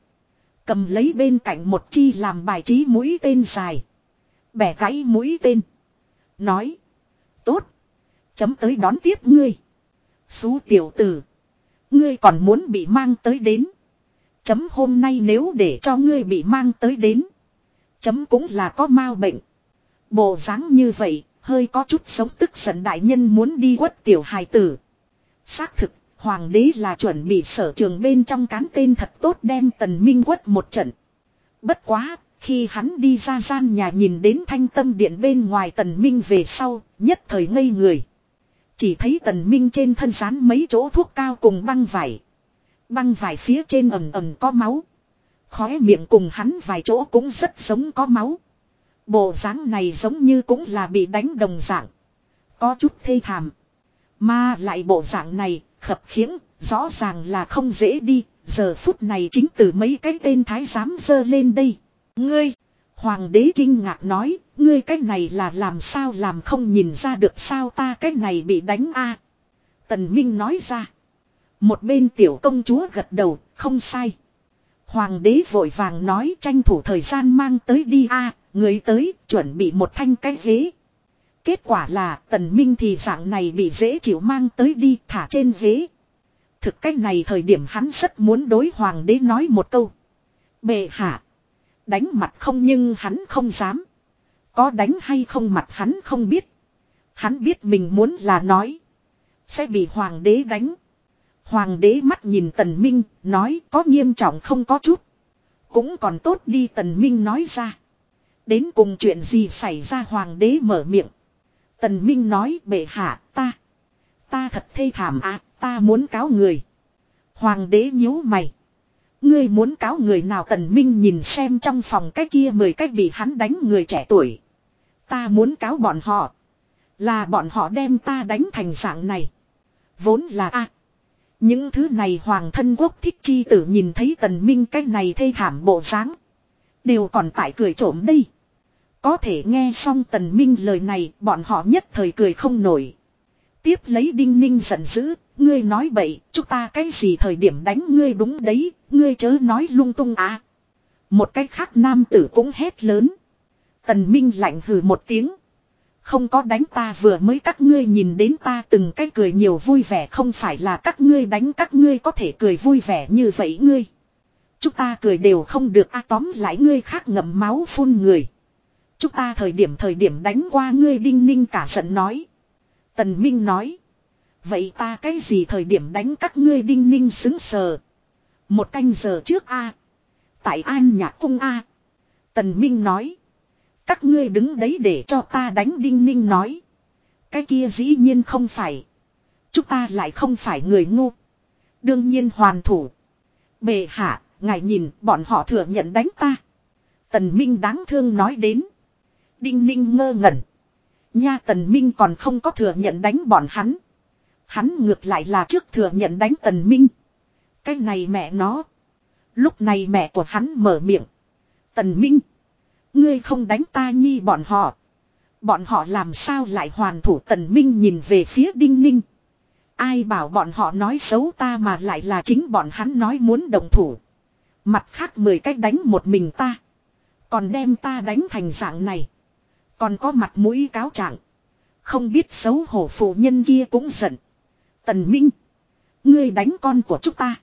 Cầm lấy bên cạnh một chi làm bài trí mũi tên dài. Bẻ gãy mũi tên. Nói. Tốt. Chấm tới đón tiếp ngươi. Xú tiểu tử. Ngươi còn muốn bị mang tới đến. Chấm hôm nay nếu để cho ngươi bị mang tới đến. Chấm cũng là có mau bệnh. Bộ dáng như vậy, hơi có chút sống tức giận đại nhân muốn đi quất tiểu hài tử. Xác thực, hoàng đế là chuẩn bị sở trường bên trong cán tên thật tốt đem tần minh quất một trận. Bất quá, khi hắn đi ra gian nhà nhìn đến thanh tâm điện bên ngoài tần minh về sau, nhất thời ngây người. Chỉ thấy tần minh trên thân rán mấy chỗ thuốc cao cùng băng vải. Băng vải phía trên ẩm ẩm có máu. Khóe miệng cùng hắn vài chỗ cũng rất giống có máu. Bộ dáng này giống như cũng là bị đánh đồng dạng. Có chút thê thảm. Mà lại bộ dạng này, khập khiễng, rõ ràng là không dễ đi. Giờ phút này chính từ mấy cái tên thái giám dơ lên đây. Ngươi! Hoàng đế kinh ngạc nói, ngươi cái này là làm sao làm không nhìn ra được sao ta cái này bị đánh a Tần Minh nói ra. Một bên tiểu công chúa gật đầu, không sai. Hoàng đế vội vàng nói tranh thủ thời gian mang tới đi a người tới chuẩn bị một thanh cái ghế. Kết quả là tần minh thì dạng này bị dễ chịu mang tới đi thả trên ghế. Thực cách này thời điểm hắn rất muốn đối hoàng đế nói một câu. Bệ hạ. Đánh mặt không nhưng hắn không dám. Có đánh hay không mặt hắn không biết. Hắn biết mình muốn là nói. Sẽ bị hoàng đế đánh. Hoàng đế mắt nhìn tần minh, nói có nghiêm trọng không có chút. Cũng còn tốt đi tần minh nói ra. Đến cùng chuyện gì xảy ra hoàng đế mở miệng. Tần minh nói bệ hạ ta. Ta thật thê thảm à, ta muốn cáo người. Hoàng đế nhíu mày. Ngươi muốn cáo người nào tần minh nhìn xem trong phòng cái kia mười cách bị hắn đánh người trẻ tuổi. Ta muốn cáo bọn họ. Là bọn họ đem ta đánh thành dạng này. Vốn là a Những thứ này hoàng thân quốc thích chi tử nhìn thấy tần minh cái này thê thảm bộ dáng Đều còn tại cười trộm đây. Có thể nghe xong tần minh lời này bọn họ nhất thời cười không nổi. Tiếp lấy đinh ninh giận dữ, ngươi nói bậy, chúng ta cái gì thời điểm đánh ngươi đúng đấy, ngươi chớ nói lung tung à. Một cách khác nam tử cũng hét lớn. Tần Minh lạnh hừ một tiếng. Không có đánh ta vừa mới các ngươi nhìn đến ta từng cái cười nhiều vui vẻ không phải là các ngươi đánh các ngươi có thể cười vui vẻ như vậy ngươi. Chúng ta cười đều không được a tóm lại ngươi khác ngậm máu phun người. Chúng ta thời điểm thời điểm đánh qua ngươi đinh ninh cả giận nói. Tần Minh nói. Vậy ta cái gì thời điểm đánh các ngươi đinh ninh xứng sờ. Một canh giờ trước a Tại An Nhạc Cung a Tần Minh nói. Các ngươi đứng đấy để cho ta đánh đinh ninh nói. Cái kia dĩ nhiên không phải. Chúng ta lại không phải người ngu. Đương nhiên hoàn thủ. Bệ hạ, ngài nhìn bọn họ thừa nhận đánh ta. Tần Minh đáng thương nói đến. Đinh ninh ngơ ngẩn. Nha Tần Minh còn không có thừa nhận đánh bọn hắn. Hắn ngược lại là trước thừa nhận đánh Tần Minh. Cái này mẹ nó. Lúc này mẹ của hắn mở miệng. Tần Minh. Ngươi không đánh ta nhi bọn họ. Bọn họ làm sao lại hoàn thủ Tần Minh nhìn về phía Đinh Ninh. Ai bảo bọn họ nói xấu ta mà lại là chính bọn hắn nói muốn đồng thủ. Mặt khác mười cách đánh một mình ta. Còn đem ta đánh thành dạng này. Còn có mặt mũi cáo trạng. Không biết xấu hổ phụ nhân kia cũng giận. Tần Minh. Ngươi đánh con của chúng ta.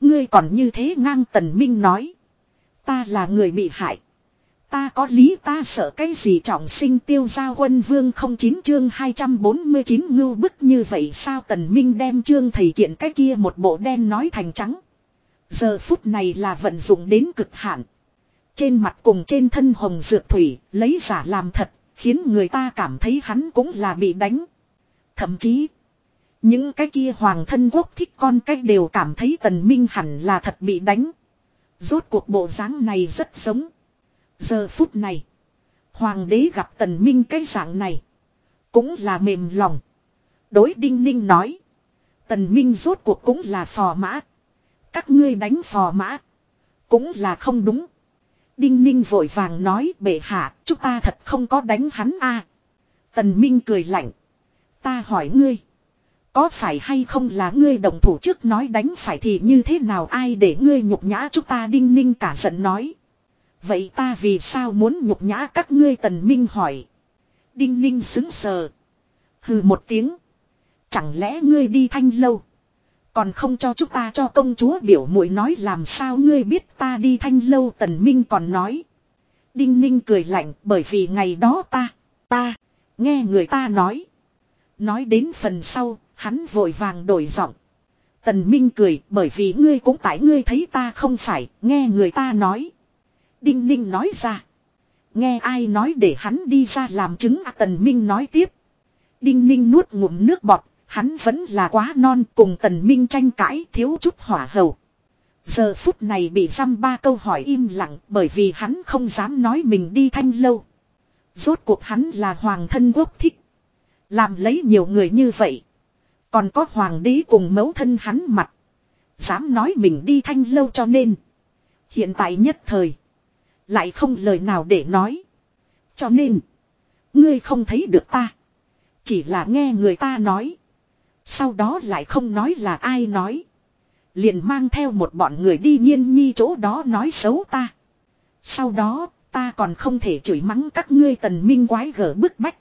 Ngươi còn như thế ngang Tần Minh nói. Ta là người bị hại. Ta có lý ta sợ cái gì trọng sinh tiêu gia quân vương không chín chương 249 ngưu bức như vậy sao tần minh đem chương thầy kiện cái kia một bộ đen nói thành trắng. Giờ phút này là vận dụng đến cực hạn. Trên mặt cùng trên thân hồng dược thủy lấy giả làm thật, khiến người ta cảm thấy hắn cũng là bị đánh. Thậm chí, những cái kia hoàng thân quốc thích con cách đều cảm thấy tần minh hẳn là thật bị đánh. Rốt cuộc bộ dáng này rất giống. Giờ phút này. Hoàng đế gặp tần minh cái dạng này. Cũng là mềm lòng. Đối đinh ninh nói. Tần minh rốt cuộc cũng là phò mã. Các ngươi đánh phò mã. Cũng là không đúng. Đinh ninh vội vàng nói, bệ hạ, chúng ta thật không có đánh hắn a. Tần minh cười lạnh. Ta hỏi ngươi. Có phải hay không là ngươi đồng thủ trước nói đánh phải thì như thế nào ai để ngươi nhục nhã chúng ta đinh ninh cả giận nói. Vậy ta vì sao muốn nhục nhã các ngươi tần minh hỏi. Đinh ninh xứng sờ. Hừ một tiếng. Chẳng lẽ ngươi đi thanh lâu. Còn không cho chúng ta cho công chúa biểu muội nói làm sao ngươi biết ta đi thanh lâu tần minh còn nói. Đinh ninh cười lạnh bởi vì ngày đó ta, ta, nghe người ta nói. Nói đến phần sau, hắn vội vàng đổi giọng. Tần Minh cười bởi vì ngươi cũng tại ngươi thấy ta không phải, nghe người ta nói. Đinh Ninh nói ra. Nghe ai nói để hắn đi ra làm chứng à, Tần Minh nói tiếp. Đinh Ninh nuốt ngụm nước bọt, hắn vẫn là quá non cùng Tần Minh tranh cãi thiếu chút hỏa hầu. Giờ phút này bị giam ba câu hỏi im lặng bởi vì hắn không dám nói mình đi thanh lâu. Rốt cuộc hắn là hoàng thân quốc thích. Làm lấy nhiều người như vậy. Còn có hoàng đế cùng mẫu thân hắn mặt. Dám nói mình đi thanh lâu cho nên. Hiện tại nhất thời. Lại không lời nào để nói. Cho nên. Ngươi không thấy được ta. Chỉ là nghe người ta nói. Sau đó lại không nói là ai nói. Liền mang theo một bọn người đi nhiên nhi chỗ đó nói xấu ta. Sau đó, ta còn không thể chửi mắng các ngươi tần minh quái gở bức bách.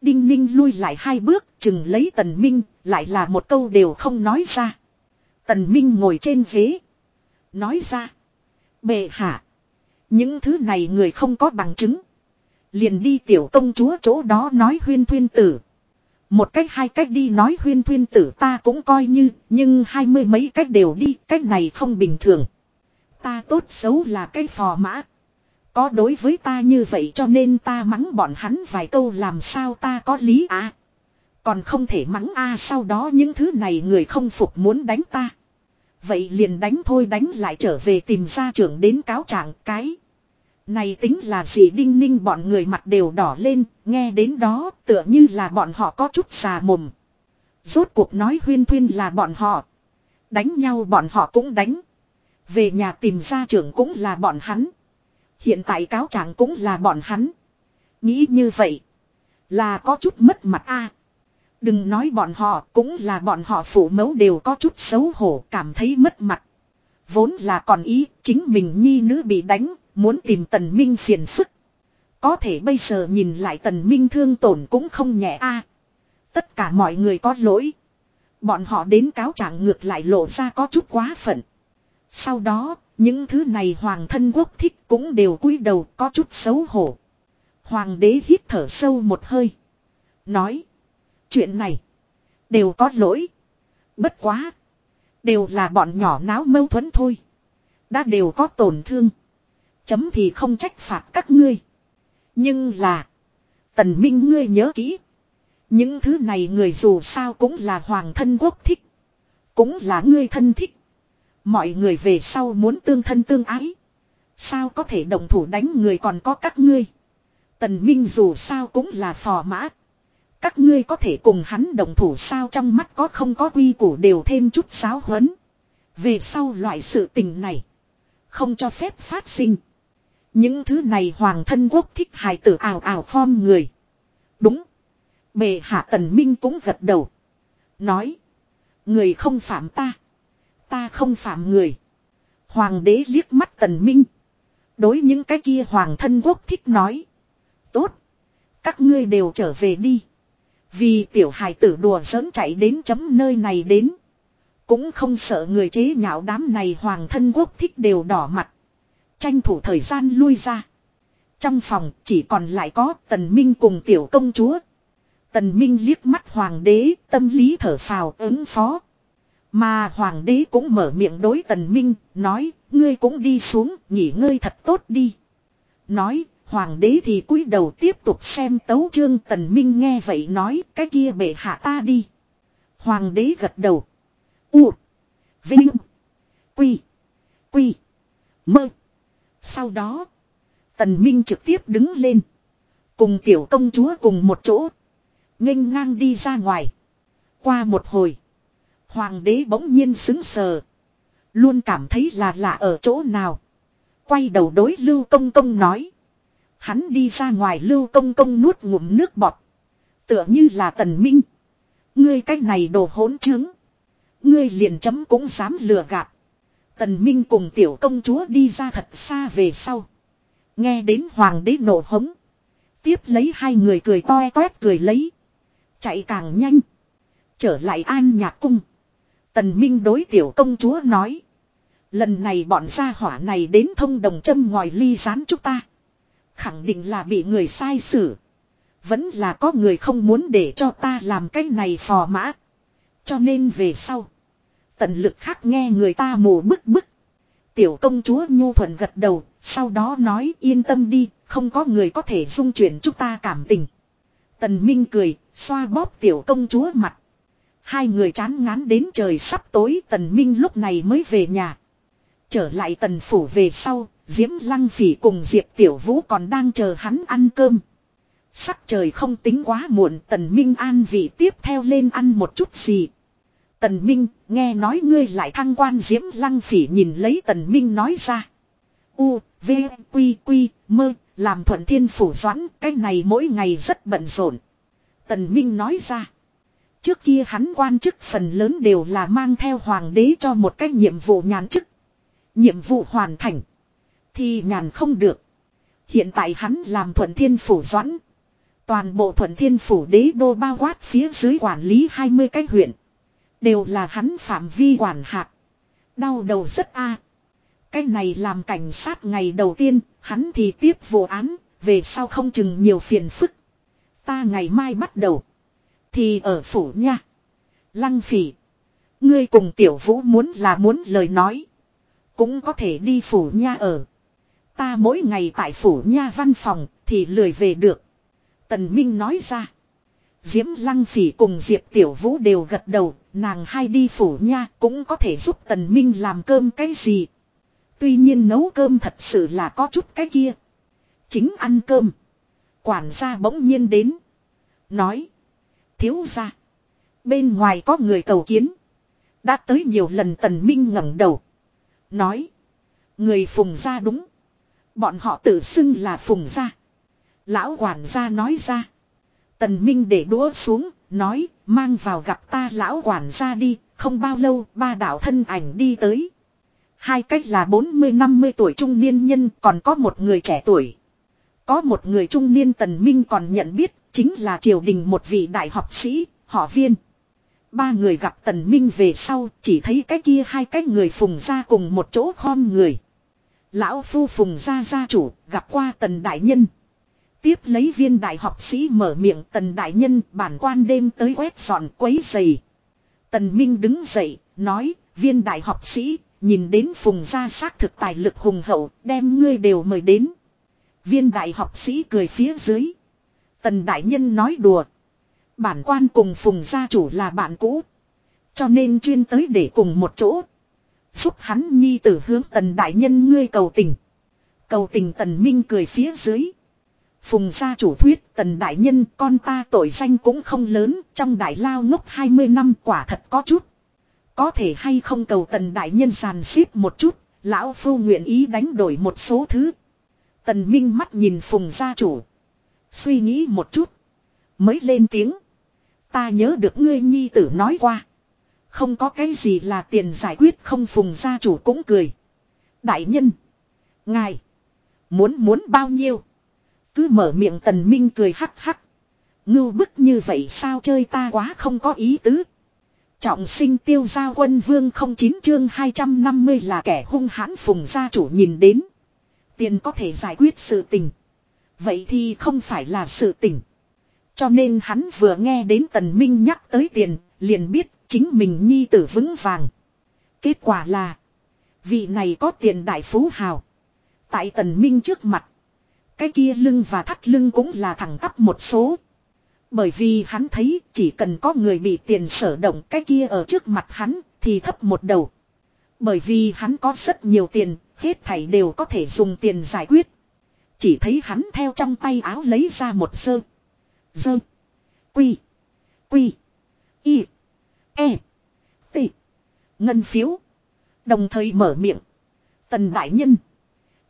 Đinh ninh lui lại hai bước, chừng lấy tần minh, lại là một câu đều không nói ra. Tần minh ngồi trên ghế. Nói ra. Bệ hạ. Những thứ này người không có bằng chứng. Liền đi tiểu công chúa chỗ đó nói huyên thuyên tử. Một cách hai cách đi nói huyên thuyên tử ta cũng coi như, nhưng hai mươi mấy cách đều đi, cách này không bình thường. Ta tốt xấu là cái phò mã. Có đối với ta như vậy cho nên ta mắng bọn hắn vài câu làm sao ta có lý à. Còn không thể mắng a à, sau đó những thứ này người không phục muốn đánh ta. Vậy liền đánh thôi đánh lại trở về tìm gia trưởng đến cáo trạng cái. Này tính là gì đinh ninh bọn người mặt đều đỏ lên, nghe đến đó tựa như là bọn họ có chút xà mồm. Rốt cuộc nói huyên thuyên là bọn họ. Đánh nhau bọn họ cũng đánh. Về nhà tìm gia trưởng cũng là bọn hắn. Hiện tại cáo trạng cũng là bọn hắn. Nghĩ như vậy. Là có chút mất mặt a Đừng nói bọn họ cũng là bọn họ phụ mẫu đều có chút xấu hổ cảm thấy mất mặt. Vốn là còn ý chính mình nhi nữ bị đánh muốn tìm tần minh phiền phức. Có thể bây giờ nhìn lại tần minh thương tổn cũng không nhẹ a. Tất cả mọi người có lỗi. Bọn họ đến cáo trạng ngược lại lộ ra có chút quá phận. Sau đó, những thứ này hoàng thân quốc thích cũng đều cúi đầu có chút xấu hổ. Hoàng đế hít thở sâu một hơi. Nói. Chuyện này. Đều có lỗi. Bất quá. Đều là bọn nhỏ náo mâu thuẫn thôi. Đã đều có tổn thương. Chấm thì không trách phạt các ngươi. Nhưng là. Tần Minh ngươi nhớ kỹ. Những thứ này người dù sao cũng là hoàng thân quốc thích. Cũng là ngươi thân thích. Mọi người về sau muốn tương thân tương ái. Sao có thể đồng thủ đánh người còn có các ngươi. Tần Minh dù sao cũng là phò mã. Các ngươi có thể cùng hắn đồng thủ sao trong mắt có không có quy củ đều thêm chút giáo huấn. Về sau loại sự tình này. Không cho phép phát sinh. Những thứ này hoàng thân quốc thích hài tử ảo ảo form người. Đúng. Bề hạ tần minh cũng gật đầu. Nói. Người không phạm ta. Ta không phạm người. Hoàng đế liếc mắt tần minh. Đối những cái kia hoàng thân quốc thích nói. Tốt. Các ngươi đều trở về đi. Vì tiểu hài tử đùa giỡn chạy đến chấm nơi này đến. Cũng không sợ người chế nhạo đám này hoàng thân quốc thích đều đỏ mặt. Tranh thủ thời gian lui ra. Trong phòng chỉ còn lại có tần minh cùng tiểu công chúa. Tần minh liếc mắt hoàng đế, tâm lý thở phào, ứng phó. Mà hoàng đế cũng mở miệng đối tần minh, nói, ngươi cũng đi xuống, nghỉ ngơi thật tốt đi. Nói, hoàng đế thì cúi đầu tiếp tục xem tấu chương tần minh nghe vậy nói, cái kia bệ hạ ta đi. Hoàng đế gật đầu. U. Vinh. Quy. Quy. Mơ. Sau đó. Tần Minh trực tiếp đứng lên. Cùng tiểu công chúa cùng một chỗ. nghênh ngang đi ra ngoài. Qua một hồi. Hoàng đế bỗng nhiên xứng sờ. Luôn cảm thấy là lạ ở chỗ nào. Quay đầu đối Lưu Công Công nói. Hắn đi ra ngoài Lưu Công Công nuốt ngụm nước bọt. Tựa như là Tần Minh. Ngươi cách này đồ hỗn trướng. Ngươi liền chấm cũng dám lừa gạt. Tần Minh cùng tiểu công chúa đi ra thật xa về sau. Nghe đến hoàng đế nổ hống. Tiếp lấy hai người cười toe toét cười lấy. Chạy càng nhanh. Trở lại an nhạc cung. Tần Minh đối tiểu công chúa nói. Lần này bọn gia hỏa này đến thông đồng châm ngòi ly gián chúng ta. Khẳng định là bị người sai xử. Vẫn là có người không muốn để cho ta làm cái này phò mã. Cho nên về sau. Tận lực khác nghe người ta mù bức bức. Tiểu công chúa nhu thuận gật đầu. Sau đó nói, yên tâm đi. Không có người có thể dung chuyển chúng ta cảm tình. Tần Minh cười. Xoa bóp tiểu công chúa mặt. Hai người chán ngán đến trời sắp tối. Tần Minh lúc này mới về nhà. Trở lại tần phủ về sau. Diễm Lăng Phỉ cùng Diệp Tiểu Vũ còn đang chờ hắn ăn cơm. Sắc trời không tính quá muộn, tần minh an vị tiếp theo lên ăn một chút gì. Tần minh nghe nói ngươi lại thăng quan diễm lăng phỉ nhìn lấy tần minh nói ra. U, V, Quy, Quy, mơ, làm thuận thiên phủ doãn, cái này mỗi ngày rất bận rộn. Tần minh nói ra. Trước kia hắn quan chức phần lớn đều là mang theo hoàng đế cho một cái nhiệm vụ nhàn chức. Nhiệm vụ hoàn thành. Thì nhàn không được. Hiện tại hắn làm thuận thiên phủ doãn. Toàn bộ thuận thiên phủ đế đô bao quát phía dưới quản lý 20 cái huyện. Đều là hắn phạm vi quản hạt. Đau đầu rất a. Cái này làm cảnh sát ngày đầu tiên, hắn thì tiếp vụ án, về sau không chừng nhiều phiền phức. Ta ngày mai bắt đầu. Thì ở phủ nha. Lăng phỉ. Ngươi cùng tiểu vũ muốn là muốn lời nói. Cũng có thể đi phủ nha ở. Ta mỗi ngày tại phủ nha văn phòng thì lười về được. Tần Minh nói ra. Diễm Lăng Phỉ cùng Diệp Tiểu Vũ đều gật đầu, nàng hai đi phủ nha cũng có thể giúp Tần Minh làm cơm cái gì. Tuy nhiên nấu cơm thật sự là có chút cái kia. Chính ăn cơm. Quản gia bỗng nhiên đến. Nói. Thiếu gia. Bên ngoài có người cầu kiến. Đã tới nhiều lần Tần Minh ngẩng đầu. Nói. Người phùng gia đúng. Bọn họ tự xưng là phùng gia. Lão quản gia nói ra. Tần Minh để đũa xuống, nói, mang vào gặp ta lão quản gia đi, không bao lâu, ba đạo thân ảnh đi tới. Hai cách là 40-50 tuổi trung niên nhân, còn có một người trẻ tuổi. Có một người trung niên Tần Minh còn nhận biết, chính là triều đình một vị đại học sĩ, họ viên. Ba người gặp Tần Minh về sau, chỉ thấy cái kia hai cái người phùng ra cùng một chỗ khom người. Lão phu phùng gia gia chủ, gặp qua Tần Đại Nhân. Tiếp lấy viên đại học sĩ mở miệng tần đại nhân bản quan đêm tới quét dọn quấy giày. Tần Minh đứng dậy, nói, viên đại học sĩ, nhìn đến phùng gia xác thực tài lực hùng hậu, đem ngươi đều mời đến. Viên đại học sĩ cười phía dưới. Tần đại nhân nói đùa. Bản quan cùng phùng gia chủ là bạn cũ. Cho nên chuyên tới để cùng một chỗ. Giúp hắn nhi tử hướng tần đại nhân ngươi cầu tình. Cầu tình tần minh cười phía dưới. Phùng gia chủ thuyết tần đại nhân con ta tội danh cũng không lớn trong đại lao ngốc 20 năm quả thật có chút. Có thể hay không cầu tần đại nhân sàn xếp một chút, lão phu nguyện ý đánh đổi một số thứ. Tần minh mắt nhìn phùng gia chủ. Suy nghĩ một chút. Mới lên tiếng. Ta nhớ được ngươi nhi tử nói qua. Không có cái gì là tiền giải quyết không phùng gia chủ cũng cười. Đại nhân. Ngài. Muốn muốn bao nhiêu. Cứ mở miệng tần minh cười hắc hắc. Ngưu bức như vậy sao chơi ta quá không có ý tứ. Trọng sinh tiêu gia quân vương không chín chương 250 là kẻ hung hãn phùng gia chủ nhìn đến. Tiền có thể giải quyết sự tình. Vậy thì không phải là sự tình. Cho nên hắn vừa nghe đến tần minh nhắc tới tiền, liền biết chính mình nhi tử vững vàng. Kết quả là, vị này có tiền đại phú hào. Tại tần minh trước mặt, cái kia lưng và thắt lưng cũng là thẳng tắp một số. Bởi vì hắn thấy chỉ cần có người bị tiền sở động cái kia ở trước mặt hắn thì thấp một đầu. Bởi vì hắn có rất nhiều tiền, hết thảy đều có thể dùng tiền giải quyết. Chỉ thấy hắn theo trong tay áo lấy ra một sơ. sơ, Quy. Quy. Y. E. T. Ngân phiếu. Đồng thời mở miệng. Tần đại nhân.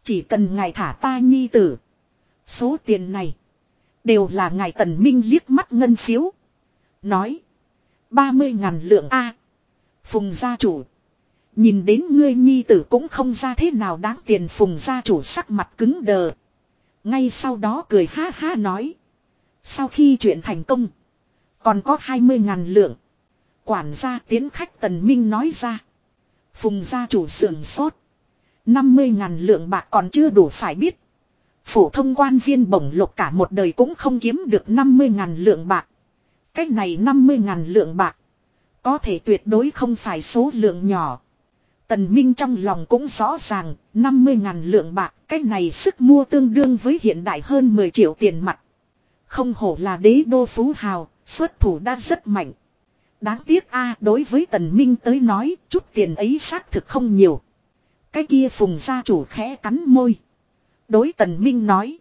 Chỉ cần ngài thả ta nhi tử. Số tiền này. Đều là ngài tần minh liếc mắt ngân phiếu. Nói. ba mươi ngàn lượng A. Phùng gia chủ. Nhìn đến ngươi nhi tử cũng không ra thế nào đáng tiền, phùng gia chủ sắc mặt cứng đờ. Ngay sau đó cười ha ha nói. Sau khi chuyện thành công. Còn có hai mươi ngàn lượng. Quản gia tiến khách tần minh nói ra. Phùng gia chủ sưởng sốt. năm mươi ngàn lượng bạc còn chưa đủ phải biết. Phổ thông quan viên bổng lộc cả một đời cũng không kiếm được 50 ngàn lượng bạc. Cách này 50 ngàn lượng bạc. Có thể tuyệt đối không phải số lượng nhỏ. Tần Minh trong lòng cũng rõ ràng, 50 ngàn lượng bạc, cách này sức mua tương đương với hiện đại hơn 10 triệu tiền mặt. Không hổ là đế đô phú hào, xuất thủ đã rất mạnh. Đáng tiếc a đối với Tần Minh tới nói, chút tiền ấy xác thực không nhiều. Cái kia phùng gia chủ khẽ cắn môi. Đối tần minh nói.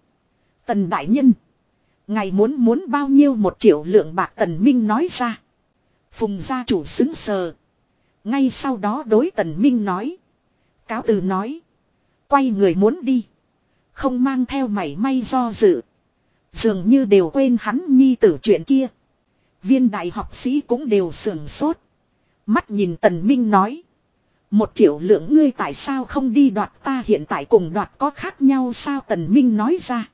Tần đại nhân. Ngài muốn muốn bao nhiêu một triệu lượng bạc tần minh nói ra. Phùng gia chủ xứng sờ. Ngay sau đó đối tần minh nói. Cáo từ nói. Quay người muốn đi. Không mang theo mảy may do dự. Dường như đều quên hắn nhi tử chuyện kia. Viên đại học sĩ cũng đều sườn sốt. Mắt nhìn tần minh nói. Một triệu lượng ngươi tại sao không đi đoạt ta hiện tại cùng đoạt có khác nhau sao Tần Minh nói ra.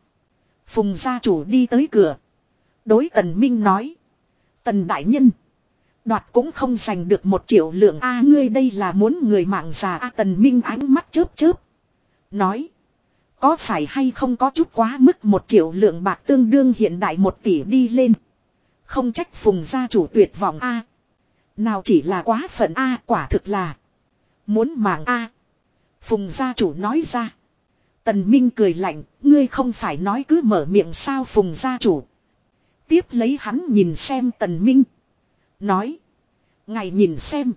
Phùng gia chủ đi tới cửa. Đối Tần Minh nói. Tần Đại Nhân. Đoạt cũng không giành được một triệu lượng a, ngươi đây là muốn người mạng già a, Tần Minh ánh mắt chớp chớp. Nói. Có phải hay không có chút quá mức một triệu lượng bạc tương đương hiện đại một tỷ đi lên. Không trách phùng gia chủ tuyệt vọng a Nào chỉ là quá phận a, quả thực là. Muốn mạng a Phùng gia chủ nói ra. Tần Minh cười lạnh, ngươi không phải nói cứ mở miệng sao Phùng gia chủ. Tiếp lấy hắn nhìn xem Tần Minh. Nói. Ngài nhìn xem.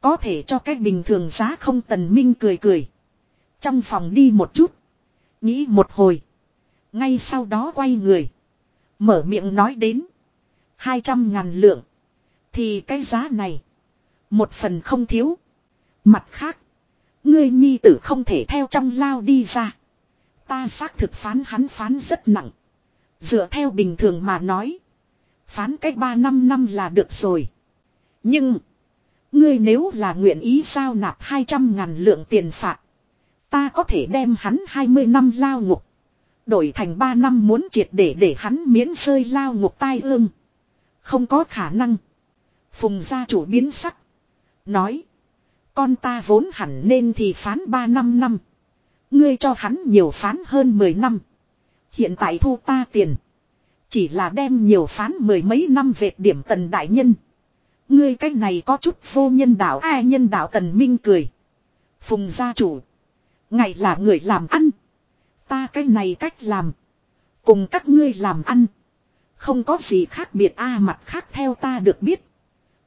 Có thể cho cách bình thường giá không Tần Minh cười cười. Trong phòng đi một chút. Nghĩ một hồi. Ngay sau đó quay người. Mở miệng nói đến. hai trăm ngàn lượng. Thì cái giá này. Một phần không thiếu. Mặt khác. Ngươi nhi tử không thể theo trong lao đi ra. Ta xác thực phán hắn phán rất nặng. Dựa theo bình thường mà nói. Phán cách 3 năm năm là được rồi. Nhưng. Ngươi nếu là nguyện ý sao nạp 200 ngàn lượng tiền phạt. Ta có thể đem hắn 20 năm lao ngục. Đổi thành 3 năm muốn triệt để để hắn miễn rơi lao ngục tai ương. Không có khả năng. Phùng gia chủ biến sắc. Nói. Con ta vốn hẳn nên thì phán 3 năm năm. Ngươi cho hắn nhiều phán hơn 10 năm. Hiện tại thu ta tiền. Chỉ là đem nhiều phán mười mấy năm về điểm tần đại nhân. Ngươi cái này có chút vô nhân đạo, ai nhân đạo tần minh cười. Phùng gia chủ. Ngày là người làm ăn. Ta cái này cách làm. Cùng các ngươi làm ăn. Không có gì khác biệt, a, mặt khác theo ta được biết.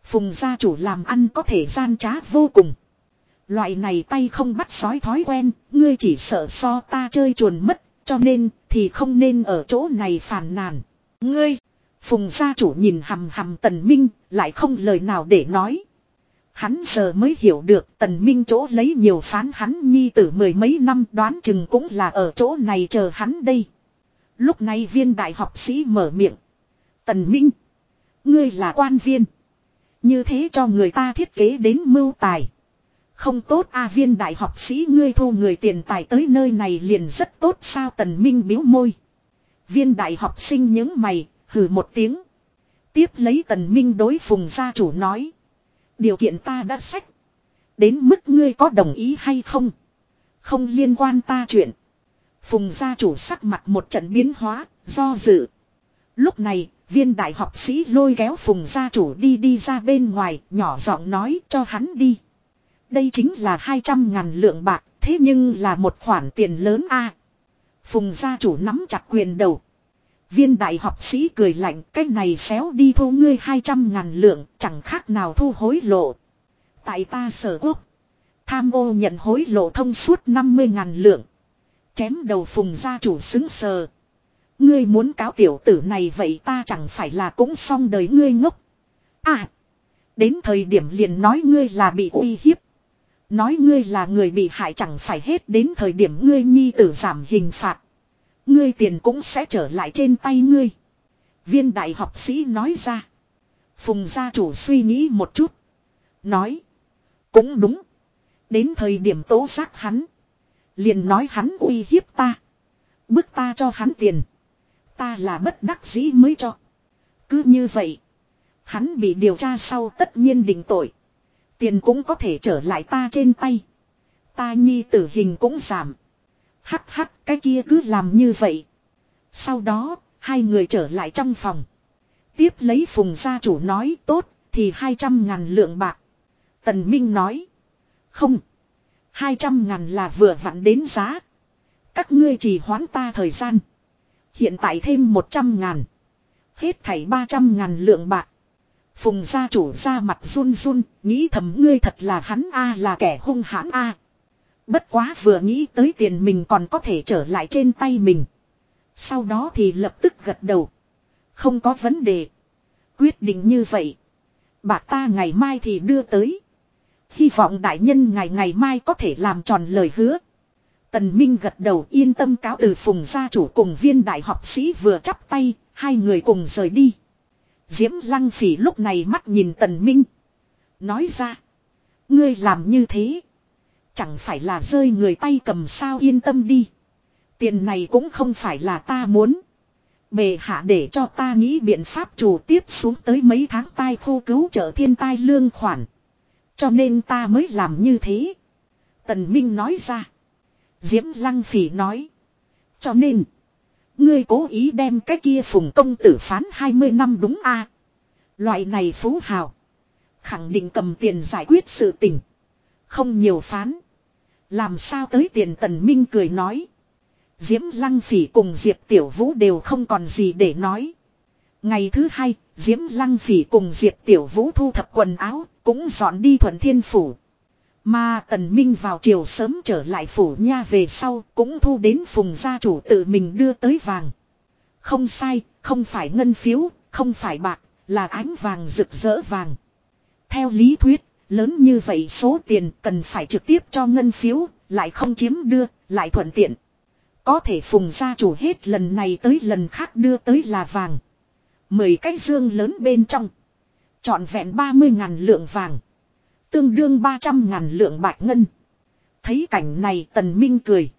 Phùng gia chủ làm ăn có thể gian trá vô cùng. Loại này tay không bắt sói thói quen, ngươi chỉ sợ so ta chơi chuồn mất, cho nên thì không nên ở chỗ này phàn nàn. Ngươi, Phùng gia chủ nhìn hầm hầm Tần Minh, lại không lời nào để nói. Hắn giờ mới hiểu được Tần Minh chỗ lấy nhiều phán hắn nhi tử mười mấy năm đoán chừng cũng là ở chỗ này chờ hắn đây. Lúc này viên đại học sĩ mở miệng. Tần Minh, ngươi là quan viên. Như thế cho người ta thiết kế đến mưu tài. Không tốt a viên đại học sĩ ngươi thu người tiền tài tới nơi này liền rất tốt sao tần minh biếu môi. Viên đại học sinh những mày, hừ một tiếng. Tiếp lấy tần minh đối phùng gia chủ nói. Điều kiện ta đã sách. Đến mức ngươi có đồng ý hay không? Không liên quan ta chuyện. Phùng gia chủ sắc mặt một trận biến hóa, do dự. Lúc này, viên đại học sĩ lôi kéo phùng gia chủ đi đi ra bên ngoài, nhỏ giọng nói cho hắn đi. Đây chính là 200 ngàn lượng bạc, thế nhưng là một khoản tiền lớn a. Phùng gia chủ nắm chặt quyền đầu. Viên đại học sĩ cười lạnh, cái này xéo đi thu ngươi 200 ngàn lượng, chẳng khác nào thu hối lộ. Tại ta sở quốc, tham ô nhận hối lộ thông suốt 50 ngàn lượng. Chém đầu phùng gia chủ xứng sờ. Ngươi muốn cáo tiểu tử này vậy ta chẳng phải là cũng xong đời ngươi ngốc. À, đến thời điểm liền nói ngươi là bị uy hiếp. Nói ngươi là người bị hại chẳng phải hết đến thời điểm ngươi nhi tử giảm hình phạt. Ngươi tiền cũng sẽ trở lại trên tay ngươi. Viên đại học sĩ nói ra. Phùng gia chủ suy nghĩ một chút. Nói. Cũng đúng. Đến thời điểm tố giác hắn. Liền nói hắn uy hiếp ta. Bức ta cho hắn tiền. Ta là bất đắc dĩ mới cho. Cứ như vậy. Hắn bị điều tra sau tất nhiên định tội. Tiền cũng có thể trở lại ta trên tay. Ta nhi tử hình cũng giảm. Hắc hắc cái kia cứ làm như vậy. Sau đó, hai người trở lại trong phòng. Tiếp lấy phùng gia chủ nói tốt, thì 200 ngàn lượng bạc. Tần Minh nói. Không. 200 ngàn là vừa vặn đến giá. Các ngươi chỉ hoãn ta thời gian. Hiện tại thêm 100 ngàn. Hết thảy 300 ngàn lượng bạc. Phùng gia chủ ra mặt run run, nghĩ thầm ngươi thật là hắn a là kẻ hung hãn a. Bất quá vừa nghĩ tới tiền mình còn có thể trở lại trên tay mình. Sau đó thì lập tức gật đầu. Không có vấn đề. Quyết định như vậy. Bạc ta ngày mai thì đưa tới. Hy vọng đại nhân ngày ngày mai có thể làm tròn lời hứa. Tần Minh gật đầu yên tâm cáo từ phùng gia chủ cùng viên đại học sĩ vừa chắp tay, hai người cùng rời đi. Diễm Lăng Phỉ lúc này mắt nhìn Tần Minh. Nói ra. Ngươi làm như thế. Chẳng phải là rơi người tay cầm sao yên tâm đi. Tiền này cũng không phải là ta muốn. Bề hạ để cho ta nghĩ biện pháp chủ tiếp xuống tới mấy tháng tai khô cứu trợ thiên tai lương khoản. Cho nên ta mới làm như thế. Tần Minh nói ra. Diễm Lăng Phỉ nói. Cho nên. Ngươi cố ý đem cái kia phùng công tử phán 20 năm đúng a Loại này phú hào. Khẳng định cầm tiền giải quyết sự tình. Không nhiều phán. Làm sao tới tiền tần minh cười nói. Diễm Lăng Phỉ cùng Diệp Tiểu Vũ đều không còn gì để nói. Ngày thứ hai, Diễm Lăng Phỉ cùng Diệp Tiểu Vũ thu thập quần áo, cũng dọn đi thuận thiên phủ. Mà Tần Minh vào chiều sớm trở lại phủ nha về sau, cũng thu đến phùng gia chủ tự mình đưa tới vàng. Không sai, không phải ngân phiếu, không phải bạc, là ánh vàng rực rỡ vàng. Theo lý thuyết, lớn như vậy số tiền cần phải trực tiếp cho ngân phiếu, lại không chiếm đưa, lại thuận tiện. Có thể phùng gia chủ hết lần này tới lần khác đưa tới là vàng. Mười cái dương lớn bên trong. Chọn vẹn 30 ngàn lượng vàng. Tương đương 300 ngàn lượng bạc ngân. Thấy cảnh này tần minh cười.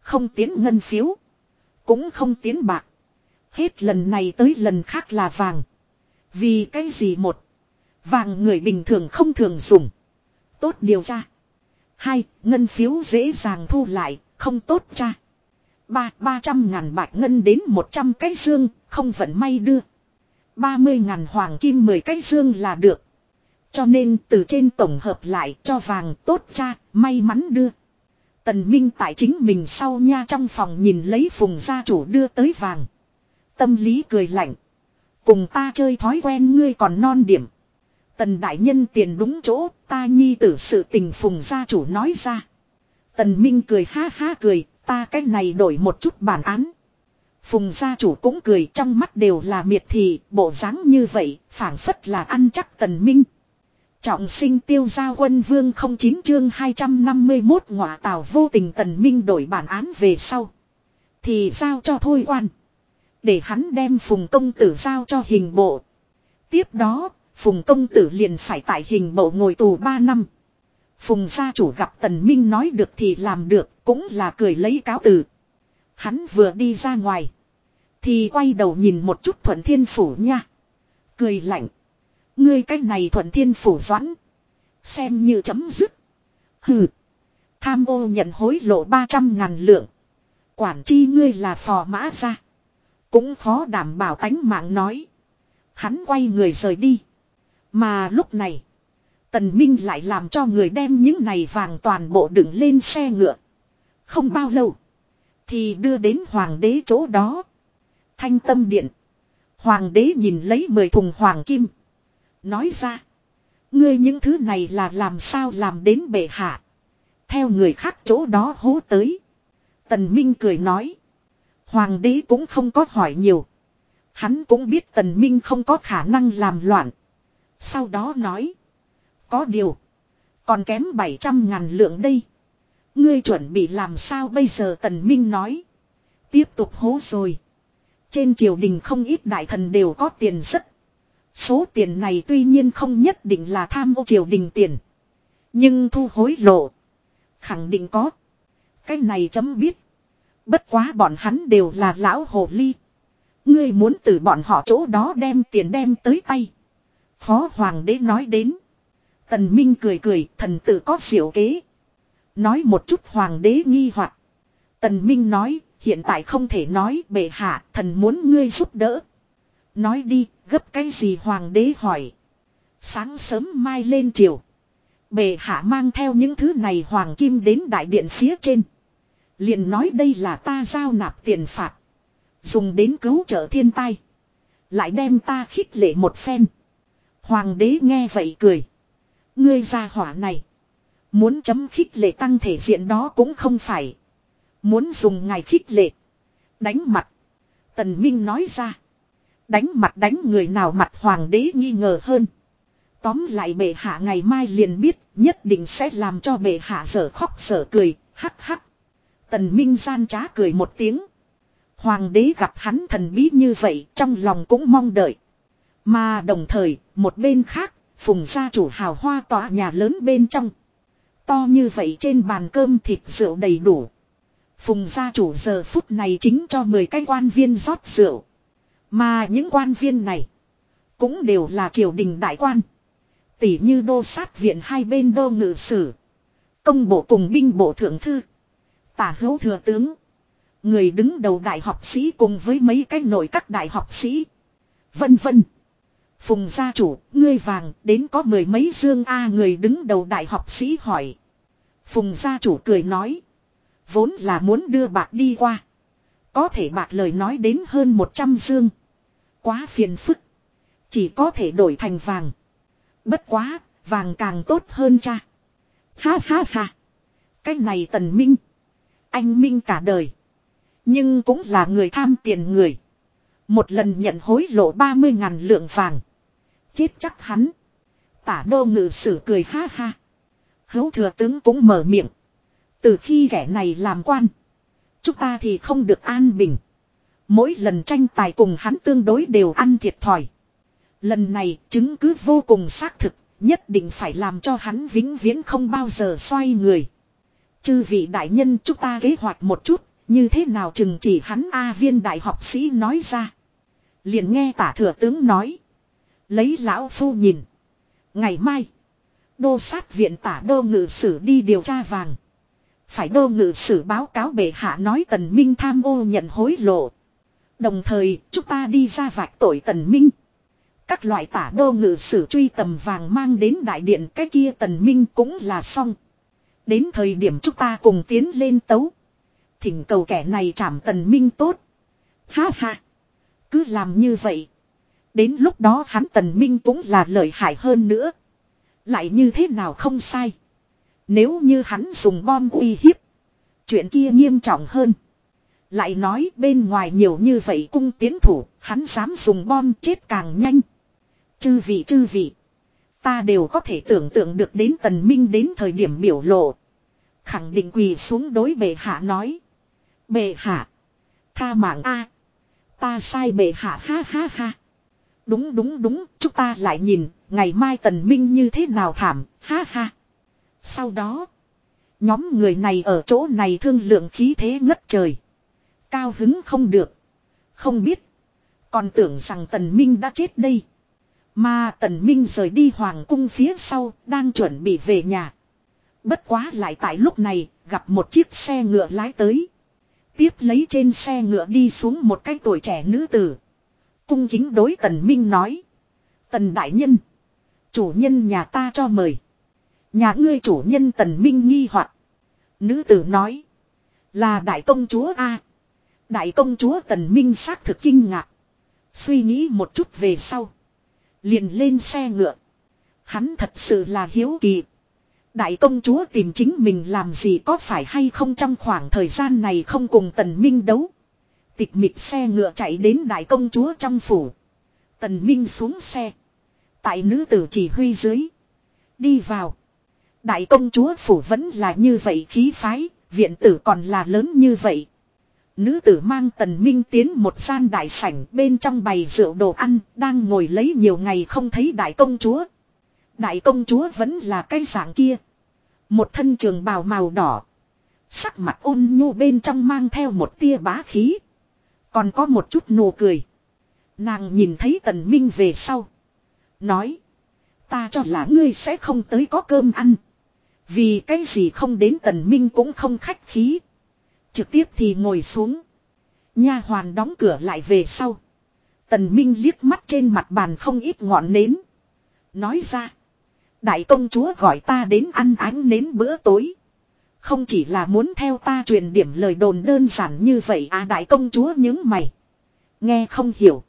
Không tiến ngân phiếu. Cũng không tiến bạc. Hết lần này tới lần khác là vàng. Vì cái gì một. Vàng người bình thường không thường dùng. Tốt điều tra. Hai, ngân phiếu dễ dàng thu lại, không tốt cha. Ba, ba trăm ngàn bạc ngân đến một trăm cái dương, không vận may đưa. Ba mươi ngàn hoàng kim mười cái dương là được. Cho nên từ trên tổng hợp lại cho vàng tốt cha, may mắn đưa. Tần Minh tại chính mình sau nha trong phòng nhìn lấy phùng gia chủ đưa tới vàng. Tâm lý cười lạnh. Cùng ta chơi thói quen ngươi còn non điểm. Tần đại nhân tiền đúng chỗ, ta nhi tử sự tình phùng gia chủ nói ra. Tần Minh cười ha ha cười, ta cách này đổi một chút bản án. Phùng gia chủ cũng cười trong mắt đều là miệt thị, bộ dáng như vậy, phảng phất là ăn chắc tần minh. Trọng sinh tiêu gia quân vương 09 chương 251 ngọa tào vô tình tần minh đổi bản án về sau. Thì giao cho thôi quan. Để hắn đem phùng công tử giao cho hình bộ. Tiếp đó, phùng công tử liền phải tại hình bộ ngồi tù 3 năm. Phùng gia chủ gặp tần minh nói được thì làm được, cũng là cười lấy cáo từ. Hắn vừa đi ra ngoài. Thì quay đầu nhìn một chút thuận thiên phủ nha. Cười lạnh. Ngươi cách này thuận thiên phủ doãn. Xem như chấm dứt. Hừ. Tham ô nhận hối lộ 300 ngàn lượng. Quản chi ngươi là phò mã ra. Cũng khó đảm bảo tánh mạng nói. Hắn quay người rời đi. Mà lúc này. Tần Minh lại làm cho người đem những này vàng toàn bộ đựng lên xe ngựa. Không bao lâu. Thì đưa đến hoàng đế chỗ đó. Thanh tâm điện. Hoàng đế nhìn lấy mười thùng hoàng kim. Nói ra. Ngươi những thứ này là làm sao làm đến bệ hạ. Theo người khác chỗ đó hố tới. Tần Minh cười nói. Hoàng đế cũng không có hỏi nhiều. Hắn cũng biết Tần Minh không có khả năng làm loạn. Sau đó nói. Có điều. Còn kém 700 ngàn lượng đây. Ngươi chuẩn bị làm sao bây giờ Tần Minh nói. Tiếp tục hố rồi. Trên triều đình không ít đại thần đều có tiền rất. Số tiền này tuy nhiên không nhất định là tham ô triều đình tiền. Nhưng thu hối lộ. Khẳng định có. Cái này chấm biết. Bất quá bọn hắn đều là lão hồ ly. Ngươi muốn từ bọn họ chỗ đó đem tiền đem tới tay. Phó Hoàng đế nói đến. Tần Minh cười cười, thần tử có xỉu kế. Nói một chút Hoàng đế nghi hoặc. Tần Minh nói, hiện tại không thể nói bệ hạ, thần muốn ngươi giúp đỡ. Nói đi, gấp cái gì Hoàng đế hỏi. Sáng sớm mai lên triều. Bệ hạ mang theo những thứ này Hoàng Kim đến đại điện phía trên. liền nói đây là ta giao nạp tiền phạt. Dùng đến cứu trợ thiên tai. Lại đem ta khích lệ một phen. Hoàng đế nghe vậy cười. Ngươi ra hỏa này. Muốn chấm khích lệ tăng thể diện đó cũng không phải. Muốn dùng ngài khích lệ. Đánh mặt. Tần Minh nói ra. Đánh mặt đánh người nào mặt hoàng đế nghi ngờ hơn. Tóm lại bệ hạ ngày mai liền biết nhất định sẽ làm cho bệ hạ sở khóc sở cười. Hắc hắc. Tần Minh gian trá cười một tiếng. Hoàng đế gặp hắn thần bí như vậy trong lòng cũng mong đợi. Mà đồng thời, một bên khác, phùng gia chủ hào hoa tòa nhà lớn bên trong. To như vậy trên bàn cơm thịt rượu đầy đủ. Phùng gia chủ giờ phút này chính cho 10 cái quan viên rót rượu. Mà những quan viên này cũng đều là triều đình đại quan. Tỷ như đô sát viện hai bên đô ngự sử. Công bộ cùng binh bộ thượng thư. Tả hữu thừa tướng. Người đứng đầu đại học sĩ cùng với mấy cái nội các đại học sĩ. Vân vân. Phùng gia chủ, ngươi vàng, đến có mười mấy dương A người đứng đầu đại học sĩ hỏi. Phùng gia chủ cười nói. Vốn là muốn đưa bạc đi qua. Có thể bạc lời nói đến hơn 100 dương. Quá phiền phức. Chỉ có thể đổi thành vàng. Bất quá, vàng càng tốt hơn cha. Ha ha ha. Cái này tần minh. Anh minh cả đời. Nhưng cũng là người tham tiền người. Một lần nhận hối lộ 30 ngàn lượng vàng. Chết chắc hắn. Tả đô ngự sử cười ha ha. Hấu thừa tướng cũng mở miệng. Từ khi kẻ này làm quan. Chúng ta thì không được an bình. Mỗi lần tranh tài cùng hắn tương đối đều ăn thiệt thòi. Lần này chứng cứ vô cùng xác thực. Nhất định phải làm cho hắn vĩnh viễn không bao giờ xoay người. Chư vị đại nhân chúng ta kế hoạch một chút. Như thế nào chừng chỉ hắn A viên đại học sĩ nói ra. Liền nghe tả thừa tướng nói. Lấy lão phu nhìn. Ngày mai. Đô sát viện tả đô ngự sử đi điều tra vàng. Phải đô ngự sử báo cáo bệ hạ nói tần minh tham ô nhận hối lộ. Đồng thời, chúng ta đi ra vạch tội tần minh. Các loại tả đô ngự sử truy tầm vàng mang đến đại điện, cái kia tần minh cũng là xong. Đến thời điểm chúng ta cùng tiến lên tấu. Thỉnh cầu kẻ này chảm tần minh tốt. Ha ha. Cứ làm như vậy. Đến lúc đó hắn tần minh cũng là lợi hại hơn nữa. Lại như thế nào không sai. Nếu như hắn dùng bom uy hiếp. Chuyện kia nghiêm trọng hơn. Lại nói bên ngoài nhiều như vậy cung tiến thủ, hắn dám dùng bom chết càng nhanh. Chư vị chư vị. Ta đều có thể tưởng tượng được đến tần minh đến thời điểm biểu lộ. Khẳng định quỳ xuống đối bệ hạ nói. Bệ hạ. Tha mạng A. Ta sai bệ hạ ha ha ha. Đúng đúng đúng, chúng ta lại nhìn, ngày mai tần minh như thế nào thảm, ha ha. Sau đó, nhóm người này ở chỗ này thương lượng khí thế ngất trời. Cao hứng không được. Không biết. Còn tưởng rằng tần minh đã chết đây. Mà tần minh rời đi hoàng cung phía sau, đang chuẩn bị về nhà. Bất quá lại tại lúc này, gặp một chiếc xe ngựa lái tới. Tiếp lấy trên xe ngựa đi xuống một cái tuổi trẻ nữ tử. Cung kính đối tần minh nói. Tần đại nhân. Chủ nhân nhà ta cho mời. Nhà ngươi chủ nhân tần minh nghi hoặc Nữ tử nói. Là đại công chúa A. Đại công chúa tần minh xác thực kinh ngạc. Suy nghĩ một chút về sau. Liền lên xe ngựa. Hắn thật sự là hiếu kỳ. Đại công chúa tìm chính mình làm gì có phải hay không trong khoảng thời gian này không cùng tần minh đấu. Tịch mịch xe ngựa chạy đến đại công chúa trong phủ. Tần minh xuống xe. Tại nữ tử chỉ huy dưới. Đi vào. Đại công chúa phủ vẫn là như vậy khí phái, viện tử còn là lớn như vậy. Nữ tử mang tần minh tiến một gian đại sảnh bên trong bày rượu đồ ăn, đang ngồi lấy nhiều ngày không thấy đại công chúa. Đại công chúa vẫn là cái dạng kia. Một thân trường bào màu đỏ. Sắc mặt ôn nhu bên trong mang theo một tia bá khí. Còn có một chút nụ cười. Nàng nhìn thấy tần minh về sau. Nói. Ta cho là ngươi sẽ không tới có cơm ăn. Vì cái gì không đến tần minh cũng không khách khí. Trực tiếp thì ngồi xuống. Nha hoàn đóng cửa lại về sau. Tần Minh liếc mắt trên mặt bàn không ít ngọn nến. Nói ra. Đại công chúa gọi ta đến ăn ánh nến bữa tối. Không chỉ là muốn theo ta truyền điểm lời đồn đơn giản như vậy à đại công chúa những mày. Nghe không hiểu.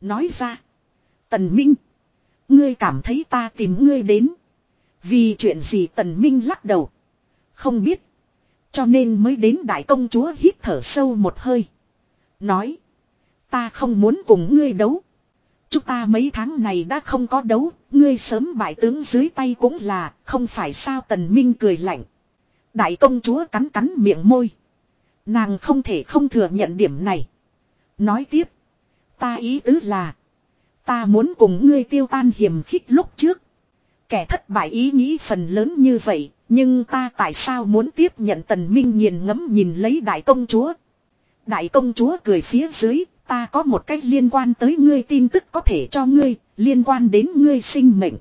Nói ra. Tần Minh. Ngươi cảm thấy ta tìm ngươi đến. Vì chuyện gì Tần Minh lắc đầu. Không biết. Cho nên mới đến đại công chúa hít thở sâu một hơi. Nói. Ta không muốn cùng ngươi đấu. Chúng ta mấy tháng này đã không có đấu. Ngươi sớm bại tướng dưới tay cũng là. Không phải sao tần minh cười lạnh. Đại công chúa cắn cắn miệng môi. Nàng không thể không thừa nhận điểm này. Nói tiếp. Ta ý tứ là. Ta muốn cùng ngươi tiêu tan hiểm khích lúc trước. Kẻ thất bại ý nghĩ phần lớn như vậy, nhưng ta tại sao muốn tiếp nhận tần minh nghiền ngẫm nhìn lấy đại công chúa. Đại công chúa cười phía dưới, ta có một cách liên quan tới ngươi tin tức có thể cho ngươi, liên quan đến ngươi sinh mệnh.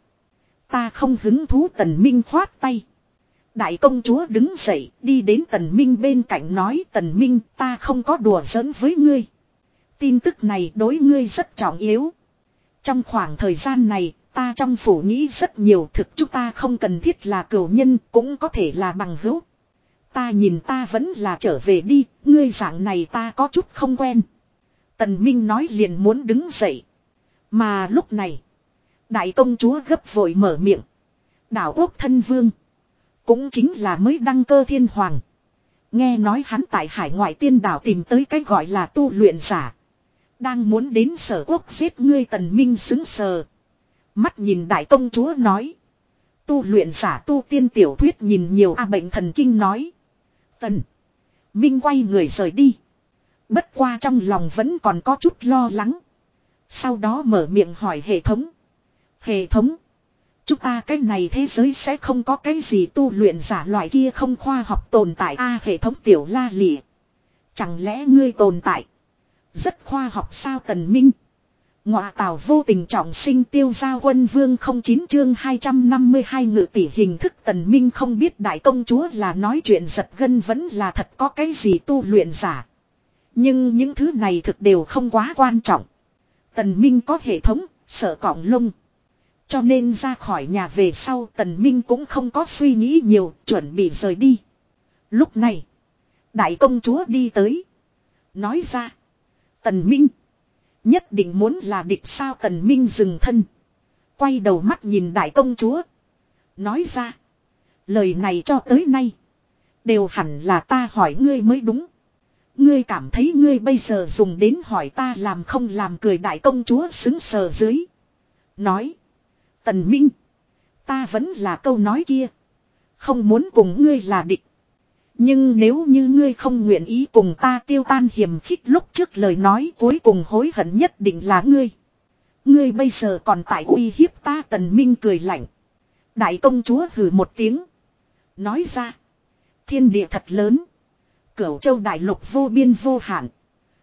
Ta không hứng thú tần minh khoát tay. Đại công chúa đứng dậy, đi đến tần minh bên cạnh nói tần minh ta không có đùa giỡn với ngươi. Tin tức này đối ngươi rất trọng yếu. Trong khoảng thời gian này, Ta trong phủ nghĩ rất nhiều thực chúng ta không cần thiết là cửu nhân cũng có thể là bằng hữu. Ta nhìn ta vẫn là trở về đi, ngươi dạng này ta có chút không quen. Tần Minh nói liền muốn đứng dậy. Mà lúc này, đại công chúa gấp vội mở miệng. Đảo quốc thân vương, cũng chính là mới đăng cơ thiên hoàng. Nghe nói hắn tại hải ngoại tiên đảo tìm tới cái gọi là tu luyện giả. Đang muốn đến sở quốc giết ngươi tần minh xứng sờ. Mắt nhìn đại công chúa nói. Tu luyện giả tu tiên tiểu thuyết nhìn nhiều a bệnh thần kinh nói. Tần. Minh quay người rời đi. Bất qua trong lòng vẫn còn có chút lo lắng. Sau đó mở miệng hỏi hệ thống. Hệ thống. Chúng ta cái này thế giới sẽ không có cái gì tu luyện giả loại kia không khoa học tồn tại a hệ thống tiểu la lịa. Chẳng lẽ ngươi tồn tại. Rất khoa học sao tần minh. Ngọa tào vô tình trọng sinh tiêu gia quân vương không chín chương 252 ngự tỷ hình thức tần minh không biết đại công chúa là nói chuyện giật gân vẫn là thật có cái gì tu luyện giả. Nhưng những thứ này thực đều không quá quan trọng. Tần minh có hệ thống, sợ cọng lông. Cho nên ra khỏi nhà về sau tần minh cũng không có suy nghĩ nhiều, chuẩn bị rời đi. Lúc này, đại công chúa đi tới. Nói ra, tần minh, nhất định muốn là địch sao tần minh dừng thân. Quay đầu mắt nhìn đại công chúa. Nói ra, lời này cho tới nay, đều hẳn là ta hỏi ngươi mới đúng. Ngươi cảm thấy ngươi bây giờ dùng đến hỏi ta làm không làm cười đại công chúa xứng sờ dưới. Nói. Tần Minh. Ta vẫn là câu nói kia. Không muốn cùng ngươi là địch. Nhưng nếu như ngươi không nguyện ý cùng ta tiêu tan hiểm khích lúc trước lời nói cuối cùng hối hận nhất định là ngươi. Ngươi bây giờ còn tại uy hiếp ta tần minh cười lạnh. Đại công chúa hừ một tiếng. Nói ra. Thiên địa thật lớn. Cửu châu đại lục vô biên vô hạn.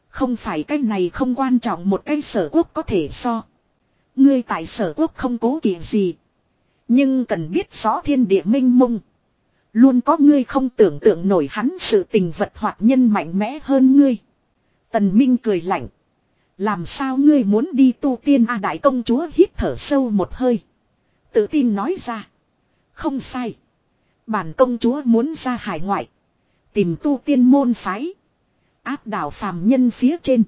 Không phải cái này không quan trọng một cái sở quốc có thể so. Ngươi tại sở quốc không cố kỵ gì. Nhưng cần biết rõ thiên địa minh mông. Luôn có ngươi không tưởng tượng nổi hắn sự tình vật hoạt nhân mạnh mẽ hơn ngươi. Tần Minh cười lạnh. Làm sao ngươi muốn đi tu tiên A Đại công chúa hít thở sâu một hơi. Tự tin nói ra. Không sai. Bản công chúa muốn ra hải ngoại. Tìm tu tiên môn phái. Áp đảo phàm nhân phía trên.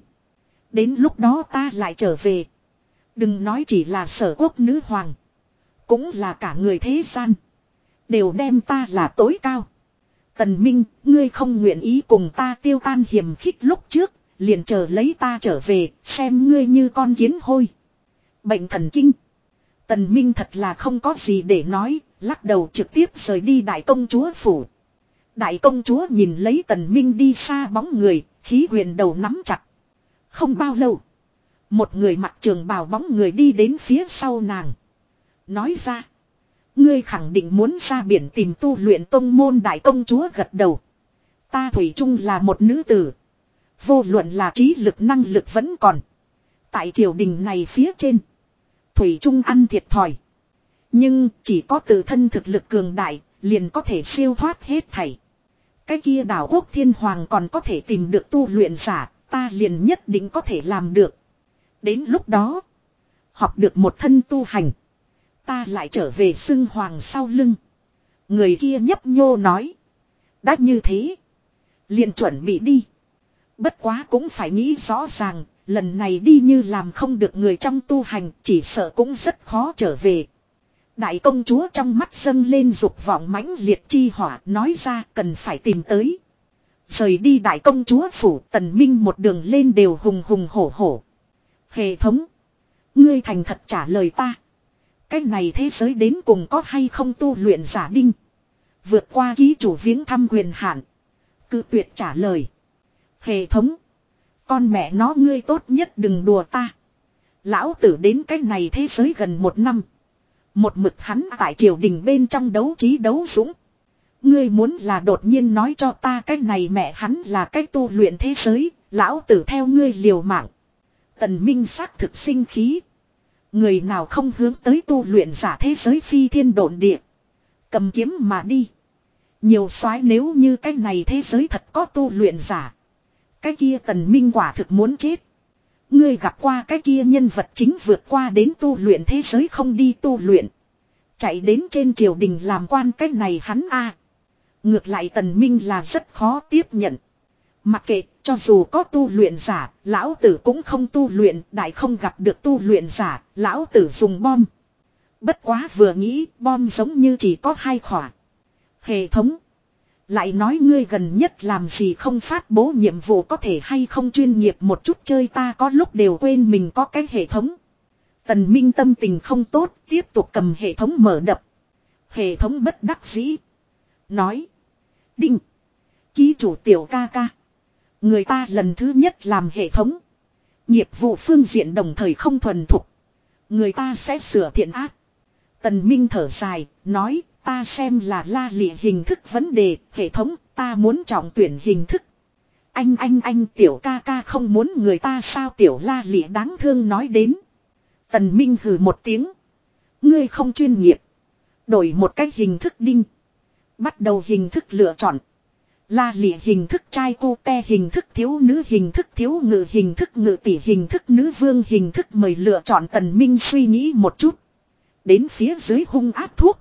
Đến lúc đó ta lại trở về. Đừng nói chỉ là sở quốc nữ hoàng. Cũng là cả người thế gian. Đều đem ta là tối cao. Tần Minh, ngươi không nguyện ý cùng ta tiêu tan hiểm khích lúc trước. Liền chờ lấy ta trở về, xem ngươi như con kiến hôi. Bệnh thần kinh. Tần Minh thật là không có gì để nói, lắc đầu trực tiếp rời đi đại công chúa phủ. Đại công chúa nhìn lấy tần minh đi xa bóng người, khí huyền đầu nắm chặt. Không bao lâu. Một người mặc trường bào bóng người đi đến phía sau nàng. Nói ra. Ngươi khẳng định muốn ra biển tìm tu luyện tông môn đại công chúa gật đầu. Ta Thủy chung là một nữ tử. Vô luận là trí lực năng lực vẫn còn. Tại triều đình này phía trên. Thủy Trung ăn thiệt thòi. Nhưng chỉ có tự thân thực lực cường đại, liền có thể siêu thoát hết thảy. Cái kia đảo quốc thiên hoàng còn có thể tìm được tu luyện giả, ta liền nhất định có thể làm được. Đến lúc đó, học được một thân tu hành. Ta lại trở về xưng hoàng sau lưng. Người kia nhấp nhô nói. Đã như thế. Liền chuẩn bị đi. Bất quá cũng phải nghĩ rõ ràng, lần này đi như làm không được người trong tu hành, chỉ sợ cũng rất khó trở về. Đại công chúa trong mắt dâng lên dục vọng mãnh liệt chi hỏa nói ra cần phải tìm tới. Rời đi đại công chúa phủ tần minh một đường lên đều hùng hùng hổ hổ. Hệ thống. Ngươi thành thật trả lời ta. Cái này thế giới đến cùng có hay không tu luyện giả đinh. Vượt qua ký chủ viếng thăm quyền hạn. Cự tuyệt trả lời. Hệ thống. Con mẹ nó ngươi tốt nhất đừng đùa ta. Lão tử đến cái này thế giới gần một năm. Một mực hắn tại triều đình bên trong đấu trí đấu dũng. Ngươi muốn là đột nhiên nói cho ta cái này mẹ hắn là cách tu luyện thế giới, lão tử theo ngươi liều mạng. Tần Minh xác thực sinh khí. Người nào không hướng tới tu luyện giả thế giới phi thiên độn địa. Cầm kiếm mà đi. Nhiều soái nếu như cái này thế giới thật có tu luyện giả. Cái kia tần minh quả thực muốn chết. Ngươi gặp qua cái kia nhân vật chính vượt qua đến tu luyện thế giới không đi tu luyện. Chạy đến trên triều đình làm quan cái này hắn a. Ngược lại tần minh là rất khó tiếp nhận. Mặc kệ, cho dù có tu luyện giả, lão tử cũng không tu luyện, đại không gặp được tu luyện giả, lão tử dùng bom. Bất quá vừa nghĩ, bom giống như chỉ có hai khỏa. Hệ thống. Lại nói ngươi gần nhất làm gì không phát bố nhiệm vụ có thể hay không chuyên nghiệp một chút chơi ta có lúc đều quên mình có cái hệ thống. Tần Minh tâm tình không tốt, tiếp tục cầm hệ thống mở đập. Hệ thống bất đắc dĩ. Nói. Đinh. Ký chủ tiểu ca ca. Người ta lần thứ nhất làm hệ thống. Nghiệp vụ phương diện đồng thời không thuần thục. Người ta sẽ sửa thiện ác. Tần Minh thở dài, nói Ta xem là la lịa hình thức vấn đề, hệ thống, ta muốn trọng tuyển hình thức. Anh anh anh tiểu ca ca không muốn người ta sao tiểu la lịa đáng thương nói đến. Tần Minh hừ một tiếng. Ngươi không chuyên nghiệp. Đổi một cách hình thức đinh. Bắt đầu hình thức lựa chọn. La lịa hình thức trai cô te hình thức thiếu nữ hình thức thiếu ngự hình thức ngự tỷ hình thức nữ vương hình thức mời lựa chọn tần minh suy nghĩ một chút. Đến phía dưới hung áp thuốc.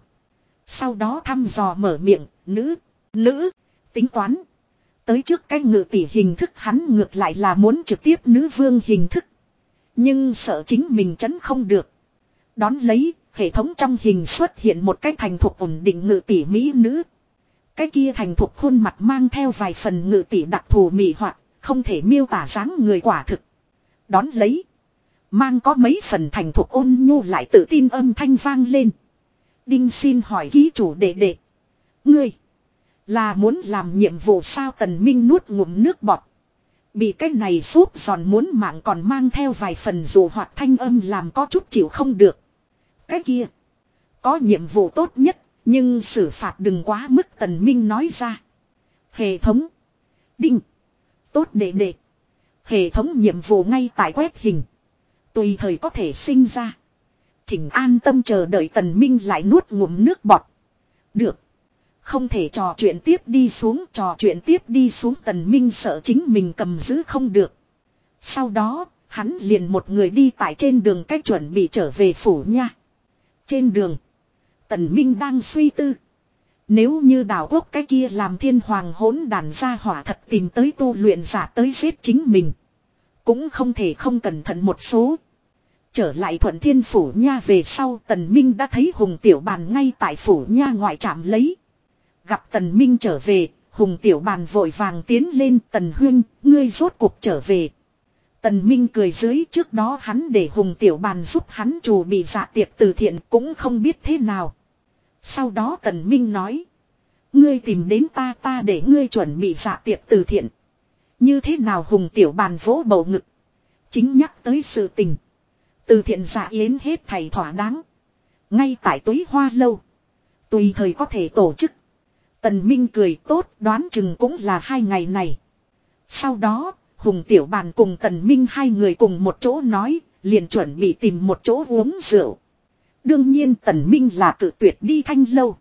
Sau đó thăm dò mở miệng, nữ, nữ, tính toán. Tới trước cái ngự tỷ hình thức hắn ngược lại là muốn trực tiếp nữ vương hình thức. Nhưng sợ chính mình chấn không được. Đón lấy, hệ thống trong hình xuất hiện một cái thành thuộc ổn định ngự tỷ mỹ nữ. Cái kia thành thuộc khuôn mặt mang theo vài phần ngự tỷ đặc thù mị hoặc, không thể miêu tả dáng người quả thực. Đón lấy. Mang có mấy phần thành thuộc ôn nhu lại tự tin âm thanh vang lên. Đinh xin hỏi ký chủ đệ đệ. Ngươi. Là muốn làm nhiệm vụ sao tần minh nuốt ngụm nước bọt. Bị cái này súp giòn muốn mạng còn mang theo vài phần dù hoặc thanh âm làm có chút chịu không được. Cái kia. Có nhiệm vụ tốt nhất. Nhưng xử phạt đừng quá mức tần minh nói ra. Hệ thống. Đinh. Tốt đệ đệ. Hệ thống nhiệm vụ ngay tại quét hình. Tùy thời có thể sinh ra. Thỉnh an tâm chờ đợi tần minh lại nuốt ngụm nước bọt. Được. Không thể trò chuyện tiếp đi xuống trò chuyện tiếp đi xuống tần minh sợ chính mình cầm giữ không được. Sau đó, hắn liền một người đi tại trên đường cách chuẩn bị trở về phủ nha. Trên đường, tần minh đang suy tư. Nếu như đảo quốc cái kia làm thiên hoàng hỗn đàn ra hỏa thật tìm tới tu luyện giả tới giết chính mình. Cũng không thể không cẩn thận một số. Trở lại thuận thiên phủ nha về sau tần minh đã thấy hùng tiểu bàn ngay tại phủ nha ngoại trạm lấy. Gặp tần minh trở về, hùng tiểu bàn vội vàng tiến lên tần huyên, ngươi rốt cuộc trở về. Tần Minh cười dưới trước đó hắn để hùng tiểu bàn giúp hắn chủ bị dạ tiệc từ thiện cũng không biết thế nào. Sau đó tần Minh nói. Ngươi tìm đến ta ta để ngươi chuẩn bị dạ tiệc từ thiện. Như thế nào hùng tiểu bàn vỗ bầu ngực. Chính nhắc tới sự tình. Từ thiện dạ yến hết thầy thỏa đáng. Ngay tại túi hoa lâu. Tùy thời có thể tổ chức. Tần Minh cười tốt đoán chừng cũng là hai ngày này. Sau đó, Hùng Tiểu Bàn cùng Tần Minh hai người cùng một chỗ nói, liền chuẩn bị tìm một chỗ uống rượu. Đương nhiên Tần Minh là tự tuyệt đi thanh lâu.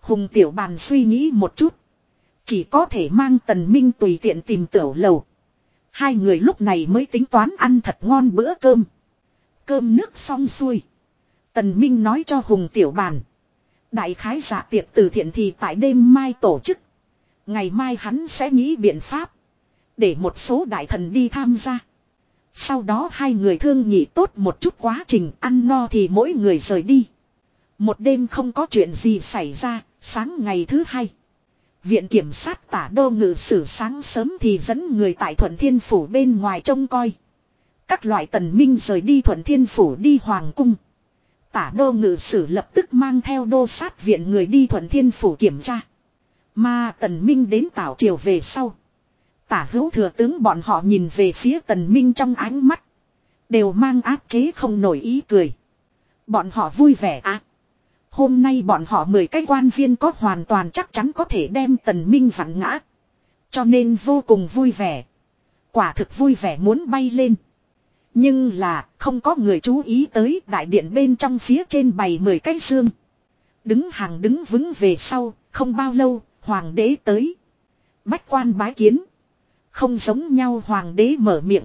Hùng Tiểu Bàn suy nghĩ một chút. Chỉ có thể mang Tần Minh tùy tiện tìm tiểu lầu. Hai người lúc này mới tính toán ăn thật ngon bữa cơm. Cơm nước xong xuôi. Tần Minh nói cho Hùng Tiểu Bàn. Đại khái giả tiệc từ thiện thì tại đêm mai tổ chức. Ngày mai hắn sẽ nghĩ biện pháp. Để một số đại thần đi tham gia. Sau đó hai người thương nhị tốt một chút quá trình ăn no thì mỗi người rời đi. Một đêm không có chuyện gì xảy ra, sáng ngày thứ hai. Viện kiểm sát tả đô ngự sử sáng sớm thì dẫn người tại Thuận Thiên Phủ bên ngoài trông coi. Các loại tần minh rời đi Thuận Thiên Phủ đi Hoàng Cung. Tả đô ngự sử lập tức mang theo đô sát viện người đi Thuận Thiên Phủ kiểm tra. Mà tần minh đến tảo triều về sau. Tả hữu thừa tướng bọn họ nhìn về phía tần minh trong ánh mắt. Đều mang áp chế không nổi ý cười. Bọn họ vui vẻ à. Hôm nay bọn họ mười cái quan viên có hoàn toàn chắc chắn có thể đem tần minh vặn ngã. Cho nên vô cùng vui vẻ. Quả thực vui vẻ muốn bay lên. Nhưng là không có người chú ý tới đại điện bên trong phía trên bày mười cái xương. Đứng hàng đứng vững về sau, không bao lâu, hoàng đế tới. Bách quan bái kiến. Không giống nhau hoàng đế mở miệng.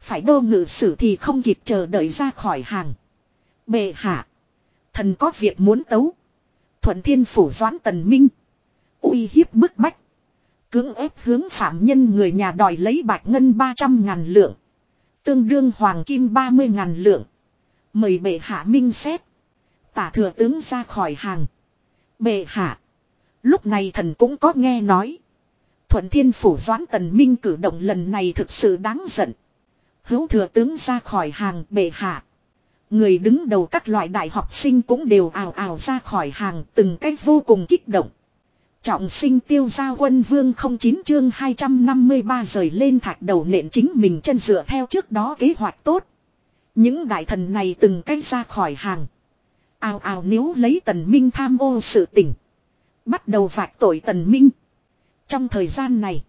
Phải đô ngự sử thì không kịp chờ đợi ra khỏi hàng. Bệ hạ. Thần có việc muốn tấu. Thuận thiên phủ doãn tần minh. uy hiếp bức bách. Cưỡng ép hướng phạm nhân người nhà đòi lấy bạch ngân 300 ngàn lượng. Tương đương hoàng kim 30 ngàn lượng. Mời bệ hạ minh xét. Tả thừa tướng ra khỏi hàng. Bệ hạ. Lúc này thần cũng có nghe nói. Thuận thiên phủ doãn tần minh cử động lần này thực sự đáng giận. Hữu thừa tướng ra khỏi hàng bệ hạ. Người đứng đầu các loại đại học sinh cũng đều ào ào ra khỏi hàng, từng cách vô cùng kích động. Trọng sinh tiêu gia quân vương không chín chương 253 rời lên thạch đầu nện chính mình chân dựa theo trước đó kế hoạch tốt. Những đại thần này từng cách ra khỏi hàng. Ào ào nếu lấy tần minh tham ô sự tình. Bắt đầu vạch tội tần minh. Trong thời gian này.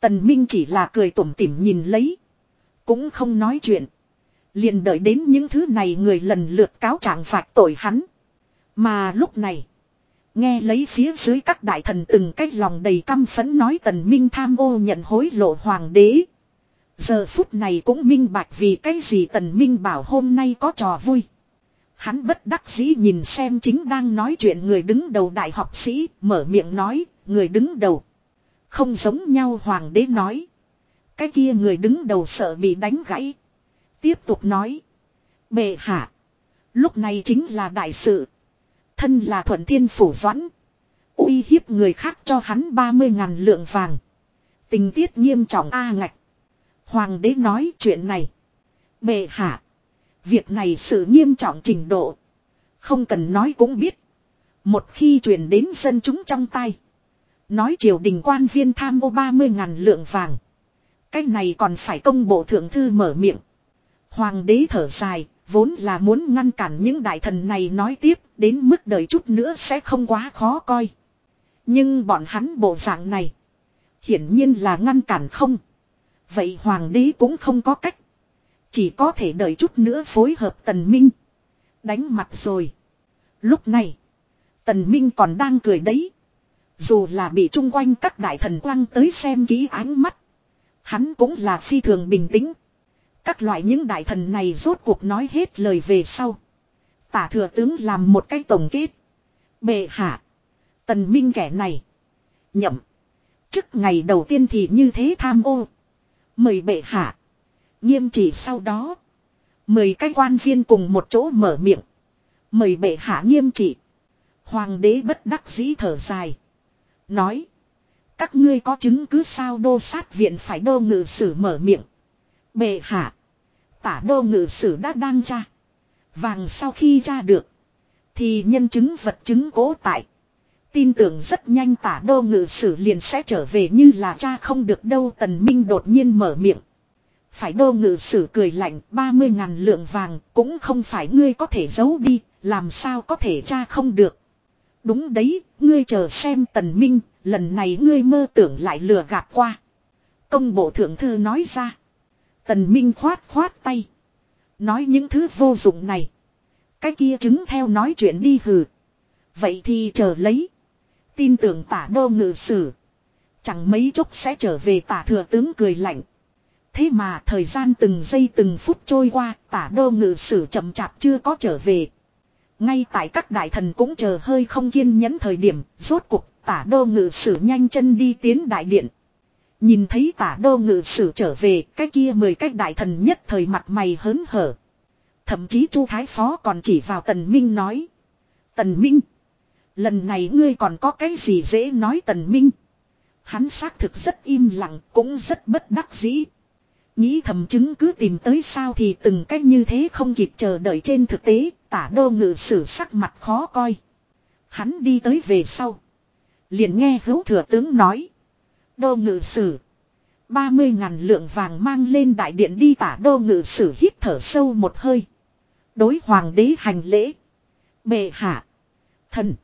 Tần minh chỉ là cười tủm tỉm nhìn lấy. Cũng không nói chuyện. Liền đợi đến những thứ này người lần lượt cáo trạng phạt tội hắn. Mà lúc này. Nghe lấy phía dưới các đại thần từng cách lòng đầy căm phấn nói tần minh tham ô nhận hối lộ hoàng đế. Giờ phút này cũng minh bạch vì cái gì tần minh bảo hôm nay có trò vui. Hắn bất đắc dĩ nhìn xem chính đang nói chuyện người đứng đầu đại học sĩ, mở miệng nói, người đứng đầu. Không giống nhau hoàng đế nói. Cái kia người đứng đầu sợ bị đánh gãy. Tiếp tục nói. Bệ hạ. Lúc này chính là đại sự. Thân là thuận thiên phủ doãn. uy hiếp người khác cho hắn 30 ngàn lượng vàng. Tình tiết nghiêm trọng A ngạch. Hoàng đế nói chuyện này. Bệ hạ. Việc này sự nghiêm trọng trình độ. Không cần nói cũng biết. Một khi truyền đến dân chúng trong tay. Nói triều đình quan viên tham ô 30 ngàn lượng vàng. Cái này còn phải công bộ thượng thư mở miệng. Hoàng đế thở dài, vốn là muốn ngăn cản những đại thần này nói tiếp, đến mức đợi chút nữa sẽ không quá khó coi. Nhưng bọn hắn bộ dạng này, hiển nhiên là ngăn cản không. Vậy hoàng đế cũng không có cách. Chỉ có thể đợi chút nữa phối hợp tần minh. Đánh mặt rồi. Lúc này, tần minh còn đang cười đấy. Dù là bị chung quanh các đại thần quăng tới xem ký ánh mắt. Hắn cũng là phi thường bình tĩnh. Các loại những đại thần này rốt cuộc nói hết lời về sau. Tả thừa tướng làm một cái tổng kết. Bệ hạ. Tần minh kẻ này. Nhậm. Trước ngày đầu tiên thì như thế tham ô. Mời bệ hạ. Nghiêm chỉ sau đó. Mời cái quan viên cùng một chỗ mở miệng. Mời bệ hạ nghiêm trị. Hoàng đế bất đắc dĩ thở dài. Nói. Các ngươi có chứng cứ sao đô sát viện phải đô ngự sử mở miệng. Bệ hạ. Tả đô ngự sử đã đang tra. Vàng sau khi tra được. Thì nhân chứng vật chứng cố tại. Tin tưởng rất nhanh tả đô ngự sử liền sẽ trở về như là cha không được đâu tần minh đột nhiên mở miệng. Phải đô ngự sử cười lạnh 30 ngàn lượng vàng cũng không phải ngươi có thể giấu đi, làm sao có thể cha không được. Đúng đấy, ngươi chờ xem tần minh, lần này ngươi mơ tưởng lại lừa gạt qua. Công bộ thượng thư nói ra. Tần minh khoát khoát tay. Nói những thứ vô dụng này. Cái kia chứng theo nói chuyện đi hừ. Vậy thì chờ lấy. Tin tưởng tả đô ngự sử. Chẳng mấy chốc sẽ trở về tả thừa tướng cười lạnh. Thế mà thời gian từng giây từng phút trôi qua tả đô ngự sử chậm chạp chưa có trở về. Ngay tại các đại thần cũng chờ hơi không kiên nhẫn thời điểm, rốt cuộc tả đô ngự sử nhanh chân đi tiến đại điện. Nhìn thấy tả đô ngự sử trở về, cái kia mười cách đại thần nhất thời mặt mày hớn hở. Thậm chí chu Thái Phó còn chỉ vào Tần Minh nói. Tần Minh, lần này ngươi còn có cái gì dễ nói Tần Minh. Hắn xác thực rất im lặng, cũng rất bất đắc dĩ. Nghĩ thầm chứng cứ tìm tới sao thì từng cách như thế không kịp chờ đợi trên thực tế, tả đô ngự sử sắc mặt khó coi. Hắn đi tới về sau. Liền nghe hữu thừa tướng nói. Đô ngự sử. 30 ngàn lượng vàng mang lên đại điện đi tả đô ngự sử hít thở sâu một hơi. Đối hoàng đế hành lễ. Bệ hạ. Thần.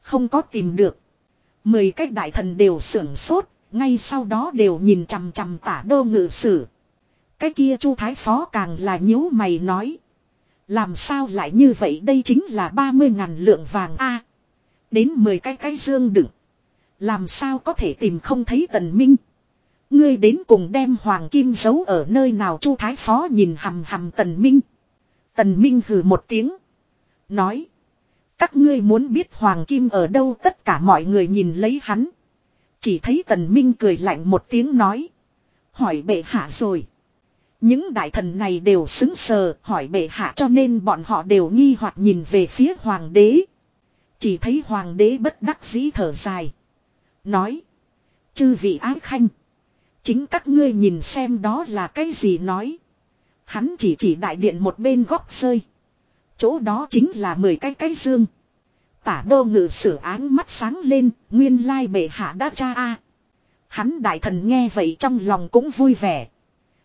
Không có tìm được. Mười cách đại thần đều sưởng sốt. Ngay sau đó đều nhìn chằm chằm tả đô ngự sử. Cái kia chu thái phó càng là nhíu mày nói. Làm sao lại như vậy đây chính là 30 ngàn lượng vàng A. đến 10 cái cái dương đựng. Làm sao có thể tìm không thấy tần minh. Ngươi đến cùng đem hoàng kim giấu ở nơi nào chu thái phó nhìn hầm hầm tần minh. Tần minh hừ một tiếng. Nói. Các ngươi muốn biết hoàng kim ở đâu tất cả mọi người nhìn lấy hắn. Chỉ thấy tần minh cười lạnh một tiếng nói. Hỏi bệ hạ rồi. Những đại thần này đều xứng sờ hỏi bệ hạ cho nên bọn họ đều nghi hoặc nhìn về phía hoàng đế. Chỉ thấy hoàng đế bất đắc dĩ thở dài. Nói. Chư vị ái khanh. Chính các ngươi nhìn xem đó là cái gì nói. Hắn chỉ chỉ đại điện một bên góc rơi. Chỗ đó chính là mười cái cái dương. Tả đô ngự sử áng mắt sáng lên, nguyên lai bệ hạ đã cha a. Hắn đại thần nghe vậy trong lòng cũng vui vẻ.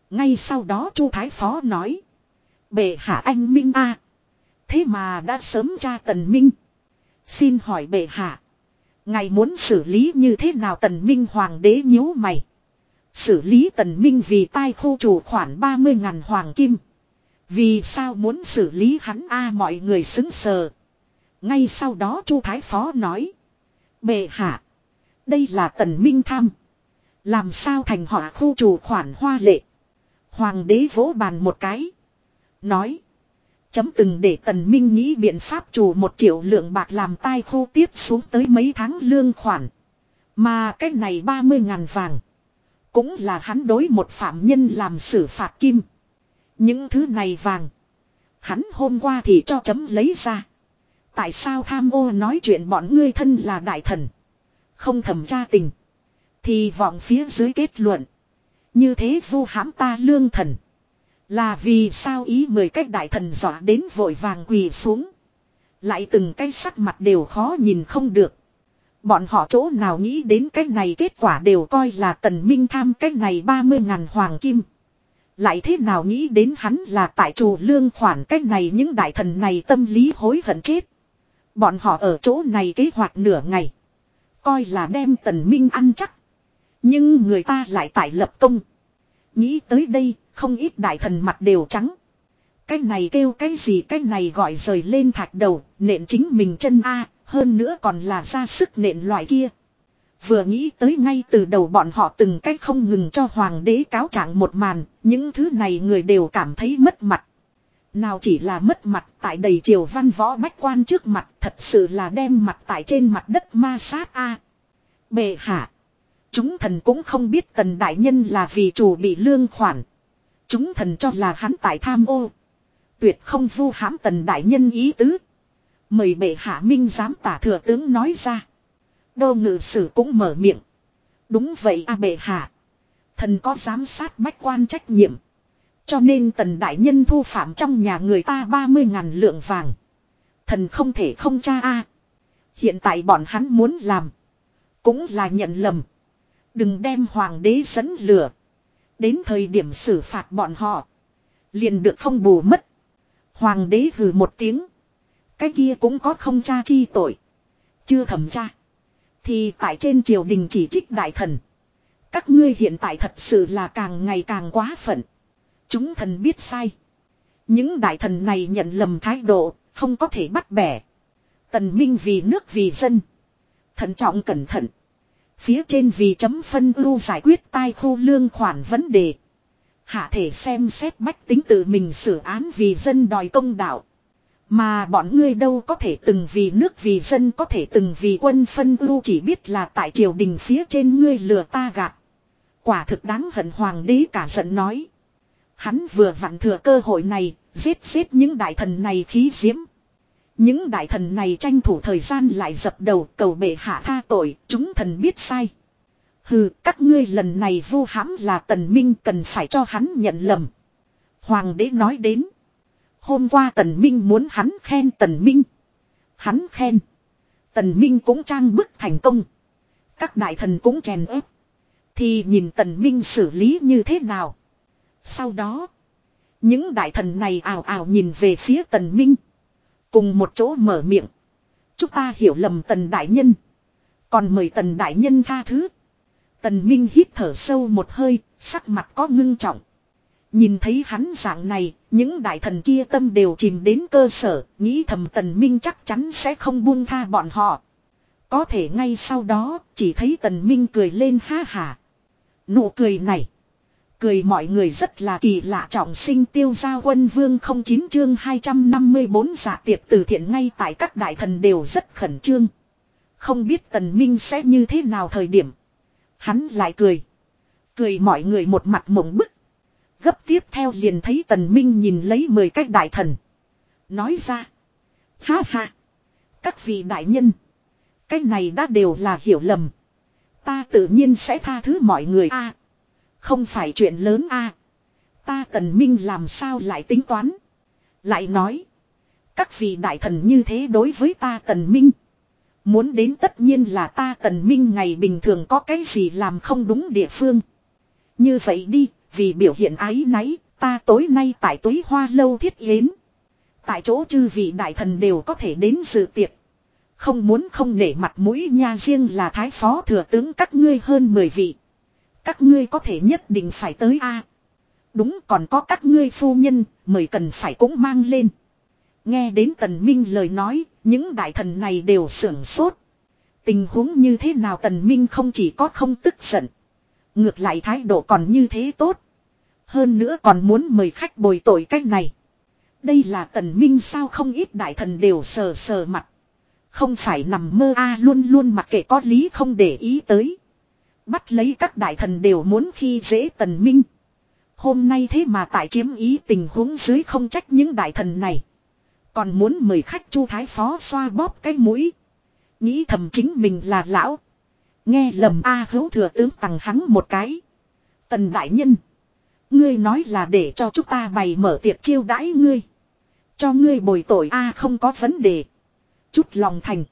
Ngay sau đó Chu Thái Phó nói. Bệ hạ anh Minh a Thế mà đã sớm tra Tần Minh. Xin hỏi bệ hạ. Ngài muốn xử lý như thế nào Tần Minh Hoàng đế nhíu mày. Xử lý Tần Minh vì tai khu chủ khoản 30 ngàn hoàng kim. Vì sao muốn xử lý hắn a mọi người xứng sờ. Ngay sau đó Chu Thái Phó nói. Bệ hạ. Đây là Tần Minh tham. Làm sao thành họa khu chủ khoản hoa lệ. Hoàng đế vỗ bàn một cái. Nói. Chấm từng để tần minh nghĩ biện pháp chủ một triệu lượng bạc làm tai khô tiếp xuống tới mấy tháng lương khoản. Mà cái này 30 ngàn vàng. Cũng là hắn đối một phạm nhân làm xử phạt kim. Những thứ này vàng. Hắn hôm qua thì cho chấm lấy ra. Tại sao tham ô nói chuyện bọn ngươi thân là đại thần. Không thẩm tra tình. Thì vọng phía dưới kết luận. Như thế vu hãm ta lương thần. Là vì sao ý mười cách đại thần dọa đến vội vàng quỳ xuống. Lại từng cái sắc mặt đều khó nhìn không được. Bọn họ chỗ nào nghĩ đến cái này kết quả đều coi là tần minh tham cái này 30 ngàn hoàng kim. Lại thế nào nghĩ đến hắn là tại trù lương khoản cái này những đại thần này tâm lý hối hận chết. Bọn họ ở chỗ này kế hoạch nửa ngày. Coi là đem tần minh ăn chắc. Nhưng người ta lại tại lập công. Nghĩ tới đây, không ít đại thần mặt đều trắng. Cái này kêu cái gì cái này gọi rời lên thạch đầu, nện chính mình chân A, hơn nữa còn là ra sức nện loại kia. Vừa nghĩ tới ngay từ đầu bọn họ từng cách không ngừng cho hoàng đế cáo trạng một màn, những thứ này người đều cảm thấy mất mặt. Nào chỉ là mất mặt tại đầy triều văn võ bách quan trước mặt thật sự là đem mặt tại trên mặt đất ma sát a Bệ hạ. Chúng thần cũng không biết tần đại nhân là vì chủ bị lương khoản. Chúng thần cho là hắn tại tham ô. Tuyệt không vu hãm tần đại nhân ý tứ. Mời bệ hạ minh giám tả thừa tướng nói ra. Đô ngự sử cũng mở miệng. Đúng vậy a bệ hạ. Thần có giám sát bách quan trách nhiệm. Cho nên tần đại nhân thu phạm trong nhà người ta 30 ngàn lượng vàng. Thần không thể không tra a. Hiện tại bọn hắn muốn làm. Cũng là nhận lầm. Đừng đem hoàng đế dẫn lửa. Đến thời điểm xử phạt bọn họ. Liền được không bù mất. Hoàng đế hừ một tiếng. Cái kia cũng có không tra chi tội. Chưa thẩm tra. Thì tại trên triều đình chỉ trích đại thần. Các ngươi hiện tại thật sự là càng ngày càng quá phận. Chúng thần biết sai. Những đại thần này nhận lầm thái độ, không có thể bắt bẻ. Tần Minh vì nước vì dân. Thận trọng cẩn thận. Phía trên vì chấm phân ưu giải quyết tai khu lương khoản vấn đề. Hạ thể xem xét bách tính tự mình xử án vì dân đòi công đạo. Mà bọn ngươi đâu có thể từng vì nước vì dân có thể từng vì quân phân ưu chỉ biết là tại triều đình phía trên ngươi lừa ta gạt. Quả thực đáng hận hoàng đế cả giận nói. Hắn vừa vặn thừa cơ hội này, giết giết những đại thần này khí diễm. Những đại thần này tranh thủ thời gian lại dập đầu cầu bệ hạ tha tội, chúng thần biết sai. Hừ, các ngươi lần này vu hãm là tần minh cần phải cho hắn nhận lầm. Hoàng đế nói đến. Hôm qua tần minh muốn hắn khen tần minh. Hắn khen. Tần minh cũng trang bức thành công. Các đại thần cũng chèn ép. Thì nhìn tần minh xử lý như thế nào. Sau đó. Những đại thần này ảo ảo nhìn về phía tần minh. Cùng một chỗ mở miệng. Chúng ta hiểu lầm tần đại nhân. Còn mời tần đại nhân tha thứ. Tần Minh hít thở sâu một hơi, sắc mặt có ngưng trọng. Nhìn thấy hắn dạng này, những đại thần kia tâm đều chìm đến cơ sở, nghĩ thầm tần Minh chắc chắn sẽ không buông tha bọn họ. Có thể ngay sau đó, chỉ thấy tần Minh cười lên ha hà. Nụ cười này. Cười mọi người rất là kỳ lạ trọng sinh tiêu gia quân vương không chín chương 254 giả tiệc từ thiện ngay tại các đại thần đều rất khẩn trương. Không biết tần minh sẽ như thế nào thời điểm. Hắn lại cười. Cười mọi người một mặt mộng bức. Gấp tiếp theo liền thấy tần minh nhìn lấy mười cách đại thần. Nói ra. Ha ha. Các vị đại nhân. Cái này đã đều là hiểu lầm. Ta tự nhiên sẽ tha thứ mọi người a không phải chuyện lớn a. Ta tần minh làm sao lại tính toán. Lại nói. Các vị đại thần như thế đối với ta tần minh. Muốn đến tất nhiên là ta tần minh ngày bình thường có cái gì làm không đúng địa phương. Như vậy đi, vì biểu hiện ái náy, ta tối nay tại túi hoa lâu thiết yến. Tại chỗ chư vị đại thần đều có thể đến dự tiệc. Không muốn không nể mặt mũi nha riêng là thái phó thừa tướng các ngươi hơn 10 vị. Các ngươi có thể nhất định phải tới a. Đúng còn có các ngươi phu nhân, mời cần phải cũng mang lên. Nghe đến tần minh lời nói, những đại thần này đều sưởng sốt. Tình huống như thế nào tần minh không chỉ có không tức giận. Ngược lại thái độ còn như thế tốt. Hơn nữa còn muốn mời khách bồi tội cách này. Đây là tần minh sao không ít đại thần đều sờ sờ mặt. Không phải nằm mơ a luôn luôn mặc kệ có lý không để ý tới. Bắt lấy các đại thần đều muốn khi dễ tần minh. Hôm nay thế mà tại chiếm ý tình huống dưới không trách những đại thần này. Còn muốn mời khách chu thái phó xoa bóp cái mũi. Nghĩ thầm chính mình là lão. Nghe lầm A hữu thừa tướng tặng hắn một cái. Tần đại nhân. Ngươi nói là để cho chúng ta bày mở tiệc chiêu đãi ngươi. Cho ngươi bồi tội A không có vấn đề. Chút lòng thành.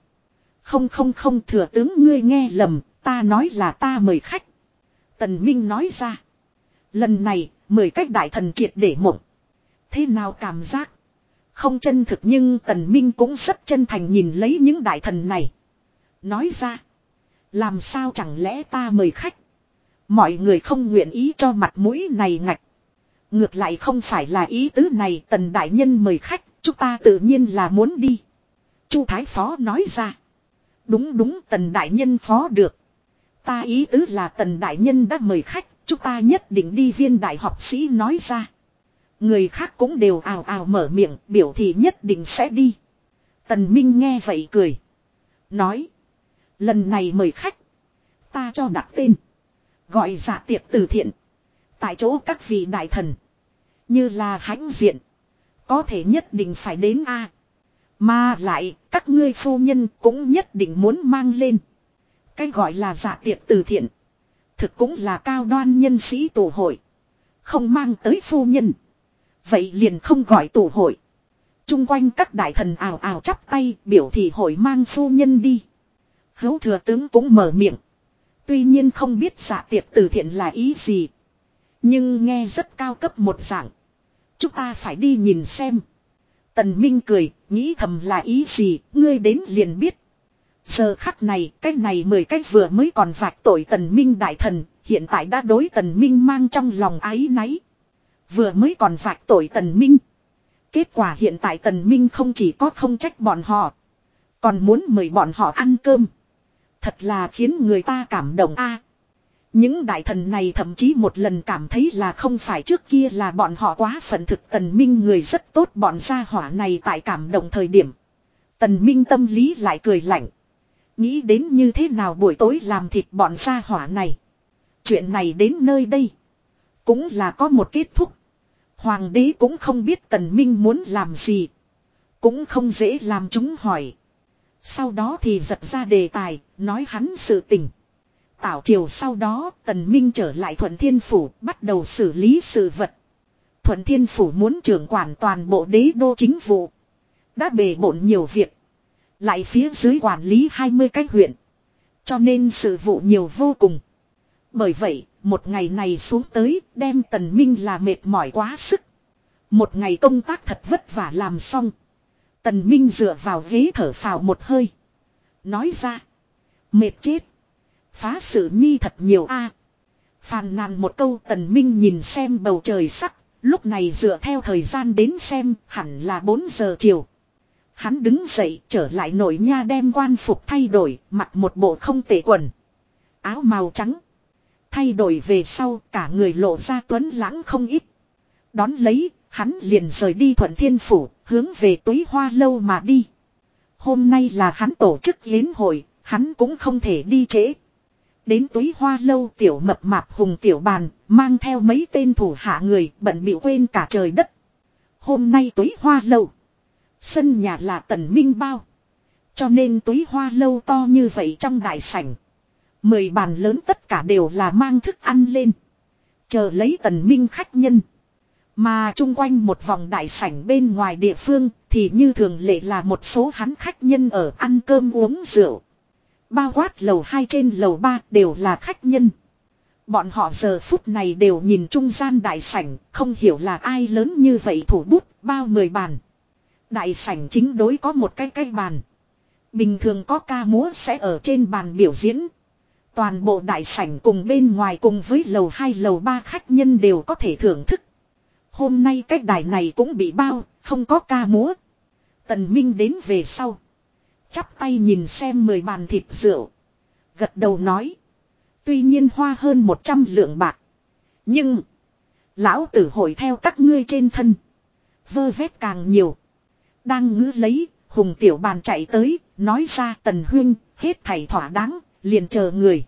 Không không không thừa tướng ngươi nghe lầm. Ta nói là ta mời khách. Tần Minh nói ra. Lần này, mời cách đại thần triệt để mộng. Thế nào cảm giác? Không chân thực nhưng Tần Minh cũng rất chân thành nhìn lấy những đại thần này. Nói ra. Làm sao chẳng lẽ ta mời khách. Mọi người không nguyện ý cho mặt mũi này ngạch. Ngược lại không phải là ý tứ này, tần đại nhân mời khách. Chúng ta tự nhiên là muốn đi. Chu Thái Phó nói ra. Đúng đúng, tần đại nhân phó được. Ta ý tứ là tần đại nhân đã mời khách. Chúng ta nhất định đi viên đại học sĩ nói ra. Người khác cũng đều ào ào mở miệng, biểu thị nhất định sẽ đi. Tần Minh nghe vậy cười. Nói. Lần này mời khách. Ta cho đặt tên. Gọi dạ giả tiệc từ thiện. Tại chỗ các vị đại thần. Như là hãnh diện. Có thể nhất định phải đến A. Mà lại, các ngươi phu nhân cũng nhất định muốn mang lên. Cái gọi là giả tiệc từ thiện. Thực cũng là cao đoan nhân sĩ tổ hội. Không mang tới phu nhân. Vậy liền không gọi tổ hội. Trung quanh các đại thần ào ào chắp tay biểu thị hội mang phu nhân đi. Hấu thừa tướng cũng mở miệng. Tuy nhiên không biết giả tiệc từ thiện là ý gì. Nhưng nghe rất cao cấp một dạng. Chúng ta phải đi nhìn xem. Tần Minh cười, nghĩ thầm là ý gì, ngươi đến liền biết. Giờ khắc này, cái này mười cách vừa mới còn vạch tội Tần Minh đại thần, hiện tại đã đối Tần Minh mang trong lòng ái náy. Vừa mới còn vạch tội Tần Minh. Kết quả hiện tại Tần Minh không chỉ có không trách bọn họ, còn muốn mời bọn họ ăn cơm. Thật là khiến người ta cảm động a. những đại thần này thậm chí một lần cảm thấy là không phải trước kia là bọn họ quá phận thực tần minh người rất tốt bọn gia hỏa này tại cảm động thời điểm. Tần minh tâm lý lại cười lạnh. Nghĩ đến như thế nào buổi tối làm thịt bọn gia hỏa này. Chuyện này đến nơi đây. Cũng là có một kết thúc. Hoàng đế cũng không biết tần minh muốn làm gì. Cũng không dễ làm chúng hỏi. Sau đó thì giật ra đề tài, nói hắn sự tình. Tảo triều sau đó, Tần Minh trở lại Thuận Thiên Phủ, bắt đầu xử lý sự vật. Thuận Thiên Phủ muốn trưởng quản toàn bộ đế đô chính vụ. Đã bề bộn nhiều việc. Lại phía dưới quản lý 20 cái huyện. Cho nên sự vụ nhiều vô cùng. Bởi vậy, một ngày này xuống tới, đem Tần Minh là mệt mỏi quá sức. Một ngày công tác thật vất vả làm xong. Tần Minh dựa vào ghế thở phào một hơi. Nói ra. Mệt chết. Phá sự nhi thật nhiều a. Phàn nàn một câu tần minh nhìn xem bầu trời sắc. Lúc này dựa theo thời gian đến xem hẳn là 4 giờ chiều. Hắn đứng dậy trở lại nội nha đem quan phục thay đổi mặc một bộ không tệ quần. Áo màu trắng. Thay đổi về sau cả người lộ ra tuấn lãng không ít. Đón lấy Hắn liền rời đi thuận thiên phủ, hướng về túy hoa lâu mà đi. Hôm nay là hắn tổ chức yến hội, hắn cũng không thể đi trễ. Đến túy hoa lâu tiểu mập mạp hùng tiểu bàn, mang theo mấy tên thủ hạ người bận bị quên cả trời đất. Hôm nay túy hoa lâu. Sân nhà là tần minh bao. Cho nên túi hoa lâu to như vậy trong đại sảnh. Mười bàn lớn tất cả đều là mang thức ăn lên. Chờ lấy tần minh khách nhân. Mà chung quanh một vòng đại sảnh bên ngoài địa phương thì như thường lệ là một số hắn khách nhân ở ăn cơm uống rượu. Bao quát lầu 2 trên lầu 3 đều là khách nhân. Bọn họ giờ phút này đều nhìn trung gian đại sảnh, không hiểu là ai lớn như vậy thủ bút, bao mười bàn. Đại sảnh chính đối có một cái cái bàn. Bình thường có ca múa sẽ ở trên bàn biểu diễn. Toàn bộ đại sảnh cùng bên ngoài cùng với lầu 2 lầu 3 khách nhân đều có thể thưởng thức. Hôm nay cách đài này cũng bị bao, không có ca múa. Tần Minh đến về sau. Chắp tay nhìn xem mười bàn thịt rượu. Gật đầu nói. Tuy nhiên hoa hơn một trăm lượng bạc. Nhưng. Lão tử hội theo các ngươi trên thân. Vơ vét càng nhiều. Đang ngữ lấy, hùng tiểu bàn chạy tới, nói ra tần huyên, hết thảy thỏa đáng, liền chờ người.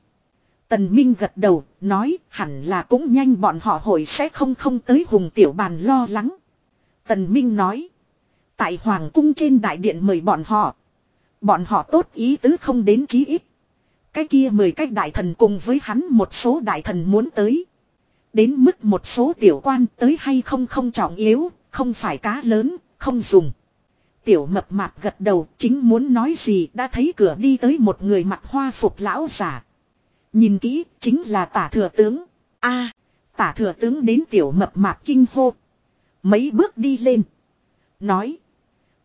Tần Minh gật đầu, nói hẳn là cũng nhanh bọn họ hội sẽ không không tới hùng tiểu bàn lo lắng. Tần Minh nói, tại Hoàng cung trên đại điện mời bọn họ. Bọn họ tốt ý tứ không đến chí ít. Cái kia mời cách đại thần cùng với hắn một số đại thần muốn tới. Đến mức một số tiểu quan tới hay không không trọng yếu, không phải cá lớn, không dùng. Tiểu mập mạp gật đầu, chính muốn nói gì đã thấy cửa đi tới một người mặc hoa phục lão giả. Nhìn kỹ, chính là tả thừa tướng. a, tả thừa tướng đến tiểu mập mạp kinh hô. Mấy bước đi lên. Nói.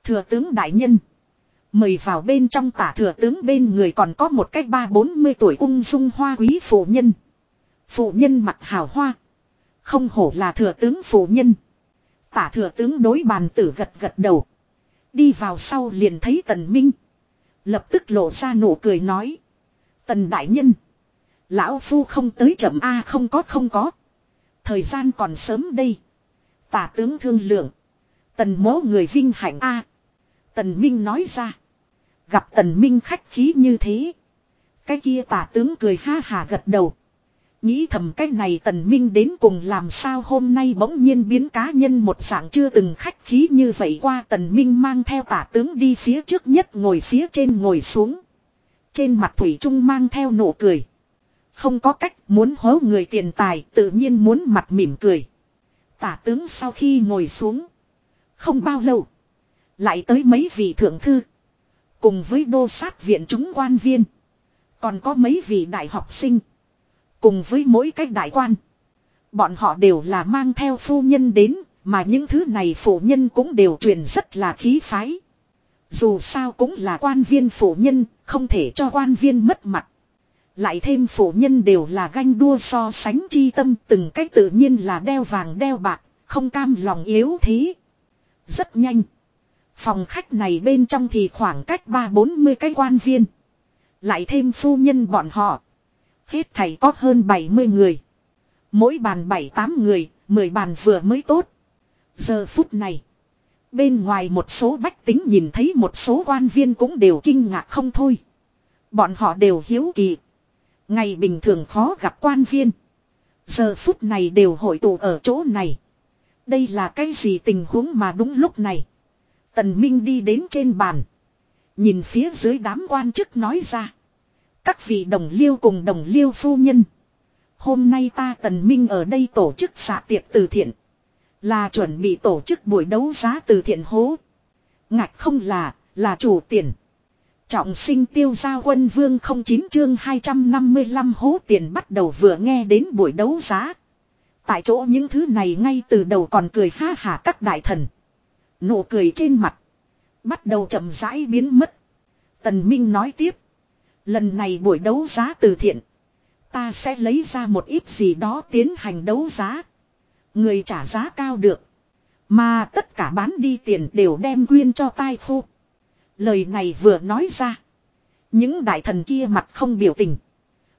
Thừa tướng đại nhân. Mời vào bên trong tả thừa tướng bên người còn có một cách ba bốn mươi tuổi ung dung hoa quý phụ nhân. Phụ nhân mặt hào hoa. Không hổ là thừa tướng phụ nhân. Tả thừa tướng đối bàn tử gật gật đầu. Đi vào sau liền thấy tần minh. Lập tức lộ ra nụ cười nói. Tần đại nhân. Lão phu không tới chậm A à, không có không có. Thời gian còn sớm đây. Tả tướng thương lượng. Tần mố người vinh hạnh A. Tần Minh nói ra. Gặp tần Minh khách khí như thế. Cái kia tả tướng cười ha hà gật đầu. Nghĩ thầm cái này tần minh đến cùng làm sao hôm nay bỗng nhiên biến cá nhân một dạng chưa từng khách khí như vậy qua tần minh mang theo tả tướng đi phía trước nhất ngồi phía trên ngồi xuống. Trên mặt Thủy Trung mang theo nụ cười. Không có cách, muốn hố người tiền tài, tự nhiên muốn mặt mỉm cười. Tả tướng sau khi ngồi xuống. Không bao lâu. Lại tới mấy vị thượng thư. Cùng với đô sát viện chúng quan viên. Còn có mấy vị đại học sinh. Cùng với mỗi cách đại quan. Bọn họ đều là mang theo phu nhân đến. Mà những thứ này phụ nhân cũng đều truyền rất là khí phái. Dù sao cũng là quan viên phụ nhân. Không thể cho quan viên mất mặt. Lại thêm phụ nhân đều là ganh đua so sánh chi tâm từng cách tự nhiên là đeo vàng đeo bạc, không cam lòng yếu thế. Rất nhanh. Phòng khách này bên trong thì khoảng cách ba bốn mươi cái quan viên. Lại thêm phu nhân bọn họ. Hết thầy có hơn 70 người. Mỗi bàn 7-8 người, 10 bàn vừa mới tốt. Giờ phút này. Bên ngoài một số bách tính nhìn thấy một số quan viên cũng đều kinh ngạc không thôi. Bọn họ đều hiếu kỳ. Ngày bình thường khó gặp quan viên. Giờ phút này đều hội tụ ở chỗ này. Đây là cái gì tình huống mà đúng lúc này. Tần Minh đi đến trên bàn. Nhìn phía dưới đám quan chức nói ra. Các vị đồng liêu cùng đồng liêu phu nhân. Hôm nay ta tần minh ở đây tổ chức xạ tiệc từ thiện. Là chuẩn bị tổ chức buổi đấu giá từ thiện hố. Ngạch không là, là chủ tiền. Trọng sinh tiêu gia quân vương 09 chương 255 hố tiền bắt đầu vừa nghe đến buổi đấu giá. Tại chỗ những thứ này ngay từ đầu còn cười ha hà các đại thần. Nụ cười trên mặt. Bắt đầu chậm rãi biến mất. Tần Minh nói tiếp. Lần này buổi đấu giá từ thiện. Ta sẽ lấy ra một ít gì đó tiến hành đấu giá. Người trả giá cao được. Mà tất cả bán đi tiền đều đem quyên cho tai khu Lời này vừa nói ra. Những đại thần kia mặt không biểu tình.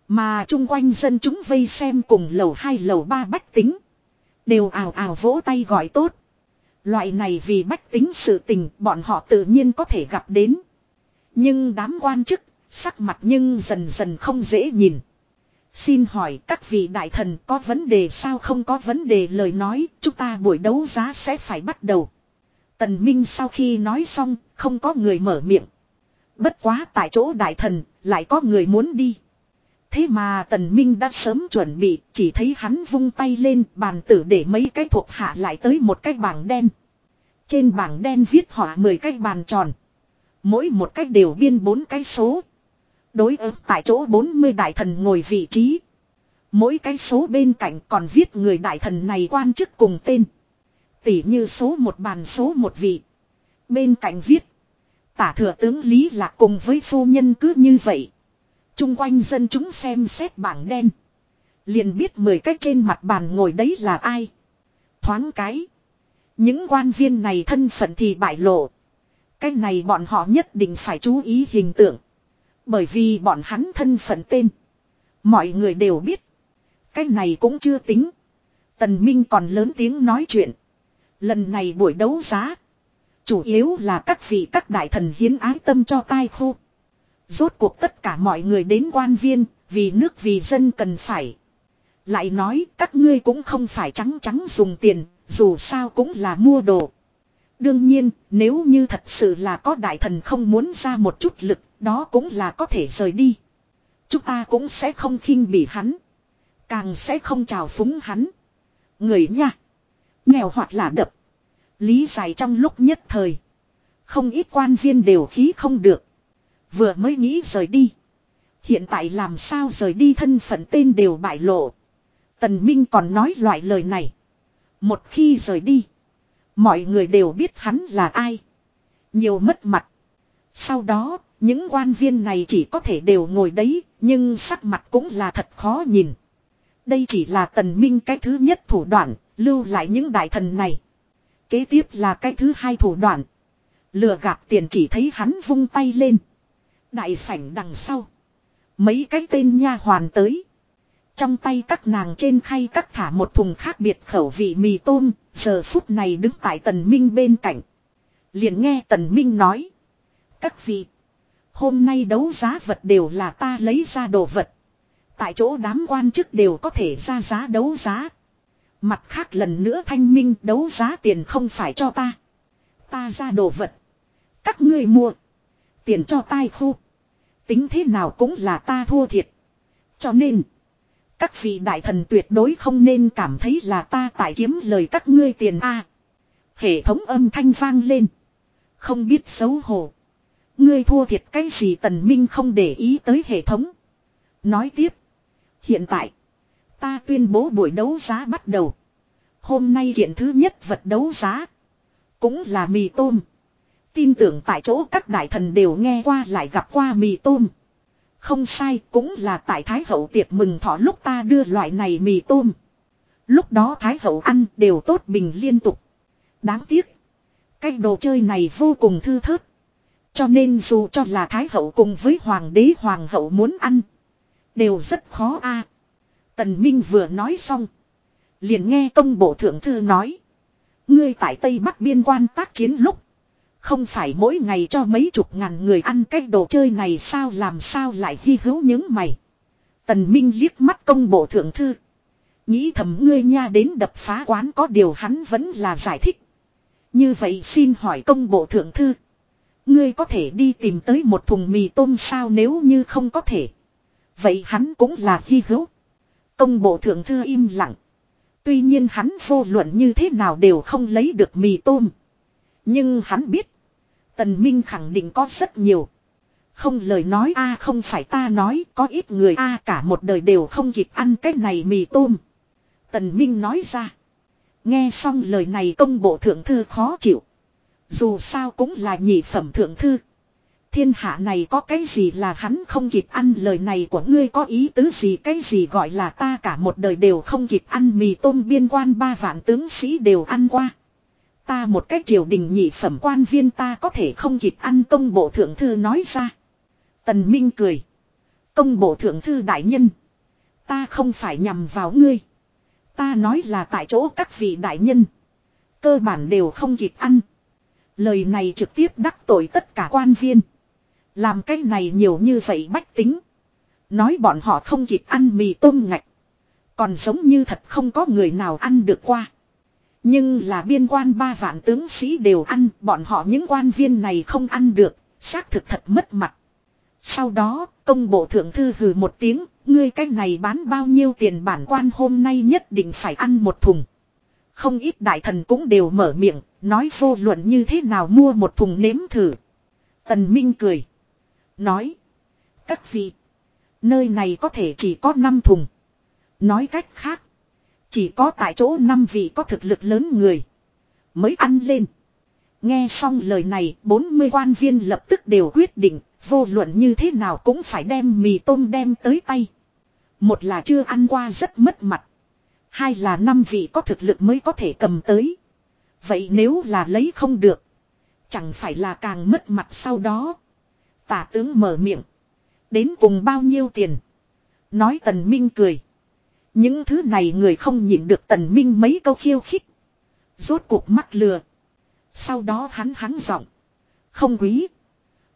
Mà chung quanh dân chúng vây xem cùng lầu hai, lầu ba bách tính. Đều ào ào vỗ tay gọi tốt. Loại này vì bách tính sự tình bọn họ tự nhiên có thể gặp đến. Nhưng đám quan chức Sắc mặt nhưng dần dần không dễ nhìn. Xin hỏi các vị đại thần có vấn đề sao không có vấn đề lời nói, chúng ta buổi đấu giá sẽ phải bắt đầu. Tần Minh sau khi nói xong, không có người mở miệng. Bất quá tại chỗ đại thần, lại có người muốn đi. Thế mà tần minh đã sớm chuẩn bị, chỉ thấy hắn vung tay lên, bàn tử để mấy cái thuộc hạ lại tới một cái bảng đen. Trên bảng đen viết họa 10 cái bàn tròn. Mỗi một cách đều biên bốn cái số. Đối ứng tại chỗ 40 đại thần ngồi vị trí. Mỗi cái số bên cạnh còn viết người đại thần này quan chức cùng tên. Tỷ như số một bàn số một vị. Bên cạnh viết. Tả thừa tướng Lý Lạc cùng với phu nhân cứ như vậy. Trung quanh dân chúng xem xét bảng đen. Liền biết mười cách trên mặt bàn ngồi đấy là ai. Thoáng cái. Những quan viên này thân phận thì bại lộ. Cái này bọn họ nhất định phải chú ý hình tượng. Bởi vì bọn hắn thân phận tên. Mọi người đều biết. Cái này cũng chưa tính. Tần Minh còn lớn tiếng nói chuyện. Lần này buổi đấu giá. Chủ yếu là các vị các đại thần hiến ái tâm cho tai khu. Rốt cuộc tất cả mọi người đến quan viên, vì nước vì dân cần phải. Lại nói các ngươi cũng không phải trắng trắng dùng tiền, dù sao cũng là mua đồ. Đương nhiên, nếu như thật sự là có đại thần không muốn ra một chút lực, đó cũng là có thể rời đi. Chúng ta cũng sẽ không khinh bỉ hắn. Càng sẽ không trào phúng hắn. Người nha. Nghèo hoặc là đập. Lý giải trong lúc nhất thời. Không ít quan viên đều khí không được. Vừa mới nghĩ rời đi. Hiện tại làm sao rời đi thân phận tên đều bại lộ. Tần Minh còn nói loại lời này. Một khi rời đi. Mọi người đều biết hắn là ai. Nhiều mất mặt. Sau đó, những quan viên này chỉ có thể đều ngồi đấy, nhưng sắc mặt cũng là thật khó nhìn. Đây chỉ là tần minh cái thứ nhất thủ đoạn, lưu lại những đại thần này. Kế tiếp là cái thứ hai thủ đoạn. Lừa gạt tiền chỉ thấy hắn vung tay lên. Đại sảnh đằng sau. Mấy cái tên nha hoàn tới. Trong tay các nàng trên khay cắt thả một thùng khác biệt khẩu vị mì tôm, giờ phút này đứng tại tần minh bên cạnh. Liền nghe tần minh nói. Các vị, hôm nay đấu giá vật đều là ta lấy ra đồ vật. Tại chỗ đám quan chức đều có thể ra giá đấu giá. Mặt khác lần nữa thanh minh đấu giá tiền không phải cho ta. Ta ra đồ vật. Các ngươi mua. Tiền cho tai khu. Tính thế nào cũng là ta thua thiệt. Cho nên. Các vị đại thần tuyệt đối không nên cảm thấy là ta tại kiếm lời các ngươi tiền a. hệ thống âm thanh vang lên. Không biết xấu hổ. Ngươi thua thiệt cái gì tần minh không để ý tới hệ thống. Nói tiếp. Hiện tại. Ta tuyên bố buổi đấu giá bắt đầu. Hôm nay hiện thứ nhất vật đấu giá. Cũng là mì tôm. Tin tưởng tại chỗ các đại thần đều nghe qua lại gặp qua mì tôm. Không sai, cũng là tại Thái Hậu tiệc mừng thọ lúc ta đưa loại này mì tôm. Lúc đó Thái Hậu ăn đều tốt bình liên tục. Đáng tiếc. Cái đồ chơi này vô cùng thư thớt. Cho nên dù cho là Thái Hậu cùng với Hoàng đế Hoàng hậu muốn ăn. Đều rất khó a. Tần Minh vừa nói xong. Liền nghe công bộ thượng thư nói. Ngươi tại Tây Bắc biên quan tác chiến lúc. Không phải mỗi ngày cho mấy chục ngàn người ăn cái đồ chơi này sao làm sao lại hy hữu những mày. Tần Minh liếc mắt công bộ thượng thư. Nghĩ thầm ngươi nha đến đập phá quán có điều hắn vẫn là giải thích. Như vậy xin hỏi công bộ thượng thư. Ngươi có thể đi tìm tới một thùng mì tôm sao nếu như không có thể. Vậy hắn cũng là hy hữu. Công bộ thượng thư im lặng. Tuy nhiên hắn vô luận như thế nào đều không lấy được mì tôm. Nhưng hắn biết. Tần Minh khẳng định có rất nhiều. Không lời nói a, không phải ta nói, có ít người a, cả một đời đều không kịp ăn cái này mì tôm. Tần Minh nói ra. Nghe xong lời này công bộ thượng thư khó chịu. Dù sao cũng là nhị phẩm thượng thư. Thiên hạ này có cái gì là hắn không kịp ăn lời này của ngươi có ý tứ gì cái gì gọi là ta cả một đời đều không kịp ăn mì tôm biên quan ba vạn tướng sĩ đều ăn qua. Ta một cách triều đình nhị phẩm quan viên ta có thể không kịp ăn, công bộ thượng thư nói ra. Tần Minh cười. Công bộ thượng thư đại nhân. Ta không phải nhằm vào ngươi. Ta nói là tại chỗ các vị đại nhân. Cơ bản đều không kịp ăn. Lời này trực tiếp đắc tội tất cả quan viên. Làm cái này nhiều như vậy bách tính. Nói bọn họ không kịp ăn mì tôm ngạch. Còn giống như thật không có người nào ăn được qua. Nhưng là biên quan ba vạn tướng sĩ đều ăn, bọn họ những quan viên này không ăn được, xác thực thật mất mặt. Sau đó, công bộ thượng thư hừ một tiếng, ngươi cái này bán bao nhiêu tiền bản quan hôm nay nhất định phải ăn một thùng. Không ít đại thần cũng đều mở miệng, nói vô luận như thế nào mua một thùng nếm thử. Tần Minh cười. Nói. Các vị. Nơi này có thể chỉ có 5 thùng. Nói cách khác. Chỉ có tại chỗ năm vị có thực lực lớn người. Mới ăn lên. Nghe xong lời này, 40 quan viên lập tức đều quyết định, vô luận như thế nào cũng phải đem mì tôm đem tới tay. Một là chưa ăn qua rất mất mặt. Hai là năm vị có thực lực mới có thể cầm tới. Vậy nếu là lấy không được. Chẳng phải là càng mất mặt sau đó. Tả tướng mở miệng. Đến cùng bao nhiêu tiền. Nói tần minh cười. Những thứ này người không nhịn được tần minh mấy câu khiêu khích. Rốt cuộc mắc lừa. Sau đó hắn hắn giọng. Không quý.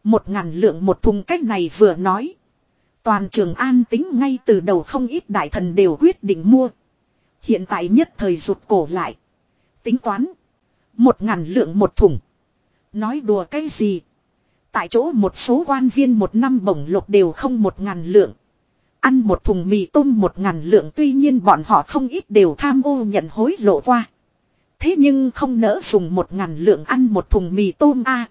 Một ngàn lượng một thùng cách này vừa nói. Toàn trường an tính ngay từ đầu không ít đại thần đều quyết định mua. Hiện tại nhất thời rụt cổ lại. Tính toán. Một ngàn lượng một thùng. Nói đùa cái gì. Tại chỗ một số quan viên một năm bổng lộc đều không một ngàn lượng. Ăn một thùng mì tôm một ngàn lượng tuy nhiên bọn họ không ít đều tham ô nhận hối lộ qua. Thế nhưng không nỡ dùng một ngàn lượng ăn một thùng mì tôm a.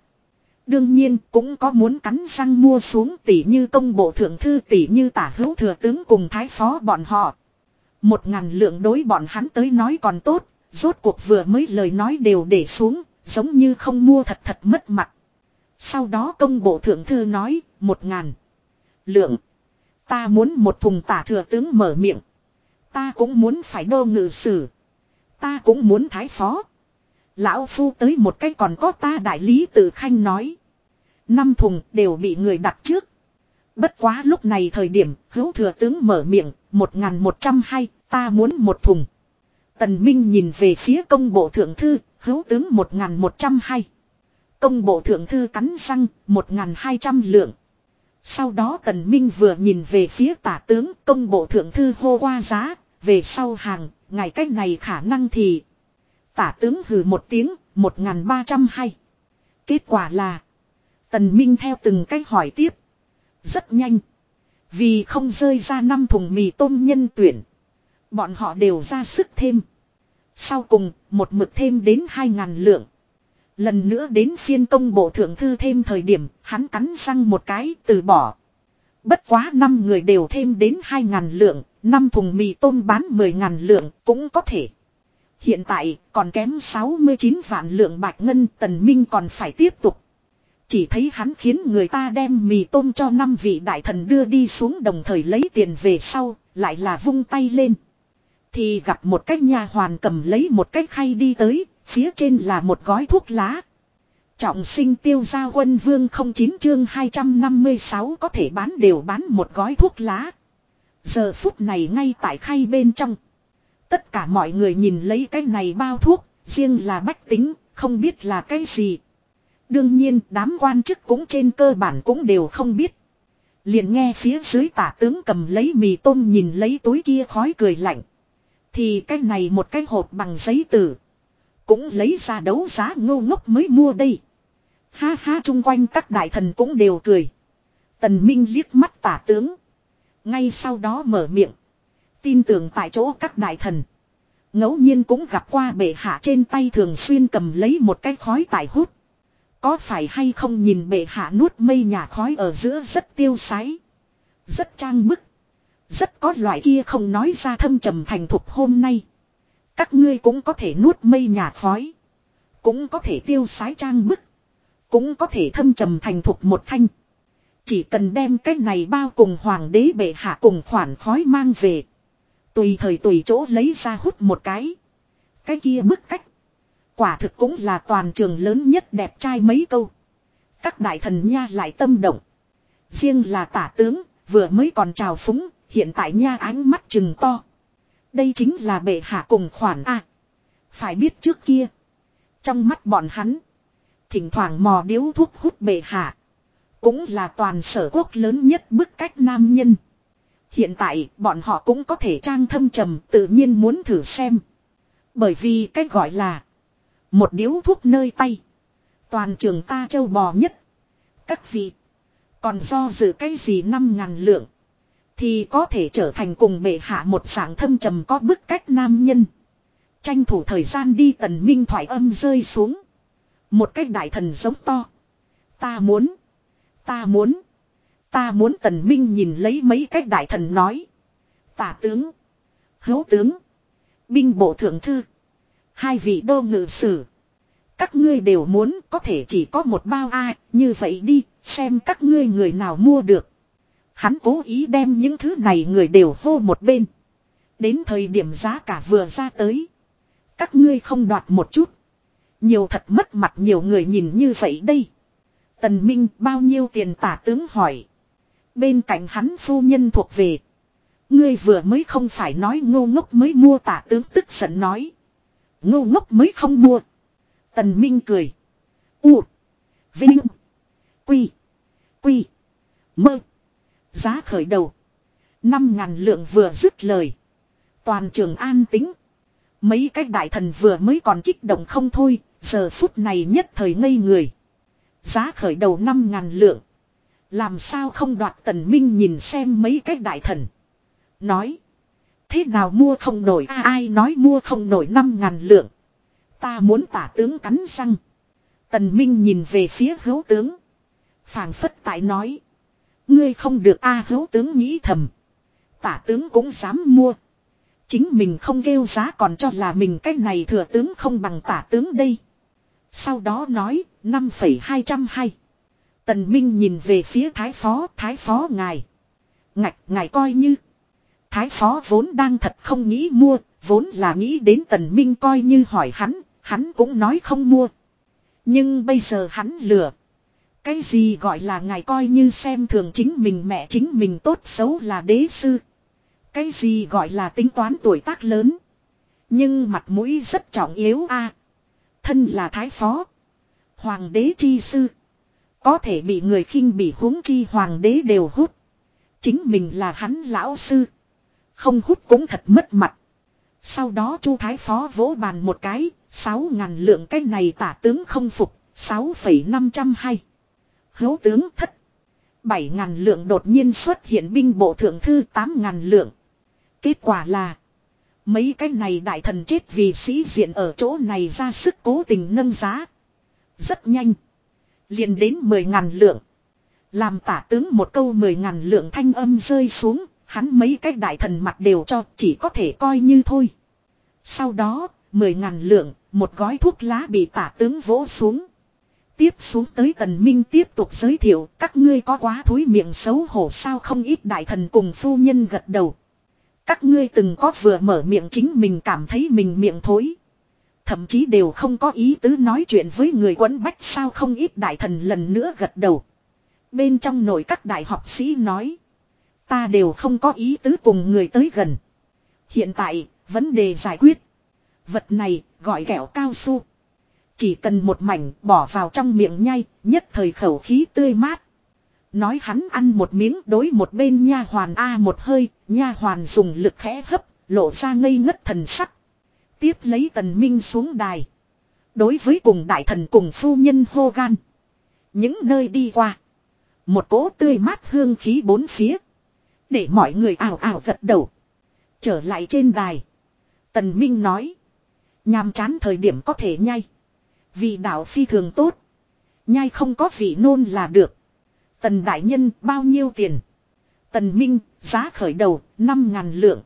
Đương nhiên cũng có muốn cắn răng mua xuống tỷ như công bộ thượng thư tỷ như tả hữu thừa tướng cùng thái phó bọn họ. Một ngàn lượng đối bọn hắn tới nói còn tốt, rốt cuộc vừa mới lời nói đều để xuống, giống như không mua thật thật mất mặt. Sau đó công bộ thượng thư nói, một ngàn lượng. Ta muốn một thùng tả thừa tướng mở miệng. Ta cũng muốn phải đô ngự sử. Ta cũng muốn thái phó. Lão phu tới một cái còn có ta đại lý tự khanh nói. Năm thùng đều bị người đặt trước. Bất quá lúc này thời điểm hữu thừa tướng mở miệng, một ngàn một trăm hai, ta muốn một thùng. Tần Minh nhìn về phía công bộ thượng thư, hữu tướng một ngàn một trăm hai. Công bộ thượng thư cắn răng, một ngàn hai trăm lượng. Sau đó tần minh vừa nhìn về phía tả tướng công bộ thượng thư hô qua giá, về sau hàng, ngày cách này khả năng thì. Tả tướng hừ một tiếng, một ngàn ba trăm hay. Kết quả là, tần minh theo từng cách hỏi tiếp. Rất nhanh. Vì không rơi ra năm thùng mì tôm nhân tuyển. Bọn họ đều ra sức thêm. Sau cùng, một mực thêm đến hai ngàn lượng. Lần nữa đến phiên công bộ thượng thư thêm thời điểm, hắn cắn răng một cái, từ bỏ. Bất quá năm người đều thêm đến hai ngàn lượng, năm thùng mì tôm bán mười ngàn lượng, cũng có thể. Hiện tại, còn kém 69 vạn lượng bạch ngân tần minh còn phải tiếp tục. Chỉ thấy hắn khiến người ta đem mì tôm cho năm vị đại thần đưa đi xuống đồng thời lấy tiền về sau, lại là vung tay lên. Thì gặp một cái nhà hoàn cầm lấy một cái khay đi tới, Phía trên là một gói thuốc lá. Trọng sinh tiêu gia quân vương 09 chương 256 có thể bán đều bán một gói thuốc lá. Giờ phút này ngay tại khay bên trong. Tất cả mọi người nhìn lấy cái này bao thuốc, riêng là bách tính, không biết là cái gì. Đương nhiên đám quan chức cũng trên cơ bản cũng đều không biết. Liền nghe phía dưới tả tướng cầm lấy mì tôm nhìn lấy túi kia khói cười lạnh. Thì cái này một cái hộp bằng giấy tử. Cũng lấy ra đấu giá ngô ngốc mới mua đây. Ha ha, chung quanh các đại thần cũng đều cười. Tần Minh liếc mắt tả tướng. Ngay sau đó mở miệng. Tin tưởng tại chỗ các đại thần. ngẫu nhiên cũng gặp qua bệ hạ trên tay thường xuyên cầm lấy một cái khói tải hút. Có phải hay không nhìn bệ hạ nuốt mây nhà khói ở giữa rất tiêu sái. Rất trang bức. Rất có loại kia không nói ra thâm trầm thành thục hôm nay. Các ngươi cũng có thể nuốt mây nhà khói. Cũng có thể tiêu sái trang bức. Cũng có thể thâm trầm thành thục một thanh. Chỉ cần đem cái này bao cùng hoàng đế bệ hạ cùng khoản khói mang về. Tùy thời tùy chỗ lấy ra hút một cái. Cái kia bức cách. Quả thực cũng là toàn trường lớn nhất đẹp trai mấy câu. Các đại thần nha lại tâm động. Riêng là tả tướng, vừa mới còn trào phúng, hiện tại nha ánh mắt chừng to. Đây chính là bệ hạ cùng khoản A. Phải biết trước kia. Trong mắt bọn hắn. Thỉnh thoảng mò điếu thuốc hút bệ hạ. Cũng là toàn sở quốc lớn nhất bức cách nam nhân. Hiện tại, bọn họ cũng có thể trang thâm trầm, tự nhiên muốn thử xem. Bởi vì cách gọi là. Một điếu thuốc nơi tay. Toàn trường ta châu bò nhất. Các vị. Còn do dự cái gì năm ngàn lượng. Thì có thể trở thành cùng bệ hạ một dạng thâm trầm có bức cách nam nhân. Tranh thủ thời gian đi tần minh thoại âm rơi xuống. Một cách đại thần giống to. Ta muốn. Ta muốn. Ta muốn tần minh nhìn lấy mấy cách đại thần nói. Tả tướng. Hấu tướng. Binh bộ thượng thư. Hai vị đô ngự sử. Các ngươi đều muốn có thể chỉ có một bao a như vậy đi, xem các ngươi người nào mua được. Hắn cố ý đem những thứ này người đều hô một bên. Đến thời điểm giá cả vừa ra tới. Các ngươi không đoạt một chút. Nhiều thật mất mặt nhiều người nhìn như vậy đây. Tần Minh bao nhiêu tiền tả tướng hỏi. Bên cạnh hắn phu nhân thuộc về. Ngươi vừa mới không phải nói ngô ngốc mới mua tả tướng tức giận nói. Ngu ngốc mới không mua. Tần Minh cười. U. Vinh. Quy. Quy. Mơ. Giá khởi đầu. Năm ngàn lượng vừa dứt lời. Toàn trường an tính. Mấy cái đại thần vừa mới còn kích động không thôi. Giờ phút này nhất thời ngây người. Giá khởi đầu năm ngàn lượng. Làm sao không đoạt tần minh nhìn xem mấy cái đại thần. Nói. Thế nào mua không nổi à, ai nói mua không nổi năm ngàn lượng. Ta muốn tả tướng cắn răng. Tần Minh nhìn về phía hữu tướng. phảng phất tại nói. Ngươi không được a hữu tướng nghĩ thầm. Tả tướng cũng dám mua. Chính mình không kêu giá còn cho là mình cái này thừa tướng không bằng tả tướng đây. Sau đó nói 5,202. Tần Minh nhìn về phía thái phó, thái phó ngài. Ngạch, ngài coi như. Thái phó vốn đang thật không nghĩ mua, vốn là nghĩ đến tần Minh coi như hỏi hắn, hắn cũng nói không mua. Nhưng bây giờ hắn lừa. Cái gì gọi là ngài coi như xem thường chính mình mẹ chính mình tốt xấu là đế sư. Cái gì gọi là tính toán tuổi tác lớn. Nhưng mặt mũi rất trọng yếu a. thân là thái phó. Hoàng đế chi sư. Có thể bị người khinh bị huống chi hoàng đế đều hút. Chính mình là hắn lão sư. Không hút cũng thật mất mặt. Sau đó chu thái phó vỗ bàn một cái. Sáu ngàn lượng cái này tả tướng không phục. Sáu phẩy năm trăm hay. Hấu tướng thất. Bảy ngàn lượng đột nhiên xuất hiện binh bộ thượng thư tám ngàn lượng. Kết quả là. Mấy cái này đại thần chết vì sĩ diện ở chỗ này ra sức cố tình nâng giá. Rất nhanh. liền đến mười ngàn lượng. Làm tả tướng một câu mười ngàn lượng thanh âm rơi xuống. Hắn mấy cái đại thần mặt đều cho chỉ có thể coi như thôi. Sau đó, mười ngàn lượng, một gói thuốc lá bị tả tướng vỗ xuống. Tiếp xuống tới tần minh tiếp tục giới thiệu các ngươi có quá thối miệng xấu hổ sao không ít đại thần cùng phu nhân gật đầu. Các ngươi từng có vừa mở miệng chính mình cảm thấy mình miệng thối. Thậm chí đều không có ý tứ nói chuyện với người quấn bách sao không ít đại thần lần nữa gật đầu. Bên trong nội các đại học sĩ nói. Ta đều không có ý tứ cùng người tới gần. Hiện tại, vấn đề giải quyết. Vật này, gọi kẹo cao su. Chỉ cần một mảnh bỏ vào trong miệng nhai, nhất thời khẩu khí tươi mát. Nói hắn ăn một miếng đối một bên nha hoàn A một hơi, nha hoàn dùng lực khẽ hấp, lộ ra ngây ngất thần sắc. Tiếp lấy tần minh xuống đài. Đối với cùng đại thần cùng phu nhân hô gan. Những nơi đi qua. Một cỗ tươi mát hương khí bốn phía. Để mọi người ảo ảo gật đầu. Trở lại trên đài. Tần Minh nói. Nhàm chán thời điểm có thể nhai. Vì đạo phi thường tốt. Nhai không có vị nôn là được. Tần đại nhân bao nhiêu tiền? Tần Minh, giá khởi đầu, 5 ngàn lượng.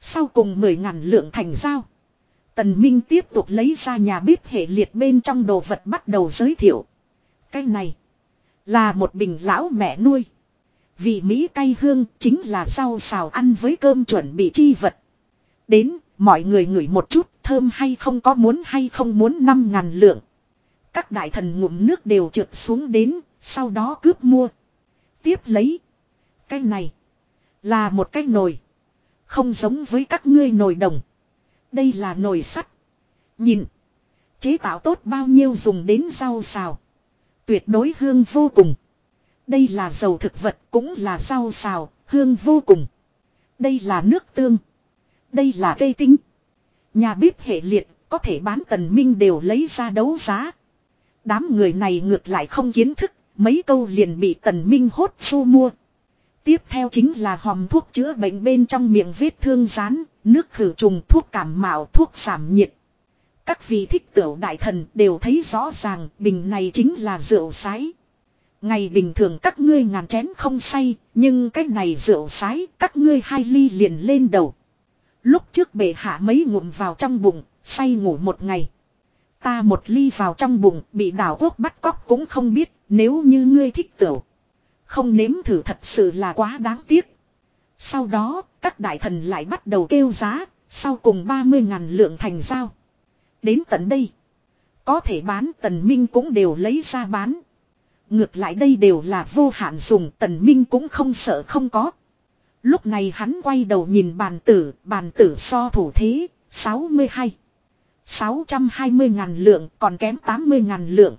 Sau cùng 10 ngàn lượng thành giao. Tần Minh tiếp tục lấy ra nhà bếp hệ liệt bên trong đồ vật bắt đầu giới thiệu. Cái này là một bình lão mẹ nuôi. Vị Mỹ cay hương chính là rau xào ăn với cơm chuẩn bị chi vật. Đến, mọi người ngửi một chút, thơm hay không có muốn hay không muốn 5 ngàn lượng. Các đại thần ngụm nước đều trượt xuống đến, sau đó cướp mua. Tiếp lấy. Cái này. Là một cái nồi. Không giống với các ngươi nồi đồng. Đây là nồi sắt. Nhìn. Chế tạo tốt bao nhiêu dùng đến rau xào. Tuyệt đối hương vô cùng. Đây là dầu thực vật cũng là rau xào, hương vô cùng. Đây là nước tương. Đây là cây tinh. Nhà bếp hệ liệt, có thể bán tần minh đều lấy ra đấu giá. Đám người này ngược lại không kiến thức, mấy câu liền bị tần minh hốt su mua. Tiếp theo chính là hòm thuốc chữa bệnh bên trong miệng vết thương rán, nước khử trùng, thuốc cảm mạo, thuốc giảm nhiệt. Các vị thích tiểu đại thần đều thấy rõ ràng bình này chính là rượu sái. Ngày bình thường các ngươi ngàn chén không say, nhưng cái này rượu sái các ngươi hai ly liền lên đầu. Lúc trước bệ hạ mấy ngụm vào trong bụng, say ngủ một ngày. Ta một ly vào trong bụng, bị đảo quốc bắt cóc cũng không biết, nếu như ngươi thích tửu. Không nếm thử thật sự là quá đáng tiếc. Sau đó, các đại thần lại bắt đầu kêu giá, sau cùng 30 ngàn lượng thành giao. Đến tận đây, có thể bán tần minh cũng đều lấy ra bán. Ngược lại đây đều là vô hạn dùng tần minh cũng không sợ không có. Lúc này hắn quay đầu nhìn bàn tử, bàn tử so thủ thế, 62. 620 ngàn lượng còn kém 80 ngàn lượng.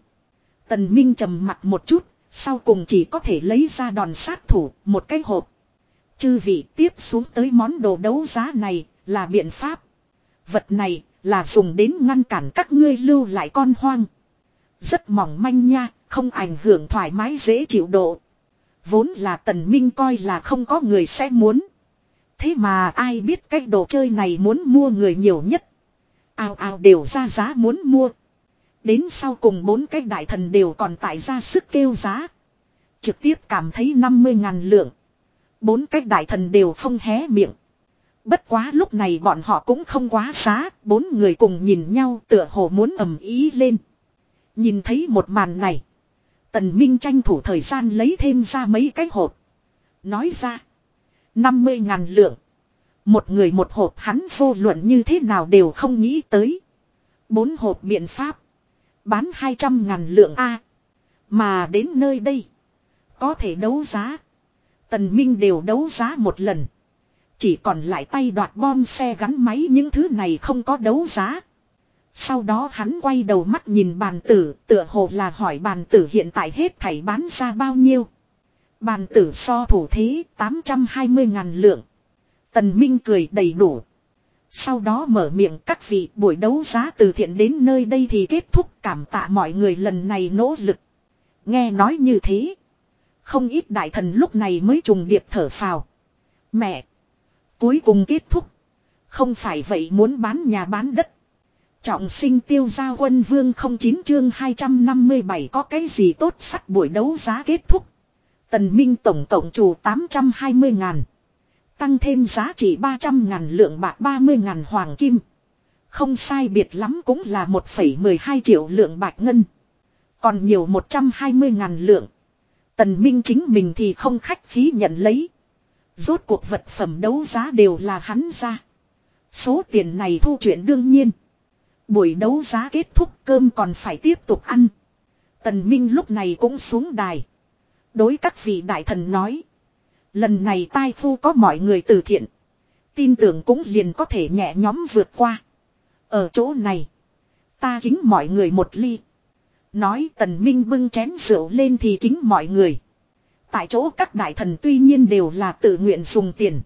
Tần Minh trầm mặt một chút, sau cùng chỉ có thể lấy ra đòn sát thủ, một cái hộp. Chư vị tiếp xuống tới món đồ đấu giá này, là biện pháp. Vật này, là dùng đến ngăn cản các ngươi lưu lại con hoang. Rất mỏng manh nha, không ảnh hưởng thoải mái dễ chịu độ. Vốn là tần minh coi là không có người sẽ muốn. Thế mà ai biết cái đồ chơi này muốn mua người nhiều nhất. Ao ao đều ra giá muốn mua. Đến sau cùng bốn cái đại thần đều còn tại ra sức kêu giá. Trực tiếp cảm thấy 50 ngàn lượng. Bốn cái đại thần đều không hé miệng. Bất quá lúc này bọn họ cũng không quá xá, bốn người cùng nhìn nhau tựa hồ muốn ầm ý lên. Nhìn thấy một màn này. Tần Minh tranh thủ thời gian lấy thêm ra mấy cái hộp. Nói ra. 50 ngàn lượng. Một người một hộp hắn vô luận như thế nào đều không nghĩ tới. Bốn hộp biện pháp. Bán 200 ngàn lượng A. Mà đến nơi đây. Có thể đấu giá. Tần Minh đều đấu giá một lần. Chỉ còn lại tay đoạt bom xe gắn máy những thứ này không có đấu giá. Sau đó hắn quay đầu mắt nhìn bàn tử, tựa hồ là hỏi bàn tử hiện tại hết thảy bán ra bao nhiêu. Bàn tử so thủ thế 820 ngàn lượng. Tần Minh cười đầy đủ. Sau đó mở miệng các vị buổi đấu giá từ thiện đến nơi đây thì kết thúc cảm tạ mọi người lần này nỗ lực. Nghe nói như thế. Không ít đại thần lúc này mới trùng điệp thở phào. Mẹ! Cuối cùng kết thúc. Không phải vậy muốn bán nhà bán đất. Trọng sinh tiêu gia quân vương 09 chương 257 có cái gì tốt sắc buổi đấu giá kết thúc. Tần Minh tổng cộng chủ 820 ngàn. Tăng thêm giá trị 300 ngàn lượng bạc 30 ngàn hoàng kim. Không sai biệt lắm cũng là 1,12 triệu lượng bạc ngân. Còn nhiều 120 ngàn lượng. Tần Minh chính mình thì không khách khí nhận lấy. Rốt cuộc vật phẩm đấu giá đều là hắn ra. Số tiền này thu chuyện đương nhiên. Buổi đấu giá kết thúc cơm còn phải tiếp tục ăn. Tần Minh lúc này cũng xuống đài. Đối các vị đại thần nói. Lần này tai phu có mọi người từ thiện. Tin tưởng cũng liền có thể nhẹ nhóm vượt qua. Ở chỗ này. Ta kính mọi người một ly. Nói tần minh bưng chén rượu lên thì kính mọi người. Tại chỗ các đại thần tuy nhiên đều là tự nguyện dùng tiền.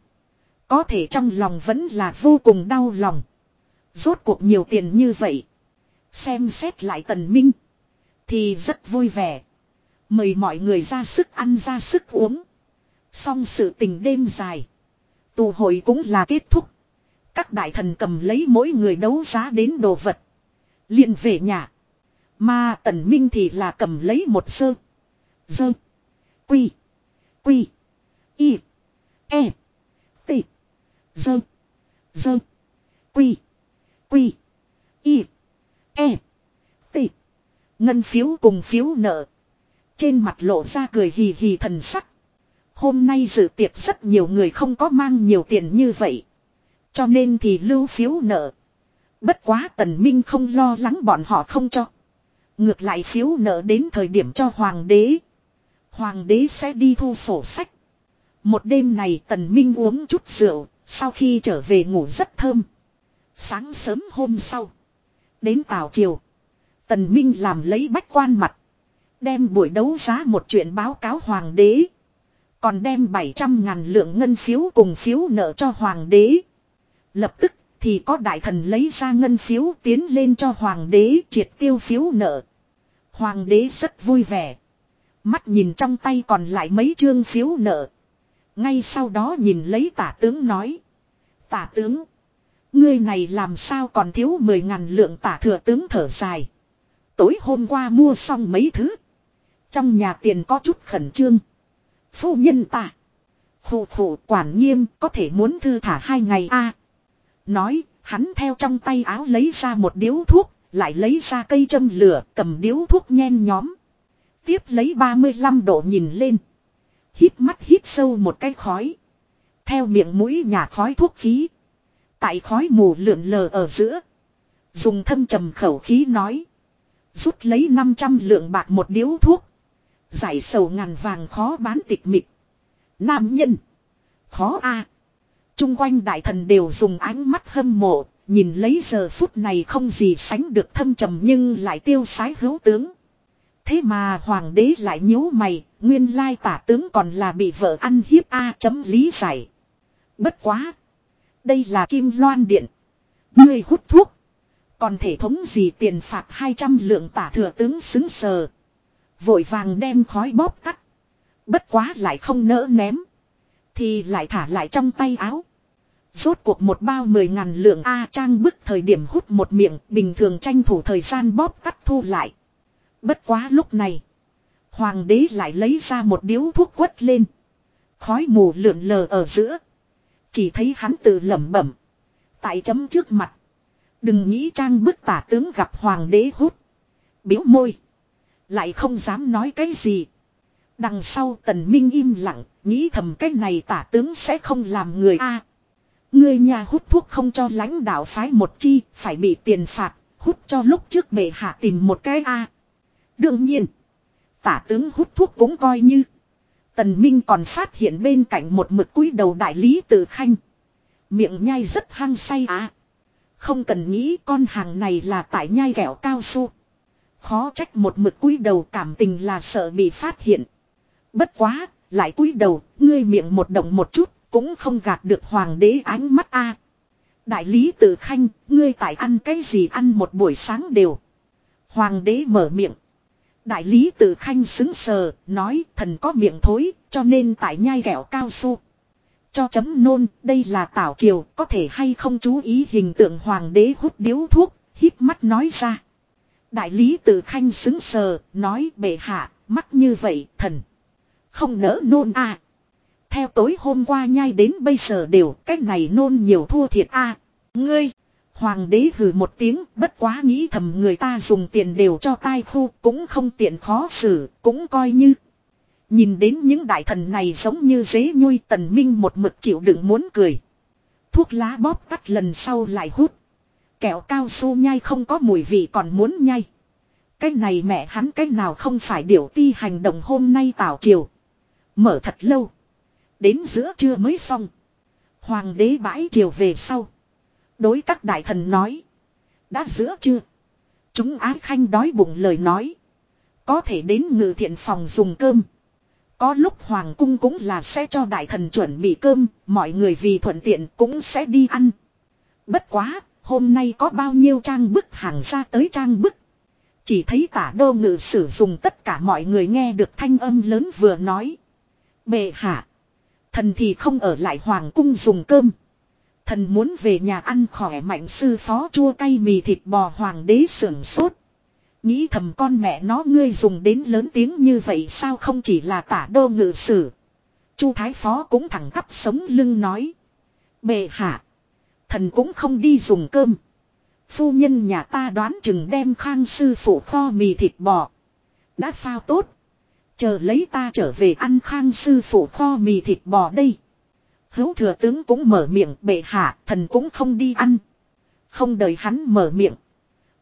Có thể trong lòng vẫn là vô cùng đau lòng. Rốt cuộc nhiều tiền như vậy. Xem xét lại tần minh. Thì rất vui vẻ. Mời mọi người ra sức ăn, ra sức uống. Xong sự tình đêm dài. Tù hội cũng là kết thúc. Các đại thần cầm lấy mỗi người đấu giá đến đồ vật. liền về nhà. Mà tần minh thì là cầm lấy một sơ. Dơ. Quy. Quy. Y. E. T. Dơ. Dơ. Quy. Quy. Y. E. T. Ngân phiếu cùng phiếu nợ. Trên mặt lộ ra cười hì hì thần sắc. Hôm nay dự tiệc rất nhiều người không có mang nhiều tiền như vậy. Cho nên thì lưu phiếu nợ. Bất quá tần minh không lo lắng bọn họ không cho. Ngược lại phiếu nợ đến thời điểm cho hoàng đế. Hoàng đế sẽ đi thu sổ sách. Một đêm này tần minh uống chút rượu, sau khi trở về ngủ rất thơm. Sáng sớm hôm sau. Đến tào triều. Tần minh làm lấy bách quan mặt. Đem buổi đấu giá một chuyện báo cáo hoàng đế. Còn đem 700 ngàn lượng ngân phiếu cùng phiếu nợ cho hoàng đế. Lập tức thì có đại thần lấy ra ngân phiếu tiến lên cho hoàng đế triệt tiêu phiếu nợ. Hoàng đế rất vui vẻ. Mắt nhìn trong tay còn lại mấy chương phiếu nợ. Ngay sau đó nhìn lấy tả tướng nói. Tả tướng. Ngươi này làm sao còn thiếu 10 ngàn lượng tả thừa tướng thở dài. Tối hôm qua mua xong mấy thứ. Trong nhà tiền có chút khẩn trương. Phu nhân ta. Khủ khủ quản nghiêm có thể muốn thư thả hai ngày a Nói, hắn theo trong tay áo lấy ra một điếu thuốc, lại lấy ra cây châm lửa, cầm điếu thuốc nhen nhóm. Tiếp lấy 35 độ nhìn lên. Hít mắt hít sâu một cái khói. Theo miệng mũi nhả khói thuốc khí. Tại khói mù lượn lờ ở giữa. Dùng thâm trầm khẩu khí nói. Rút lấy 500 lượng bạc một điếu thuốc. Giải sầu ngàn vàng khó bán tịch mịch. Nam nhân. Khó a. Trung quanh đại thần đều dùng ánh mắt hâm mộ, nhìn lấy giờ phút này không gì sánh được thâm trầm nhưng lại tiêu sái hữu tướng. Thế mà hoàng đế lại nhíu mày, nguyên lai tả tướng còn là bị vợ ăn hiếp A chấm lý giải. Bất quá. Đây là kim loan điện. Ngươi hút thuốc. Còn thể thống gì tiền phạt 200 lượng tả thừa tướng xứng sờ. Vội vàng đem khói bóp tắt Bất quá lại không nỡ ném. Thì lại thả lại trong tay áo. Rốt cuộc một bao mười ngàn lượng A trang bức thời điểm hút một miệng, bình thường tranh thủ thời gian bóp tắt thu lại. Bất quá lúc này. Hoàng đế lại lấy ra một điếu thuốc quất lên. Khói mù lượn lờ ở giữa. Chỉ thấy hắn tự lẩm bẩm. Tại chấm trước mặt. Đừng nghĩ trang bức tả tướng gặp hoàng đế hút. Biếu môi. Lại không dám nói cái gì. Đằng sau tần minh im lặng. Nghĩ thầm cái này tả tướng sẽ không làm người A. người nhà hút thuốc không cho lãnh đạo phái một chi. Phải bị tiền phạt. Hút cho lúc trước bệ hạ tìm một cái A. Đương nhiên. Tả tướng hút thuốc cũng coi như. Tần Minh còn phát hiện bên cạnh một mực cúi đầu đại lý tự khanh. Miệng nhai rất hăng say à. Không cần nghĩ con hàng này là tại nhai kẹo cao su. Khó trách một mực cúi đầu cảm tình là sợ bị phát hiện. Bất quá, lại cúi đầu, ngươi miệng một động một chút, cũng không gạt được hoàng đế ánh mắt a. Đại lý tự khanh, ngươi tại ăn cái gì ăn một buổi sáng đều. Hoàng đế mở miệng. Đại lý tự khanh xứng sờ, nói thần có miệng thối, cho nên tại nhai kẹo cao su. Cho chấm nôn, đây là tảo triều, có thể hay không chú ý hình tượng hoàng đế hút điếu thuốc, hít mắt nói ra. Đại lý tự khanh xứng sờ, nói bệ hạ, mắt như vậy, thần. Không nỡ nôn a Theo tối hôm qua nhai đến bây giờ đều, cách này nôn nhiều thua thiệt a Ngươi, Hoàng đế hừ một tiếng, bất quá nghĩ thầm người ta dùng tiền đều cho tai khu, cũng không tiện khó xử, cũng coi như. Nhìn đến những đại thần này giống như dế nhui tần minh một mực chịu đựng muốn cười. Thuốc lá bóp tắt lần sau lại hút. Kẹo cao su nhai không có mùi vị còn muốn nhai. Cái này mẹ hắn cái nào không phải điều ti hành động hôm nay tảo chiều. Mở thật lâu. Đến giữa trưa mới xong. Hoàng đế bãi chiều về sau. Đối các đại thần nói. Đã giữa chưa? Chúng ái khanh đói bụng lời nói. Có thể đến ngự thiện phòng dùng cơm. Có lúc hoàng cung cũng là sẽ cho đại thần chuẩn bị cơm, mọi người vì thuận tiện cũng sẽ đi ăn. Bất quá, hôm nay có bao nhiêu trang bức hàng ra tới trang bức. Chỉ thấy tả đô ngự sử dùng tất cả mọi người nghe được thanh âm lớn vừa nói. Bệ hạ. Thần thì không ở lại hoàng cung dùng cơm. Thần muốn về nhà ăn khỏe mạnh sư phó chua cay mì thịt bò hoàng đế sưởng sốt. Nghĩ thầm con mẹ nó ngươi dùng đến lớn tiếng như vậy sao không chỉ là tả đô ngự sử. Chu thái phó cũng thẳng tắp sống lưng nói. Bệ hạ. Thần cũng không đi dùng cơm. Phu nhân nhà ta đoán chừng đem khang sư phụ kho mì thịt bò. Đã phao tốt. Chờ lấy ta trở về ăn khang sư phụ kho mì thịt bò đây. Hữu thừa tướng cũng mở miệng bệ hạ, thần cũng không đi ăn. Không đợi hắn mở miệng.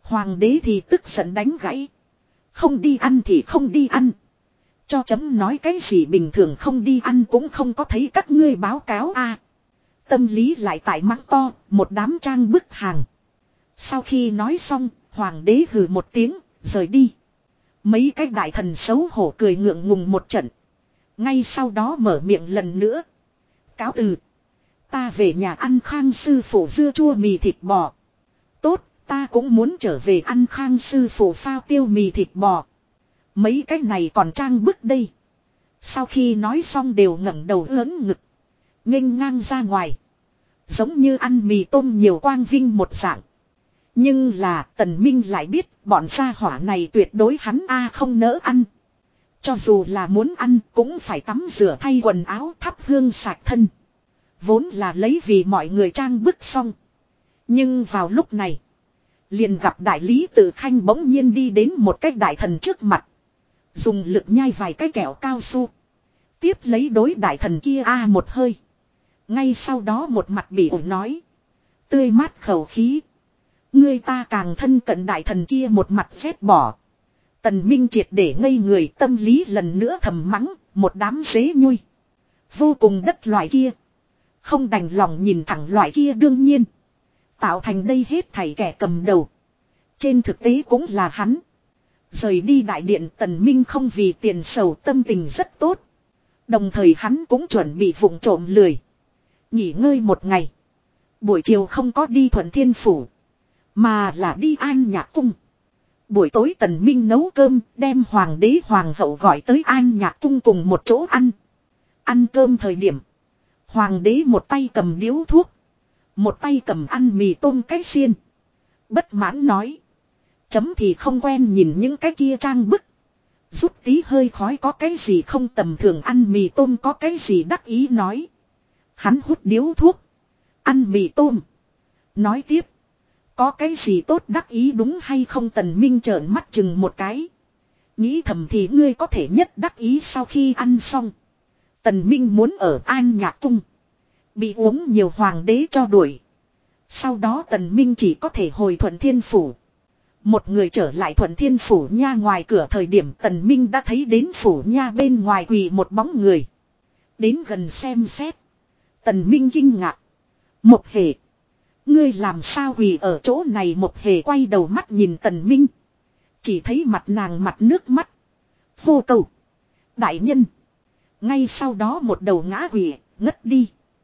Hoàng đế thì tức giận đánh gãy. Không đi ăn thì không đi ăn. Cho chấm nói cái gì bình thường không đi ăn cũng không có thấy các ngươi báo cáo a. tâm lý lại tại mắt to, một đám trang bức hàng. Sau khi nói xong, hoàng đế hừ một tiếng, rời đi. Mấy cái đại thần xấu hổ cười ngượng ngùng một trận. Ngay sau đó mở miệng lần nữa cáo từ. Ta về nhà ăn khang sư phụ dưa chua mì thịt bò. Tốt, ta cũng muốn trở về ăn khang sư phụ phao tiêu mì thịt bò. Mấy cái này còn trang bức đây. Sau khi nói xong đều ngẩng đầu lớn ngực. nghênh ngang ra ngoài. Giống như ăn mì tôm nhiều quang vinh một dạng. Nhưng là tần minh lại biết bọn gia hỏa này tuyệt đối hắn a không nỡ ăn. Cho dù là muốn ăn, cũng phải tắm rửa thay quần áo thắp hương sạch thân. Vốn là lấy vì mọi người trang bức xong. Nhưng vào lúc này. Liền gặp đại lý tự khanh bỗng nhiên đi đến một cách đại thần trước mặt. Dùng lực nhai vài cái kẹo cao su. Tiếp lấy đối đại thần kia a một hơi. Ngay sau đó một mặt bị ổn nói. Tươi mát khẩu khí. Người ta càng thân cận đại thần kia một mặt phép bỏ. Tần Minh triệt để ngây người tâm lý lần nữa thầm mắng, một đám dế nhui. Vô cùng đất loại kia. Không đành lòng nhìn thẳng loại kia đương nhiên. Tạo thành đây hết thảy kẻ cầm đầu. Trên thực tế cũng là hắn. Rời đi đại điện tần minh không vì tiền sầu tâm tình rất tốt. Đồng thời hắn cũng chuẩn bị vụng trộm lười. Nghỉ ngơi một ngày. Buổi chiều không có đi thuận thiên phủ. Mà là đi an nhạc cung. Buổi tối tần minh nấu cơm, đem hoàng đế hoàng hậu gọi tới an nhạc cung cùng một chỗ ăn. Ăn cơm thời điểm. Hoàng đế một tay cầm điếu thuốc. Một tay cầm ăn mì tôm cái xiên. Bất mãn nói. Chấm thì không quen nhìn những cái kia trang bức. Rút tí hơi khói có cái gì không tầm thường ăn mì tôm có cái gì đắc ý nói. Hắn hút điếu thuốc. Ăn mì tôm. Nói tiếp. Có cái gì tốt đắc ý đúng hay không tần minh trợn mắt chừng một cái. Nghĩ thầm thì ngươi có thể nhất đắc ý sau khi ăn xong. Tần minh muốn ở an nhạc cung. Bị uống nhiều hoàng đế cho đuổi. Sau đó tần minh chỉ có thể hồi thuận thiên phủ. Một người trở lại thuận thiên phủ nha ngoài cửa thời điểm tần minh đã thấy đến phủ nha bên ngoài quỳ một bóng người. Đến gần xem xét. Tần minh kinh ngạc. Một hệ Ngươi làm sao quỳ ở chỗ này một hề quay đầu mắt nhìn tần minh. Chỉ thấy mặt nàng mặt nước mắt. Vô cầu. Đại nhân. Ngay sau đó một đầu ngã quỳ, ngất đi.